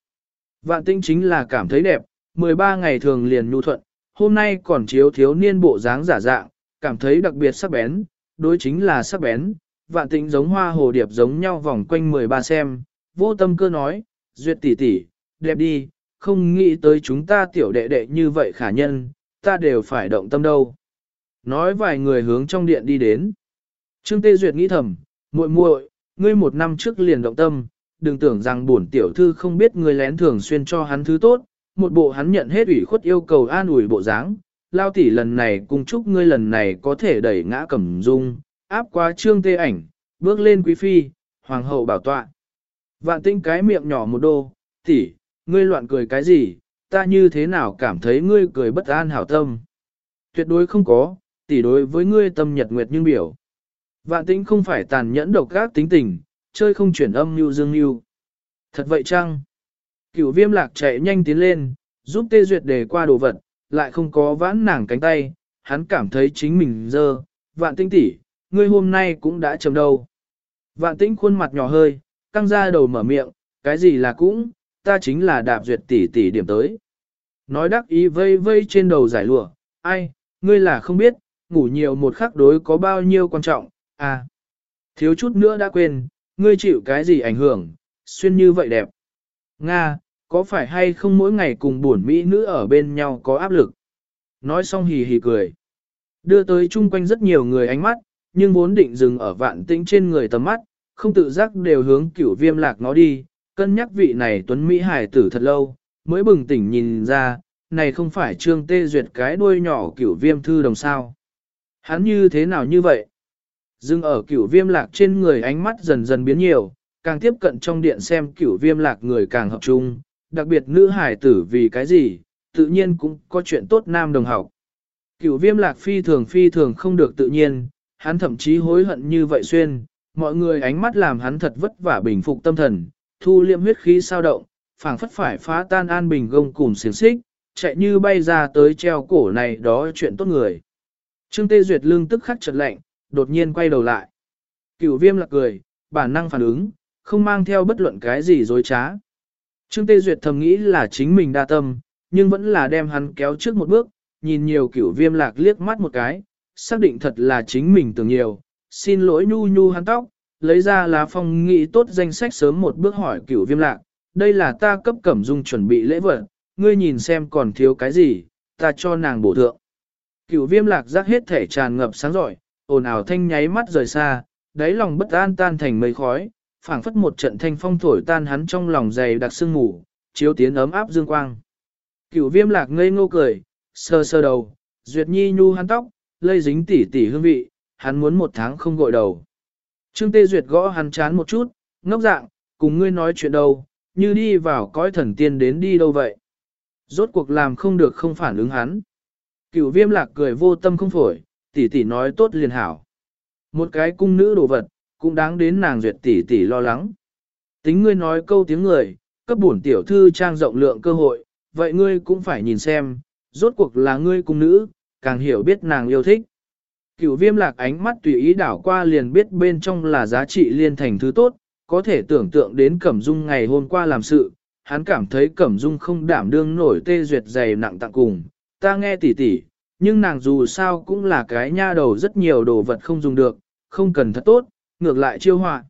Vạn tinh chính là cảm thấy đẹp, 13 ngày thường liền nhu thuận, hôm nay còn chiếu thiếu niên bộ dáng giả dạng, cảm thấy đặc biệt sắc bén, đối chính là sắc bén, vạn tinh giống hoa hồ điệp giống nhau vòng quanh 13 xem, vô tâm cơ nói, duyệt tỷ tỷ, đẹp đi, không nghĩ tới chúng ta tiểu đệ đệ như vậy khả nhân, ta đều phải động tâm đâu. Nói vài người hướng trong điện đi đến. Trương Tê Duyệt nghĩ thầm, muội muội, ngươi một năm trước liền động tâm, đừng tưởng rằng bổn tiểu thư không biết ngươi lén thường xuyên cho hắn thứ tốt, một bộ hắn nhận hết ủy khuất yêu cầu an ủi bộ dáng. Lao tỷ lần này cùng chúc ngươi lần này có thể đẩy ngã cẩm dung, áp qua trương tê ảnh, bước lên quý phi, hoàng hậu bảo tọa. Vạn tinh cái miệng nhỏ một đô, tỷ, ngươi loạn cười cái gì, ta như thế nào cảm thấy ngươi cười bất an hảo tâm. Tuyệt đối không có, tỷ đối với ngươi tâm nhật nguyệt nhưng biểu. Vạn tinh không phải tàn nhẫn độc gác tính tình, chơi không chuyển âm như dương như. Thật vậy chăng? Cửu viêm lạc chạy nhanh tiến lên, giúp tê duyệt để qua đồ vật, lại không có vãn nàng cánh tay, hắn cảm thấy chính mình dơ, vạn tinh tỷ, ngươi hôm nay cũng đã chầm đầu. Vạn tĩnh khuôn mặt nhỏ hơi, căng ra đầu mở miệng, cái gì là cũng, ta chính là đạp duyệt tỷ tỷ điểm tới. Nói đắc ý vây vây trên đầu giải lụa, ai, ngươi là không biết, ngủ nhiều một khắc đối có bao nhiêu quan trọng, à. Thiếu chút nữa đã quên, ngươi chịu cái gì ảnh hưởng, xuyên như vậy đẹp. Nga, có phải hay không mỗi ngày cùng buồn mỹ nữ ở bên nhau có áp lực? Nói xong hì hì cười. Đưa tới chung quanh rất nhiều người ánh mắt, nhưng vốn định dừng ở vạn tĩnh trên người tầm mắt, không tự giác đều hướng cửu viêm lạc nó đi, cân nhắc vị này tuấn Mỹ hải tử thật lâu, mới bừng tỉnh nhìn ra, này không phải trương tê duyệt cái đuôi nhỏ cửu viêm thư đồng sao. Hắn như thế nào như vậy? Dừng ở cửu viêm lạc trên người ánh mắt dần dần biến nhiều, càng tiếp cận trong điện xem cửu viêm lạc người càng hợp chung, đặc biệt nữ hải tử vì cái gì, tự nhiên cũng có chuyện tốt nam đồng học. Cửu viêm lạc phi thường phi thường không được tự nhiên, hắn thậm chí hối hận như vậy xuyên, mọi người ánh mắt làm hắn thật vất vả bình phục tâm thần, thu liệm huyết khí sao động, phảng phất phải phá tan an bình gông cùng xiềng xích, chạy như bay ra tới treo cổ này đó chuyện tốt người. Trương Tê Duyệt lưng tức khắc chợt lạnh, đột nhiên quay đầu lại. Cửu viêm lạc cười, bản năng phản ứng, không mang theo bất luận cái gì dối trá. Trương Tê Duyệt thầm nghĩ là chính mình đa tâm, nhưng vẫn là đem hắn kéo trước một bước, nhìn nhiều cửu viêm lạc liếc mắt một cái, xác định thật là chính mình tưởng nhiều, xin lỗi nhu nhu hắn tóc, lấy ra lá phong nghị tốt danh sách sớm một bước hỏi cửu viêm lạc, đây là ta cấp cẩm dung chuẩn bị lễ vật, ngươi nhìn xem còn thiếu cái gì, ta cho nàng bổ thượng. Cửu viêm lạc giác hết thể tràn ngập sáng giỏi, ồn ào thanh nháy mắt rời xa, đáy lòng bất an tan thành mây khói, phảng phất một trận thanh phong thổi tan hắn trong lòng dày đặc sương ngủ, chiếu tiến ấm áp dương quang. Cửu viêm lạc ngây ngô cười, sơ sơ đầu, duyệt nhi nhu hắn tóc, lây dính tỉ tỉ hương vị, hắn muốn một tháng không gội đầu. Trương Tê Duyệt gõ hắn chán một chút, ngốc dạng, cùng ngươi nói chuyện đâu, như đi vào cõi thần tiên đến đi đâu vậy. Rốt cuộc làm không được không phản ứng hắn. Cửu viêm lạc cười vô tâm không phổi, tỷ tỷ nói tốt liền hảo. Một cái cung nữ đồ vật, cũng đáng đến nàng duyệt tỷ tỷ lo lắng. Tính ngươi nói câu tiếng người, cấp bổn tiểu thư trang rộng lượng cơ hội, vậy ngươi cũng phải nhìn xem, rốt cuộc là ngươi cung nữ, càng hiểu biết nàng yêu thích. Cửu viêm lạc ánh mắt tùy ý đảo qua liền biết bên trong là giá trị liên thành thứ tốt, có thể tưởng tượng đến Cẩm Dung ngày hôm qua làm sự, hắn cảm thấy Cẩm Dung không đảm đương nổi tê duyệt dày nặng tặng cùng, ta nghe tỉ tỉ, nhưng nàng dù sao cũng là cái nha đầu rất nhiều đồ vật không dùng được, không cần thật tốt, ngược lại chiêu họa.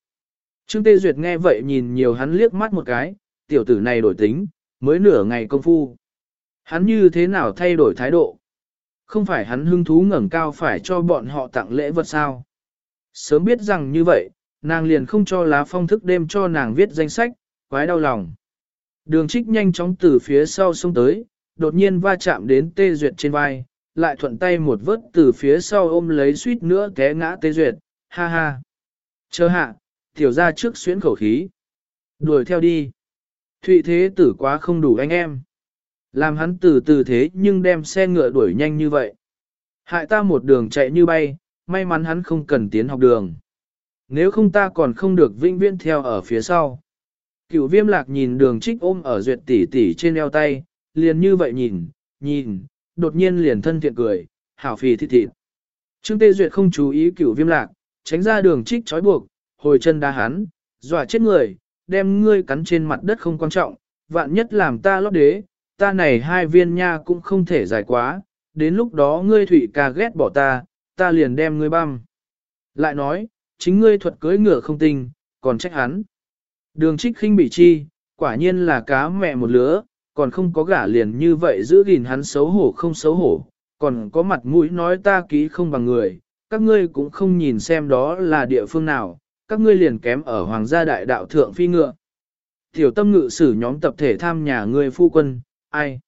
Trương Tê Duyệt nghe vậy nhìn nhiều hắn liếc mắt một cái, tiểu tử này đổi tính, mới nửa ngày công phu. Hắn như thế nào thay đổi thái độ? Không phải hắn hưng thú ngẩng cao phải cho bọn họ tặng lễ vật sao? Sớm biết rằng như vậy, nàng liền không cho lá phong thức đêm cho nàng viết danh sách, quái đau lòng. Đường trích nhanh chóng từ phía sau xông tới, đột nhiên va chạm đến tê duyệt trên vai, lại thuận tay một vớt từ phía sau ôm lấy suýt nữa té ngã tê duyệt, ha ha. Chờ hạ, tiểu ra trước xuyến khẩu khí. Đuổi theo đi. Thụy thế tử quá không đủ anh em. Làm hắn từ từ thế nhưng đem xe ngựa đuổi nhanh như vậy. Hại ta một đường chạy như bay, may mắn hắn không cần tiến học đường. Nếu không ta còn không được vinh viễn theo ở phía sau. Cửu viêm lạc nhìn đường trích ôm ở duyệt tỷ tỷ trên eo tay, liền như vậy nhìn, nhìn, đột nhiên liền thân thiện cười, hảo phì thịt thịt. Trương Tê Duyệt không chú ý cửu viêm lạc, tránh ra đường trích trói buộc, hồi chân đá hắn, dọa chết người, đem ngươi cắn trên mặt đất không quan trọng, vạn nhất làm ta lót đế, ta này hai viên nha cũng không thể dài quá, đến lúc đó ngươi thủy ca ghét bỏ ta, ta liền đem ngươi băm. Lại nói, chính ngươi thuật cưới ngựa không tình, còn trách hắn. Đường trích khinh bị chi, quả nhiên là cá mẹ một lứa, còn không có gả liền như vậy giữ gìn hắn xấu hổ không xấu hổ, còn có mặt mũi nói ta ký không bằng người, các ngươi cũng không nhìn xem đó là địa phương nào, các ngươi liền kém ở hoàng gia đại đạo thượng phi ngựa. Tiểu tâm ngự sử nhóm tập thể tham nhà ngươi phu quân, ai?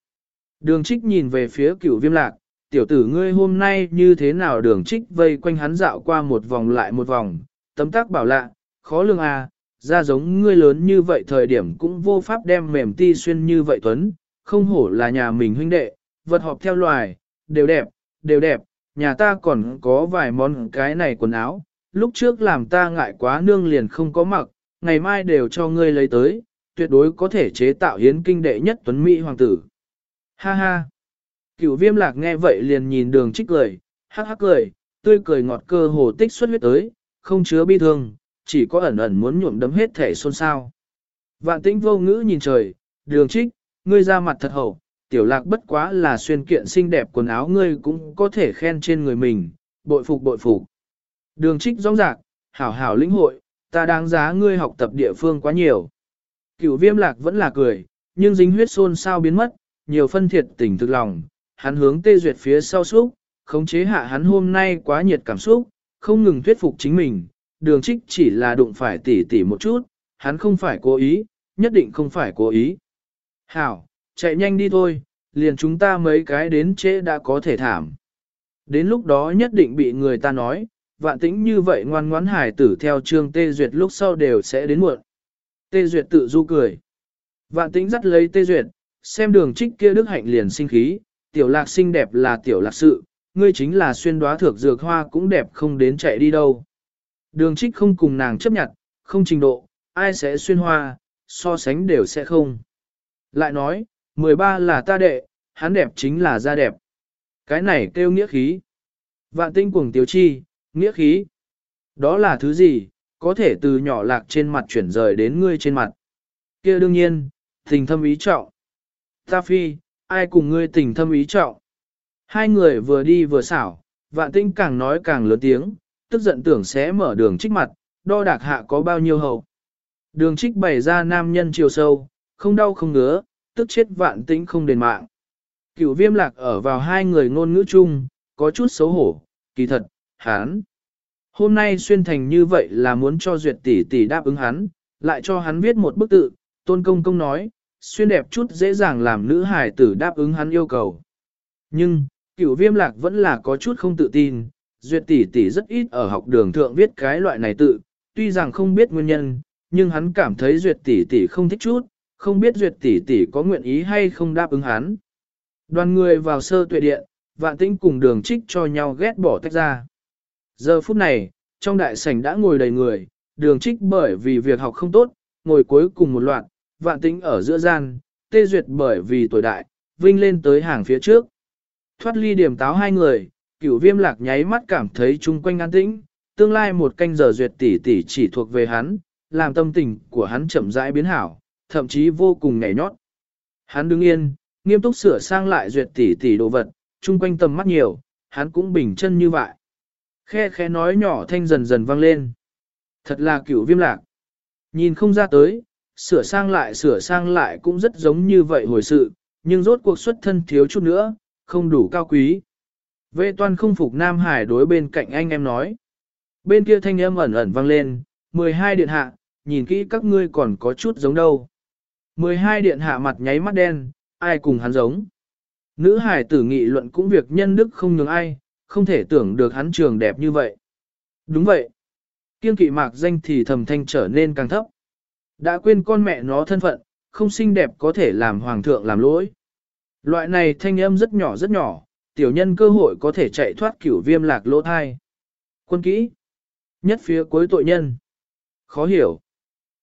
Đường trích nhìn về phía cửu viêm lạc, tiểu tử ngươi hôm nay như thế nào đường trích vây quanh hắn dạo qua một vòng lại một vòng, tấm tác bảo lạ, khó lường à, ra giống ngươi lớn như vậy thời điểm cũng vô pháp đem mềm ti xuyên như vậy tuấn, không hổ là nhà mình huynh đệ, vật họp theo loài, đều đẹp, đều đẹp, nhà ta còn có vài món cái này quần áo, lúc trước làm ta ngại quá nương liền không có mặc, ngày mai đều cho ngươi lấy tới, tuyệt đối có thể chế tạo hiến kinh đệ nhất tuấn Mỹ hoàng tử. Ha ha! Cửu viêm lạc nghe vậy liền nhìn đường trích cười, hắc hắc cười, tươi cười ngọt cơ hồ tích xuất huyết tới, không chứa bi thương, chỉ có ẩn ẩn muốn nhuộm đấm hết thể xôn xao. Vạn tĩnh vô ngữ nhìn trời, đường trích, ngươi ra mặt thật hậu, tiểu lạc bất quá là xuyên kiện xinh đẹp quần áo ngươi cũng có thể khen trên người mình, bội phục bội phục. Đường trích rõ rạc, hảo hảo lĩnh hội, ta đáng giá ngươi học tập địa phương quá nhiều. Cửu viêm lạc vẫn là cười, nhưng dính huyết xôn sao biến mất, nhiều phân thiệt tỉnh thực lòng, hắn hướng tê duyệt phía sau xúc, khống chế hạ hắn hôm nay quá nhiệt cảm xúc, không ngừng thuyết phục chính mình, đường trích chỉ là đụng phải tỉ tỉ một chút, hắn không phải cố ý, nhất định không phải cố ý. Hảo, chạy nhanh đi thôi, liền chúng ta mấy cái đến trễ đã có thể thảm. Đến lúc đó nhất định bị người ta nói, vạn tĩnh như vậy ngoan ngoãn hải tử theo trương tê duyệt lúc sau đều sẽ đến muộn. Tê duyệt tự du cười. Vạn tính dắt lấy tê duyệt, xem đường trích kia đức hạnh liền sinh khí, tiểu lạc xinh đẹp là tiểu lạc sự, ngươi chính là xuyên đoá thược dược hoa cũng đẹp không đến chạy đi đâu. Đường trích không cùng nàng chấp nhận, không trình độ, ai sẽ xuyên hoa, so sánh đều sẽ không. Lại nói, 13 là ta đệ, hắn đẹp chính là da đẹp. Cái này kêu nghĩa khí. Vạn tinh cuồng Tiểu chi, nghĩa khí. Đó là thứ gì, có thể từ nhỏ lạc trên mặt chuyển rời đến ngươi trên mặt. kia đương nhiên, tình thâm ý trọng. Ta phi, ai cùng ngươi tình thâm ý trọng. Hai người vừa đi vừa xảo, vạn tinh càng nói càng lớn tiếng, tức giận tưởng sẽ mở đường trích mặt, đo đạc hạ có bao nhiêu hậu. Đường trích bày ra nam nhân chiều sâu, không đau không ngứa, tức chết vạn tĩnh không đền mạng. Cửu viêm lạc ở vào hai người ngôn ngữ chung, có chút xấu hổ, kỳ thật, hán. Hôm nay xuyên thành như vậy là muốn cho duyệt tỷ tỷ đáp ứng hắn, lại cho hắn viết một bức tự, tôn công công nói, xuyên đẹp chút dễ dàng làm nữ hài tử đáp ứng hắn yêu cầu. Nhưng, cửu viêm lạc vẫn là có chút không tự tin, duyệt tỷ tỷ rất ít ở học đường thượng viết cái loại này tự, tuy rằng không biết nguyên nhân, nhưng hắn cảm thấy duyệt tỷ tỷ không thích chút, không biết duyệt tỷ tỷ có nguyện ý hay không đáp ứng hắn. Đoàn người vào sơ tuệ điện, vạn tĩnh cùng đường trích cho nhau ghét bỏ tách ra. Giờ phút này, trong đại sảnh đã ngồi đầy người, đường trích bởi vì việc học không tốt, ngồi cuối cùng một loạt, vạn tính ở giữa gian, tê duyệt bởi vì tuổi đại, vinh lên tới hàng phía trước. Thoát ly điểm táo hai người, cửu viêm lạc nháy mắt cảm thấy chung quanh an tĩnh, tương lai một canh giờ duyệt tỷ tỷ chỉ thuộc về hắn, làm tâm tình của hắn chậm rãi biến hảo, thậm chí vô cùng nhảy nhót. Hắn đứng yên, nghiêm túc sửa sang lại duyệt tỷ tỷ đồ vật, chung quanh tầm mắt nhiều, hắn cũng bình chân như vậy. Khe khẽ nói nhỏ thanh dần dần vang lên. Thật là cửu viêm lạc. Nhìn không ra tới, sửa sang lại sửa sang lại cũng rất giống như vậy hồi sự, nhưng rốt cuộc xuất thân thiếu chút nữa, không đủ cao quý. Vệ toàn không phục Nam Hải đối bên cạnh anh em nói. Bên kia thanh âm ẩn ẩn vang lên, 12 điện hạ, nhìn kỹ các ngươi còn có chút giống đâu. 12 điện hạ mặt nháy mắt đen, ai cùng hắn giống. Nữ hải tử nghị luận cũng việc nhân đức không nhường ai, không thể tưởng được hắn trường đẹp như vậy. Đúng vậy. Kiên kỵ mạc danh thì thầm thanh trở nên càng thấp. Đã quên con mẹ nó thân phận, không xinh đẹp có thể làm hoàng thượng làm lỗi. Loại này thanh âm rất nhỏ rất nhỏ, tiểu nhân cơ hội có thể chạy thoát cửu viêm lạc lỗ thai. Quân kỹ. Nhất phía cuối tội nhân. Khó hiểu.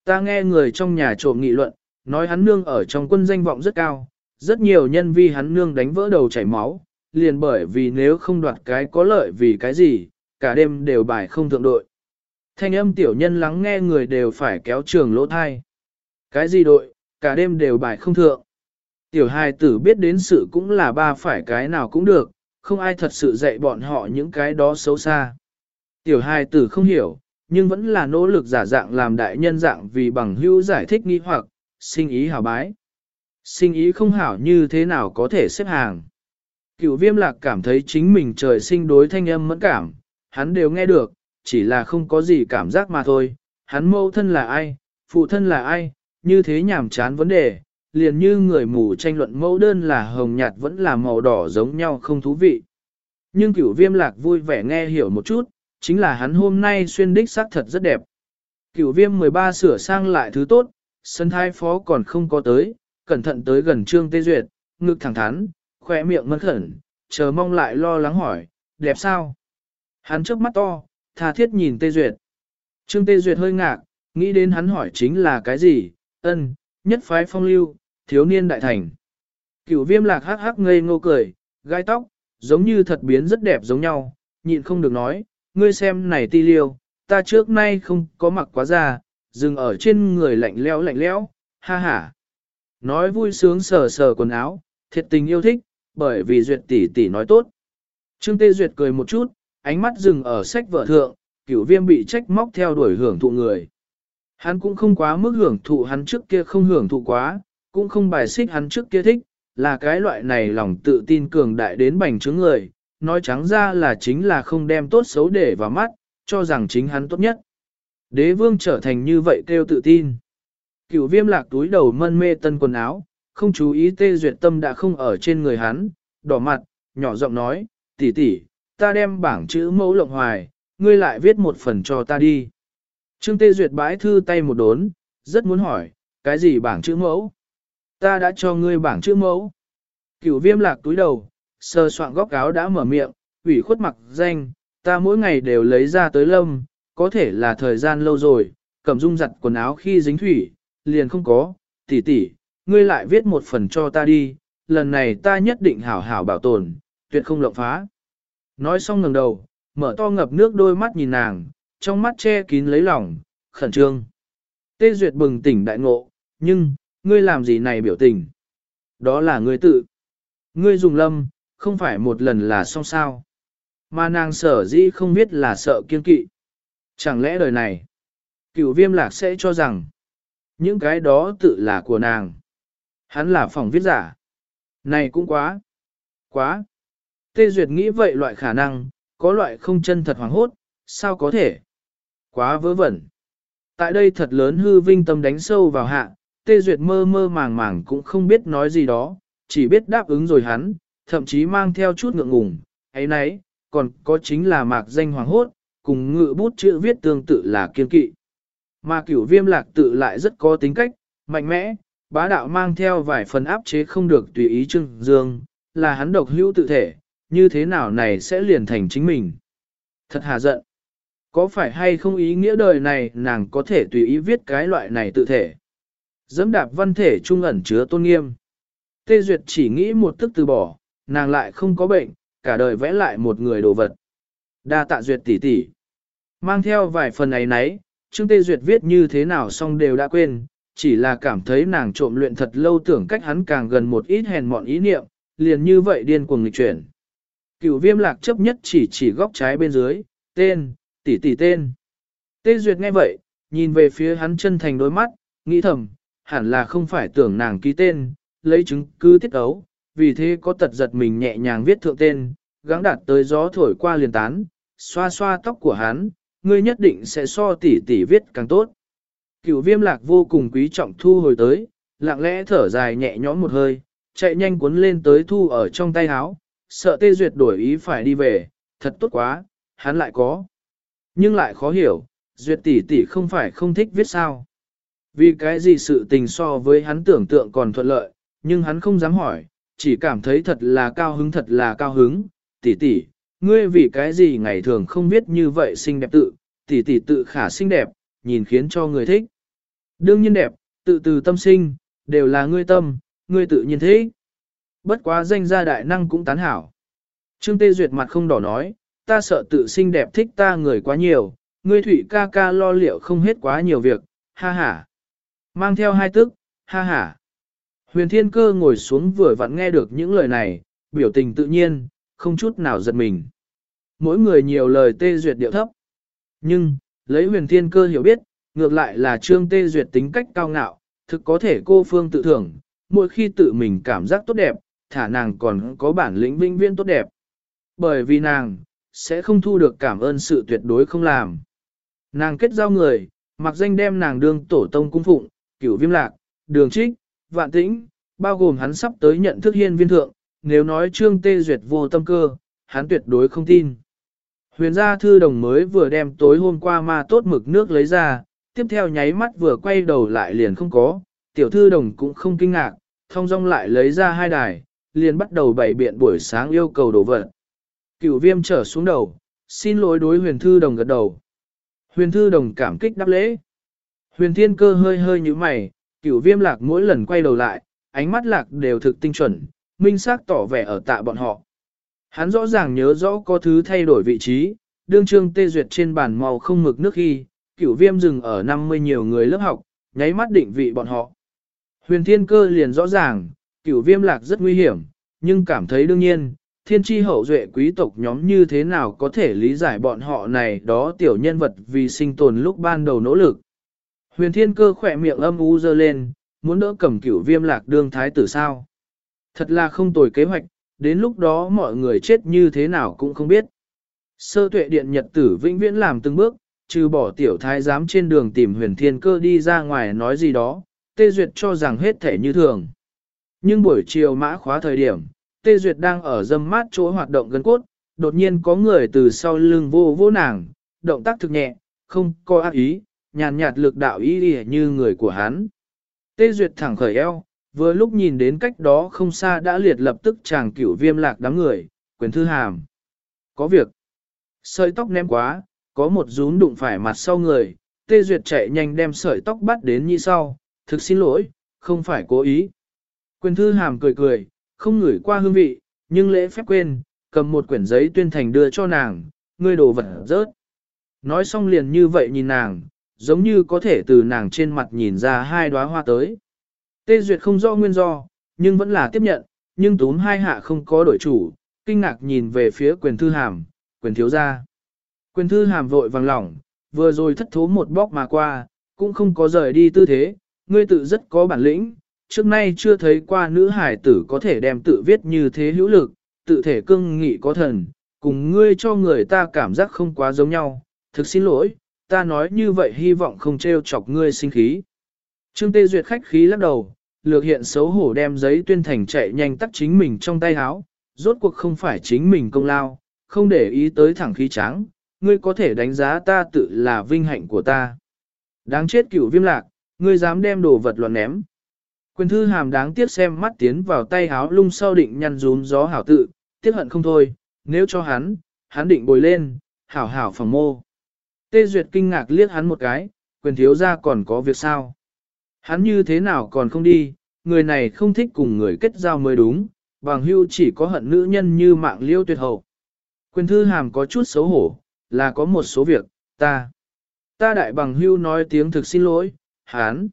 Ta nghe người trong nhà trộm nghị luận, nói hắn nương ở trong quân danh vọng rất cao, rất nhiều nhân vi hắn nương đánh vỡ đầu chảy máu, liền bởi vì nếu không đoạt cái có lợi vì cái gì, cả đêm đều bài không thượng đội. Thanh âm tiểu nhân lắng nghe người đều phải kéo trường lỗ thai. Cái gì đội, cả đêm đều bài không thượng. Tiểu hài tử biết đến sự cũng là ba phải cái nào cũng được, không ai thật sự dạy bọn họ những cái đó xấu xa. Tiểu hài tử không hiểu, nhưng vẫn là nỗ lực giả dạng làm đại nhân dạng vì bằng hữu giải thích nghi hoặc, sinh ý hảo bái. Sinh ý không hảo như thế nào có thể xếp hàng. Cửu viêm lạc cảm thấy chính mình trời sinh đối thanh âm mẫn cảm, hắn đều nghe được, chỉ là không có gì cảm giác mà thôi. Hắn mâu thân là ai, phụ thân là ai, như thế nhảm chán vấn đề, liền như người mù tranh luận mẫu đơn là hồng nhạt vẫn là màu đỏ giống nhau không thú vị. Nhưng cửu viêm lạc vui vẻ nghe hiểu một chút, chính là hắn hôm nay xuyên đích sắc thật rất đẹp. Cửu viêm 13 sửa sang lại thứ tốt, sân thai phó còn không có tới, cẩn thận tới gần trương tê duyệt, ngực thẳng thắn, khỏe miệng mân khẩn, chờ mong lại lo lắng hỏi, đẹp sao? Hắn trước mắt to, tha thiết nhìn tê duyệt. Trương tê duyệt hơi ngạc, nghĩ đến hắn hỏi chính là cái gì, ân, nhất phái phong lưu, thiếu niên đại thành. Cửu viêm lạc hắc hắc ngây ngô cười, gai tóc, giống như thật biến rất đẹp giống nhau, nhịn không được nói, ngươi xem này ti liêu, ta trước nay không có mặc quá già dừng ở trên người lạnh lẽo lạnh lẽo, ha ha. Nói vui sướng sờ sờ quần áo, thiệt tình yêu thích, bởi vì duyệt tỷ tỷ nói tốt. Trương Tê Duyệt cười một chút, ánh mắt dừng ở sách vợ thượng, cửu viêm bị trách móc theo đuổi hưởng thụ người. Hắn cũng không quá mức hưởng thụ hắn trước kia không hưởng thụ quá, cũng không bài xích hắn trước kia thích, là cái loại này lòng tự tin cường đại đến bành trướng người, nói trắng ra là chính là không đem tốt xấu để vào mắt, cho rằng chính hắn tốt nhất. Đế vương trở thành như vậy kêu tự tin. Cửu viêm lạc túi đầu mân mê tân quần áo, không chú ý tê duyệt tâm đã không ở trên người hắn, đỏ mặt, nhỏ giọng nói, tỷ tỷ, ta đem bảng chữ mẫu lộng hoài, ngươi lại viết một phần cho ta đi. Trương tê duyệt bãi thư tay một đốn, rất muốn hỏi, cái gì bảng chữ mẫu? Ta đã cho ngươi bảng chữ mẫu. Cửu viêm lạc túi đầu, sơ soạn góc áo đã mở miệng, ủy khuất mặc danh, ta mỗi ngày đều lấy ra tới lâm, có thể là thời gian lâu rồi, cầm dung giặt quần áo khi dính thủy, liền không có, tỷ tỷ, ngươi lại viết một phần cho ta đi, lần này ta nhất định hảo hảo bảo tồn, tuyệt không lộng phá. Nói xong ngẩng đầu, mở to ngập nước đôi mắt nhìn nàng, trong mắt che kín lấy lòng, khẩn trương. Tê Duyệt bừng tỉnh đại ngộ, nhưng, ngươi làm gì này biểu tình? Đó là ngươi tự. Ngươi dùng lâm, không phải một lần là xong sao. Mà nàng sở dĩ không biết là sợ kiên kỵ. Chẳng lẽ đời này, cựu viêm lạc sẽ cho rằng, những cái đó tự là của nàng. Hắn là phòng viết giả. Này cũng quá. Quá. Tê Duyệt nghĩ vậy loại khả năng, có loại không chân thật hoàng hốt, sao có thể? Quá vớ vẩn. Tại đây thật lớn hư vinh tâm đánh sâu vào hạ, Tê Duyệt mơ mơ màng màng cũng không biết nói gì đó, chỉ biết đáp ứng rồi hắn, thậm chí mang theo chút ngượng ngùng, ấy nấy, còn có chính là mạc danh hoàng hốt, cùng ngự bút chữ viết tương tự là kiên kỵ. Mà cửu viêm lạc tự lại rất có tính cách, mạnh mẽ, bá đạo mang theo vài phần áp chế không được tùy ý trưng dương, là hắn độc hữu tự thể, như thế nào này sẽ liền thành chính mình. Thật hà giận. Có phải hay không ý nghĩa đời này nàng có thể tùy ý viết cái loại này tự thể. Dẫm đạp văn thể trung ẩn chứa tôn nghiêm. Tê Duyệt chỉ nghĩ một tức từ bỏ, nàng lại không có bệnh, cả đời vẽ lại một người đồ vật. Đa tạ Duyệt tỷ tỷ. Mang theo vài phần ấy nấy, Trương Tê Duyệt viết như thế nào xong đều đã quên, chỉ là cảm thấy nàng trộm luyện thật lâu tưởng cách hắn càng gần một ít hèn mọn ý niệm, liền như vậy điên cuồng nghịch chuyển. Cửu viêm lạc chấp nhất chỉ chỉ góc trái bên dưới, tên, tỷ tỷ tên. Tê Duyệt nghe vậy, nhìn về phía hắn chân thành đôi mắt, nghĩ thầm, hẳn là không phải tưởng nàng ký tên, lấy chứng cứ tiết ấu, vì thế có tật giật mình nhẹ nhàng viết thượng tên, gắng đạt tới gió thổi qua liền tán, xoa xoa tóc của hắn, ngươi nhất định sẽ so tỷ tỷ viết càng tốt. Cửu viêm lạc vô cùng quý trọng thu hồi tới, lặng lẽ thở dài nhẹ nhõm một hơi, chạy nhanh cuốn lên tới thu ở trong tay áo, sợ tê duyệt đổi ý phải đi về, thật tốt quá, hắn lại có. Nhưng lại khó hiểu, duyệt tỷ tỷ không phải không thích viết sao. Vì cái gì sự tình so với hắn tưởng tượng còn thuận lợi, nhưng hắn không dám hỏi, chỉ cảm thấy thật là cao hứng thật là cao hứng, tỷ tỷ, ngươi vì cái gì ngày thường không viết như vậy xinh đẹp tự, tỷ tỷ tự khả xinh đẹp, nhìn khiến cho người thích. Đương nhiên đẹp, tự từ tâm sinh, đều là ngươi tâm, ngươi tự nhiên thế. Bất quá danh gia đại năng cũng tán hảo. Trương Tê Duyệt mặt không đỏ nói, ta sợ tự sinh đẹp thích ta người quá nhiều, ngươi thủy ca ca lo liệu không hết quá nhiều việc, ha ha. Mang theo hai tức, ha ha. Huyền Thiên Cơ ngồi xuống vừa vặn nghe được những lời này, biểu tình tự nhiên, không chút nào giật mình. Mỗi người nhiều lời Tê Duyệt điệu thấp. Nhưng, lấy Huyền Thiên Cơ hiểu biết, ngược lại là Trương Tê Duyệt tính cách cao ngạo, thực có thể cô phương tự thưởng, mỗi khi tự mình cảm giác tốt đẹp, thả nàng còn có bản lĩnh vinh viên tốt đẹp. Bởi vì nàng, sẽ không thu được cảm ơn sự tuyệt đối không làm. Nàng kết giao người, mặc danh đem nàng đương tổ tông cung phụng, cửu viêm lạc, đường trích, vạn tĩnh, bao gồm hắn sắp tới nhận thức hiên viên thượng, nếu nói trương tê duyệt vô tâm cơ, hắn tuyệt đối không tin. Huyền gia thư đồng mới vừa đem tối hôm qua ma tốt mực nước lấy ra, tiếp theo nháy mắt vừa quay đầu lại liền không có, tiểu thư đồng cũng không kinh ngạc, thông dong lại lấy ra hai đài, liền bắt đầu bày biện buổi sáng yêu cầu đổ vật. Cửu viêm trở xuống đầu, xin lỗi đối huyền thư đồng gật đầu. Huyền thư đồng cảm kích đáp lễ. Huyền thiên cơ hơi hơi như mày, cửu viêm lạc mỗi lần quay đầu lại, ánh mắt lạc đều thực tinh chuẩn, minh xác tỏ vẻ ở tạ bọn họ. Hắn rõ ràng nhớ rõ có thứ thay đổi vị trí, đương trương tê duyệt trên bàn màu không mực nước khi, cửu viêm dừng ở 50 nhiều người lớp học, nháy mắt định vị bọn họ. Huyền thiên cơ liền rõ ràng, cửu viêm lạc rất nguy hiểm, nhưng cảm thấy đương nhiên, thiên tri hậu duệ quý tộc nhóm như thế nào có thể lý giải bọn họ này đó tiểu nhân vật vì sinh tồn lúc ban đầu nỗ lực. Huyền thiên cơ khỏe miệng âm u dơ lên, muốn đỡ cầm cửu viêm lạc đương thái tử sao. Thật là không tồi kế hoạch, đến lúc đó mọi người chết như thế nào cũng không biết. Sơ tuệ điện nhật tử vĩnh viễn làm từng bước, trừ bỏ tiểu thái giám trên đường tìm huyền thiên cơ đi ra ngoài nói gì đó, tê duyệt cho rằng hết thể như thường. Nhưng buổi chiều mã khóa thời điểm, tê duyệt đang ở dâm mát chỗ hoạt động gần cốt, đột nhiên có người từ sau lưng vô vô nàng, động tác thực nhẹ, không có ác ý, nhàn nhạt lực đạo ý như người của hắn. Tê duyệt thẳng khởi eo, vừa lúc nhìn đến cách đó không xa đã liệt lập tức chàng cửu viêm lạc đám người, quyền thư hàm. Có việc. Sợi tóc ném quá, có một rún đụng phải mặt sau người, tê duyệt chạy nhanh đem sợi tóc bắt đến như sau, thực xin lỗi, không phải cố ý. Quyền thư hàm cười cười, không ngửi qua hương vị, nhưng lễ phép quên, cầm một quyển giấy tuyên thành đưa cho nàng, ngươi đồ vật rớt. Nói xong liền như vậy nhìn nàng, giống như có thể từ nàng trên mặt nhìn ra hai đóa hoa tới. Tê Duyệt không rõ nguyên do, nhưng vẫn là tiếp nhận, nhưng túm hai hạ không có đổi chủ, kinh ngạc nhìn về phía quyền thư hàm, quyền thiếu gia. Quyền thư hàm vội vàng lỏng, vừa rồi thất thố một bóc mà qua, cũng không có rời đi tư thế, ngươi tự rất có bản lĩnh, trước nay chưa thấy qua nữ hải tử có thể đem tự viết như thế hữu lực, tự thể cưng nghị có thần, cùng ngươi cho người ta cảm giác không quá giống nhau, thực xin lỗi, ta nói như vậy hy vọng không trêu chọc ngươi sinh khí. Trương Tê Duyệt khách khí lắc đầu, lược hiện xấu hổ đem giấy tuyên thành chạy nhanh tắt chính mình trong tay áo, rốt cuộc không phải chính mình công lao, không để ý tới thẳng khí trắng, ngươi có thể đánh giá ta tự là vinh hạnh của ta. Đáng chết cửu viêm lạc, ngươi dám đem đồ vật loạn ném. Quyền thư hàm đáng tiếc xem mắt tiến vào tay áo lung sau định nhăn rúm gió hảo tự, tiếc hận không thôi, nếu cho hắn, hắn định bồi lên, hảo hảo phòng mô. Tê Duyệt kinh ngạc liếc hắn một cái, quyền thiếu ra còn có việc sao. Hắn như thế nào còn không đi, người này không thích cùng người kết giao mới đúng, bằng hưu chỉ có hận nữ nhân như mạng liêu tuyệt hậu. Quyền thư hàm có chút xấu hổ, là có một số việc, ta. Ta đại bằng hưu nói tiếng thực xin lỗi, hắn.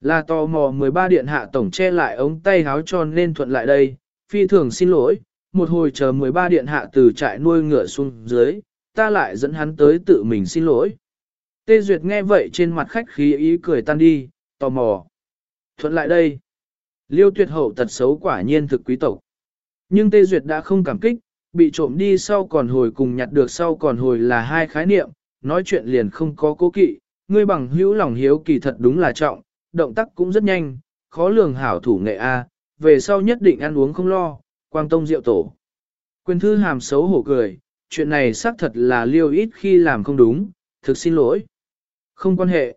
Là tò mò 13 điện hạ tổng che lại ống tay háo tròn nên thuận lại đây, phi thường xin lỗi, một hồi chờ 13 điện hạ từ trại nuôi ngựa xuống dưới, ta lại dẫn hắn tới tự mình xin lỗi. Tê Duyệt nghe vậy trên mặt khách khí ý cười tan đi, tò mò. Thuận lại đây. Liêu tuyệt hậu tật xấu quả nhiên thực quý tộc. Nhưng Tê Duyệt đã không cảm kích, bị trộm đi sau còn hồi cùng nhặt được sau còn hồi là hai khái niệm, nói chuyện liền không có cố kỵ, ngươi bằng hữu lòng hiếu kỳ thật đúng là trọng, động tác cũng rất nhanh, khó lường hảo thủ nghệ A, về sau nhất định ăn uống không lo, quang tông rượu tổ. Quyền thư hàm xấu hổ cười, chuyện này xác thật là liêu ít khi làm không đúng, thực xin lỗi. Không quan hệ.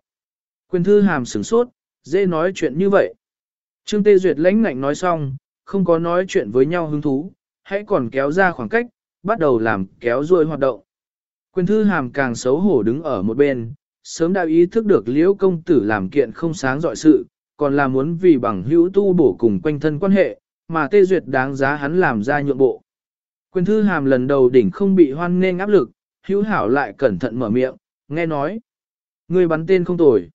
Quyền thư hàm sửng sốt, dễ nói chuyện như vậy. Trương Tê Duyệt lãnh ngạnh nói xong, không có nói chuyện với nhau hứng thú, hãy còn kéo ra khoảng cách, bắt đầu làm kéo ruôi hoạt động. Quyền thư hàm càng xấu hổ đứng ở một bên, sớm đã ý thức được liễu công tử làm kiện không sáng dọi sự, còn là muốn vì bằng hữu tu bổ cùng quanh thân quan hệ, mà tê duyệt đáng giá hắn làm ra nhượng bộ. Quyền thư hàm lần đầu đỉnh không bị hoan nên áp lực, hữu hảo lại cẩn thận mở miệng, nghe nói. Ngươi bắn tên không tồi.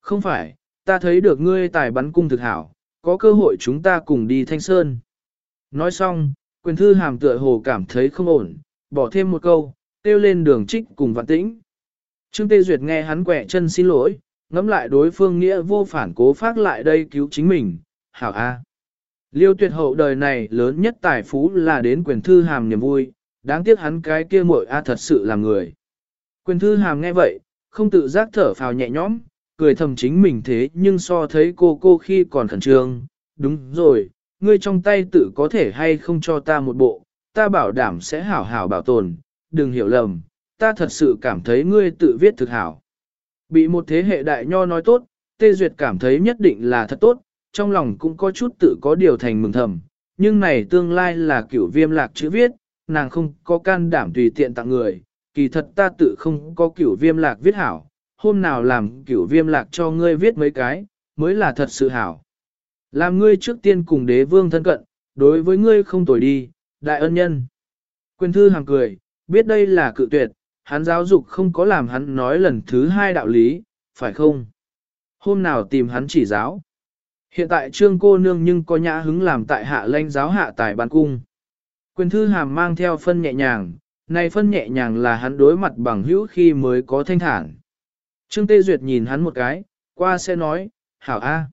Không phải, ta thấy được ngươi tài bắn cung thực hảo, có cơ hội chúng ta cùng đi thanh sơn. Nói xong, quyền thư hàm tựa hồ cảm thấy không ổn, bỏ thêm một câu, tiêu lên đường trích cùng vạn tĩnh. Trương Tê Duyệt nghe hắn quẹ chân xin lỗi, ngẫm lại đối phương nghĩa vô phản cố phát lại đây cứu chính mình, hảo a. Liêu tuyệt hậu đời này lớn nhất tài phú là đến quyền thư hàm niềm vui, đáng tiếc hắn cái kia muội a thật sự là người. Quyền thư hàm nghe vậy, không tự giác thở phào nhẹ nhõm, cười thầm chính mình thế nhưng so thấy cô cô khi còn khẩn trương, đúng rồi, ngươi trong tay tự có thể hay không cho ta một bộ, ta bảo đảm sẽ hảo hảo bảo tồn, đừng hiểu lầm, ta thật sự cảm thấy ngươi tự viết thực hảo. Bị một thế hệ đại nho nói tốt, Tê Duyệt cảm thấy nhất định là thật tốt, trong lòng cũng có chút tự có điều thành mừng thầm, nhưng này tương lai là kiểu viêm lạc chữ viết, nàng không có can đảm tùy tiện tặng người, kỳ thật ta tự không có kiểu viêm lạc viết hảo, hôm nào làm kiểu viêm lạc cho ngươi viết mấy cái, mới là thật sự hảo. Làm ngươi trước tiên cùng đế vương thân cận, đối với ngươi không tồi đi, đại ân nhân. Quyền thư hàng cười, biết đây là cự tuyệt, hắn giáo dục không có làm hắn nói lần thứ hai đạo lý, phải không? Hôm nào tìm hắn chỉ giáo. Hiện tại trương cô nương nhưng có nhã hứng làm tại hạ lanh giáo hạ tài ban cung. Quyền thư hàm mang theo phân nhẹ nhàng, này phân nhẹ nhàng là hắn đối mặt bằng hữu khi mới có thanh thản. Trương Tê Duyệt nhìn hắn một cái, qua sẽ nói, hảo a.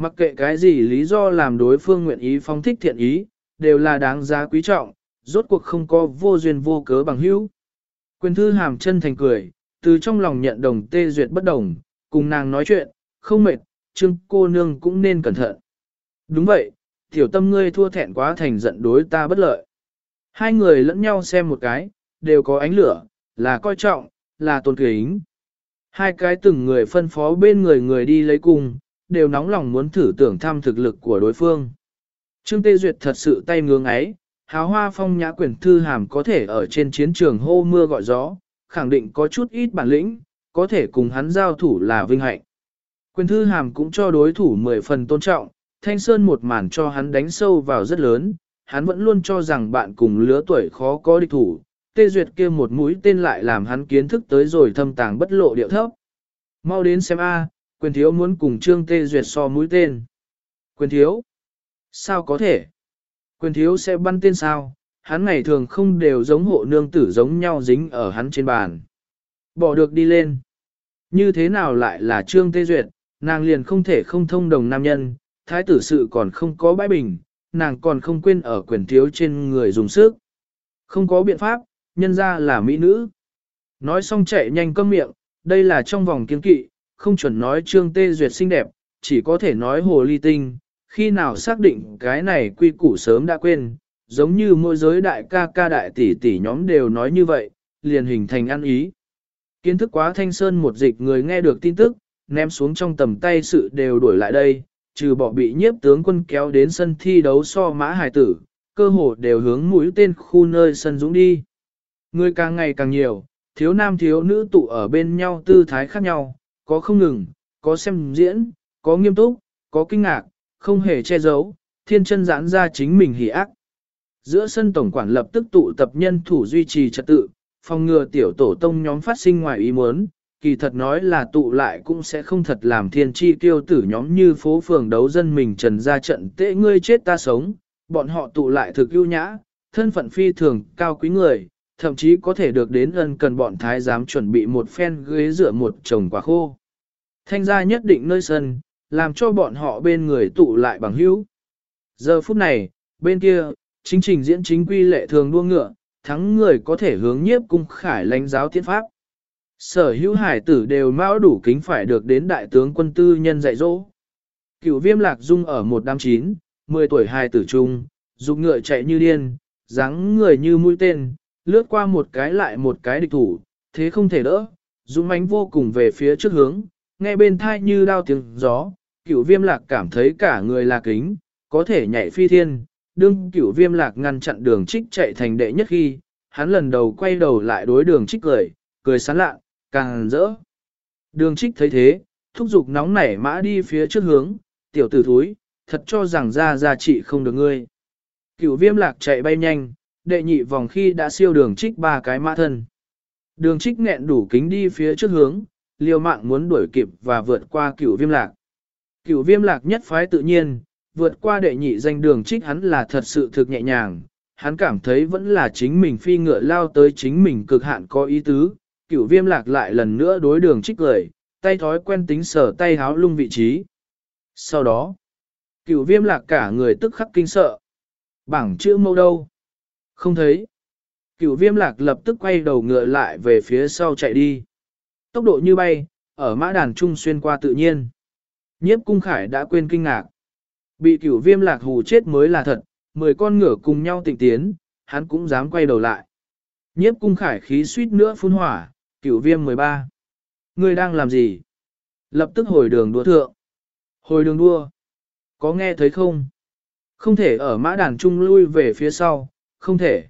Mặc kệ cái gì lý do làm đối phương nguyện ý phong thích thiện ý, đều là đáng giá quý trọng, rốt cuộc không có vô duyên vô cớ bằng hữu. Quyền thư hàm chân thành cười, từ trong lòng nhận đồng Tê Duyệt bất đồng, cùng nàng nói chuyện, không mệt, trương cô nương cũng nên cẩn thận. Đúng vậy, tiểu tâm ngươi thua thẹn quá thành giận đối ta bất lợi. Hai người lẫn nhau xem một cái, đều có ánh lửa, là coi trọng, là tôn kính. Hai cái từng người phân phó bên người người đi lấy cùng đều nóng lòng muốn thử tưởng thăm thực lực của đối phương. Trương Tê Duyệt thật sự tay ngưỡng ấy, háo hoa phong nhã quyển thư hàm có thể ở trên chiến trường hô mưa gọi gió, khẳng định có chút ít bản lĩnh, có thể cùng hắn giao thủ là vinh hạnh. Quyền thư hàm cũng cho đối thủ 10 phần tôn trọng, thanh sơn một màn cho hắn đánh sâu vào rất lớn, hắn vẫn luôn cho rằng bạn cùng lứa tuổi khó có địch thủ, tê duyệt kia một mũi tên lại làm hắn kiến thức tới rồi thâm tàng bất lộ điệu thấp. Mau đến xem A, quyền thiếu muốn cùng trương tê duyệt so mũi tên. Quyền thiếu? Sao có thể? Quyền thiếu sẽ bắn tên sao? Hắn ngày thường không đều giống hộ nương tử giống nhau dính ở hắn trên bàn. Bỏ được đi lên. Như thế nào lại là trương tê duyệt, nàng liền không thể không thông đồng nam nhân, thái tử sự còn không có bãi bình, nàng còn không quên ở quyền thiếu trên người dùng sức. Không có biện pháp, nhân ra là mỹ nữ. Nói xong chạy nhanh câm miệng, đây là trong vòng kiên kỵ, không chuẩn nói trương tê duyệt xinh đẹp, chỉ có thể nói hồ ly tinh, khi nào xác định cái này quy củ sớm đã quên, giống như mỗi giới đại ca ca đại tỷ tỷ nhóm đều nói như vậy, liền hình thành ăn ý. Kiến thức quá thanh sơn một dịch người nghe được tin tức, ném xuống trong tầm tay sự đều đuổi lại đây, trừ bỏ bị nhiếp tướng quân kéo đến sân thi đấu so mã hải tử, cơ hồ đều hướng mũi tên khu nơi sân dũng đi. Người càng ngày càng nhiều, thiếu nam thiếu nữ tụ ở bên nhau tư thái khác nhau, có không ngừng, có xem diễn, có nghiêm túc, có kinh ngạc, không hề che giấu, thiên chân giãn ra chính mình hỉ ác. Giữa sân tổng quản lập tức tụ tập nhân thủ duy trì trật tự, phòng ngừa tiểu tổ tông nhóm phát sinh ngoài ý muốn, kỳ thật nói là tụ lại cũng sẽ không thật làm thiên chi tiêu tử nhóm như phố phường đấu dân mình trần ra trận tệ ngươi chết ta sống, bọn họ tụ lại thực ưu nhã, thân phận phi thường cao quý người, thậm chí có thể được đến ân cần bọn thái giám chuẩn bị một phen ghế rửa một chồng quả khô. Thanh gia nhất định nơi sân, làm cho bọn họ bên người tụ lại bằng hữu. Giờ phút này, bên kia, chính trình diễn chính quy lệ thường đua ngựa, thắng người có thể hướng nhiếp cung khải lãnh giáo thiên pháp. Sở hữu hải tử đều mão đủ kính phải được đến đại tướng quân tư nhân dạy dỗ. Cựu viêm lạc dung ở một đám chín, 10 tuổi hài tử trung, dục ngựa chạy như điên, dáng người như mũi tên, lướt qua một cái lại một cái địch thủ, thế không thể đỡ, dũng mãnh vô cùng về phía trước hướng, nghe bên thai như đao tiếng gió, cửu viêm lạc cảm thấy cả người là kính, có thể nhảy phi thiên, đương cửu viêm lạc ngăn chặn đường trích chạy thành đệ nhất khi, hắn lần đầu quay đầu lại đối đường trích cười, cười sán lạ, càng rỡ. Đường trích thấy thế, thúc giục nóng nảy mã đi phía trước hướng, tiểu tử thúi, thật cho rằng ra ra trị không được ngươi. Cửu viêm lạc chạy bay nhanh, đệ nhị vòng khi đã siêu đường trích ba cái mã thân. Đường trích nghẹn đủ kính đi phía trước hướng, liều mạng muốn đuổi kịp và vượt qua cửu viêm lạc. Cửu viêm lạc nhất phái tự nhiên, vượt qua đệ nhị danh đường trích hắn là thật sự thực nhẹ nhàng, hắn cảm thấy vẫn là chính mình phi ngựa lao tới chính mình cực hạn có ý tứ, cửu viêm lạc lại lần nữa đối đường trích lời, tay thói quen tính sở tay háo lung vị trí. Sau đó, cửu viêm lạc cả người tức khắc kinh sợ. Bảng chữ mâu đâu? Không thấy. Cửu viêm lạc lập tức quay đầu ngựa lại về phía sau chạy đi. Tốc độ như bay, ở mã đàn trung xuyên qua tự nhiên. Nhiếp cung khải đã quên kinh ngạc. Bị cửu viêm lạc hù chết mới là thật, mười con ngựa cùng nhau tịnh tiến, hắn cũng dám quay đầu lại. Nhiếp cung khải khí suýt nữa phun hỏa, cửu viêm 13. Ngươi đang làm gì? Lập tức hồi đường đua thượng. Hồi đường đua. Có nghe thấy không? Không thể ở mã đàn trung lui về phía sau, không thể.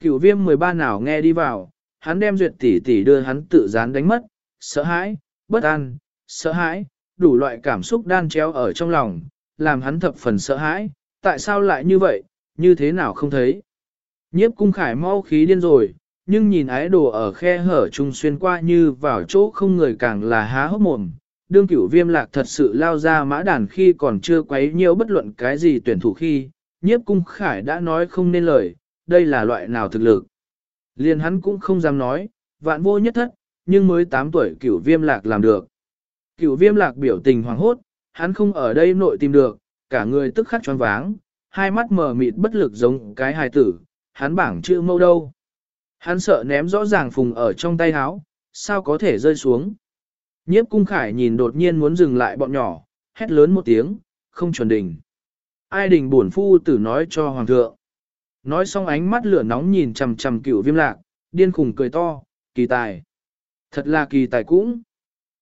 Cửu viêm 13 nào nghe đi vào, hắn đem duyệt tỷ tỷ đưa hắn tự dán đánh mất, sợ hãi, bất an, sợ hãi, đủ loại cảm xúc đan chéo ở trong lòng, làm hắn thập phần sợ hãi, tại sao lại như vậy, như thế nào không thấy. Nhiếp cung khải mau khí điên rồi, nhưng nhìn ái đồ ở khe hở trung xuyên qua như vào chỗ không người càng là há hốc mồm. Đương cửu viêm lạc thật sự lao ra mã đàn khi còn chưa quấy nhiều bất luận cái gì tuyển thủ khi, nhiếp cung khải đã nói không nên lời, đây là loại nào thực lực. Liền hắn cũng không dám nói, vạn vô nhất thất, nhưng mới 8 tuổi cửu viêm lạc làm được. Cửu viêm lạc biểu tình hoàng hốt, hắn không ở đây nội tìm được, cả người tức khắc choáng váng, hai mắt mở mịt bất lực giống cái hài tử, hắn bảng chữ mâu đâu. Hắn sợ ném rõ ràng phùng ở trong tay háo, sao có thể rơi xuống. Nhiếp cung khải nhìn đột nhiên muốn dừng lại bọn nhỏ, hét lớn một tiếng, không chuẩn đỉnh. Ai đình buồn phu tử nói cho hoàng thượng. Nói xong ánh mắt lửa nóng nhìn chằm chằm cửu viêm lạc, điên khùng cười to, kỳ tài. Thật là kỳ tài cũng.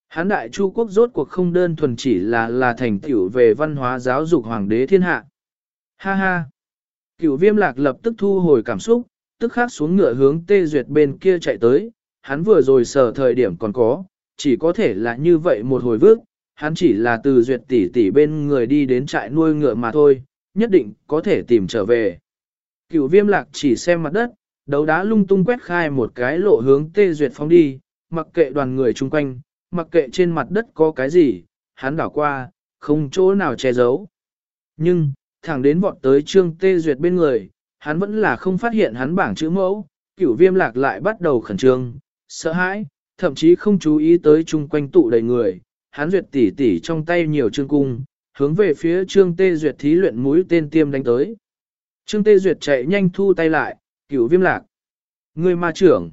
Hán đại chu quốc rốt cuộc không đơn thuần chỉ là là thành tiểu về văn hóa giáo dục hoàng đế thiên hạ. Ha ha. Cửu viêm lạc lập tức thu hồi cảm xúc, tức khắc xuống ngựa hướng tê duyệt bên kia chạy tới, hắn vừa rồi sở thời điểm còn có, chỉ có thể là như vậy một hồi vước, hắn chỉ là từ duyệt tỷ tỷ bên người đi đến trại nuôi ngựa mà thôi, nhất định có thể tìm trở về. Cửu viêm lạc chỉ xem mặt đất, đấu đá lung tung quét khai một cái lộ hướng tê duyệt phóng đi, mặc kệ đoàn người chung quanh, mặc kệ trên mặt đất có cái gì, hắn đảo qua, không chỗ nào che giấu. Nhưng, thẳng đến vọt tới trương tê duyệt bên người, hắn vẫn là không phát hiện hắn bảng chữ mẫu, cửu viêm lạc lại bắt đầu khẩn trương, sợ hãi, thậm chí không chú ý tới chung quanh tụ đầy người, hắn duyệt tỉ tỉ trong tay nhiều chương cung, hướng về phía trương tê duyệt thí luyện mũi tên tiêm đánh tới. Trương tê duyệt chạy nhanh thu tay lại, cửu viêm lạc. Người ma trưởng.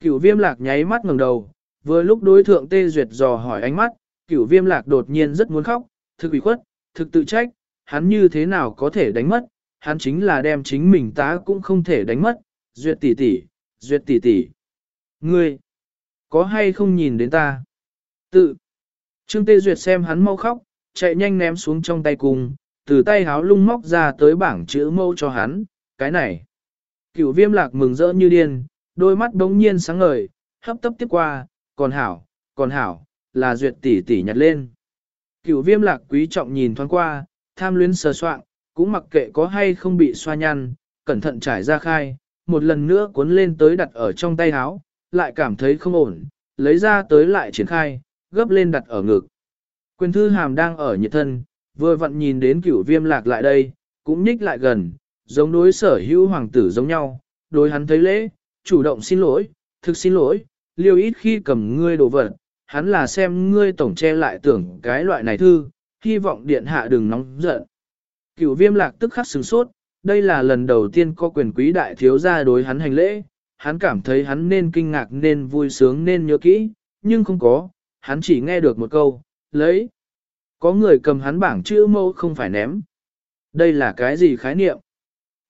Cửu viêm lạc nháy mắt ngẩng đầu, vừa lúc đối thượng tê duyệt dò hỏi ánh mắt, cửu viêm lạc đột nhiên rất muốn khóc, thực ủy khuất, thực tự trách, hắn như thế nào có thể đánh mất, hắn chính là đem chính mình tá cũng không thể đánh mất, duyệt tỷ tỷ, duyệt tỷ tỷ. Ngươi, có hay không nhìn đến ta? Tự. Trương Tê Duyệt xem hắn mau khóc, chạy nhanh ném xuống trong tay cùng, từ tay háo lung móc ra tới bảng chữ mâu cho hắn, cái này. Cửu viêm lạc mừng rỡ như điên, đôi mắt đống nhiên sáng ngời, hấp tấp tiếp qua, còn hảo, còn hảo, là duyệt tỷ tỷ nhặt lên. Cửu viêm lạc quý trọng nhìn thoáng qua, tham luyến sờ soạn, cũng mặc kệ có hay không bị xoa nhăn, cẩn thận trải ra khai, một lần nữa cuốn lên tới đặt ở trong tay háo lại cảm thấy không ổn, lấy ra tới lại triển khai, gấp lên đặt ở ngực. Quyền thư hàm đang ở nhiệt thân, vừa vặn nhìn đến cửu viêm lạc lại đây, cũng nhích lại gần, giống đối sở hữu hoàng tử giống nhau, đối hắn thấy lễ, chủ động xin lỗi, thực xin lỗi, liêu ít khi cầm ngươi đồ vật, hắn là xem ngươi tổng che lại tưởng cái loại này thư, hy vọng điện hạ đừng nóng giận. Cửu viêm lạc tức khắc sừng sốt, đây là lần đầu tiên có quyền quý đại thiếu gia đối hắn hành lễ, hắn cảm thấy hắn nên kinh ngạc nên vui sướng nên nhớ kỹ, nhưng không có, hắn chỉ nghe được một câu, lấy. Có người cầm hắn bảng chữ mẫu không phải ném. Đây là cái gì khái niệm?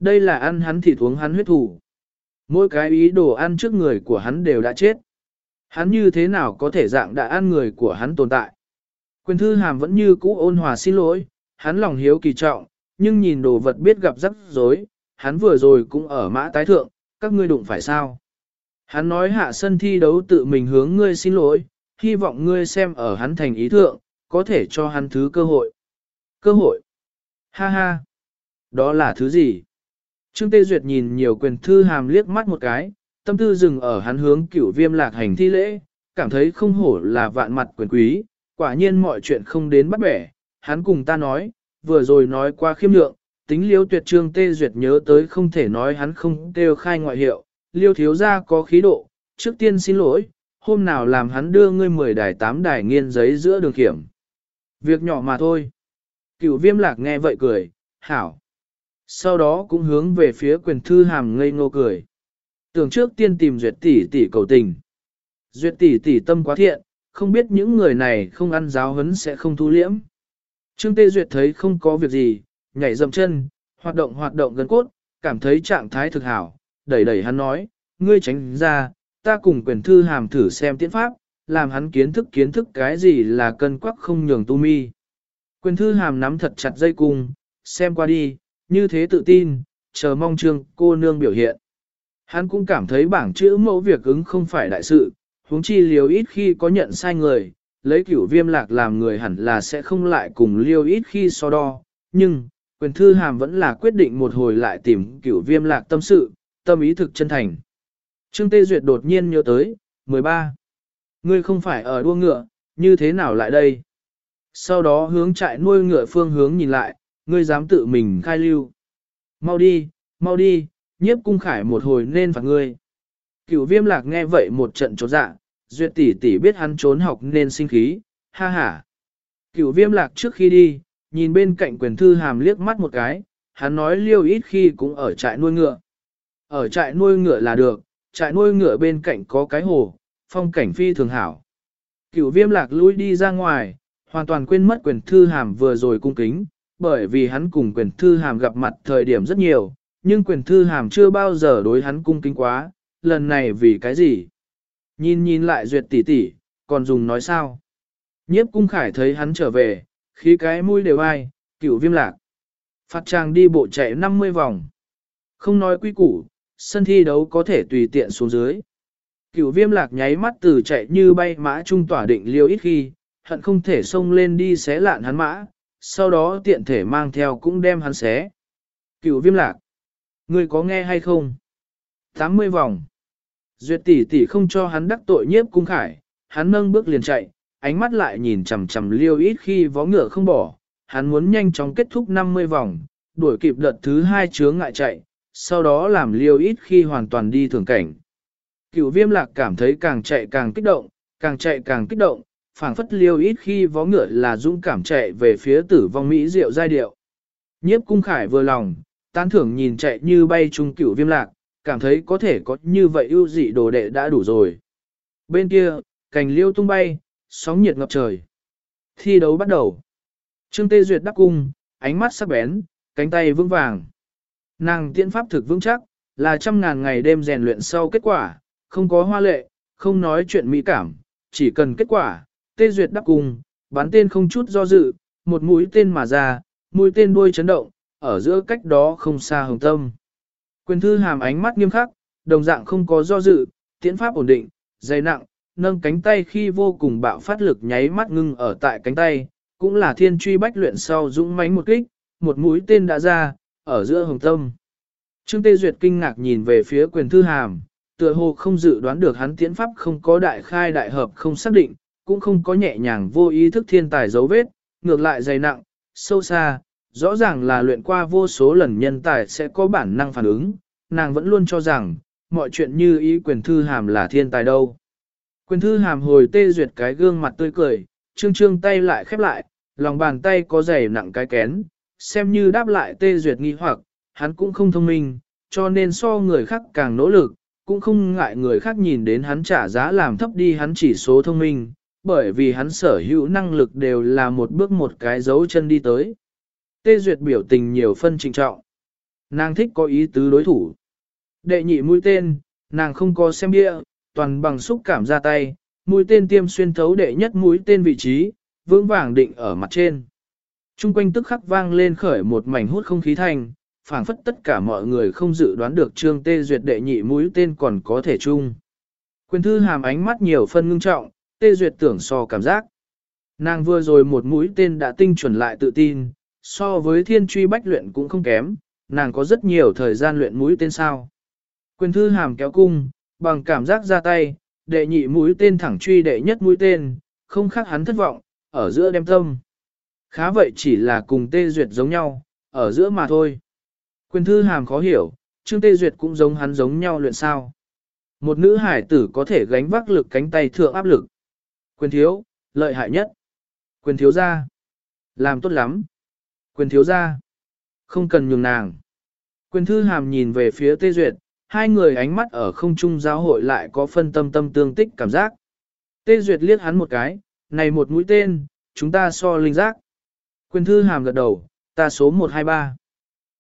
Đây là ăn hắn thịt uống hắn huyết thủ. Mỗi cái ý đồ ăn trước người của hắn đều đã chết. Hắn như thế nào có thể dạng đã ăn người của hắn tồn tại? Quyền thư hàm vẫn như cũ ôn hòa xin lỗi, hắn lòng hiếu kỳ trọng, nhưng nhìn đồ vật biết gặp rắc rối, hắn vừa rồi cũng ở mã tái thượng, các ngươi đụng phải sao? Hắn nói hạ sân thi đấu tự mình hướng ngươi xin lỗi, hy vọng ngươi xem ở hắn thành ý thượng, có thể cho hắn thứ cơ hội. Cơ hội? Ha ha! Đó là thứ gì? Trương Tê Duyệt nhìn nhiều quyền thư hàm liếc mắt một cái, tâm tư dừng ở hắn hướng cửu viêm lạc hành thi lễ, cảm thấy không hổ là vạn mặt quyền quý, quả nhiên mọi chuyện không đến bắt bẻ. Hắn cùng ta nói, vừa rồi nói qua khiêm lượng, tính liêu tuyệt trương Tê Duyệt nhớ tới không thể nói hắn không kêu khai ngoại hiệu, liêu thiếu gia có khí độ, trước tiên xin lỗi, hôm nào làm hắn đưa ngươi mười đài tám đài nghiên giấy giữa đường kiểm. Việc nhỏ mà thôi. Cửu viêm lạc nghe vậy cười, hảo. Sau đó cũng hướng về phía quyền thư hàm ngây ngô cười. Tưởng trước tiên tìm duyệt tỷ tỷ cầu tình. Duyệt tỷ tỷ tâm quá thiện, không biết những người này không ăn giáo hấn sẽ không thu liễm. Trương Tê Duyệt thấy không có việc gì, nhảy dầm chân, hoạt động hoạt động gần cốt, cảm thấy trạng thái thực hảo, đẩy đẩy hắn nói, ngươi tránh ra, ta cùng quyền thư hàm thử xem tiễn pháp, làm hắn kiến thức kiến thức cái gì là cân quắc không nhường tu mi. Quyền thư hàm nắm thật chặt dây cung, xem qua đi, như thế tự tin, chờ mong trương cô nương biểu hiện. Hắn cũng cảm thấy bảng chữ mẫu việc ứng không phải đại sự, huống chi liều ít khi có nhận sai người, lấy cửu viêm lạc làm người hẳn là sẽ không lại cùng liêu ít khi so đo, nhưng, quyền thư hàm vẫn là quyết định một hồi lại tìm cửu viêm lạc tâm sự, tâm ý thực chân thành. Trương Tê Duyệt đột nhiên nhớ tới, 13. Ngươi không phải ở đua ngựa, như thế nào lại đây? Sau đó hướng trại nuôi ngựa phương hướng nhìn lại, ngươi dám tự mình khai lưu. Mau đi, mau đi, nhiếp cung khải một hồi nên phạt ngươi. Cửu viêm lạc nghe vậy một trận trốn dạ, duyệt tỷ tỷ biết hắn trốn học nên sinh khí, ha ha. Cửu viêm lạc trước khi đi, nhìn bên cạnh quyền thư hàm liếc mắt một cái, hắn nói liêu ít khi cũng ở trại nuôi ngựa. Ở trại nuôi ngựa là được, trại nuôi ngựa bên cạnh có cái hồ, phong cảnh phi thường hảo. Cửu viêm lạc lui đi ra ngoài, hoàn toàn quên mất quyền thư hàm vừa rồi cung kính, bởi vì hắn cùng quyền thư hàm gặp mặt thời điểm rất nhiều, nhưng quyền thư hàm chưa bao giờ đối hắn cung kính quá, lần này vì cái gì? Nhìn nhìn lại duyệt tỷ tỷ, còn dùng nói sao? Nhiếp cung khải thấy hắn trở về, khí cái mũi đều ai, cửu viêm lạc. Phát trang đi bộ chạy 50 vòng. Không nói quy củ, sân thi đấu có thể tùy tiện xuống dưới. Cửu viêm lạc nháy mắt từ chạy như bay mã trung tỏa định liêu ít khi, hận không thể xông lên đi xé lạn hắn mã, sau đó tiện thể mang theo cũng đem hắn xé. Cửu viêm lạc, ngươi có nghe hay không? 80 vòng. Duyệt tỷ tỷ không cho hắn đắc tội nhiếp cung khải, hắn nâng bước liền chạy, ánh mắt lại nhìn chằm chằm liêu ít khi vó ngựa không bỏ, hắn muốn nhanh chóng kết thúc 50 vòng, đuổi kịp đợt thứ hai chướng ngại chạy, sau đó làm liêu ít khi hoàn toàn đi thường cảnh. Cửu viêm lạc cảm thấy càng chạy càng kích động, càng chạy càng kích động, phảng phất liêu ít khi vó ngựa là dũng cảm chạy về phía tử vong Mỹ diệu giai điệu. Nhiếp cung khải vừa lòng, tán thưởng nhìn chạy như bay trung cửu viêm lạc, cảm thấy có thể có như vậy ưu dị đồ đệ đã đủ rồi. Bên kia, cành liêu tung bay, sóng nhiệt ngập trời. Thi đấu bắt đầu. Trương Tê Duyệt đắp cung, ánh mắt sắc bén, cánh tay vững vàng. Nàng tiễn pháp thực vững chắc, là trăm ngàn ngày đêm rèn luyện sau kết quả, không có hoa lệ, không nói chuyện mỹ cảm, chỉ cần kết quả, Tê Duyệt đắp cùng, bắn tên không chút do dự, một mũi tên mà ra, mũi tên đuôi chấn động, ở giữa cách đó không xa hồng tâm. Quyền thư hàm ánh mắt nghiêm khắc, đồng dạng không có do dự, tiễn pháp ổn định, dày nặng, nâng cánh tay khi vô cùng bạo phát lực nháy mắt ngưng ở tại cánh tay, cũng là thiên truy bách luyện sau dũng mãnh một kích, một mũi tên đã ra, ở giữa hồng tâm. Trương Tê Duyệt kinh ngạc nhìn về phía quyền thư hàm, tựa hồ không dự đoán được hắn tiễn pháp không có đại khai đại hợp không xác định, cũng không có nhẹ nhàng vô ý thức thiên tài dấu vết, ngược lại dày nặng, sâu xa, rõ ràng là luyện qua vô số lần nhân tài sẽ có bản năng phản ứng, nàng vẫn luôn cho rằng, mọi chuyện như ý quyền thư hàm là thiên tài đâu. Quyền thư hàm hồi tê duyệt cái gương mặt tươi cười, trương trương tay lại khép lại, lòng bàn tay có dày nặng cái kén, xem như đáp lại tê duyệt nghi hoặc, hắn cũng không thông minh, cho nên so người khác càng nỗ lực, cũng không ngại người khác nhìn đến hắn trả giá làm thấp đi hắn chỉ số thông minh, bởi vì hắn sở hữu năng lực đều là một bước một cái dấu chân đi tới. Tê Duyệt biểu tình nhiều phân trình trọng. Nàng thích có ý tứ đối thủ. Đệ nhị mũi tên, nàng không có xem bia, toàn bằng xúc cảm ra tay, mũi tên tiêm xuyên thấu đệ nhất mũi tên vị trí, vững vàng định ở mặt trên. Trung quanh tức khắc vang lên khởi một mảnh hút không khí thành, phảng phất tất cả mọi người không dự đoán được trương tê duyệt đệ nhị mũi tên còn có thể chung. Quyền thư hàm ánh mắt nhiều phân ngưng trọng, tê duyệt tưởng so cảm giác. Nàng vừa rồi một mũi tên đã tinh chuẩn lại tự tin, so với thiên truy bách luyện cũng không kém, nàng có rất nhiều thời gian luyện mũi tên sao. Quyền thư hàm kéo cung, bằng cảm giác ra tay, đệ nhị mũi tên thẳng truy đệ nhất mũi tên, không khác hắn thất vọng, ở giữa đem tâm. Khá vậy chỉ là cùng tê duyệt giống nhau, ở giữa mà thôi. Quyền thư hàm khó hiểu, Trương Tê Duyệt cũng giống hắn giống nhau luyện sao. Một nữ hải tử có thể gánh vác lực cánh tay thượng áp lực. Quyền thiếu, lợi hại nhất. Quyền thiếu ra. Làm tốt lắm. Quyền thiếu ra. Không cần nhường nàng. Quyền thư hàm nhìn về phía Tê Duyệt, hai người ánh mắt ở không trung giáo hội lại có phân tâm tâm tương tích cảm giác. Tê Duyệt liếc hắn một cái, này một mũi tên, chúng ta so linh giác. Quyền thư hàm gật đầu, ta số 123.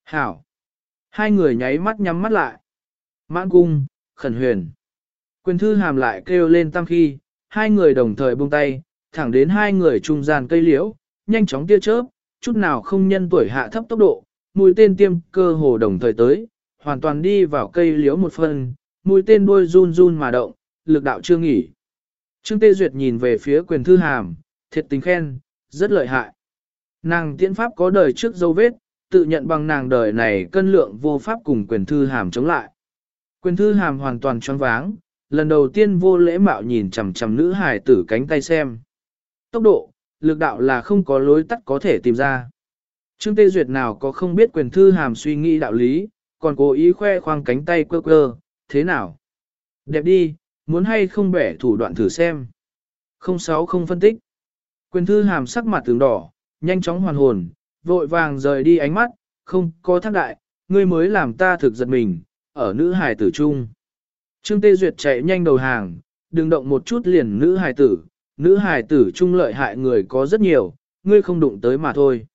Hảo. Hai người nháy mắt nhắm mắt lại. Mãn cung, khẩn huyền. Quyền thư hàm lại kêu lên tam khi, hai người đồng thời buông tay, thẳng đến hai người trung gian cây liễu, nhanh chóng tia chớp, chút nào không nhân tuổi hạ thấp tốc độ, mũi tên tiêm cơ hồ đồng thời tới, hoàn toàn đi vào cây liễu một phần, mũi tên đuôi run run mà động, lực đạo chưa nghỉ. Trương Tê Duyệt nhìn về phía quyền thư hàm, thiệt tình khen, rất lợi hại. Nàng tiễn pháp có đời trước dấu vết, tự nhận bằng nàng đời này cân lượng vô pháp cùng quyền thư hàm chống lại. Quyền thư hàm hoàn toàn choáng váng, lần đầu tiên vô lễ mạo nhìn chằm chằm nữ hài tử cánh tay xem. Tốc độ, lực đạo là không có lối tắt có thể tìm ra. Trương Tê Duyệt nào có không biết quyền thư hàm suy nghĩ đạo lý, còn cố ý khoe khoang cánh tay quơ quơ, thế nào? Đẹp đi, muốn hay không bẻ thủ đoạn thử xem. Không sáu không phân tích. Quyền thư hàm sắc mặt tướng đỏ, nhanh chóng hoàn hồn, vội vàng rời đi ánh mắt, không có thác đại, ngươi mới làm ta thực giật mình, ở nữ hài tử trung. Trương Tê Duyệt chạy nhanh đầu hàng, đừng động một chút liền nữ hài tử, nữ hài tử trung lợi hại người có rất nhiều, ngươi không đụng tới mà thôi.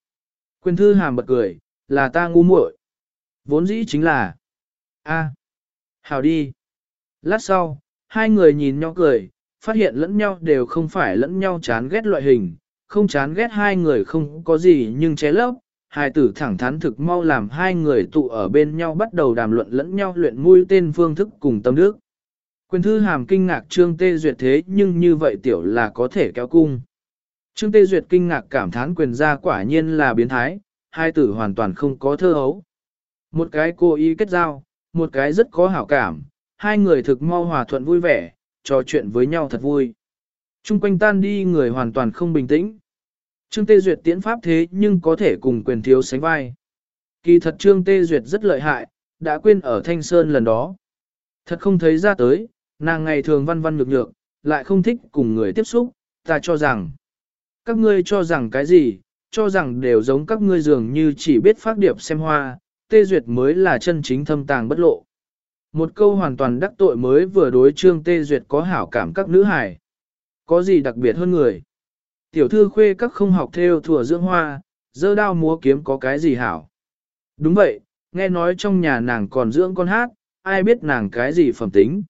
Quyền thư hàm bật cười, là ta ngu muội. Vốn dĩ chính là, a, à, hào đi. Lát sau, hai người nhìn nhau cười, phát hiện lẫn nhau đều không phải lẫn nhau chán ghét loại hình, không chán ghét hai người không có gì nhưng ché lấp, hai tử thẳng thắn thực mau làm hai người tụ ở bên nhau bắt đầu đàm luận lẫn nhau luyện mũi tên phương thức cùng tâm đức. Quyền thư hàm kinh ngạc Trương Tê Duyệt thế nhưng như vậy tiểu là có thể kéo cung. Trương Tê Duyệt kinh ngạc cảm thán quyền gia quả nhiên là biến thái, hai tử hoàn toàn không có thơ hấu. Một cái cô ý kết giao, một cái rất có hảo cảm, hai người thực mau hòa thuận vui vẻ, trò chuyện với nhau thật vui. Trung quanh tan đi người hoàn toàn không bình tĩnh. Trương Tê Duyệt tiễn pháp thế nhưng có thể cùng quyền thiếu sánh vai. Kỳ thật Trương Tê Duyệt rất lợi hại, đã quên ở Thanh Sơn lần đó. Thật không thấy ra tới, nàng ngày thường văn văn nhược nhược, lại không thích cùng người tiếp xúc, ta cho rằng. Các ngươi cho rằng cái gì, cho rằng đều giống các ngươi dường như chỉ biết phát điệp xem hoa, Tê Duyệt mới là chân chính thâm tàng bất lộ. Một câu hoàn toàn đắc tội mới vừa đối Trương Tê Duyệt có hảo cảm các nữ hải. Có gì đặc biệt hơn người? Tiểu thư khuê các không học theo thùa dưỡng hoa, dơ đao múa kiếm có cái gì hảo? Đúng vậy, nghe nói trong nhà nàng còn dưỡng con hát, ai biết nàng cái gì phẩm tính?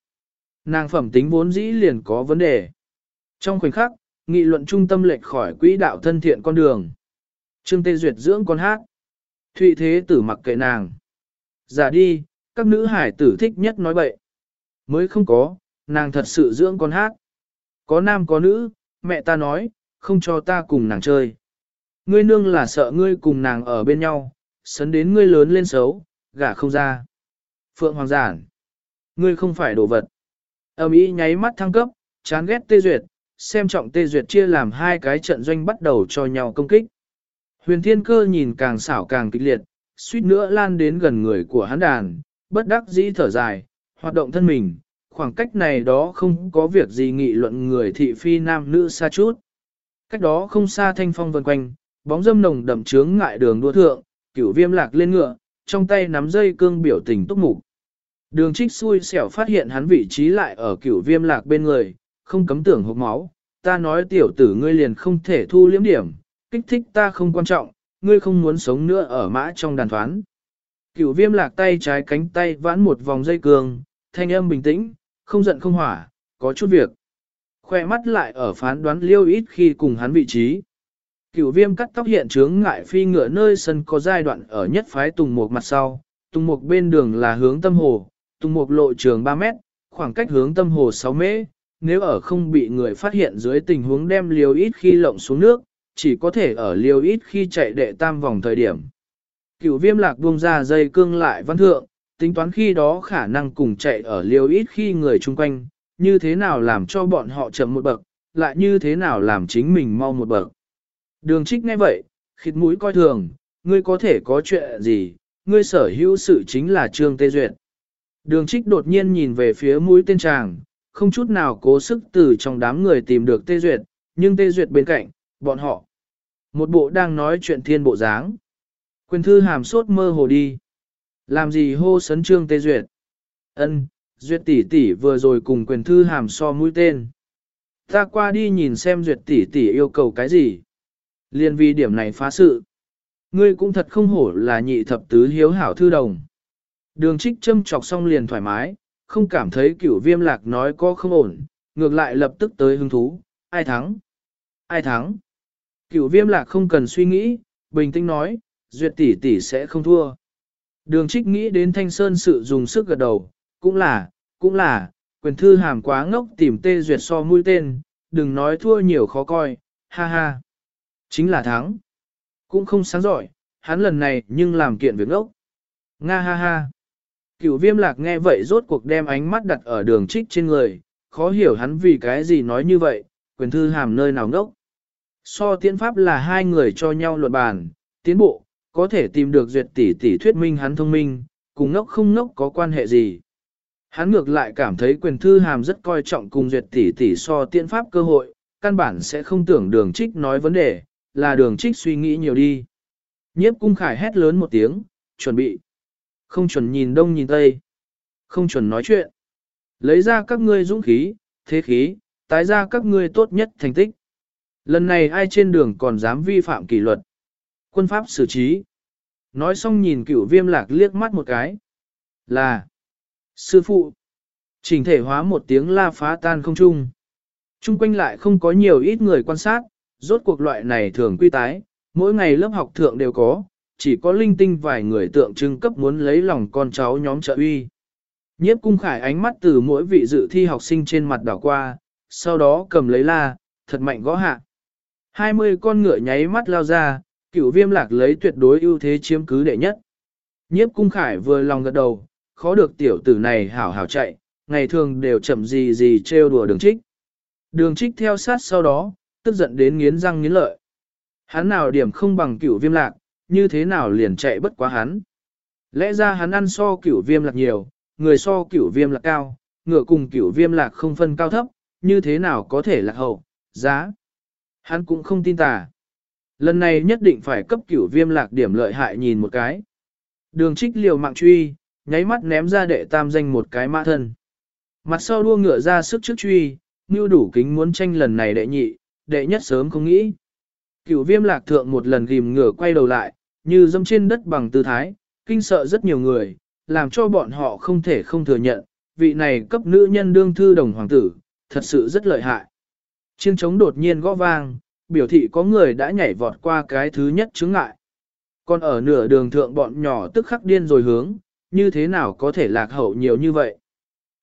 Nàng phẩm tính vốn dĩ liền có vấn đề. Trong khoảnh khắc, nghị luận trung tâm lệch khỏi quỹ đạo thân thiện con đường. Trương Tê Duyệt dưỡng con hát. Thụy thế tử mặc kệ nàng. Giả đi, các nữ hải tử thích nhất nói bậy. Mới không có, nàng thật sự dưỡng con hát. Có nam có nữ, mẹ ta nói, không cho ta cùng nàng chơi. Ngươi nương là sợ ngươi cùng nàng ở bên nhau, sấn đến ngươi lớn lên xấu, gả không ra. Phượng Hoàng giản, ngươi không phải đồ vật. Âm ý nháy mắt thăng cấp, chán ghét tê duyệt, xem trọng tê duyệt chia làm hai cái trận doanh bắt đầu cho nhau công kích. Huyền thiên cơ nhìn càng xảo càng kịch liệt, suýt nữa lan đến gần người của hắn đàn, bất đắc dĩ thở dài, hoạt động thân mình, khoảng cách này đó không có việc gì nghị luận người thị phi nam nữ xa chút. Cách đó không xa thanh phong vần quanh, bóng dâm nồng đậm trướng ngại đường đua thượng, cửu viêm lạc lên ngựa, trong tay nắm dây cương biểu tình túc mục. Đường trích xui xẻo phát hiện hắn vị trí lại ở cửu viêm lạc bên người, không cấm tưởng hộp máu, ta nói tiểu tử ngươi liền không thể thu liếm điểm, kích thích ta không quan trọng, ngươi không muốn sống nữa ở mã trong đàn thoán. Cửu viêm lạc tay trái cánh tay vãn một vòng dây cương, thanh âm bình tĩnh, không giận không hỏa, có chút việc. Khoe mắt lại ở phán đoán liêu ít khi cùng hắn vị trí. Cửu viêm cắt tóc hiện trướng ngại phi ngựa nơi sân có giai đoạn ở nhất phái tùng một mặt sau, tùng một bên đường là hướng tâm hồ, tùng một lộ trường 3 mét, khoảng cách hướng tâm hồ 6 mễ, nếu ở không bị người phát hiện dưới tình huống đem liều ít khi lộng xuống nước, chỉ có thể ở liều ít khi chạy đệ tam vòng thời điểm. Cửu viêm lạc buông ra dây cương lại văn thượng, tính toán khi đó khả năng cùng chạy ở liều ít khi người chung quanh, như thế nào làm cho bọn họ chậm một bậc, lại như thế nào làm chính mình mau một bậc. Đường trích ngay vậy, khịt mũi coi thường, ngươi có thể có chuyện gì, ngươi sở hữu sự chính là trương tê duyệt. Đường trích đột nhiên nhìn về phía mũi tên chàng, không chút nào cố sức từ trong đám người tìm được tê duyệt, nhưng tê duyệt bên cạnh, bọn họ. Một bộ đang nói chuyện thiên bộ dáng. Quyền thư hàm sốt mơ hồ đi. Làm gì hô sấn trương tê duyệt? Ân, duyệt tỷ tỷ vừa rồi cùng quyền thư hàm so mũi tên. Ta qua đi nhìn xem duyệt tỷ tỷ yêu cầu cái gì. Liên vi điểm này phá sự. Ngươi cũng thật không hổ là nhị thập tứ hiếu hảo thư đồng. Đường trích châm chọc xong liền thoải mái, không cảm thấy cửu viêm lạc nói có không ổn, ngược lại lập tức tới hứng thú, ai thắng? Ai thắng? Cửu viêm lạc không cần suy nghĩ, bình tĩnh nói, duyệt tỷ tỷ sẽ không thua. Đường trích nghĩ đến thanh sơn sự dùng sức gật đầu, cũng là, cũng là, quyền thư hàm quá ngốc tìm tê duyệt so mũi tên, đừng nói thua nhiều khó coi, ha ha. Chính là thắng. Cũng không sáng giỏi, hắn lần này nhưng làm kiện việc ngốc. Nga ha ha. Cửu viêm lạc nghe vậy rốt cuộc đem ánh mắt đặt ở đường trích trên người, khó hiểu hắn vì cái gì nói như vậy, quyền thư hàm nơi nào ngốc. So tiến pháp là hai người cho nhau luận bàn, tiến bộ, có thể tìm được duyệt tỷ tỷ thuyết minh hắn thông minh, cùng ngốc không ngốc có quan hệ gì. Hắn ngược lại cảm thấy quyền thư hàm rất coi trọng cùng duyệt tỷ tỷ so tiện pháp cơ hội, căn bản sẽ không tưởng đường trích nói vấn đề, là đường trích suy nghĩ nhiều đi. Nhiếp cung khải hét lớn một tiếng, chuẩn bị. Không chuẩn nhìn đông nhìn tây. Không chuẩn nói chuyện. Lấy ra các ngươi dũng khí, thế khí, tái ra các ngươi tốt nhất thành tích. Lần này ai trên đường còn dám vi phạm kỷ luật. Quân pháp xử trí. Nói xong nhìn cửu viêm lạc liếc mắt một cái. Là. Sư phụ. Trình thể hóa một tiếng la phá tan không trung. Trung quanh lại không có nhiều ít người quan sát, rốt cuộc loại này thường quy tái, mỗi ngày lớp học thượng đều có, chỉ có linh tinh vài người tượng trưng cấp muốn lấy lòng con cháu nhóm trợ uy. Nhiếp cung khải ánh mắt từ mỗi vị dự thi học sinh trên mặt đảo qua, sau đó cầm lấy la, thật mạnh gõ hạ. Hai mươi con ngựa nháy mắt lao ra, cửu viêm lạc lấy tuyệt đối ưu thế chiếm cứ đệ nhất. Nhiếp cung khải vừa lòng gật đầu, khó được tiểu tử này hảo hảo chạy, ngày thường đều chậm gì gì trêu đùa đường trích. Đường trích theo sát sau đó, tức giận đến nghiến răng nghiến lợi. Hắn nào điểm không bằng cửu viêm lạc, như thế nào liền chạy bất quá hắn. Lẽ ra hắn ăn so cửu viêm lạc nhiều, người so cửu viêm lạc cao, ngựa cùng cửu viêm lạc không phân cao thấp, như thế nào có thể lạc hậu, giá. Hắn cũng không tin tà. Lần này nhất định phải cấp cửu viêm lạc điểm lợi hại nhìn một cái. Đường trích liều mạng truy, nháy mắt ném ra đệ tam danh một cái mã thân. Mặt sau đua ngựa ra sức trước truy, như đủ kính muốn tranh lần này đệ nhị, đệ nhất sớm không nghĩ. Cửu viêm lạc thượng một lần ghim ngựa quay đầu lại, như dâm trên đất bằng tư thái, kinh sợ rất nhiều người, làm cho bọn họ không thể không thừa nhận, vị này cấp nữ nhân đương thư đồng hoàng tử, thật sự rất lợi hại. Chiêng trống đột nhiên gõ vang, biểu thị có người đã nhảy vọt qua cái thứ nhất chứng ngại. Còn ở nửa đường thượng bọn nhỏ tức khắc điên rồi hướng, như thế nào có thể lạc hậu nhiều như vậy.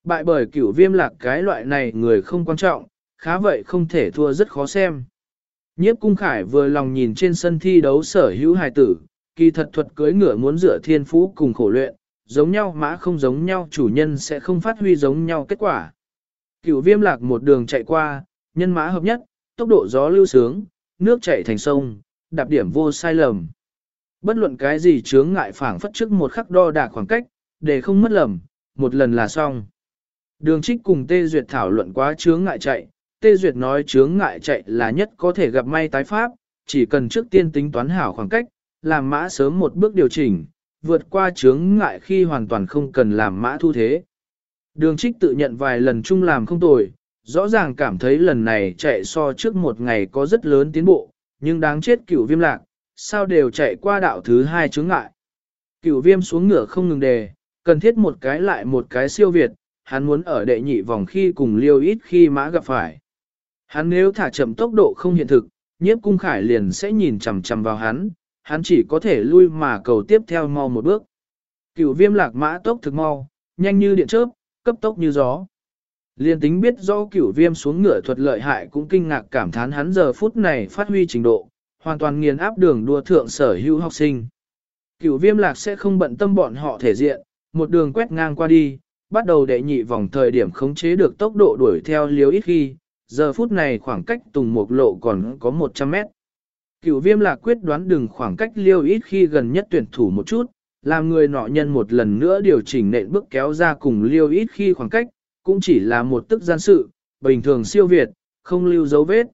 Bại bởi cửu viêm lạc cái loại này người không quan trọng, khá vậy không thể thua rất khó xem. Nhiếp cung khải vừa lòng nhìn trên sân thi đấu sở hữu hài tử, kỳ thật thuật cưới ngựa muốn dựa thiên phú cùng khổ luyện, giống nhau mã không giống nhau chủ nhân sẽ không phát huy giống nhau kết quả. Cửu viêm lạc một đường chạy qua, nhân mã hợp nhất, tốc độ gió lưu sướng, nước chảy thành sông, đạp điểm vô sai lầm. Bất luận cái gì chướng ngại phảng phất trước một khắc đo đạc khoảng cách, để không mất lầm, một lần là xong. Đường trích cùng Tê Duyệt thảo luận quá chướng ngại chạy, Tê Duyệt nói chướng ngại chạy là nhất có thể gặp may tái pháp, chỉ cần trước tiên tính toán hảo khoảng cách, làm mã sớm một bước điều chỉnh, vượt qua chướng ngại khi hoàn toàn không cần làm mã thu thế. Đường trích tự nhận vài lần chung làm không tồi, rõ ràng cảm thấy lần này chạy so trước một ngày có rất lớn tiến bộ, nhưng đáng chết cửu viêm lạc, sao đều chạy qua đạo thứ hai chướng ngại. Cửu viêm xuống ngựa không ngừng đề, cần thiết một cái lại một cái siêu việt, hắn muốn ở đệ nhị vòng khi cùng liêu ít khi mã gặp phải. Hắn nếu thả chậm tốc độ không hiện thực, nhiếp cung khải liền sẽ nhìn chằm chằm vào hắn, hắn chỉ có thể lui mà cầu tiếp theo mau một bước. Cửu viêm lạc mã tốc thực mau, nhanh như điện chớp, cấp tốc như gió. Liên tính biết do cửu viêm xuống ngựa thuật lợi hại cũng kinh ngạc cảm thán hắn giờ phút này phát huy trình độ, hoàn toàn nghiền áp đường đua thượng sở hữu học sinh. Cửu viêm lạc sẽ không bận tâm bọn họ thể diện, một đường quét ngang qua đi, bắt đầu đệ nhị vòng thời điểm khống chế được tốc độ đuổi theo liếu ít khi, giờ phút này khoảng cách tùng một lộ còn có 100 mét. Cửu viêm lạc quyết đoán đừng khoảng cách liêu ít khi gần nhất tuyển thủ một chút, làm người nọ nhân một lần nữa điều chỉnh nện bước kéo ra cùng liêu ít khi khoảng cách, cũng chỉ là một tức gian sự, bình thường siêu việt, không lưu dấu vết.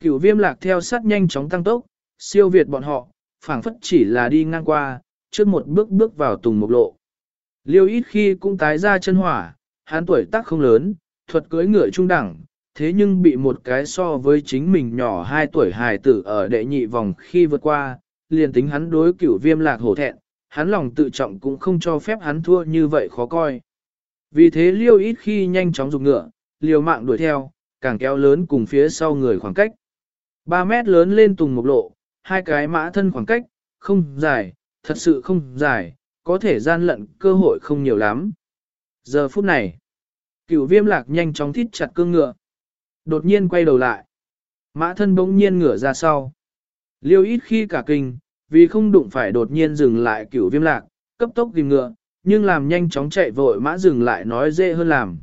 Cửu viêm lạc theo sát nhanh chóng tăng tốc, siêu việt bọn họ, phảng phất chỉ là đi ngang qua, trước một bước bước vào tùng mục lộ. Liêu ít khi cũng tái ra chân hỏa, hắn tuổi tác không lớn, thuật cưới ngựa trung đẳng, thế nhưng bị một cái so với chính mình nhỏ 2 tuổi hài tử ở đệ nhị vòng khi vượt qua, liền tính hắn đối cửu viêm lạc hổ thẹn, hắn lòng tự trọng cũng không cho phép hắn thua như vậy khó coi. Vì thế liêu ít khi nhanh chóng dục ngựa, liều mạng đuổi theo, càng kéo lớn cùng phía sau người khoảng cách. 3 mét lớn lên tùng một lộ, hai cái mã thân khoảng cách, không dài, thật sự không dài, có thể gian lận cơ hội không nhiều lắm. Giờ phút này, cửu viêm lạc nhanh chóng thít chặt cương ngựa. Đột nhiên quay đầu lại. Mã thân bỗng nhiên ngửa ra sau. Liêu ít khi cả kinh, vì không đụng phải đột nhiên dừng lại cửu viêm lạc, cấp tốc tìm ngựa, nhưng làm nhanh chóng chạy vội mã dừng lại nói dễ hơn làm.